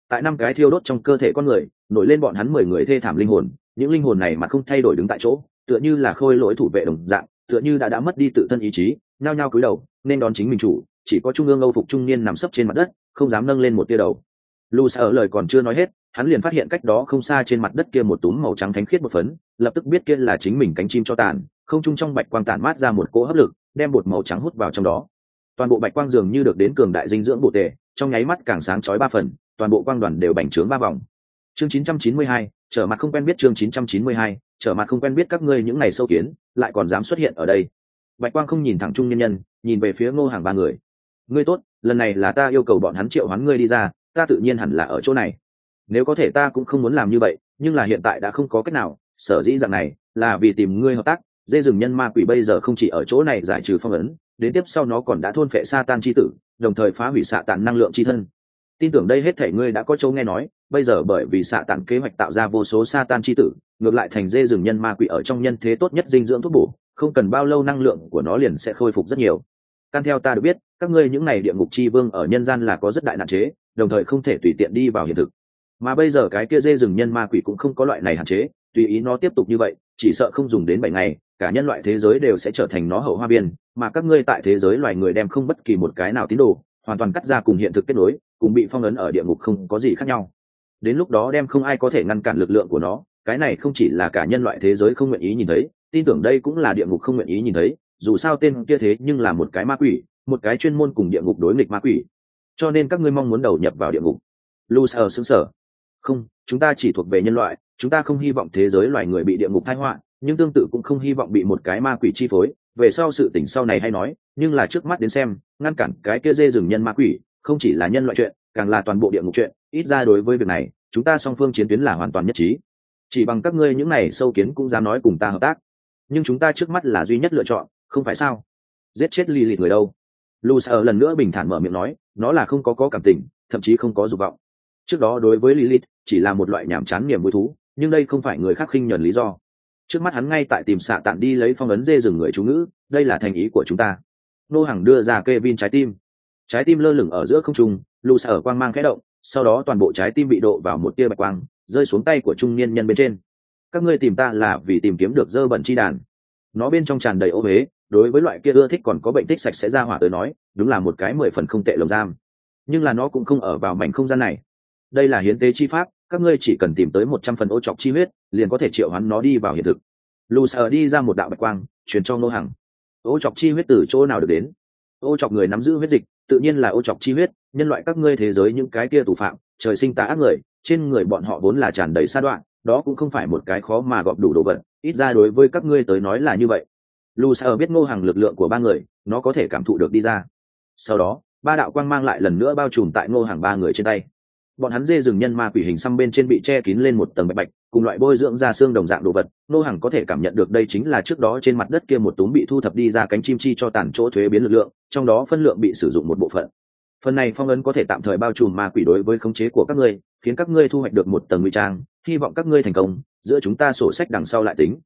tại năm cái thiêu đốt trong cơ thể con người, nổi lên bọn hắn mười người thê thảm linh hồn, những linh hồn này mà không thay đổi đứng tại chỗ, tựa như là khôi lỗi thủ vệ đồng dạng, tựa như đã đã mất đi tự thân ý chí, nhao nhao cúi đầu, nên đón chính mình chủ, chỉ có trung ương âu phục trung niên nằm sấp trên mặt đất, không dám nâng lên một tia đầu. Lu sợ lời còn chưa nói hết, hắn liền phát hiện cách đó không xa trên mặt đất kia một túm màu trắng thánh khiết một phấn, lập tức biết kia là chính mình cánh chim cho tàn, không trung trong bạch quang tản mát ra một cỗ hấp lực, đem bột màu trắng hút vào trong đó. Toàn bộ bạch quang dường như được đến cường đại dinh dưỡng bộ tề, trong nháy mắt càng sáng chói ba phần toàn bộ quang đoàn đều bành trướng ba vòng. Chương 992, trở mặt không quen biết chương 992, trở mặt không quen biết các ngươi những ngày sâu kiến lại còn dám xuất hiện ở đây. Bạch quang không nhìn thẳng trung nhân nhân nhìn về phía ngô hàng ba người. Ngươi tốt lần này là ta yêu cầu bọn hắn triệu hoán ngươi đi ra ta tự nhiên hẳn là ở chỗ này. Nếu có thể ta cũng không muốn làm như vậy nhưng là hiện tại đã không có cách nào sở dĩ dạng này là vì tìm ngươi hợp tác dê rừng nhân ma quỷ bây giờ không chỉ ở chỗ này giải trừ phong ấn đến tiếp sau nó còn đã thôn phệ sa tan chi tử đồng thời phá hủy xạ tàn năng lượng chi thân tin tưởng đây hết thể ngươi đã có chỗ nghe nói, bây giờ bởi vì xạ tàn kế hoạch tạo ra vô số sa tan chi tử, ngược lại thành dê rừng nhân ma quỷ ở trong nhân thế tốt nhất dinh dưỡng thuốc bổ, không cần bao lâu năng lượng của nó liền sẽ khôi phục rất nhiều. Căn theo ta được biết, các ngươi những n à y địa ngục chi vương ở nhân gian là có rất đại hạn chế, đồng thời không thể tùy tiện đi vào hiện thực. Mà bây giờ cái kia dê rừng nhân ma quỷ cũng không có loại này hạn chế, tùy ý nó tiếp tục như vậy, chỉ sợ không dùng đến bảy ngày, cả nhân loại thế giới đều sẽ trở thành nó hậu hoa biên mà các ngươi tại thế giới loài người đem không bất kỳ một cái nào tín đồ hoàn toàn cắt ra cùng hiện thực kết nối, cùng bị phong ấn ở địa ngục không có gì khác nhau. Đến lúc đó đem không ai có thể ngăn cản lực lượng của nó, cái này không chỉ là cả nhân loại thế giới không nguyện ý nhìn thấy, tin tưởng đây cũng là địa ngục không nguyện ý nhìn thấy, dù sao tên kia thế nhưng là một cái ma quỷ, một cái chuyên môn cùng địa ngục đối nghịch ma quỷ. Cho nên các ngươi mong muốn đầu nhập vào địa ngục. Lu sờ xứng sở không, chúng ta chỉ thuộc về nhân loại, chúng ta không hy vọng thế giới loài người bị địa ngục thái họa, nhưng tương tự cũng không hy vọng bị một cái ma quỷ chi phối về sau sự tỉnh sau này hay nói, nhưng là trước mắt đến xem, ngăn cản cái kia dê rừng nhân ma quỷ, không chỉ là nhân loại chuyện, càng là toàn bộ địa ngục chuyện, ít ra đối với việc này, chúng ta song phương chiến tuyến là hoàn toàn nhất trí. Chỉ bằng các ngươi những này sâu kiến cũng dám nói cùng ta hợp tác. Nhưng chúng ta trước mắt là duy nhất lựa chọn, không phải sao? Giết chết ly lịt người đâu? Lu sợ lần nữa bình thản mở miệng nói, nó là không có có cảm tình, thậm chí không có dục vọng. Trước đó đối với lilith, chỉ là một loại nhảm chán niềm vui thú, nhưng đây không phải người khác khinh nhẫn lý do trước mắt hắn ngay tại tìm xạ tản đi lấy phong ấn dê rừng người chú ngữ, đây là thành ý của chúng ta. Nô hàng đưa ra kê vin trái tim. Trái tim lơ lửng ở giữa không trung, lù xa ở quang mang khẽ động, sau đó toàn bộ trái tim bị độ vào một tia bạch quang, rơi xuống tay của trung niên nhân bên trên. Các ngươi tìm ta là vì tìm kiếm được dơ bẩn chi đàn. Nó bên trong tràn đầy ô huế, đối với loại kia ưa thích còn có bệnh tích sạch sẽ ra hỏa tới nói, đúng là một cái mười phần không tệ lồng giam. Nhưng là nó cũng không ở vào mảnh không gian này. Đây là hiến tế chi pháp các ngươi chỉ cần tìm tới một trăm phần ô chọc chi huyết, liền có thể triệu hắn nó đi vào hiện thực. Lù sờ đi ra một đạo bạch quang, truyền cho ngô hằng. Ô chọc chi huyết từ chỗ nào được đến? Ô chọc người nắm giữ huyết dịch, tự nhiên là ô chọc chi huyết, nhân loại các ngươi thế giới những cái kia tù phạm, trời sinh tà ác người, trên người bọn họ vốn là tràn đầy sa đoạn, đó cũng không phải một cái khó mà gọp đủ đồ vật, ít ra đối với các ngươi tới nói là như vậy. Lu biết ngô Hằng lực lượng của ba người, nó có thể cảm thụ được đi ra. Sau đó, ba đạo quang mang lại lần nữa bao trùm tại ngô hàng ba người trên tay bọn hắn dê rừng nhân ma quỷ hình xăm bên trên bị che kín lên một tầng bạch bạch, cùng loại bôi dưỡng ra xương đồng dạng đồ vật, Nô Hằng có thể cảm nhận được đây chính là trước đó trên mặt đất kia một túm bị thu thập đi ra cánh chim chi cho tàn chỗ thuế biến lực lượng, trong đó phân lượng bị sử dụng một bộ phận. Phần này phong ấn có thể tạm thời bao trùm ma quỷ đối với khống chế của các ngươi, khiến các ngươi thu hoạch được một tầng nguy trang, hy vọng các ngươi thành công, giữa chúng ta sổ sách đằng sau lại tính.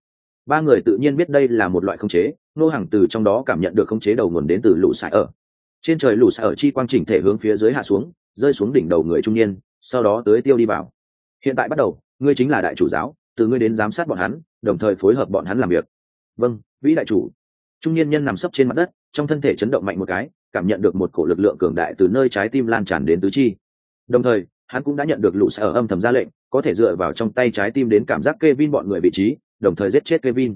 Ba người tự nhiên biết đây là một loại khống chế, nô hàng từ trong đó cảm nhận được khống chế đầu nguồn đến từ lũ sải ở. Trên trời lũ sải ở chi quang chỉnh thể hướng phía dưới hạ xuống rơi xuống đỉnh đầu người trung niên, sau đó tới tiêu đi vào hiện tại bắt đầu, ngươi chính là đại chủ giáo, từ ngươi đến giám sát bọn hắn, đồng thời phối hợp bọn hắn làm việc. Vâng vĩ đại chủ. Trung niên nhân nằm sấp trên mặt đất, trong thân thể chấn động mạnh một cái, cảm nhận được một cổ lực lượng cường đại từ nơi trái tim lan tràn đến tứ chi. Đồng thời, hắn cũng đã nhận được lũ sở âm thầm ra lệnh, có thể dựa vào trong tay trái tim đến cảm giác Kevin bọn người vị trí, đồng thời giết chết Kevin.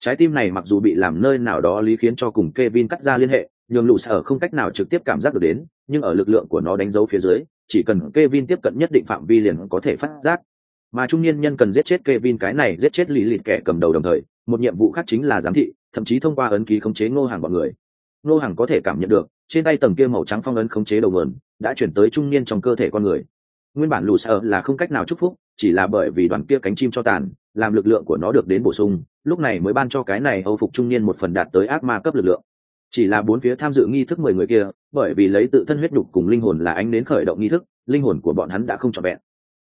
Trái tim này mặc dù bị làm nơi nào đó lý khiến cho cùng Kevin cắt ra liên hệ, nhưng lũ sở không cách nào trực tiếp cảm giác được đến nhưng ở lực lượng của nó đánh dấu phía dưới, chỉ cần Kevin tiếp cận nhất định phạm vi liền có thể phát giác. Mà trung niên nhân cần giết chết Kevin cái này giết chết lý lịt kẻ cầm đầu đồng thời, một nhiệm vụ khác chính là giám thị, thậm chí thông qua ấn ký khống chế ngô hàng bọn người. Ngô hàng có thể cảm nhận được, trên tay tầng kia màu trắng phong ấn khống chế đầu mườn đã chuyển tới trung niên trong cơ thể con người. Nguyên bản lù sợ là không cách nào chúc phúc, chỉ là bởi vì đoàn kia cánh chim cho tàn, làm lực lượng của nó được đến bổ sung, lúc này mới ban cho cái này âu phục trung niên một phần đạt tới ác ma cấp lực lượng chỉ là bốn phía tham dự nghi thức mười người kia, bởi vì lấy tự thân huyết đục cùng linh hồn là ánh đến khởi động nghi thức, linh hồn của bọn hắn đã không trọn vẹn.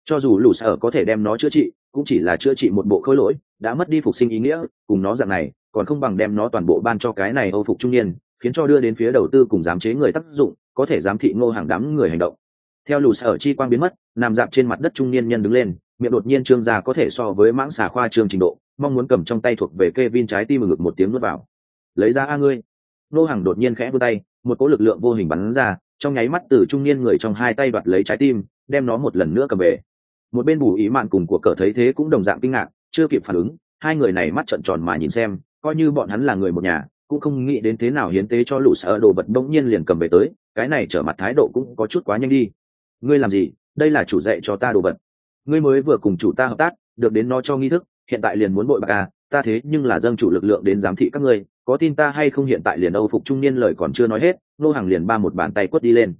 Cho dù lũ sở có thể đem nó chữa trị, cũng chỉ là chữa trị một bộ khối lỗi, đã mất đi phục sinh ý nghĩa, cùng nó dạng này, còn không bằng đem nó toàn bộ ban cho cái này âu phục trung niên, khiến cho đưa đến phía đầu tư cùng giám chế người tác dụng, có thể giám thị ngô hàng đám người hành động. Theo lũ sở chi quang biến mất, nằm dạp trên mặt đất trung niên nhân đứng lên, miệng đột nhiên trương gia có thể so với mãng xà khoa trương trình độ, mong muốn cầm trong tay thuộc về kê vin trái tim ngực một tiếng nuốt vào. Lấy ra a ngươi nô hàng đột nhiên khẽ vươn tay, một cỗ lực lượng vô hình bắn ra, trong nháy mắt từ trung niên người trong hai tay đoạt lấy trái tim, đem nó một lần nữa cầm về. Một bên bù ý mạn cùng của cờ thấy thế cũng đồng dạng kinh ngạc, chưa kịp phản ứng, hai người này mắt trợn tròn mà nhìn xem, coi như bọn hắn là người một nhà, cũng không nghĩ đến thế nào hiến tế cho lũ sợ đồ vật bỗng nhiên liền cầm về tới, cái này trở mặt thái độ cũng có chút quá nhanh đi. Ngươi làm gì? Đây là chủ dạy cho ta đồ vật. Ngươi mới vừa cùng chủ ta hợp tác, được đến nó cho nghi thức, hiện tại liền muốn bội bạc à ta thế nhưng là dâng chủ lực lượng đến giám thị các ngươi có tin ta hay không hiện tại liền âu phục trung niên lời còn chưa nói hết nô hàng liền ba một bàn tay quất đi lên.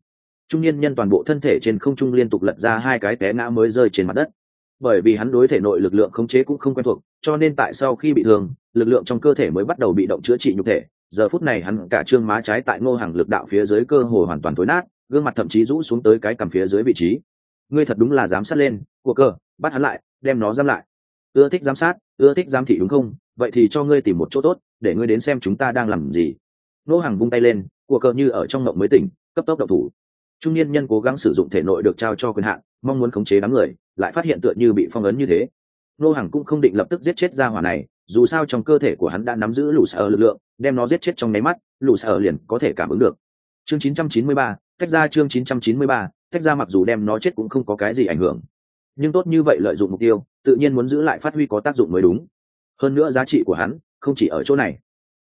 Trung niên nhân toàn bộ thân thể trên không trung liên tục lật ra hai cái té ngã mới rơi trên mặt đất. Bởi vì hắn đối thể nội lực lượng khống chế cũng không quen thuộc, cho nên tại sau khi bị thương, lực lượng trong cơ thể mới bắt đầu bị động chữa trị nhục thể. Giờ phút này hắn cả trương má trái tại ngô hàng lực đạo phía dưới cơ hồ hoàn toàn tối nát, gương mặt thậm chí rũ xuống tới cái cằm phía dưới vị trí. Ngươi thật đúng là dám sát lên, của cơ bắt hắn lại, đem nó giam lại. Ưa thích giám sát, ưa thích giám thị đúng không? Vậy thì cho ngươi tìm một chỗ tốt để ngươi đến xem chúng ta đang làm gì. Nô hàng vung tay lên của cờ như ở trong ngộng mới tỉnh cấp tốc độc thủ. Trung niên nhân cố gắng sử dụng thể nội được trao cho quyền hạn mong muốn khống chế đám người lại phát hiện tựa như bị phong ấn như thế. Nô hàng cũng không định lập tức giết chết ra hỏa này dù sao trong cơ thể của hắn đã nắm giữ lũ sở lực lượng đem nó giết chết trong nháy mắt lũ sở liền có thể cảm ứng được. Chương 993, tách ra chương 993, tách ra mặc dù đem nó chết cũng không có cái gì ảnh hưởng. Nhưng tốt như vậy lợi dụng mục tiêu tự nhiên muốn giữ lại phát huy có tác dụng mới đúng. Hơn nữa giá trị của hắn không chỉ ở chỗ này.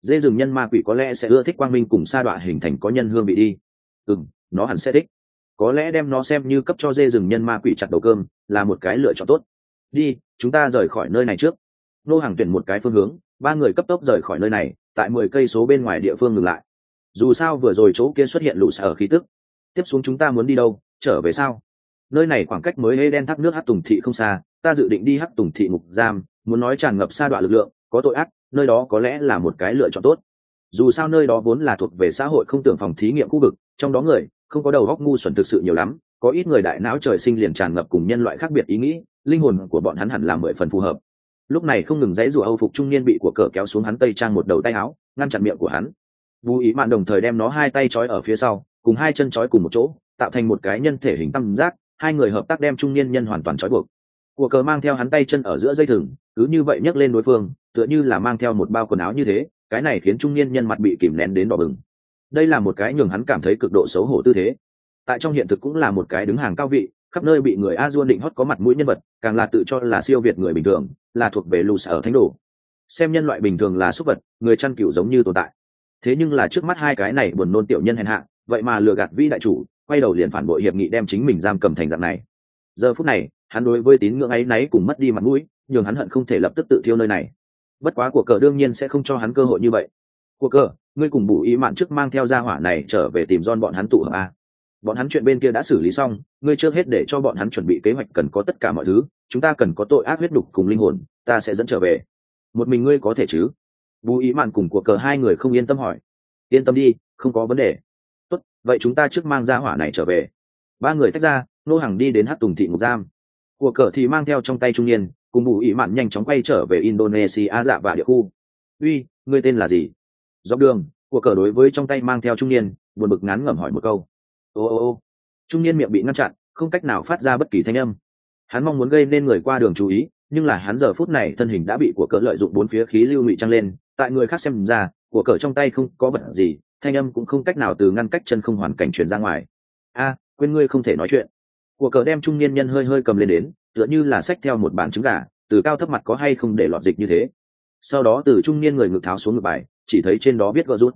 Dê rừng nhân ma quỷ có lẽ sẽ ưa thích quang minh cùng sa đọa hình thành có nhân hương bị đi. Ừ nó hẳn sẽ thích. Có lẽ đem nó xem như cấp cho dê rừng nhân ma quỷ chặt đầu cơm, là một cái lựa chọn tốt. Đi, chúng ta rời khỏi nơi này trước. Nô hàng tuyển một cái phương hướng, ba người cấp tốc rời khỏi nơi này, tại mười cây số bên ngoài địa phương ngừng lại. Dù sao vừa rồi chỗ kia xuất hiện lũ sở khí tức. Tiếp xuống chúng ta muốn đi đâu, trở về sao? Nơi này khoảng cách mới hê đen thác nước hát tùng thị không xa, ta dự định đi hát tùng thị ngục giam, muốn nói tràn ngập sa đoạn lực lượng có tội ác, nơi đó có lẽ là một cái lựa chọn tốt. Dù sao nơi đó vốn là thuộc về xã hội không tưởng phòng thí nghiệm khu vực, trong đó người, không có đầu góc ngu xuẩn thực sự nhiều lắm, có ít người đại não trời sinh liền tràn ngập cùng nhân loại khác biệt ý nghĩ, linh hồn của bọn hắn hẳn là mười phần phù hợp. Lúc này không ngừng dãy rủa âu phục trung niên bị của cờ kéo xuống hắn tây trang một đầu tay áo, ngăn chặn miệng của hắn. Vũ ý mạn đồng thời đem nó hai tay trói ở phía sau, cùng hai chân trói cùng một chỗ, tạo thành một cái nhân thể hình tam giác, hai người hợp tác đem trung niên nhân hoàn toàn trói buộc. Của cờ mang theo hắn tay chân ở giữa dây thừng, cứ như vậy nhấc lên đối phương tựa như là mang theo một bao quần áo như thế, cái này khiến trung niên nhân mặt bị kìm nén đến đỏ bừng. Đây là một cái nhường hắn cảm thấy cực độ xấu hổ tư thế. Tại trong hiện thực cũng là một cái đứng hàng cao vị, khắp nơi bị người a duôn định hót có mặt mũi nhân vật, càng là tự cho là siêu việt người bình thường, là thuộc về lù sở thánh đồ. Xem nhân loại bình thường là súc vật, người chăn cừu giống như tồn tại. Thế nhưng là trước mắt hai cái này buồn nôn tiểu nhân hèn hạ, vậy mà lừa gạt vĩ đại chủ, quay đầu liền phản bội hiệp nghị đem chính mình giam cầm thành dạng này. Giờ phút này, hắn đối với tín ngưỡng ấy náy cùng mất đi mặt mũi, nhường hắn hận không thể lập tức tự thiêu nơi này bất quá của cờ đương nhiên sẽ không cho hắn cơ hội như vậy. Của cờ, ngươi cùng bù ý mạn trước mang theo gia hỏa này trở về tìm don bọn hắn tụ hợp a bọn hắn chuyện bên kia đã xử lý xong, ngươi trước hết để cho bọn hắn chuẩn bị kế hoạch cần có tất cả mọi thứ, chúng ta cần có tội ác huyết đục cùng linh hồn, ta sẽ dẫn trở về. Một mình ngươi có thể chứ? Bù ý mạn cùng của cờ hai người không yên tâm hỏi. Yên tâm đi, không có vấn đề. Tốt, vậy chúng ta trước mang gia hỏa này trở về. Ba người tách ra, nô hàng đi đến hát tùng thị ngục giam. Của cờ thì mang theo trong tay trung niên cùng bù ý mạn nhanh chóng quay trở về indonesia dạ và địa khu. Uy, ngươi tên là gì? Dọc đường, của cờ đối với trong tay mang theo trung niên, buồn bực ngắn ngẩm hỏi một câu. Ô ô ô. Trung niên miệng bị ngăn chặn, không cách nào phát ra bất kỳ thanh âm. Hắn mong muốn gây nên người qua đường chú ý, nhưng là hắn giờ phút này thân hình đã bị của cờ lợi dụng bốn phía khí lưu ngụy trăng lên, tại người khác xem ra, của cờ trong tay không có vật gì, thanh âm cũng không cách nào từ ngăn cách chân không hoàn cảnh truyền ra ngoài. A, quên ngươi không thể nói chuyện. Của cờ đem trung niên nhân hơi hơi cầm lên đến tựa như là xách theo một bản trứng gà, từ cao thấp mặt có hay không để lọt dịch như thế. Sau đó từ trung niên người ngực tháo xuống ngực bài, chỉ thấy trên đó viết gỡ rút.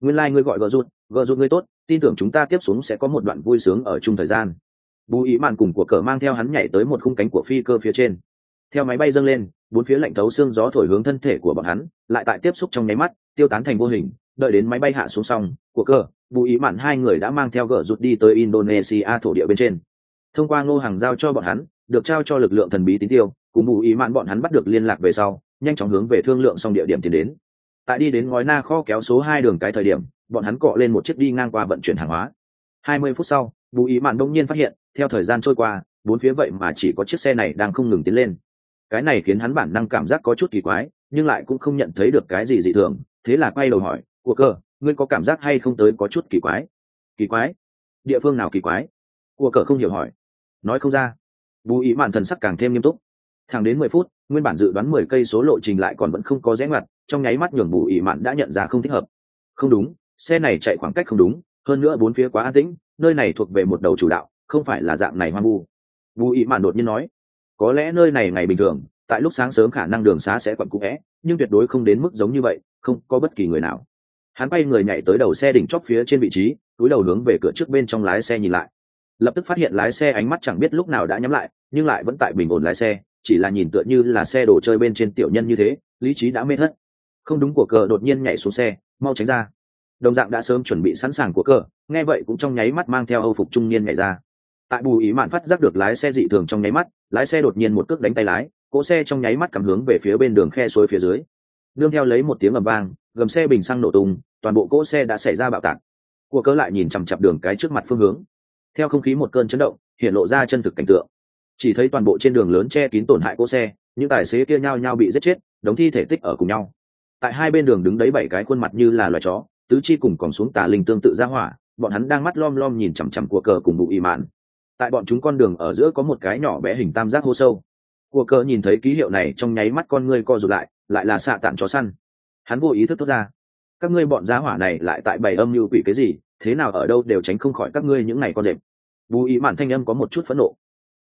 Nguyên lai、like、ngươi gọi gỡ rút gỡ rút ngươi tốt, tin tưởng chúng ta tiếp xuống sẽ có một đoạn vui sướng ở chung thời gian. Bù ý màn cùng của cờ mang theo hắn nhảy tới một khung cánh của phi cơ phía trên. Theo máy bay dâng lên, bốn phía lạnh thấu xương gió thổi hướng thân thể của bọn hắn, lại tại tiếp xúc trong nháy mắt, tiêu tán thành vô hình, đợi đến máy bay hạ xuống xong, của cờ, bù ý mạn hai người đã mang theo gỡ rụt đi tới indonesia thổ địa bên trên. Thông qua ngô hàng giao cho bọn hắn được trao cho lực lượng thần bí tín tiêu, cùng bù ý mạn bọn hắn bắt được liên lạc về sau, nhanh chóng hướng về thương lượng xong địa điểm tiến đến. Tại đi đến ngói na kho kéo số hai đường cái thời điểm, bọn hắn cọ lên một chiếc đi ngang qua vận chuyển hàng hóa. Hai mươi phút sau, bù ý mạn đông nhiên phát hiện, theo thời gian trôi qua, bốn phía vậy mà chỉ có chiếc xe này đang không ngừng tiến lên. Cái này khiến hắn bản năng cảm giác có chút kỳ quái, nhưng lại cũng không nhận thấy được cái gì dị thường, thế là quay đầu hỏi của cơ, ngươi có cảm giác hay không tới có chút kỳ quái? Kỳ quái? Địa phương nào kỳ quái? Của cờ không hiểu hỏi. Nói không ra bù ý mạn thần sắc càng thêm nghiêm túc. Thẳng đến mười phút, nguyên bản dự đoán mười cây số lộ trình lại còn vẫn không có rẽ ngoặt, trong nháy mắt nhường bù ý mạn đã nhận ra không thích hợp. Không đúng, xe này chạy khoảng cách không đúng, hơn nữa bốn phía quá an tĩnh, nơi này thuộc về một đầu chủ đạo, không phải là dạng này hoang vu. Bù ý mạn đột nhiên nói, có lẽ nơi này ngày bình thường, tại lúc sáng sớm khả năng đường xá sẽ quặn cũ vẽ nhưng tuyệt đối không đến mức giống như vậy, không có bất kỳ người nào. Hắn bay người nhảy tới đầu xe đỉnh chóp phía trên vị trí, túi đầu hướng về cửa trước bên trong lái xe nhìn lại lập tức phát hiện lái xe ánh mắt chẳng biết lúc nào đã nhắm lại, nhưng lại vẫn tại bình ổn lái xe, chỉ là nhìn tựa như là xe đồ chơi bên trên tiểu nhân như thế, lý trí đã mê thất. Không đúng của cờ đột nhiên nhảy xuống xe, mau tránh ra. Đồng dạng đã sớm chuẩn bị sẵn sàng của cờ, nghe vậy cũng trong nháy mắt mang theo âu phục trung niên nhảy ra. Tại bù ý mạn phát giác được lái xe dị thường trong nháy mắt, lái xe đột nhiên một cước đánh tay lái, cỗ xe trong nháy mắt cầm hướng về phía bên đường khe suối phía dưới. Nương theo lấy một tiếng ầm vang, gầm xe bình xăng nổ tung, toàn bộ cỗ xe đã xảy ra bạo tạc. Của cớ lại nhìn chằm chặp đường cái trước mặt phương hướng theo không khí một cơn chấn động, hiện lộ ra chân thực cảnh tượng. Chỉ thấy toàn bộ trên đường lớn che kín tổn hại cỗ xe, những tài xế kia nhao nhao bị giết chết, đống thi thể tích ở cùng nhau. Tại hai bên đường đứng đấy bảy cái khuôn mặt như là loài chó, tứ chi cùng còn xuống tà linh tương tự ra hỏa, bọn hắn đang mắt lom lom nhìn chằm chằm của cờ cùng bụng y mạn. Tại bọn chúng con đường ở giữa có một cái nhỏ bé hình tam giác hô sâu. Của cờ nhìn thấy ký hiệu này trong nháy mắt con ngươi co rụt lại lại là xạ tản chó săn. Hắn vô ý thức thốt ra, các ngươi bọn giá hỏa này lại tại bầy âm như quỷ cái gì? Thế nào ở đâu đều tránh không khỏi các ngươi những ngày con đệm bù ý mạn thanh âm có một chút phẫn nộ.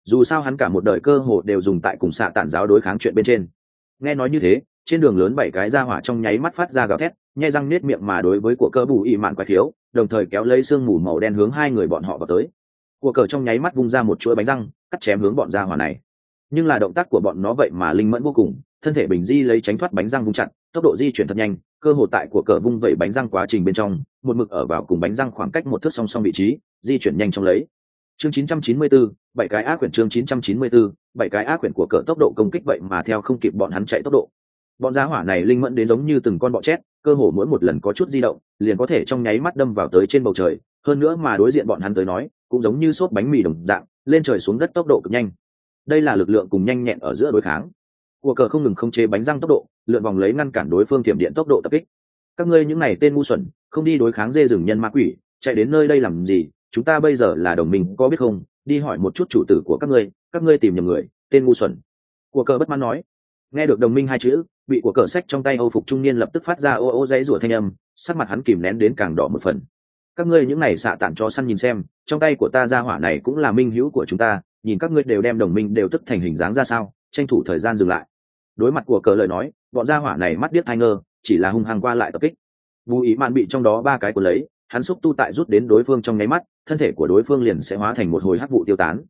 Dù sao hắn cả một đời cơ hồ đều dùng tại cùng xạ tản giáo đối kháng chuyện bên trên. Nghe nói như thế trên đường lớn bảy cái ra hỏa trong nháy mắt phát ra gào thét nhai răng nết miệng mà đối với của cơ bù ý mạn quái thiếu, đồng thời kéo lấy sương mù màu đen hướng hai người bọn họ vào tới. Của cờ trong nháy mắt vung ra một chuỗi bánh răng cắt chém hướng bọn ra hỏa này. Nhưng là động tác của bọn nó vậy mà linh mẫn vô cùng thân thể bình di lấy tránh thoát bánh răng vung chặn tốc độ di chuyển thật nhanh cơ hồ tại của cờ vung vẩy bánh răng quá trình bên trong một mực ở vào cùng bánh răng khoảng cách một thước song song vị trí di chuyển nhanh trong lấy. Chương 994, bảy cái ác quyển chương 994, bảy cái ác quyển của cờ tốc độ công kích vậy mà theo không kịp bọn hắn chạy tốc độ. Bọn giá hỏa này linh mẫn đến giống như từng con bọ chét cơ hồ mỗi một lần có chút di động liền có thể trong nháy mắt đâm vào tới trên bầu trời. Hơn nữa mà đối diện bọn hắn tới nói cũng giống như xốp bánh mì đồng dạng lên trời xuống đất tốc độ cực nhanh. Đây là lực lượng cùng nhanh nhẹn ở giữa đối kháng. Của cờ không ngừng không chế bánh răng tốc độ lượn vòng lấy ngăn cản đối phương tiềm điện tốc độ tập kích các ngươi những này tên ngu xuẩn, không đi đối kháng dê rừng nhân ma quỷ, chạy đến nơi đây làm gì? Chúng ta bây giờ là đồng minh, có biết không? Đi hỏi một chút chủ tử của các ngươi các ngươi tìm nhầm người, tên ngu xuẩn. Của cờ bất mãn nói. Nghe được đồng minh hai chữ, bị của cờ sách trong tay âu phục trung niên lập tức phát ra ô ô dãy rủa thanh âm, sắc mặt hắn kìm nén đến càng đỏ một phần. Các ngươi những này xạ tản cho săn nhìn xem, trong tay của ta ra hỏa này cũng là minh hữu của chúng ta, nhìn các ngươi đều đem đồng minh đều tức thành hình dáng ra sao, tranh thủ thời gian dừng lại. Đối mặt của cờ lời nói, bọn gia hỏa này mắt biết hai ngơ chỉ là hung hăng qua lại tập kích. Bù ý mạn bị trong đó ba cái của lấy, hắn xúc tu tại rút đến đối phương trong nháy mắt, thân thể của đối phương liền sẽ hóa thành một hồi hắc vụ tiêu tán.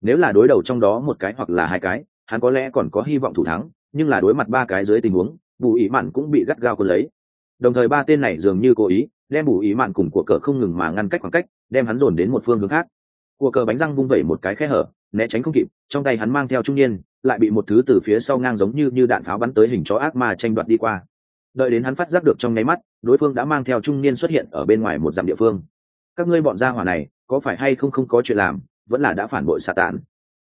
Nếu là đối đầu trong đó một cái hoặc là hai cái, hắn có lẽ còn có hy vọng thủ thắng, nhưng là đối mặt ba cái dưới tình huống, bù ý mạn cũng bị gắt gao quân lấy. Đồng thời ba tên này dường như cố ý, đem bù ý mạn cùng của cờ không ngừng mà ngăn cách khoảng cách, đem hắn dồn đến một phương hướng khác. Của cờ bánh răng vung vẩy một cái khe hở, né tránh không kịp, trong tay hắn mang theo trung niên, lại bị một thứ từ phía sau ngang giống như như đạn pháo bắn tới hình chó ác ma tranh đoạt đi qua đợi đến hắn phát giác được trong nháy mắt, đối phương đã mang theo trung niên xuất hiện ở bên ngoài một dặm địa phương. Các ngươi bọn gia hỏa này, có phải hay không không có chuyện làm, vẫn là đã phản bội xà tàn.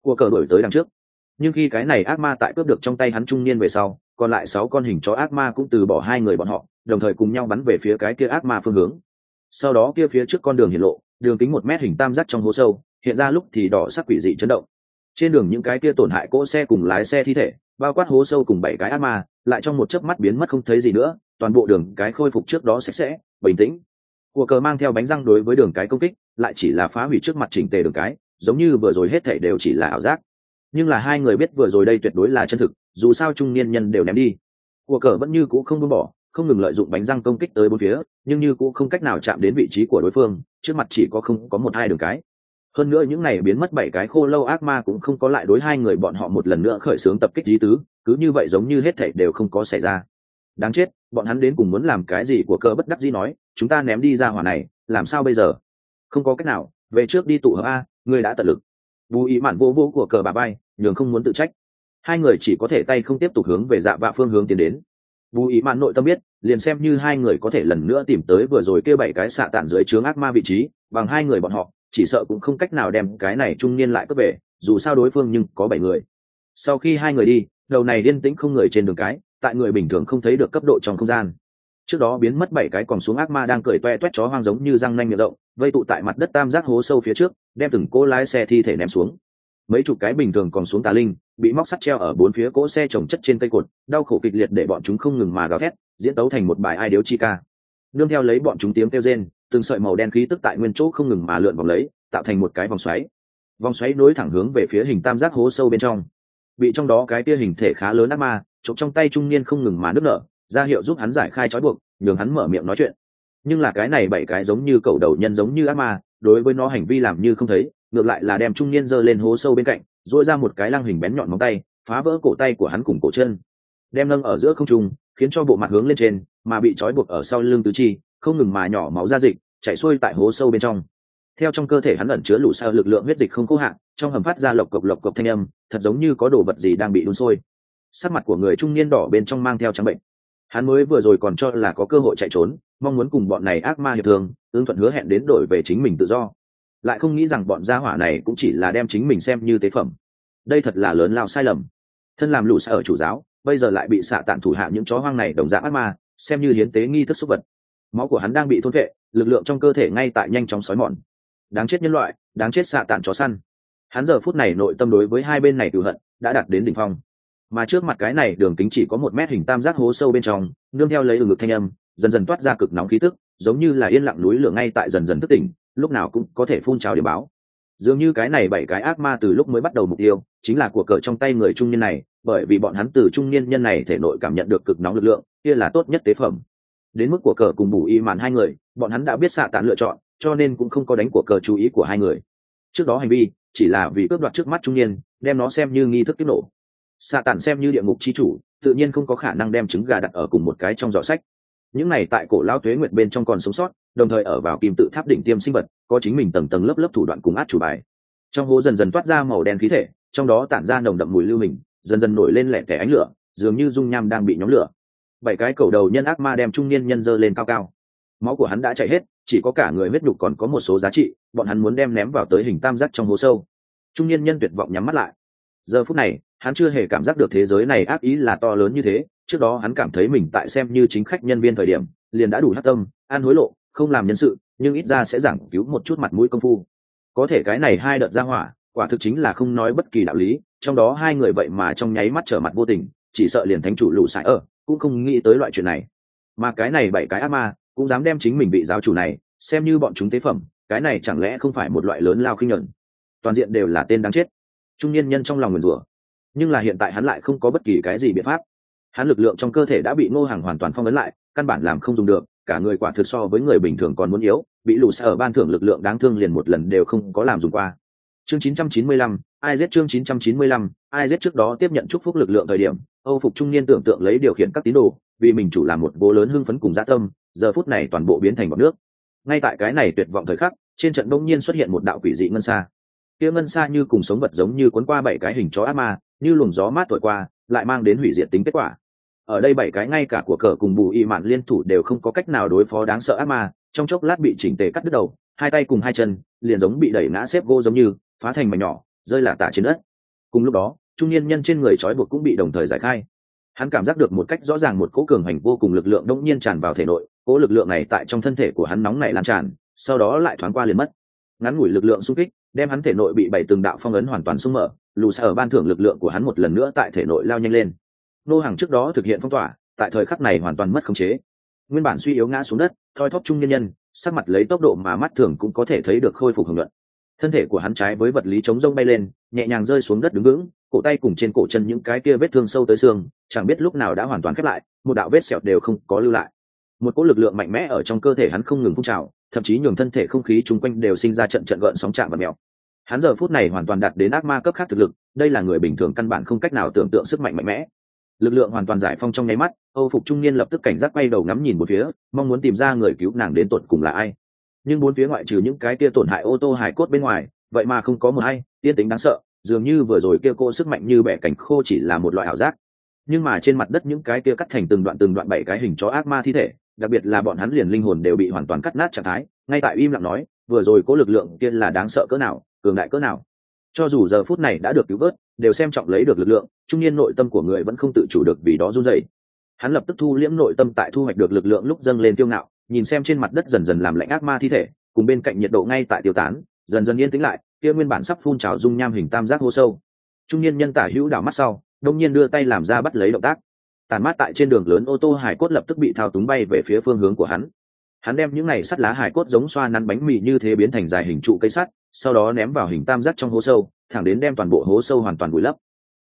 Cua cờ đổi tới đằng trước. Nhưng khi cái này ác ma tại cướp được trong tay hắn trung niên về sau, còn lại sáu con hình chó ác ma cũng từ bỏ hai người bọn họ, đồng thời cùng nhau bắn về phía cái kia ác ma phương hướng. Sau đó kia phía trước con đường hiện lộ, đường kính một mét hình tam giác trong hố sâu, hiện ra lúc thì đỏ sắc quỷ dị chấn động. Trên đường những cái kia tổn hại cỗ xe cùng lái xe thi thể bao quát hố sâu cùng bảy cái ác ma, lại trong một chớp mắt biến mất không thấy gì nữa, toàn bộ đường cái khôi phục trước đó sạch sẽ, bình tĩnh. Của cờ mang theo bánh răng đối với đường cái công kích, lại chỉ là phá hủy trước mặt chỉnh tề đường cái, giống như vừa rồi hết thể đều chỉ là ảo giác. Nhưng là hai người biết vừa rồi đây tuyệt đối là chân thực, dù sao trung niên nhân đều ném đi. Của cờ vẫn như cũ không buông bỏ, không ngừng lợi dụng bánh răng công kích tới bốn phía, nhưng như cũng không cách nào chạm đến vị trí của đối phương, trước mặt chỉ có không có một hai đường cái hơn nữa những này biến mất bảy cái khô lâu ác ma cũng không có lại đối hai người bọn họ một lần nữa khởi xướng tập kích lý tứ, cứ như vậy giống như hết thảy đều không có xảy ra. Đáng chết, bọn hắn đến cùng muốn làm cái gì của cơ bất đắc dĩ nói, chúng ta ném đi ra hỏa này, làm sao bây giờ? Không có cách nào, về trước đi tụ hợp a, ngươi đã tận lực. Bù ý mạn vô vô của cờ bà bay, nhường không muốn tự trách. Hai người chỉ có thể tay không tiếp tục hướng về dạ vạ phương hướng tiến đến. Bù ý mạn nội tâm biết, liền xem như hai người có thể lần nữa tìm tới vừa rồi kêu bảy cái xạ tản dưới trướng ác ma vị trí, bằng hai người bọn họ chỉ sợ cũng không cách nào đem cái này trung niên lại cướp về, dù sao đối phương nhưng có bảy người. Sau khi hai người đi, đầu này điên tĩnh không người trên đường cái, tại người bình thường không thấy được cấp độ trong không gian. Trước đó biến mất bảy cái còn xuống ác ma đang cười toe toét chó hoang giống như răng nanh miệng rộng, vây tụ tại mặt đất tam giác hố sâu phía trước, đem từng cỗ lái xe thi thể ném xuống. Mấy chục cái bình thường còn xuống tà linh, bị móc sắt treo ở bốn phía cỗ xe trồng chất trên cây cột, đau khổ kịch liệt để bọn chúng không ngừng mà gào thét, diễn tấu thành một bài ai điếu chi ca. Nương theo lấy bọn chúng tiếng kêu rên từng sợi màu đen khí tức tại nguyên chỗ không ngừng mà lượn vòng lấy, tạo thành một cái vòng xoáy. Vòng xoáy nối thẳng hướng về phía hình tam giác hố sâu bên trong. Bị trong đó cái tia hình thể khá lớn ác ma, chụp trong tay trung niên không ngừng mà nứt nở, ra hiệu giúp hắn giải khai trói buộc, nhường hắn mở miệng nói chuyện. Nhưng là cái này bảy cái giống như cầu đầu nhân giống như ác ma, đối với nó hành vi làm như không thấy, ngược lại là đem trung niên giơ lên hố sâu bên cạnh dội ra một cái lăng hình bén nhọn móng tay, phá vỡ cổ tay của hắn cùng cổ chân. Đem nâng ở giữa không trung, khiến cho bộ mặt hướng lên trên, mà bị trói buộc ở sau lưng tứ chi không ngừng mà nhỏ máu ra dịch, chảy xuôi tại hố sâu bên trong. Theo trong cơ thể hắn ẩn chứa lũ sao lực lượng huyết dịch không cố hạn, trong hầm phát ra lộc cộc lộc cộc thanh âm, thật giống như có đồ vật gì đang bị đun sôi. Sắc mặt của người trung niên đỏ bên trong mang theo trắng bệnh. Hắn mới vừa rồi còn cho là có cơ hội chạy trốn, mong muốn cùng bọn này ác ma hiệp thương ương thuận hứa hẹn đến đổi về chính mình tự do. Lại không nghĩ rằng bọn gia hỏa này cũng chỉ là đem chính mình xem như tế phẩm. Đây thật là lớn lao sai lầm. Thân làm lũ ở chủ giáo, bây giờ lại bị xạ tản thủ hạ những chó hoang này đồng dạng ác ma, xem như hiến tế nghi thức xúc vật máu của hắn đang bị thôn vệ, lực lượng trong cơ thể ngay tại nhanh chóng xói mòn. Đáng chết nhân loại, đáng chết xạ tản chó săn. Hắn giờ phút này nội tâm đối với hai bên này cựu hận, đã đạt đến đỉnh phong. Mà trước mặt cái này, đường kính chỉ có một mét hình tam giác hố sâu bên trong, nương theo lấy ngực thanh âm, dần dần toát ra cực nóng khí tức, giống như là yên lặng núi lửa ngay tại dần dần thức tỉnh, lúc nào cũng có thể phun trào điểm báo. Dường như cái này bảy cái ác ma từ lúc mới bắt đầu mục tiêu, chính là của cờ trong tay người trung niên này, bởi vì bọn hắn từ trung niên nhân này thể nội cảm nhận được cực nóng lực lượng, kia là tốt nhất tế phẩm đến mức của cờ cùng bù y mạn hai người bọn hắn đã biết xạ tàn lựa chọn cho nên cũng không có đánh của cờ chú ý của hai người. Trước đó hành vi chỉ là vì cướp đoạt trước mắt trung niên đem nó xem như nghi thức tiết nổ. Xạ tản xem như địa ngục chi chủ tự nhiên không có khả năng đem trứng gà đặt ở cùng một cái trong giỏ sách. Những này tại cổ lao thuế nguyệt bên trong còn sống sót đồng thời ở vào kim tự tháp đỉnh tiêm sinh vật có chính mình tầng tầng lớp lớp thủ đoạn cùng át chủ bài. Trong hố dần dần toát ra màu đen khí thể trong đó tản ra nồng đậm mùi lưu mình, dần dần nổi lên lẻ tẻ ánh lửa dường như dung nham đang bị nhóm lửa bảy cái cầu đầu nhân ác ma đem trung niên nhân dơ lên cao cao. Máu của hắn đã chảy hết, chỉ có cả người huyết nhục còn có một số giá trị, bọn hắn muốn đem ném vào tới hình tam giác trong hố sâu. Trung niên nhân tuyệt vọng nhắm mắt lại. Giờ phút này, hắn chưa hề cảm giác được thế giới này ác ý là to lớn như thế, trước đó hắn cảm thấy mình tại xem như chính khách nhân viên thời điểm, liền đã đủ hát tâm ăn hối lộ, không làm nhân sự, nhưng ít ra sẽ giảng cứu một chút mặt mũi công phu. Có thể cái này hai đợt ra hỏa, quả thực chính là không nói bất kỳ đạo lý, trong đó hai người vậy mà trong nháy mắt trở mặt vô tình, chỉ sợ liền thánh chủ lũ sải ở cũng không nghĩ tới loại chuyện này. Mà cái này bảy cái ác ma cũng dám đem chính mình bị giáo chủ này xem như bọn chúng tế phẩm cái này chẳng lẽ không phải một loại lớn lao khinh nhuận? Toàn diện đều là tên đáng chết. Trung niên nhân trong lòng nguyền rủa nhưng là hiện tại hắn lại không có bất kỳ cái gì biện pháp. Hắn lực lượng trong cơ thể đã bị ngô hàng hoàn toàn phong ấn lại căn bản làm không dùng được cả người quả thực so với người bình thường còn muốn yếu bị lù xa ở ban thưởng lực lượng đáng thương liền một lần đều không có làm dùng qua. Chương 995, ai giết chương 995, ai giết trước đó tiếp nhận chúc phúc lực lượng thời điểm âu phục trung niên tưởng tượng lấy điều khiển các tín đồ vì mình chủ làm một vô lớn hưng phấn cùng dạ tâm giờ phút này toàn bộ biến thành bọt nước. Ngay tại cái này tuyệt vọng thời khắc trên trận đông nhiên xuất hiện một đạo quỷ dị ngân xa. Kia ngân xa như cùng sống vật giống như cuốn qua bảy cái hình chó ác ma như luồng gió mát thổi qua lại mang đến hủy diệt tính kết quả. Ở đây bảy cái ngay cả của cờ cùng bù y mạn liên thủ đều không có cách nào đối phó đáng sợ ác ma trong chốc lát bị chỉnh tề cắt đứt đầu hai tay cùng hai chân liền giống bị đẩy ngã xếp gô giống như phá thành mảnh nhỏ rơi là tả trên đất. Cùng lúc đó, trung niên nhân trên người trói buộc cũng bị đồng thời giải khai. Hắn cảm giác được một cách rõ ràng một cỗ cường hành vô cùng lực lượng đông nhiên tràn vào thể nội, cỗ lực lượng này tại trong thân thể của hắn nóng này lan tràn, sau đó lại thoáng qua liền mất. Ngắn ngủi lực lượng xung kích, đem hắn thể nội bị bảy từng đạo phong ấn hoàn toàn sung mở, lù xa ở ban thưởng lực lượng của hắn một lần nữa tại thể nội lao nhanh lên. Nô hàng trước đó thực hiện phong tỏa, tại thời khắc này hoàn toàn mất khống chế. Nguyên bản suy yếu ngã xuống đất, thoi thóp trung nhân nhân, sắc mặt lấy tốc độ mà mắt thường cũng có thể thấy được khôi phục hưởng luận thân thể của hắn trái với vật lý chống rông bay lên, nhẹ nhàng rơi xuống đất đứng vững, cổ tay cùng trên cổ chân những cái kia vết thương sâu tới xương, chẳng biết lúc nào đã hoàn toàn khép lại, một đạo vết sẹo đều không có lưu lại. Một cỗ lực lượng mạnh mẽ ở trong cơ thể hắn không ngừng phun trào, thậm chí nhường thân thể không khí chung quanh đều sinh ra trận trận gợn sóng chạm và mèo. Hắn giờ phút này hoàn toàn đạt đến ác ma cấp khác thực lực, đây là người bình thường căn bản không cách nào tưởng tượng sức mạnh mạnh mẽ. Lực lượng hoàn toàn giải phong trong nháy mắt, âu phục trung niên lập tức cảnh giác quay đầu ngắm nhìn một phía, mong muốn tìm ra người cứu nàng đến tột cùng là ai nhưng bốn phía ngoại trừ những cái kia tổn hại ô tô hải cốt bên ngoài, vậy mà không có một ai, yên tính đáng sợ, dường như vừa rồi kia cô sức mạnh như bẻ cảnh khô chỉ là một loại ảo giác. Nhưng mà trên mặt đất những cái kia cắt thành từng đoạn từng đoạn bảy cái hình chó ác ma thi thể, đặc biệt là bọn hắn liền linh hồn đều bị hoàn toàn cắt nát trạng thái, ngay tại im lặng nói, vừa rồi có lực lượng kia là đáng sợ cỡ nào, cường đại cỡ nào. Cho dù giờ phút này đã được cứu vớt, đều xem trọng lấy được lực lượng, trung niên nội tâm của người vẫn không tự chủ được vì đó run rẩy hắn lập tức thu liễm nội tâm tại thu hoạch được lực lượng lúc dâng lên kiêu ngạo, nhìn xem trên mặt đất dần dần làm lạnh ác ma thi thể, cùng bên cạnh nhiệt độ ngay tại tiêu tán, dần dần yên tĩnh lại, kia nguyên bản sắp phun trào dung nham hình tam giác hô sâu. Trung niên nhân tả hữu đảo mắt sau, đông nhiên đưa tay làm ra bắt lấy động tác. Tàn mát tại trên đường lớn ô tô hải cốt lập tức bị thao túng bay về phía phương hướng của hắn. Hắn đem những này sắt lá hải cốt giống xoa nắn bánh mì như thế biến thành dài hình trụ cây sắt, sau đó ném vào hình tam giác trong hố sâu, thẳng đến đem toàn bộ hố sâu hoàn toàn vùi lấp.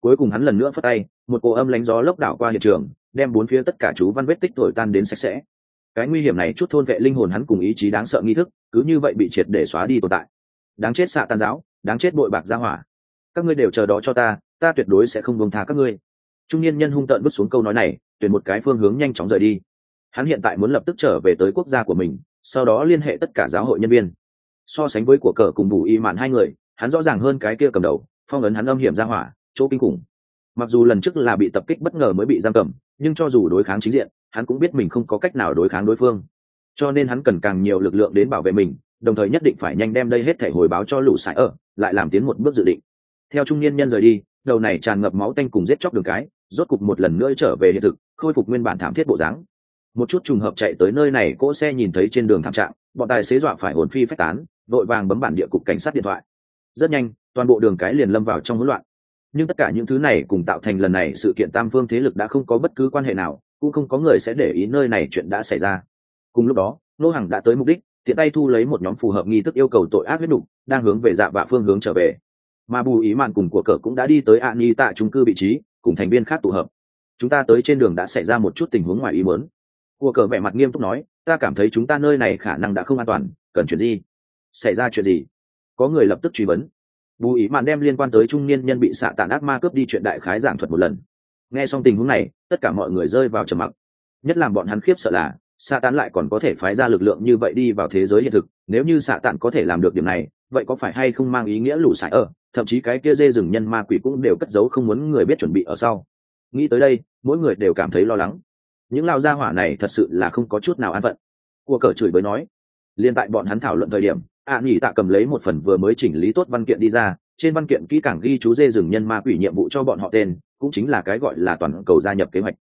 Cuối cùng hắn lần nữa phất tay, một cổ âm lánh gió lốc đảo qua hiện trường đem bốn phía tất cả chú văn vết tích thổi tan đến sạch sẽ. Cái nguy hiểm này chút thôn vệ linh hồn hắn cùng ý chí đáng sợ nghi thức, cứ như vậy bị triệt để xóa đi tồn tại. Đáng chết xạ tàn giáo, đáng chết bội bạc gia hỏa. Các ngươi đều chờ đó cho ta ta tuyệt đối sẽ không buông tha các ngươi. Trung niên nhân hung tợn vứt xuống câu nói này, tuyển một cái phương hướng nhanh chóng rời đi. Hắn hiện tại muốn lập tức trở về tới quốc gia của mình, sau đó liên hệ tất cả giáo hội nhân viên. So sánh với của cờ cùng bù y mạn hai người, hắn rõ ràng hơn cái kia cầm đầu, phong ấn hắn âm hiểm ra hỏa, chỗ kinh khủng. Mặc dù lần trước là bị tập kích bất ngờ mới bị giam cầm nhưng cho dù đối kháng chính diện, hắn cũng biết mình không có cách nào đối kháng đối phương. Cho nên hắn cần càng nhiều lực lượng đến bảo vệ mình, đồng thời nhất định phải nhanh đem đây hết thể hồi báo cho lũ sải ở, lại làm tiến một bước dự định. Theo trung niên nhân rời đi, đầu này tràn ngập máu tanh cùng giết chóc đường cái, rốt cục một lần nữa trở về hiện thực, khôi phục nguyên bản thảm thiết bộ dáng. Một chút trùng hợp chạy tới nơi này, cỗ xe nhìn thấy trên đường thảm trạng, bọn tài xế dọa phải hồn phi phách tán, vội vàng bấm bản địa cục cảnh sát điện thoại. Rất nhanh, toàn bộ đường cái liền lâm vào trong hỗn loạn nhưng tất cả những thứ này cùng tạo thành lần này sự kiện tam phương thế lực đã không có bất cứ quan hệ nào, cũng không có người sẽ để ý nơi này chuyện đã xảy ra. Cùng lúc đó nô hàng đã tới mục đích, tiện tay thu lấy một nhóm phù hợp nghi thức yêu cầu tội ác huyết đục đang hướng về dạ vạ phương hướng trở về. Mà bù ý mạn cùng của cờ cũng đã đi tới ạ nhi tại trung cư vị trí, cùng thành viên khác tụ hợp. Chúng ta tới trên đường đã xảy ra một chút tình huống ngoài ý mớn của cờ vẻ mặt nghiêm túc nói, ta cảm thấy chúng ta nơi này khả năng đã không an toàn, cần chuyện gì? Xảy ra chuyện gì? Có người lập tức truy vấn bù ý mạn đem liên quan tới trung niên nhân bị xạ tàn ác ma cướp đi chuyện đại khái giảng thuật một lần. Nghe xong tình huống này, tất cả mọi người rơi vào trầm mặc. Nhất làm bọn hắn khiếp sợ là, xạ tản lại còn có thể phái ra lực lượng như vậy đi vào thế giới hiện thực. Nếu như xạ tàn có thể làm được điểm này, vậy có phải hay không mang ý nghĩa lũ sải ở? Thậm chí cái kia dê rừng nhân ma quỷ cũng đều cất giấu không muốn người biết chuẩn bị ở sau. Nghĩ tới đây, mỗi người đều cảm thấy lo lắng. Những lao gia hỏa này thật sự là không có chút nào an phận. Cua cờ chửi bới nói, liên tại bọn hắn thảo luận thời điểm ạ à, nghỉ tạ cầm lấy một phần vừa mới chỉnh lý tốt văn kiện đi ra trên văn kiện kỹ càng ghi chú dê rừng nhân ma quỷ nhiệm vụ cho bọn họ tên cũng chính là cái gọi là toàn cầu gia nhập kế hoạch.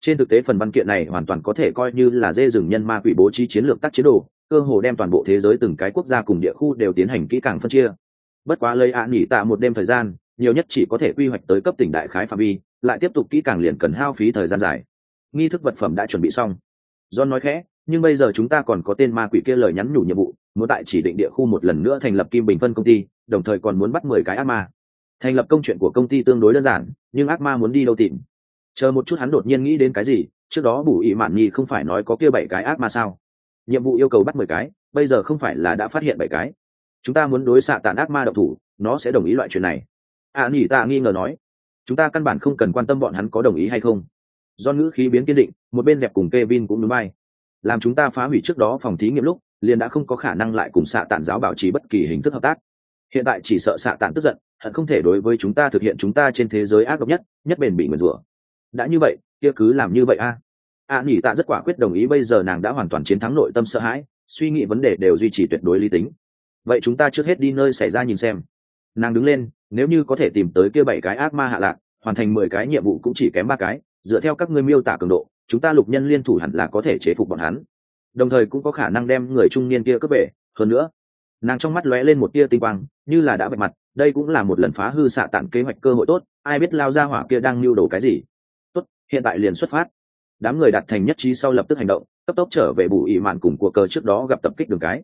Trên thực tế phần văn kiện này hoàn toàn có thể coi như là dê rừng nhân ma quỷ bố trí chiến lược tác chiến đồ cơ hồ đem toàn bộ thế giới từng cái quốc gia cùng địa khu đều tiến hành kỹ càng phân chia. Bất quá lấy ạ à nghỉ tạ một đêm thời gian nhiều nhất chỉ có thể quy hoạch tới cấp tỉnh đại khái phạm vi lại tiếp tục kỹ càng liền cần hao phí thời gian dài. Nghi thức vật phẩm đã chuẩn bị xong. John nói khẽ nhưng bây giờ chúng ta còn có tên ma quỷ kia lời nhắn nhủ nhiệm vụ muốn tại chỉ định địa khu một lần nữa thành lập kim bình phân công ty, đồng thời còn muốn bắt mười cái ác ma. Thành lập công chuyện của công ty tương đối đơn giản, nhưng ác ma muốn đi đâu tìm? Chờ một chút hắn đột nhiên nghĩ đến cái gì, trước đó bù ỉ mạn nhi không phải nói có kia bảy cái ác ma sao? Nhiệm vụ yêu cầu bắt mười cái, bây giờ không phải là đã phát hiện bảy cái. Chúng ta muốn đối xạ tàn ác ma độc thủ, nó sẽ đồng ý loại chuyện này. À nhỉ ta nghi ngờ nói. Chúng ta căn bản không cần quan tâm bọn hắn có đồng ý hay không. Do ngữ khí biến kiên định, một bên dẹp cùng Kevin cũng núi bay. Làm chúng ta phá hủy trước đó phòng thí nghiệm lúc liền đã không có khả năng lại cùng xạ tản giáo bảo trì bất kỳ hình thức hợp tác. Hiện tại chỉ sợ xạ tản tức giận, hận không thể đối với chúng ta thực hiện chúng ta trên thế giới ác độc nhất nhất bền bị nguyền rủa. Đã như vậy, kia cứ làm như vậy a. A nỉ tạ rất quả quyết đồng ý bây giờ nàng đã hoàn toàn chiến thắng nội tâm sợ hãi, suy nghĩ vấn đề đều duy trì tuyệt đối lý tính. Vậy chúng ta trước hết đi nơi xảy ra nhìn xem. Nàng đứng lên, nếu như có thể tìm tới kia bảy cái ác ma hạ lạc, hoàn thành mười cái nhiệm vụ cũng chỉ kém ba cái, dựa theo các ngươi miêu tả cường độ, chúng ta lục nhân liên thủ hẳn là có thể chế phục bọn hắn đồng thời cũng có khả năng đem người trung niên kia cướp về. Hơn nữa nàng trong mắt lóe lên một tia tinh quang như là đã bạch mặt đây cũng là một lần phá hư xạ tản kế hoạch cơ hội tốt ai biết lao ra hỏa kia đang mưu đồ cái gì. Tốt hiện tại liền xuất phát. Đám người đạt thành nhất trí sau lập tức hành động cấp tốc trở về bù ỉ mạn cùng của cờ trước đó gặp tập kích đường cái.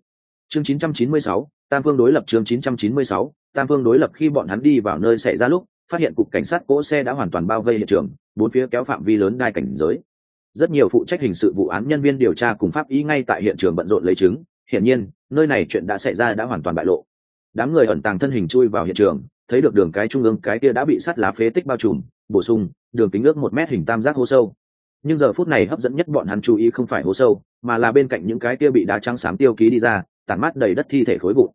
Chương 996, tam phương đối lập chương 996, tam phương đối lập khi bọn hắn đi vào nơi xảy ra lúc phát hiện cục cảnh sát cỗ xe đã hoàn toàn bao vây hiện trường bốn phía kéo phạm vi lớn đai cảnh giới rất nhiều phụ trách hình sự vụ án nhân viên điều tra cùng pháp ý ngay tại hiện trường bận rộn lấy chứng. Hiển nhiên, nơi này chuyện đã xảy ra đã hoàn toàn bại lộ. Đám người ẩn tàng thân hình chui vào hiện trường, thấy được đường cái trung ương cái kia đã bị sắt lá phế tích bao trùm, bổ sung, đường kính ước một mét hình tam giác hố sâu. Nhưng giờ phút này hấp dẫn nhất bọn hắn chú ý không phải hố sâu, mà là bên cạnh những cái kia bị đá trắng xám tiêu ký đi ra, tản mát đầy đất thi thể khối vụn.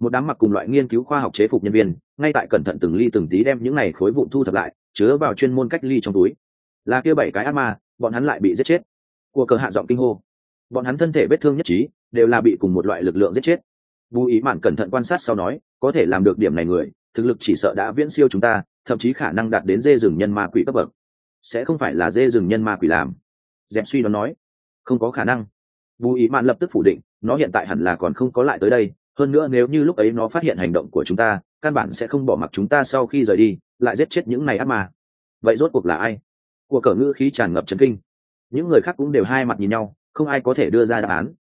Một đám mặc cùng loại nghiên cứu khoa học chế phục nhân viên, ngay tại cẩn thận từng ly từng tí đem những này khối vụn thu thập lại, chứa vào chuyên môn cách ly trong túi. Là kia bảy cái ác ma bọn hắn lại bị giết chết. Của cờ hạ giọng kinh hô. Bọn hắn thân thể vết thương nhất trí, đều là bị cùng một loại lực lượng giết chết. Bù ý mạn cẩn thận quan sát sau nói, có thể làm được điểm này người, thực lực chỉ sợ đã viễn siêu chúng ta, thậm chí khả năng đạt đến dê rừng nhân ma quỷ cấp bậc. Sẽ không phải là dê rừng nhân ma quỷ làm. Dẹp suy đoán nói. Không có khả năng. Bù ý mạn lập tức phủ định, nó hiện tại hẳn là còn không có lại tới đây, hơn nữa nếu như lúc ấy nó phát hiện hành động của chúng ta, căn bản sẽ không bỏ mặc chúng ta sau khi rời đi, lại giết chết những này ác ma. Vậy rốt cuộc là ai? Của cờ ngữ khí tràn ngập chấn kinh. Những người khác cũng đều hai mặt nhìn nhau không ai có thể đưa ra đáp án.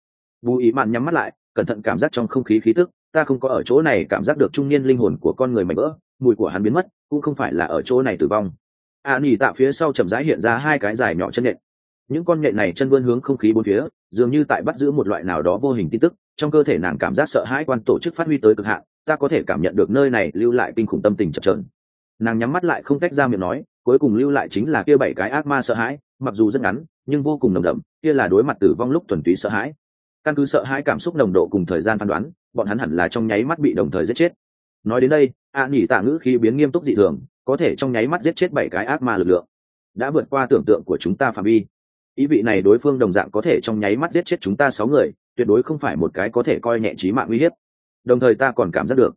Bù ý mạn nhắm mắt lại cẩn thận cảm giác trong không khí khí tức ta không có ở chỗ này cảm giác được trung niên linh hồn của con người mạnh vỡ mùi của hắn biến mất cũng không phải là ở chỗ này tử vong. A à, nỉ tạ phía sau chậm rãi hiện ra hai cái dài nhỏ chân nhện. Những con nhện này chân vươn hướng không khí bốn phía dường như tại bắt giữ một loại nào đó vô hình tin tức trong cơ thể nàng cảm giác sợ hãi quan tổ chức phát huy tới cực hạn ta có thể cảm nhận được nơi này lưu lại kinh khủng tâm tình chập trờn nàng nhắm mắt lại không cách ra miệng nói cuối cùng lưu lại chính là kia bảy cái ác ma sợ hãi mặc dù rất ngắn nhưng vô cùng nồng đậm kia là đối mặt tử vong lúc thuần túy sợ hãi. Căn cứ sợ hãi cảm xúc nồng độ cùng thời gian phán đoán bọn hắn hẳn là trong nháy mắt bị đồng thời giết chết. Nói đến đây a à, tạ ngữ khi biến nghiêm túc dị thường có thể trong nháy mắt giết chết bảy cái ác ma lực lượng. Đã vượt qua tưởng tượng của chúng ta phạm vi. Ý vị này đối phương đồng dạng có thể trong nháy mắt giết chết chúng ta sáu người tuyệt đối không phải một cái có thể coi nhẹ trí mạng uy hiếp. Đồng thời ta còn cảm giác được.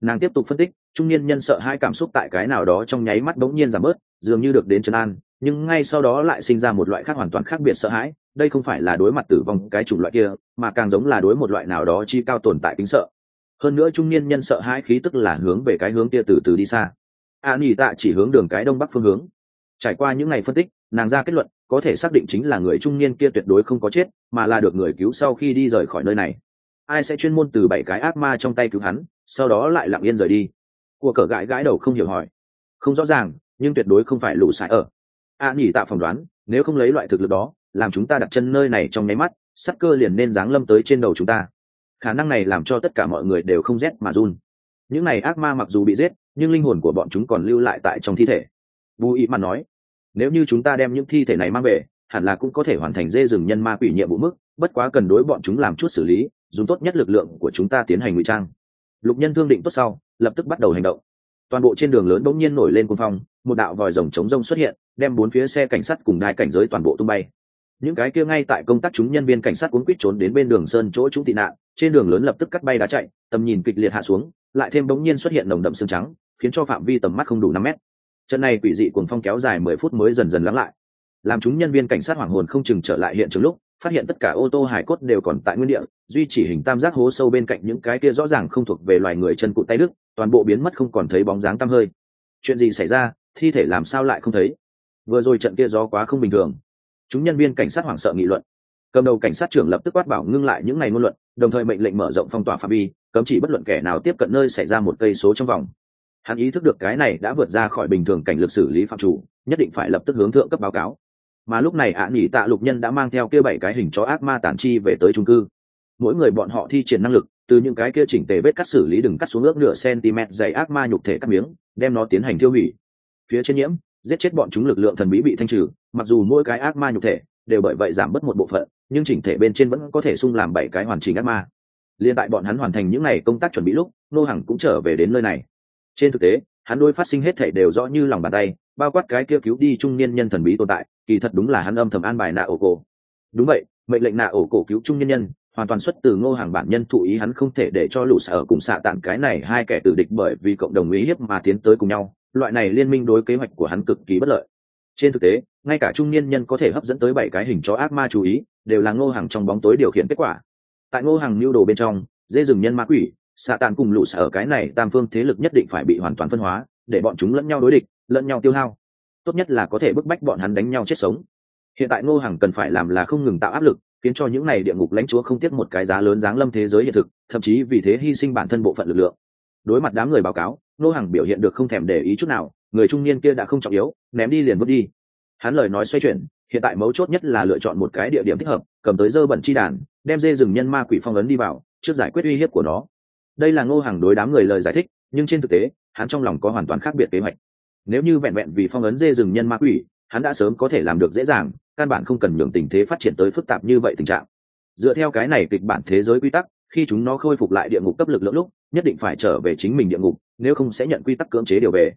Nàng tiếp tục phân tích trung niên nhân sợ hai cảm xúc tại cái nào đó trong nháy mắt bỗng nhiên giảm bớt, dường như được đến trấn an, nhưng ngay sau đó lại sinh ra một loại khác hoàn toàn khác biệt sợ hãi. Đây không phải là đối mặt tử vong cái chủng loại kia, mà càng giống là đối một loại nào đó chi cao tồn tại tính sợ. Hơn nữa trung niên nhân sợ hãi khí tức là hướng về cái hướng kia từ từ đi xa. A nỉ tạ chỉ hướng đường cái đông bắc phương hướng. Trải qua những ngày phân tích, nàng ra kết luận, có thể xác định chính là người trung niên kia tuyệt đối không có chết, mà là được người cứu sau khi đi rời khỏi nơi này. Ai sẽ chuyên môn từ bảy cái ác ma trong tay cứu hắn, sau đó lại lặng yên rời đi? Của cờ gãi gãi đầu không hiểu hỏi. Không rõ ràng nhưng tuyệt đối không phải lũ sải ở. A à, nhỉ tạ phỏng đoán nếu không lấy loại thực lực đó làm chúng ta đặt chân nơi này trong nháy mắt sắc cơ liền nên giáng lâm tới trên đầu chúng ta. Khả năng này làm cho tất cả mọi người đều không rét mà run. Những này ác ma mặc dù bị giết nhưng linh hồn của bọn chúng còn lưu lại tại trong thi thể. Bù ý mà nói nếu như chúng ta đem những thi thể này mang về hẳn là cũng có thể hoàn thành dê rừng nhân ma quỷ nhiệm vụ mức bất quá cần đối bọn chúng làm chút xử lý dùng tốt nhất lực lượng của chúng ta tiến hành ngụy trang. Lục nhân thương định tốt sau lập tức bắt đầu hành động. Toàn bộ trên đường lớn bỗng nhiên nổi lên cuồng phong, một đạo vòi rồng chống rông xuất hiện, đem bốn phía xe cảnh sát cùng đai cảnh giới toàn bộ tung bay. Những cái kia ngay tại công tác chúng nhân viên cảnh sát cuốn quýt trốn đến bên đường sơn chỗ chúng tị nạn, trên đường lớn lập tức cắt bay đá chạy, tầm nhìn kịch liệt hạ xuống, lại thêm bỗng nhiên xuất hiện nồng đậm xương trắng, khiến cho phạm vi tầm mắt không đủ năm mét. Trận này quỷ dị cuồng phong kéo dài mười phút mới dần dần lắng lại. Làm chúng nhân viên cảnh sát hoảng hồn không chừng trở lại hiện trường lúc phát hiện tất cả ô tô hải cốt đều còn tại nguyên địa, duy chỉ hình tam giác hố sâu bên cạnh những cái kia rõ ràng không thuộc về loài người chân cụt tay đức toàn bộ biến mất không còn thấy bóng dáng tăm hơi. Chuyện gì xảy ra, thi thể làm sao lại không thấy? Vừa rồi trận kia gió quá không bình thường. Chúng nhân viên cảnh sát hoảng sợ nghị luận. Cầm đầu cảnh sát trưởng lập tức quát bảo ngưng lại những ngày ngôn luận, đồng thời mệnh lệnh mở rộng phong tỏa phạm vi, cấm chỉ bất luận kẻ nào tiếp cận nơi xảy ra một cây số trong vòng. Hắn ý thức được cái này đã vượt ra khỏi bình thường cảnh lực xử lý phạm chủ, nhất định phải lập tức hướng thượng cấp báo cáo mà lúc này ạ à nghỉ tạ lục nhân đã mang theo kia bảy cái hình chó ác ma tản chi về tới trung cư. Mỗi người bọn họ thi triển năng lực, từ những cái kia chỉnh tề vết cắt xử lý đừng cắt xuống ước nửa cm dày ác ma nhục thể cắt miếng, đem nó tiến hành tiêu hủy. Phía trên nhiễm, giết chết bọn chúng lực lượng thần bí bị thanh trừ, mặc dù mỗi cái ác ma nhục thể đều bởi vậy giảm bớt một bộ phận, nhưng chỉnh thể bên trên vẫn có thể sung làm bảy cái hoàn chỉnh ác ma. Liên tại bọn hắn hoàn thành những n à y công tác chuẩn bị lúc, nô hằng cũng trở về đến nơi này. Trên thực tế hắn đôi phát sinh hết thể đều rõ như lòng bàn tay, bao quát cái kia cứu đi trung niên nhân thần bí tồn tại, kỳ thật đúng là hắn âm thầm an bài nạ ổ cổ. Đúng vậy, mệnh lệnh nạ ổ cổ cứu trung niên nhân, hoàn toàn xuất từ ngô hàng bản nhân thụ ý hắn không thể để cho lũ sở cùng xạ tạm cái này hai kẻ tử địch bởi vì cộng đồng ý hiếp mà tiến tới cùng nhau, loại này liên minh đối kế hoạch của hắn cực kỳ bất lợi. Trên thực tế, ngay cả trung niên nhân có thể hấp dẫn tới bảy cái hình chó ác ma chú ý, đều là ngô hàng trong bóng tối điều khiển kết quả. Tại ngô hàng mưu đồ bên trong dê rừng nhân ma quỷ xạ tàn cùng lũ sở cái này tam phương thế lực nhất định phải bị hoàn toàn phân hóa, để bọn chúng lẫn nhau đối địch, lẫn nhau tiêu hao. Tốt nhất là có thể bức bách bọn hắn đánh nhau chết sống. Hiện tại ngô Hằng cần phải làm là không ngừng tạo áp lực, khiến cho những n à y địa ngục lãnh chúa không tiếc một cái giá lớn giáng lâm thế giới hiện thực, thậm chí vì thế hy sinh bản thân bộ phận lực lượng. Đối mặt đám người báo cáo, ngô Hằng biểu hiện được không thèm để ý chút nào, người trung niên kia đã không trọng yếu, ném đi liền vứt đi. Hắn lời nói xoay chuyển, hiện tại mấu chốt nhất là lựa chọn một cái địa điểm thích hợp, cầm tới dơ bẩn chi đàn, đem dê rừng nhân ma quỷ phong ấn đi vào, trước giải quyết uy hiếp của nó đây là ngô hàng đối đám người lời giải thích, nhưng trên thực tế, hắn trong lòng có hoàn toàn khác biệt kế hoạch. Nếu như vẹn vẹn vì phong ấn dê rừng nhân ma quỷ, hắn đã sớm có thể làm được dễ dàng, căn bản không cần nhường tình thế phát triển tới phức tạp như vậy tình trạng. Dựa theo cái này kịch bản thế giới quy tắc, khi chúng nó khôi phục lại địa ngục cấp lực lượng lúc, nhất định phải trở về chính mình địa ngục, nếu không sẽ nhận quy tắc cưỡng chế điều về.